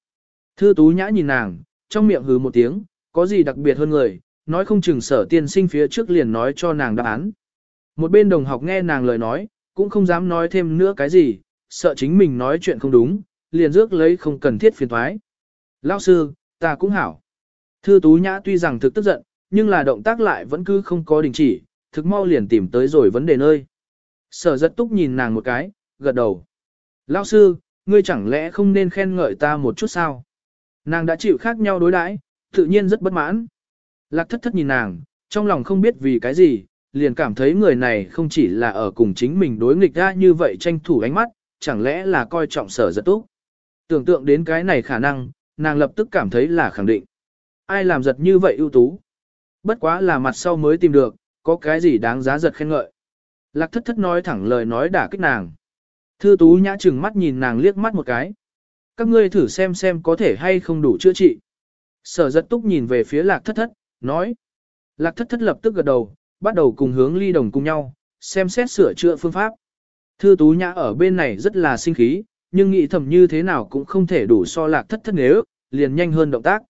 Thư tú nhã nhìn nàng, trong miệng hứ một tiếng, có gì đặc biệt hơn người, nói không chừng sở tiên sinh phía trước liền nói cho nàng đáp án. Một bên đồng học nghe nàng lời nói, cũng không dám nói thêm nữa cái gì, sợ chính mình nói chuyện không đúng, liền rước lấy không cần thiết phiền thoái. Lao sư, ta cũng hảo. Thư Tú Nhã tuy rằng thực tức giận, nhưng là động tác lại vẫn cứ không có đình chỉ, thực mau liền tìm tới rồi vấn đề nơi. Sở rất túc nhìn nàng một cái, gật đầu. Lao sư, ngươi chẳng lẽ không nên khen ngợi ta một chút sao? Nàng đã chịu khác nhau đối đãi, tự nhiên rất bất mãn. Lạc thất thất nhìn nàng, trong lòng không biết vì cái gì, liền cảm thấy người này không chỉ là ở cùng chính mình đối nghịch ra như vậy tranh thủ ánh mắt, chẳng lẽ là coi trọng sở giật túc. Tưởng tượng đến cái này khả năng, nàng lập tức cảm thấy là khẳng định. Ai làm giật như vậy ưu tú? Bất quá là mặt sau mới tìm được, có cái gì đáng giá giật khen ngợi. Lạc thất thất nói thẳng lời nói đả kích nàng. Thư tú nhã chừng mắt nhìn nàng liếc mắt một cái. Các ngươi thử xem xem có thể hay không đủ chữa trị. Sở giật túc nhìn về phía lạc thất thất, nói. Lạc thất thất lập tức gật đầu, bắt đầu cùng hướng ly đồng cùng nhau, xem xét sửa chữa phương pháp. Thư tú nhã ở bên này rất là sinh khí, nhưng nghĩ thầm như thế nào cũng không thể đủ so lạc thất thất nếu, liền nhanh hơn động tác.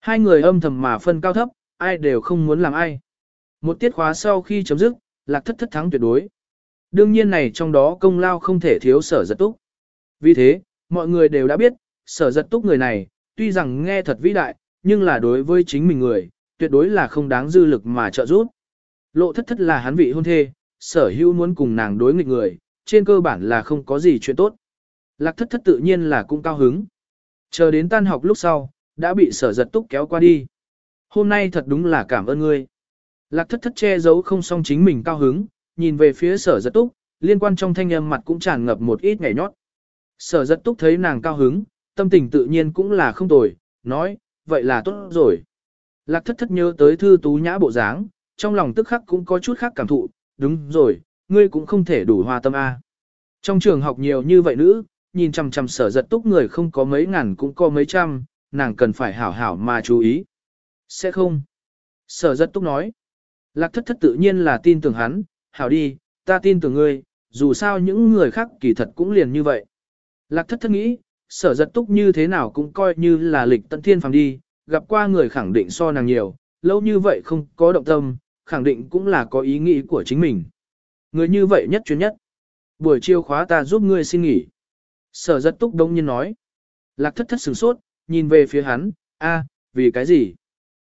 Hai người âm thầm mà phân cao thấp, ai đều không muốn làm ai. Một tiết khóa sau khi chấm dứt, lạc thất thất thắng tuyệt đối. Đương nhiên này trong đó công lao không thể thiếu sở giật túc. Vì thế, mọi người đều đã biết, sở giật túc người này, tuy rằng nghe thật vĩ đại, nhưng là đối với chính mình người, tuyệt đối là không đáng dư lực mà trợ giúp. Lộ thất thất là hắn vị hôn thê, sở hữu muốn cùng nàng đối nghịch người, trên cơ bản là không có gì chuyện tốt. Lạc thất thất tự nhiên là cũng cao hứng. Chờ đến tan học lúc sau, đã bị sở giật túc kéo qua đi. Hôm nay thật đúng là cảm ơn ngươi. Lạc thất thất che giấu không xong chính mình cao hứng, nhìn về phía sở giật túc, liên quan trong thanh âm mặt cũng tràn ngập một ít ngày nhót. Sở giật túc thấy nàng cao hứng, tâm tình tự nhiên cũng là không tồi, nói, vậy là tốt rồi. Lạc thất thất nhớ tới thư tú nhã bộ dáng, trong lòng tức khắc cũng có chút khác cảm thụ, đúng rồi, ngươi cũng không thể đủ hoa tâm A. Trong trường học nhiều như vậy nữ, nhìn chằm chằm sở giật túc người không có mấy ngàn cũng có mấy trăm, nàng cần phải hảo hảo mà chú ý. Sẽ không. Sở giật túc nói. Lạc thất thất tự nhiên là tin tưởng hắn, hảo đi, ta tin tưởng ngươi, dù sao những người khác kỳ thật cũng liền như vậy. Lạc thất thất nghĩ, sở giật túc như thế nào cũng coi như là lịch tận thiên phàm đi, gặp qua người khẳng định so nàng nhiều, lâu như vậy không có động tâm, khẳng định cũng là có ý nghĩ của chính mình. Người như vậy nhất chuyên nhất. Buổi chiều khóa ta giúp ngươi xin nghỉ. Sở giật túc đông nhiên nói. Lạc thất thất sửng sốt, nhìn về phía hắn, a, vì cái gì?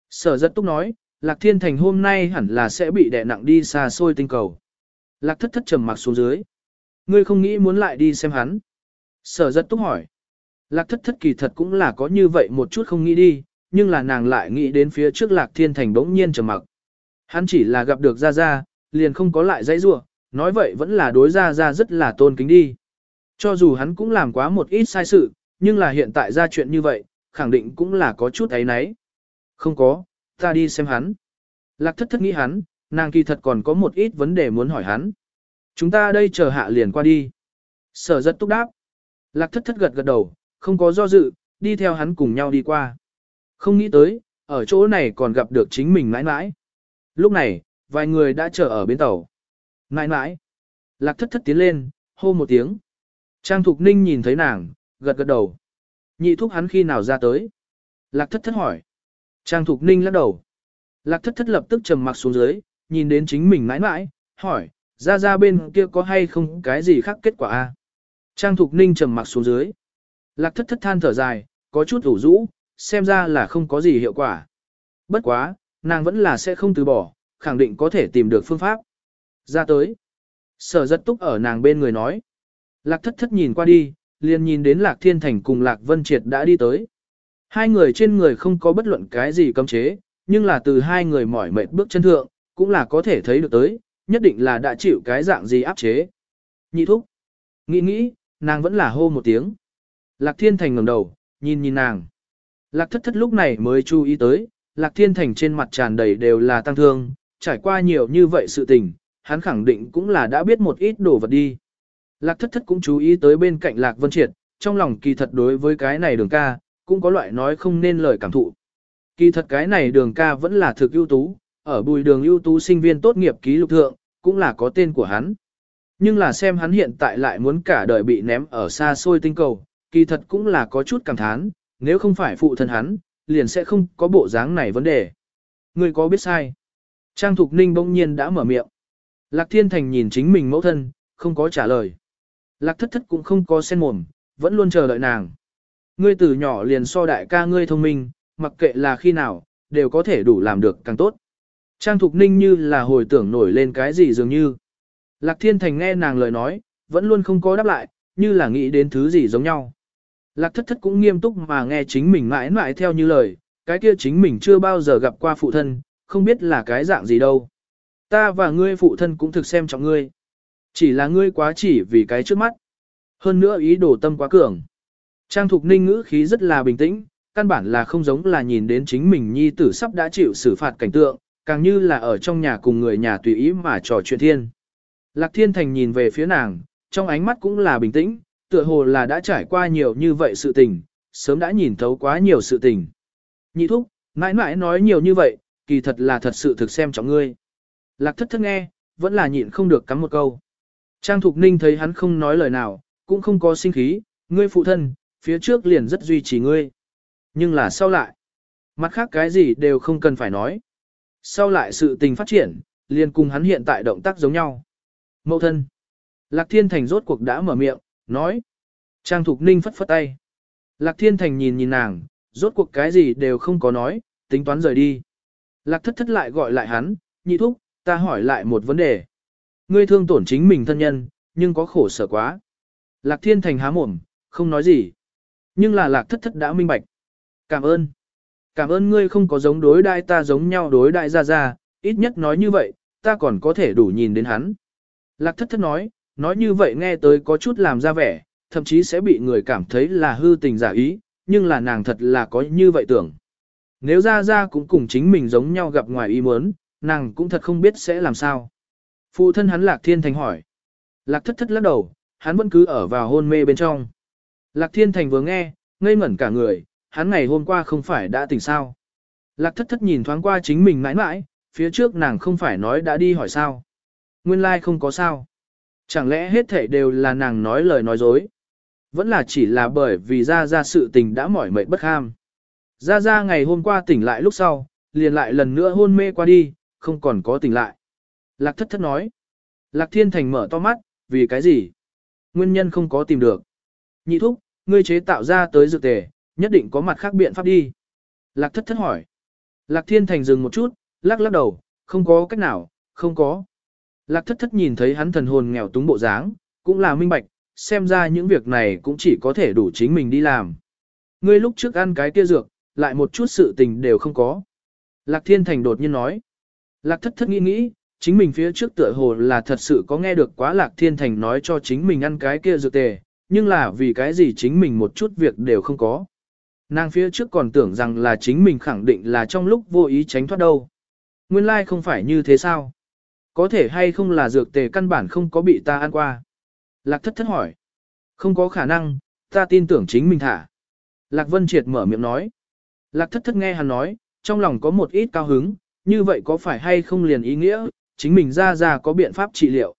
Sở giật túc nói, Lạc Thiên Thành hôm nay hẳn là sẽ bị đè nặng đi xa xôi tinh cầu. Lạc thất thất trầm mặc xuống dưới. Ngươi không nghĩ muốn lại đi xem hắn. Sở giật túc hỏi. Lạc thất thất kỳ thật cũng là có như vậy một chút không nghĩ đi, nhưng là nàng lại nghĩ đến phía trước Lạc Thiên Thành bỗng nhiên trầm mặc. Hắn chỉ là gặp được Gia Gia, liền không có lại dãy rua, nói vậy vẫn là đối Gia Gia rất là tôn kính đi. Cho dù hắn cũng làm quá một ít sai sự, nhưng là hiện tại ra chuyện như vậy, khẳng định cũng là có chút ấy nấy. Không có, ta đi xem hắn. Lạc thất thất nghĩ hắn, nàng kỳ thật còn có một ít vấn đề muốn hỏi hắn. Chúng ta đây chờ hạ liền qua đi. Sở rất túc đáp. Lạc thất thất gật gật đầu, không có do dự, đi theo hắn cùng nhau đi qua. Không nghĩ tới, ở chỗ này còn gặp được chính mình mãi mãi. Lúc này, vài người đã chờ ở bến tàu nãi nãi. Lạc thất thất tiến lên, hô một tiếng. Trang Thục Ninh nhìn thấy nàng, gật gật đầu. Nhị thúc hắn khi nào ra tới? Lạc thất thất hỏi. Trang Thục Ninh lắc đầu. Lạc thất thất lập tức trầm mặc xuống dưới, nhìn đến chính mình nãi nãi, hỏi, ra ra bên kia có hay không cái gì khác kết quả a? Trang Thục Ninh trầm mặc xuống dưới. Lạc thất thất than thở dài, có chút ủ rũ, xem ra là không có gì hiệu quả. Bất quá, nàng vẫn là sẽ không từ bỏ, khẳng định có thể tìm được phương pháp. Ra tới. Sở giật túc ở nàng bên người nói. Lạc thất thất nhìn qua đi, liền nhìn đến Lạc Thiên Thành cùng Lạc Vân Triệt đã đi tới. Hai người trên người không có bất luận cái gì cấm chế, nhưng là từ hai người mỏi mệt bước chân thượng, cũng là có thể thấy được tới, nhất định là đã chịu cái dạng gì áp chế. Nhị thúc. Nghĩ nghĩ, nàng vẫn là hô một tiếng. Lạc Thiên Thành ngẩng đầu, nhìn nhìn nàng. Lạc thất thất lúc này mới chú ý tới, Lạc Thiên Thành trên mặt tràn đầy đều là tăng thương, trải qua nhiều như vậy sự tình, hắn khẳng định cũng là đã biết một ít đồ vật đi. Lạc thất thất cũng chú ý tới bên cạnh Lạc Vân Triệt, trong lòng kỳ thật đối với cái này đường ca, cũng có loại nói không nên lời cảm thụ. Kỳ thật cái này đường ca vẫn là thực ưu tú, ở bùi đường ưu tú sinh viên tốt nghiệp ký lục thượng, cũng là có tên của hắn. Nhưng là xem hắn hiện tại lại muốn cả đời bị ném ở xa xôi tinh cầu, kỳ thật cũng là có chút cảm thán, nếu không phải phụ thân hắn, liền sẽ không có bộ dáng này vấn đề. Người có biết sai? Trang Thục Ninh bỗng nhiên đã mở miệng. Lạc Thiên Thành nhìn chính mình mẫu thân, không có trả lời. Lạc Thất Thất cũng không có sen mồm, vẫn luôn chờ đợi nàng. Ngươi từ nhỏ liền so đại ca ngươi thông minh, mặc kệ là khi nào, đều có thể đủ làm được càng tốt. Trang Thục Ninh như là hồi tưởng nổi lên cái gì dường như. Lạc Thiên Thành nghe nàng lời nói, vẫn luôn không có đáp lại, như là nghĩ đến thứ gì giống nhau. Lạc thất thất cũng nghiêm túc mà nghe chính mình mãi mãi theo như lời, cái kia chính mình chưa bao giờ gặp qua phụ thân, không biết là cái dạng gì đâu. Ta và ngươi phụ thân cũng thực xem trọng ngươi. Chỉ là ngươi quá chỉ vì cái trước mắt. Hơn nữa ý đồ tâm quá cường. Trang Thục Ninh ngữ khí rất là bình tĩnh, căn bản là không giống là nhìn đến chính mình nhi tử sắp đã chịu xử phạt cảnh tượng, càng như là ở trong nhà cùng người nhà tùy ý mà trò chuyện thiên. Lạc Thiên Thành nhìn về phía nàng, trong ánh mắt cũng là bình tĩnh, tựa hồ là đã trải qua nhiều như vậy sự tình, sớm đã nhìn thấu quá nhiều sự tình. Nhị thúc, mãi mãi nói nhiều như vậy, kỳ thật là thật sự thực xem trọng ngươi. Lạc thất thất nghe, vẫn là nhịn không được cắm một câu. Trang Thục Ninh thấy hắn không nói lời nào, cũng không có sinh khí, ngươi phụ thân, phía trước liền rất duy trì ngươi. Nhưng là sau lại, mặt khác cái gì đều không cần phải nói. Sau lại sự tình phát triển, liền cùng hắn hiện tại động tác giống nhau. Mậu thân. Lạc Thiên Thành rốt cuộc đã mở miệng, nói. Trang Thục Ninh phất phất tay. Lạc Thiên Thành nhìn nhìn nàng, rốt cuộc cái gì đều không có nói, tính toán rời đi. Lạc thất thất lại gọi lại hắn, nhị thúc, ta hỏi lại một vấn đề. Ngươi thương tổn chính mình thân nhân, nhưng có khổ sở quá. Lạc Thiên Thành há mồm, không nói gì. Nhưng là Lạc thất thất đã minh bạch. Cảm ơn. Cảm ơn ngươi không có giống đối đại ta giống nhau đối đại ra ra, ít nhất nói như vậy, ta còn có thể đủ nhìn đến hắn. Lạc thất thất nói, nói như vậy nghe tới có chút làm ra vẻ, thậm chí sẽ bị người cảm thấy là hư tình giả ý, nhưng là nàng thật là có như vậy tưởng. Nếu ra ra cũng cùng chính mình giống nhau gặp ngoài ý muốn, nàng cũng thật không biết sẽ làm sao. Phụ thân hắn Lạc Thiên Thành hỏi. Lạc thất thất lắc đầu, hắn vẫn cứ ở vào hôn mê bên trong. Lạc Thiên Thành vừa nghe, ngây ngẩn cả người, hắn ngày hôm qua không phải đã tỉnh sao. Lạc thất thất nhìn thoáng qua chính mình mãi mãi, phía trước nàng không phải nói đã đi hỏi sao. Nguyên lai like không có sao. Chẳng lẽ hết thảy đều là nàng nói lời nói dối. Vẫn là chỉ là bởi vì ra ra sự tình đã mỏi mệt bất ham. Ra ra ngày hôm qua tỉnh lại lúc sau, liền lại lần nữa hôn mê qua đi, không còn có tỉnh lại. Lạc thất thất nói. Lạc thiên thành mở to mắt, vì cái gì? Nguyên nhân không có tìm được. Nhị thúc, ngươi chế tạo ra tới dược tề, nhất định có mặt khác biện pháp đi. Lạc thất thất hỏi. Lạc thiên thành dừng một chút, lắc lắc đầu, không có cách nào, không có. Lạc thất thất nhìn thấy hắn thần hồn nghèo túng bộ dáng, cũng là minh bạch, xem ra những việc này cũng chỉ có thể đủ chính mình đi làm. Ngươi lúc trước ăn cái kia dược, lại một chút sự tình đều không có. Lạc thiên thành đột nhiên nói. Lạc thất thất nghĩ nghĩ, chính mình phía trước tựa hồ là thật sự có nghe được quá lạc thiên thành nói cho chính mình ăn cái kia dược tề, nhưng là vì cái gì chính mình một chút việc đều không có. Nàng phía trước còn tưởng rằng là chính mình khẳng định là trong lúc vô ý tránh thoát đâu. Nguyên lai like không phải như thế sao? Có thể hay không là dược tề căn bản không có bị ta ăn qua? Lạc thất thất hỏi. Không có khả năng, ta tin tưởng chính mình thả. Lạc Vân Triệt mở miệng nói. Lạc thất thất nghe hắn nói, trong lòng có một ít cao hứng, như vậy có phải hay không liền ý nghĩa, chính mình ra ra có biện pháp trị liệu.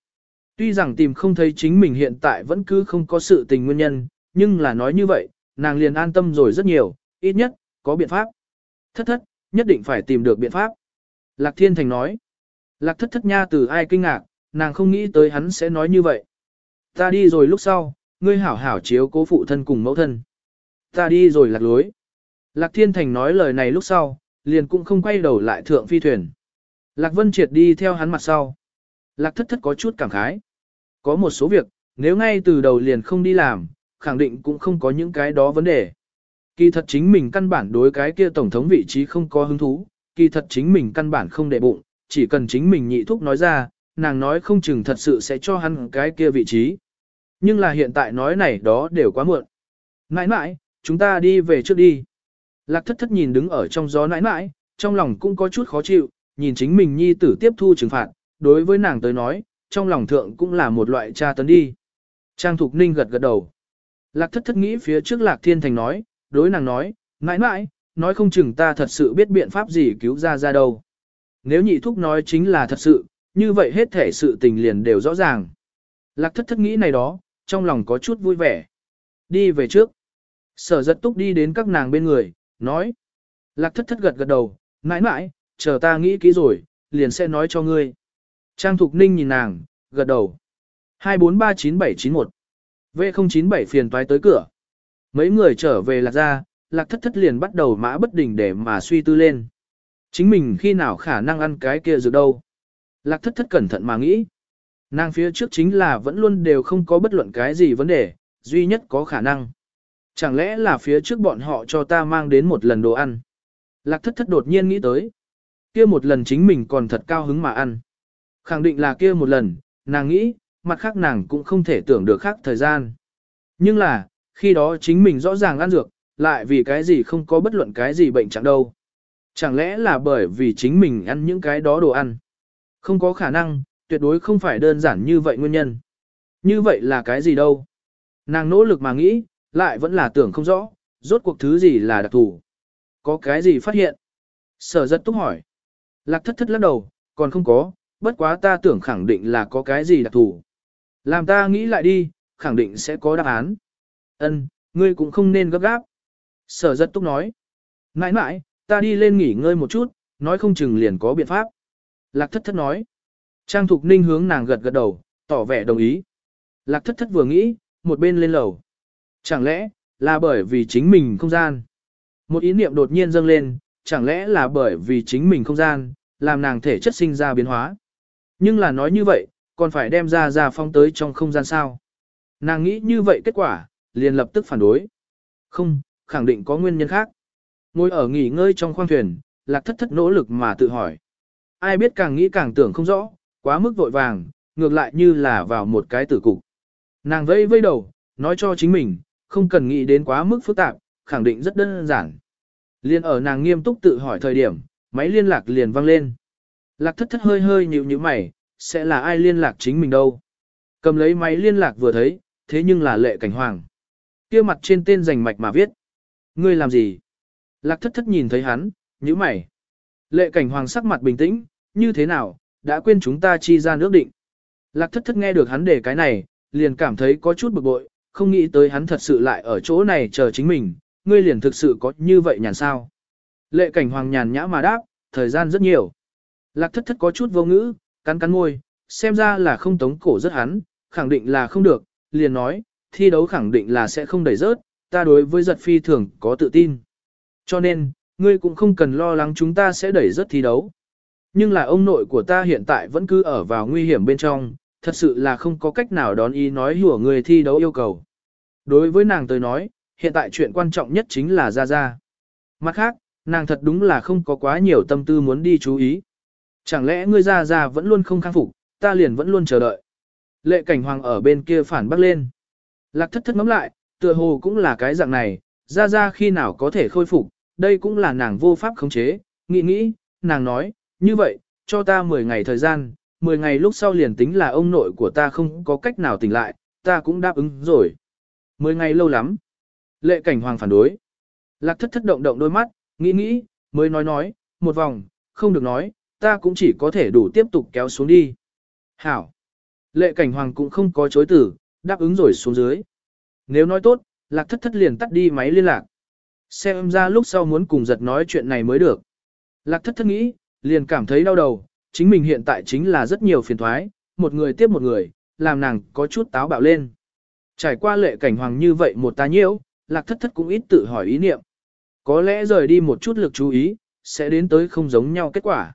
Tuy rằng tìm không thấy chính mình hiện tại vẫn cứ không có sự tình nguyên nhân, nhưng là nói như vậy, nàng liền an tâm rồi rất nhiều, ít nhất, có biện pháp. Thất thất, nhất định phải tìm được biện pháp. Lạc Thiên Thành nói. Lạc thất thất nha từ ai kinh ngạc, nàng không nghĩ tới hắn sẽ nói như vậy. Ta đi rồi lúc sau, ngươi hảo hảo chiếu cố phụ thân cùng mẫu thân. Ta đi rồi lạc lối. Lạc Thiên Thành nói lời này lúc sau, liền cũng không quay đầu lại thượng phi thuyền. Lạc Vân Triệt đi theo hắn mặt sau. Lạc thất thất có chút cảm khái. Có một số việc, nếu ngay từ đầu liền không đi làm, khẳng định cũng không có những cái đó vấn đề. Kỳ thật chính mình căn bản đối cái kia tổng thống vị trí không có hứng thú, kỳ thật chính mình căn bản không để bụng, chỉ cần chính mình nhị thúc nói ra, nàng nói không chừng thật sự sẽ cho hắn cái kia vị trí. Nhưng là hiện tại nói này đó đều quá muộn. Nãi nãi, chúng ta đi về trước đi. Lạc thất thất nhìn đứng ở trong gió nãi nãi, trong lòng cũng có chút khó chịu, nhìn chính mình nhi tử tiếp thu trừng phạt, đối với nàng tới nói, trong lòng thượng cũng là một loại tra tấn đi. Trang Thục Ninh gật gật đầu. Lạc thất thất nghĩ phía trước Lạc Thiên Thành nói, đối nàng nói, nãi nãi, nói không chừng ta thật sự biết biện pháp gì cứu ra ra đâu. Nếu nhị thúc nói chính là thật sự, như vậy hết thể sự tình liền đều rõ ràng. Lạc thất thất nghĩ này đó, trong lòng có chút vui vẻ. Đi về trước. Sở giật túc đi đến các nàng bên người, nói. Lạc thất thất gật gật đầu, mãi mãi, chờ ta nghĩ kỹ rồi, liền sẽ nói cho ngươi. Trang Thục Ninh nhìn nàng, gật đầu. 2439791 V097 phiền toái tới cửa. Mấy người trở về lạc ra, lạc thất thất liền bắt đầu mã bất đình để mà suy tư lên. Chính mình khi nào khả năng ăn cái kia dược đâu. Lạc thất thất cẩn thận mà nghĩ. Nàng phía trước chính là vẫn luôn đều không có bất luận cái gì vấn đề, duy nhất có khả năng. Chẳng lẽ là phía trước bọn họ cho ta mang đến một lần đồ ăn. Lạc thất thất đột nhiên nghĩ tới. Kia một lần chính mình còn thật cao hứng mà ăn. Khẳng định là kia một lần, nàng nghĩ, mặt khác nàng cũng không thể tưởng được khác thời gian. Nhưng là, khi đó chính mình rõ ràng ăn dược, lại vì cái gì không có bất luận cái gì bệnh chẳng đâu. Chẳng lẽ là bởi vì chính mình ăn những cái đó đồ ăn? Không có khả năng, tuyệt đối không phải đơn giản như vậy nguyên nhân. Như vậy là cái gì đâu? Nàng nỗ lực mà nghĩ, lại vẫn là tưởng không rõ, rốt cuộc thứ gì là đặc thù. Có cái gì phát hiện? Sở giật túc hỏi. Lạc thất thất lắc đầu, còn không có, bất quá ta tưởng khẳng định là có cái gì đặc thù. Làm ta nghĩ lại đi, khẳng định sẽ có đáp án. Ân, ngươi cũng không nên gấp gáp. Sở giật túc nói. Nãi nãi, ta đi lên nghỉ ngơi một chút, nói không chừng liền có biện pháp. Lạc thất thất nói. Trang Thục Ninh hướng nàng gật gật đầu, tỏ vẻ đồng ý. Lạc thất thất vừa nghĩ, một bên lên lầu. Chẳng lẽ, là bởi vì chính mình không gian. Một ý niệm đột nhiên dâng lên, chẳng lẽ là bởi vì chính mình không gian, làm nàng thể chất sinh ra biến hóa. Nhưng là nói như vậy, còn phải đem ra ra phong tới trong không gian sao. Nàng nghĩ như vậy kết quả, liền lập tức phản đối. Không, khẳng định có nguyên nhân khác. Ngồi ở nghỉ ngơi trong khoang thuyền, lạc thất thất nỗ lực mà tự hỏi. Ai biết càng nghĩ càng tưởng không rõ, quá mức vội vàng, ngược lại như là vào một cái tử cục. Nàng vây vây đầu, nói cho chính mình, không cần nghĩ đến quá mức phức tạp, khẳng định rất đơn giản. Liên ở nàng nghiêm túc tự hỏi thời điểm, máy liên lạc liền vang lên. Lạc thất thất hơi hơi nhíu nhíu mày, sẽ là ai liên lạc chính mình đâu. Cầm lấy máy liên lạc vừa thấy, thế nhưng là lệ cảnh hoàng. kia mặt trên tên rành mạch mà viết. Ngươi làm gì? Lạc thất thất nhìn thấy hắn, nhíu mày. Lệ cảnh hoàng sắc mặt bình tĩnh, như thế nào, đã quên chúng ta chi ra nước định. Lạc thất thất nghe được hắn để cái này, liền cảm thấy có chút bực bội, không nghĩ tới hắn thật sự lại ở chỗ này chờ chính mình, ngươi liền thực sự có như vậy nhàn sao. Lệ cảnh hoàng nhàn nhã mà đáp, thời gian rất nhiều. Lạc thất thất có chút vô ngữ, cắn cắn môi, xem ra là không tống cổ rất hắn, khẳng định là không được, liền nói, thi đấu khẳng định là sẽ không đẩy rớt, ta đối với giật phi thường có tự tin. Cho nên, ngươi cũng không cần lo lắng chúng ta sẽ đẩy rớt thi đấu. Nhưng là ông nội của ta hiện tại vẫn cứ ở vào nguy hiểm bên trong, thật sự là không có cách nào đón ý nói hùa người thi đấu yêu cầu. Đối với nàng tới nói, hiện tại chuyện quan trọng nhất chính là ra ra. Mặt khác, nàng thật đúng là không có quá nhiều tâm tư muốn đi chú ý. Chẳng lẽ ngươi ra ra vẫn luôn không khang phục, ta liền vẫn luôn chờ đợi. Lệ cảnh hoàng ở bên kia phản bác lên. Lạc thất thất ngắm lại, tựa hồ cũng là cái dạng này, ra ra khi nào có thể khôi phục, đây cũng là nàng vô pháp khống chế, nghĩ nghĩ, nàng nói, như vậy, cho ta 10 ngày thời gian, 10 ngày lúc sau liền tính là ông nội của ta không có cách nào tỉnh lại, ta cũng đáp ứng rồi. 10 ngày lâu lắm. Lệ cảnh hoàng phản đối. Lạc thất thất động động đôi mắt, nghĩ nghĩ, mới nói nói, một vòng, không được nói, ta cũng chỉ có thể đủ tiếp tục kéo xuống đi. Hảo. Lệ cảnh hoàng cũng không có chối tử, đáp ứng rồi xuống dưới. Nếu nói tốt, lạc thất thất liền tắt đi máy liên lạc. Xem ra lúc sau muốn cùng giật nói chuyện này mới được. Lạc thất thất nghĩ, liền cảm thấy đau đầu, chính mình hiện tại chính là rất nhiều phiền thoái, một người tiếp một người, làm nàng có chút táo bạo lên. Trải qua lệ cảnh hoàng như vậy một ta nhiễu, lạc thất thất cũng ít tự hỏi ý niệm. Có lẽ rời đi một chút lực chú ý, sẽ đến tới không giống nhau kết quả.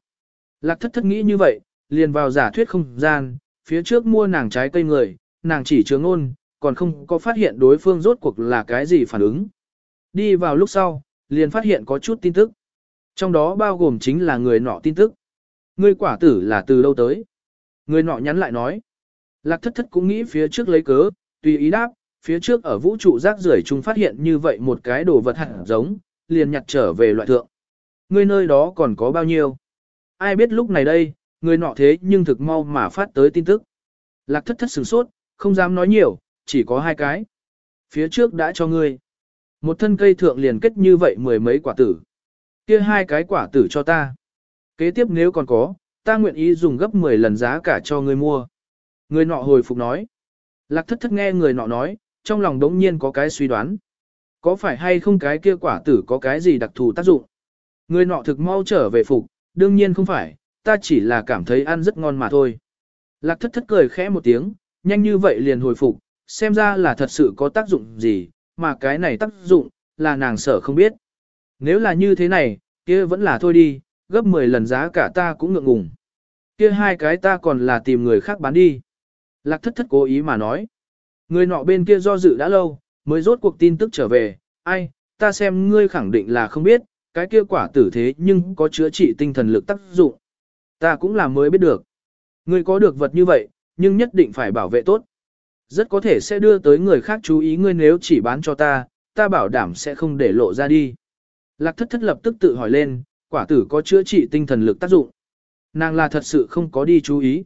Lạc thất thất nghĩ như vậy, liền vào giả thuyết không gian, phía trước mua nàng trái cây người, nàng chỉ chướng ôn, còn không có phát hiện đối phương rốt cuộc là cái gì phản ứng. Đi vào lúc sau, liền phát hiện có chút tin tức. Trong đó bao gồm chính là người nọ tin tức. Ngươi quả tử là từ đâu tới? Người nọ nhắn lại nói. Lạc thất thất cũng nghĩ phía trước lấy cớ, tùy ý đáp, phía trước ở vũ trụ rác rưởi chúng phát hiện như vậy một cái đồ vật hẳn giống, liền nhặt trở về loại thượng. Ngươi nơi đó còn có bao nhiêu? Ai biết lúc này đây, người nọ thế nhưng thực mau mà phát tới tin tức. Lạc thất thất sửng sốt, không dám nói nhiều, chỉ có hai cái. Phía trước đã cho ngươi. Một thân cây thượng liền kết như vậy mười mấy quả tử. kia hai cái quả tử cho ta. Kế tiếp nếu còn có, ta nguyện ý dùng gấp 10 lần giá cả cho ngươi mua. Người nọ hồi phục nói. Lạc thất thất nghe người nọ nói, trong lòng đống nhiên có cái suy đoán. Có phải hay không cái kia quả tử có cái gì đặc thù tác dụng? Người nọ thực mau trở về phục, đương nhiên không phải, ta chỉ là cảm thấy ăn rất ngon mà thôi. Lạc thất thất cười khẽ một tiếng, nhanh như vậy liền hồi phục, xem ra là thật sự có tác dụng gì, mà cái này tác dụng, là nàng sợ không biết. Nếu là như thế này, kia vẫn là thôi đi, gấp 10 lần giá cả ta cũng ngượng ngùng. Kia hai cái ta còn là tìm người khác bán đi. Lạc thất thất cố ý mà nói. Người nọ bên kia do dự đã lâu, mới rốt cuộc tin tức trở về, ai, ta xem ngươi khẳng định là không biết, cái kia quả tử thế nhưng có chữa trị tinh thần lực tác dụng. Ta cũng là mới biết được. Ngươi có được vật như vậy, nhưng nhất định phải bảo vệ tốt. Rất có thể sẽ đưa tới người khác chú ý ngươi nếu chỉ bán cho ta, ta bảo đảm sẽ không để lộ ra đi. Lạc thất thất lập tức tự hỏi lên, quả tử có chữa trị tinh thần lực tác dụng. Nàng là thật sự không có đi chú ý.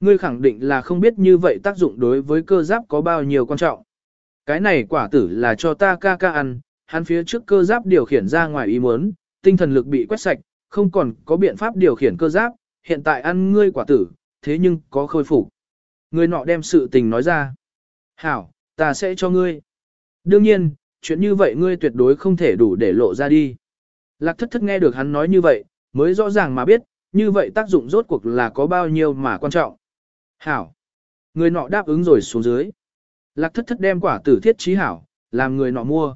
Ngươi khẳng định là không biết như vậy tác dụng đối với cơ giáp có bao nhiêu quan trọng. Cái này quả tử là cho ta ca ca ăn, hắn phía trước cơ giáp điều khiển ra ngoài ý muốn, tinh thần lực bị quét sạch, không còn có biện pháp điều khiển cơ giáp, hiện tại ăn ngươi quả tử, thế nhưng có khôi phục. Người nọ đem sự tình nói ra. Hảo, ta sẽ cho ngươi. Đương nhiên, chuyện như vậy ngươi tuyệt đối không thể đủ để lộ ra đi. Lạc thất thất nghe được hắn nói như vậy, mới rõ ràng mà biết, như vậy tác dụng rốt cuộc là có bao nhiêu mà quan trọng. Hảo. Người nọ đáp ứng rồi xuống dưới. Lạc thất thất đem quả tử thiết trí hảo, làm người nọ mua.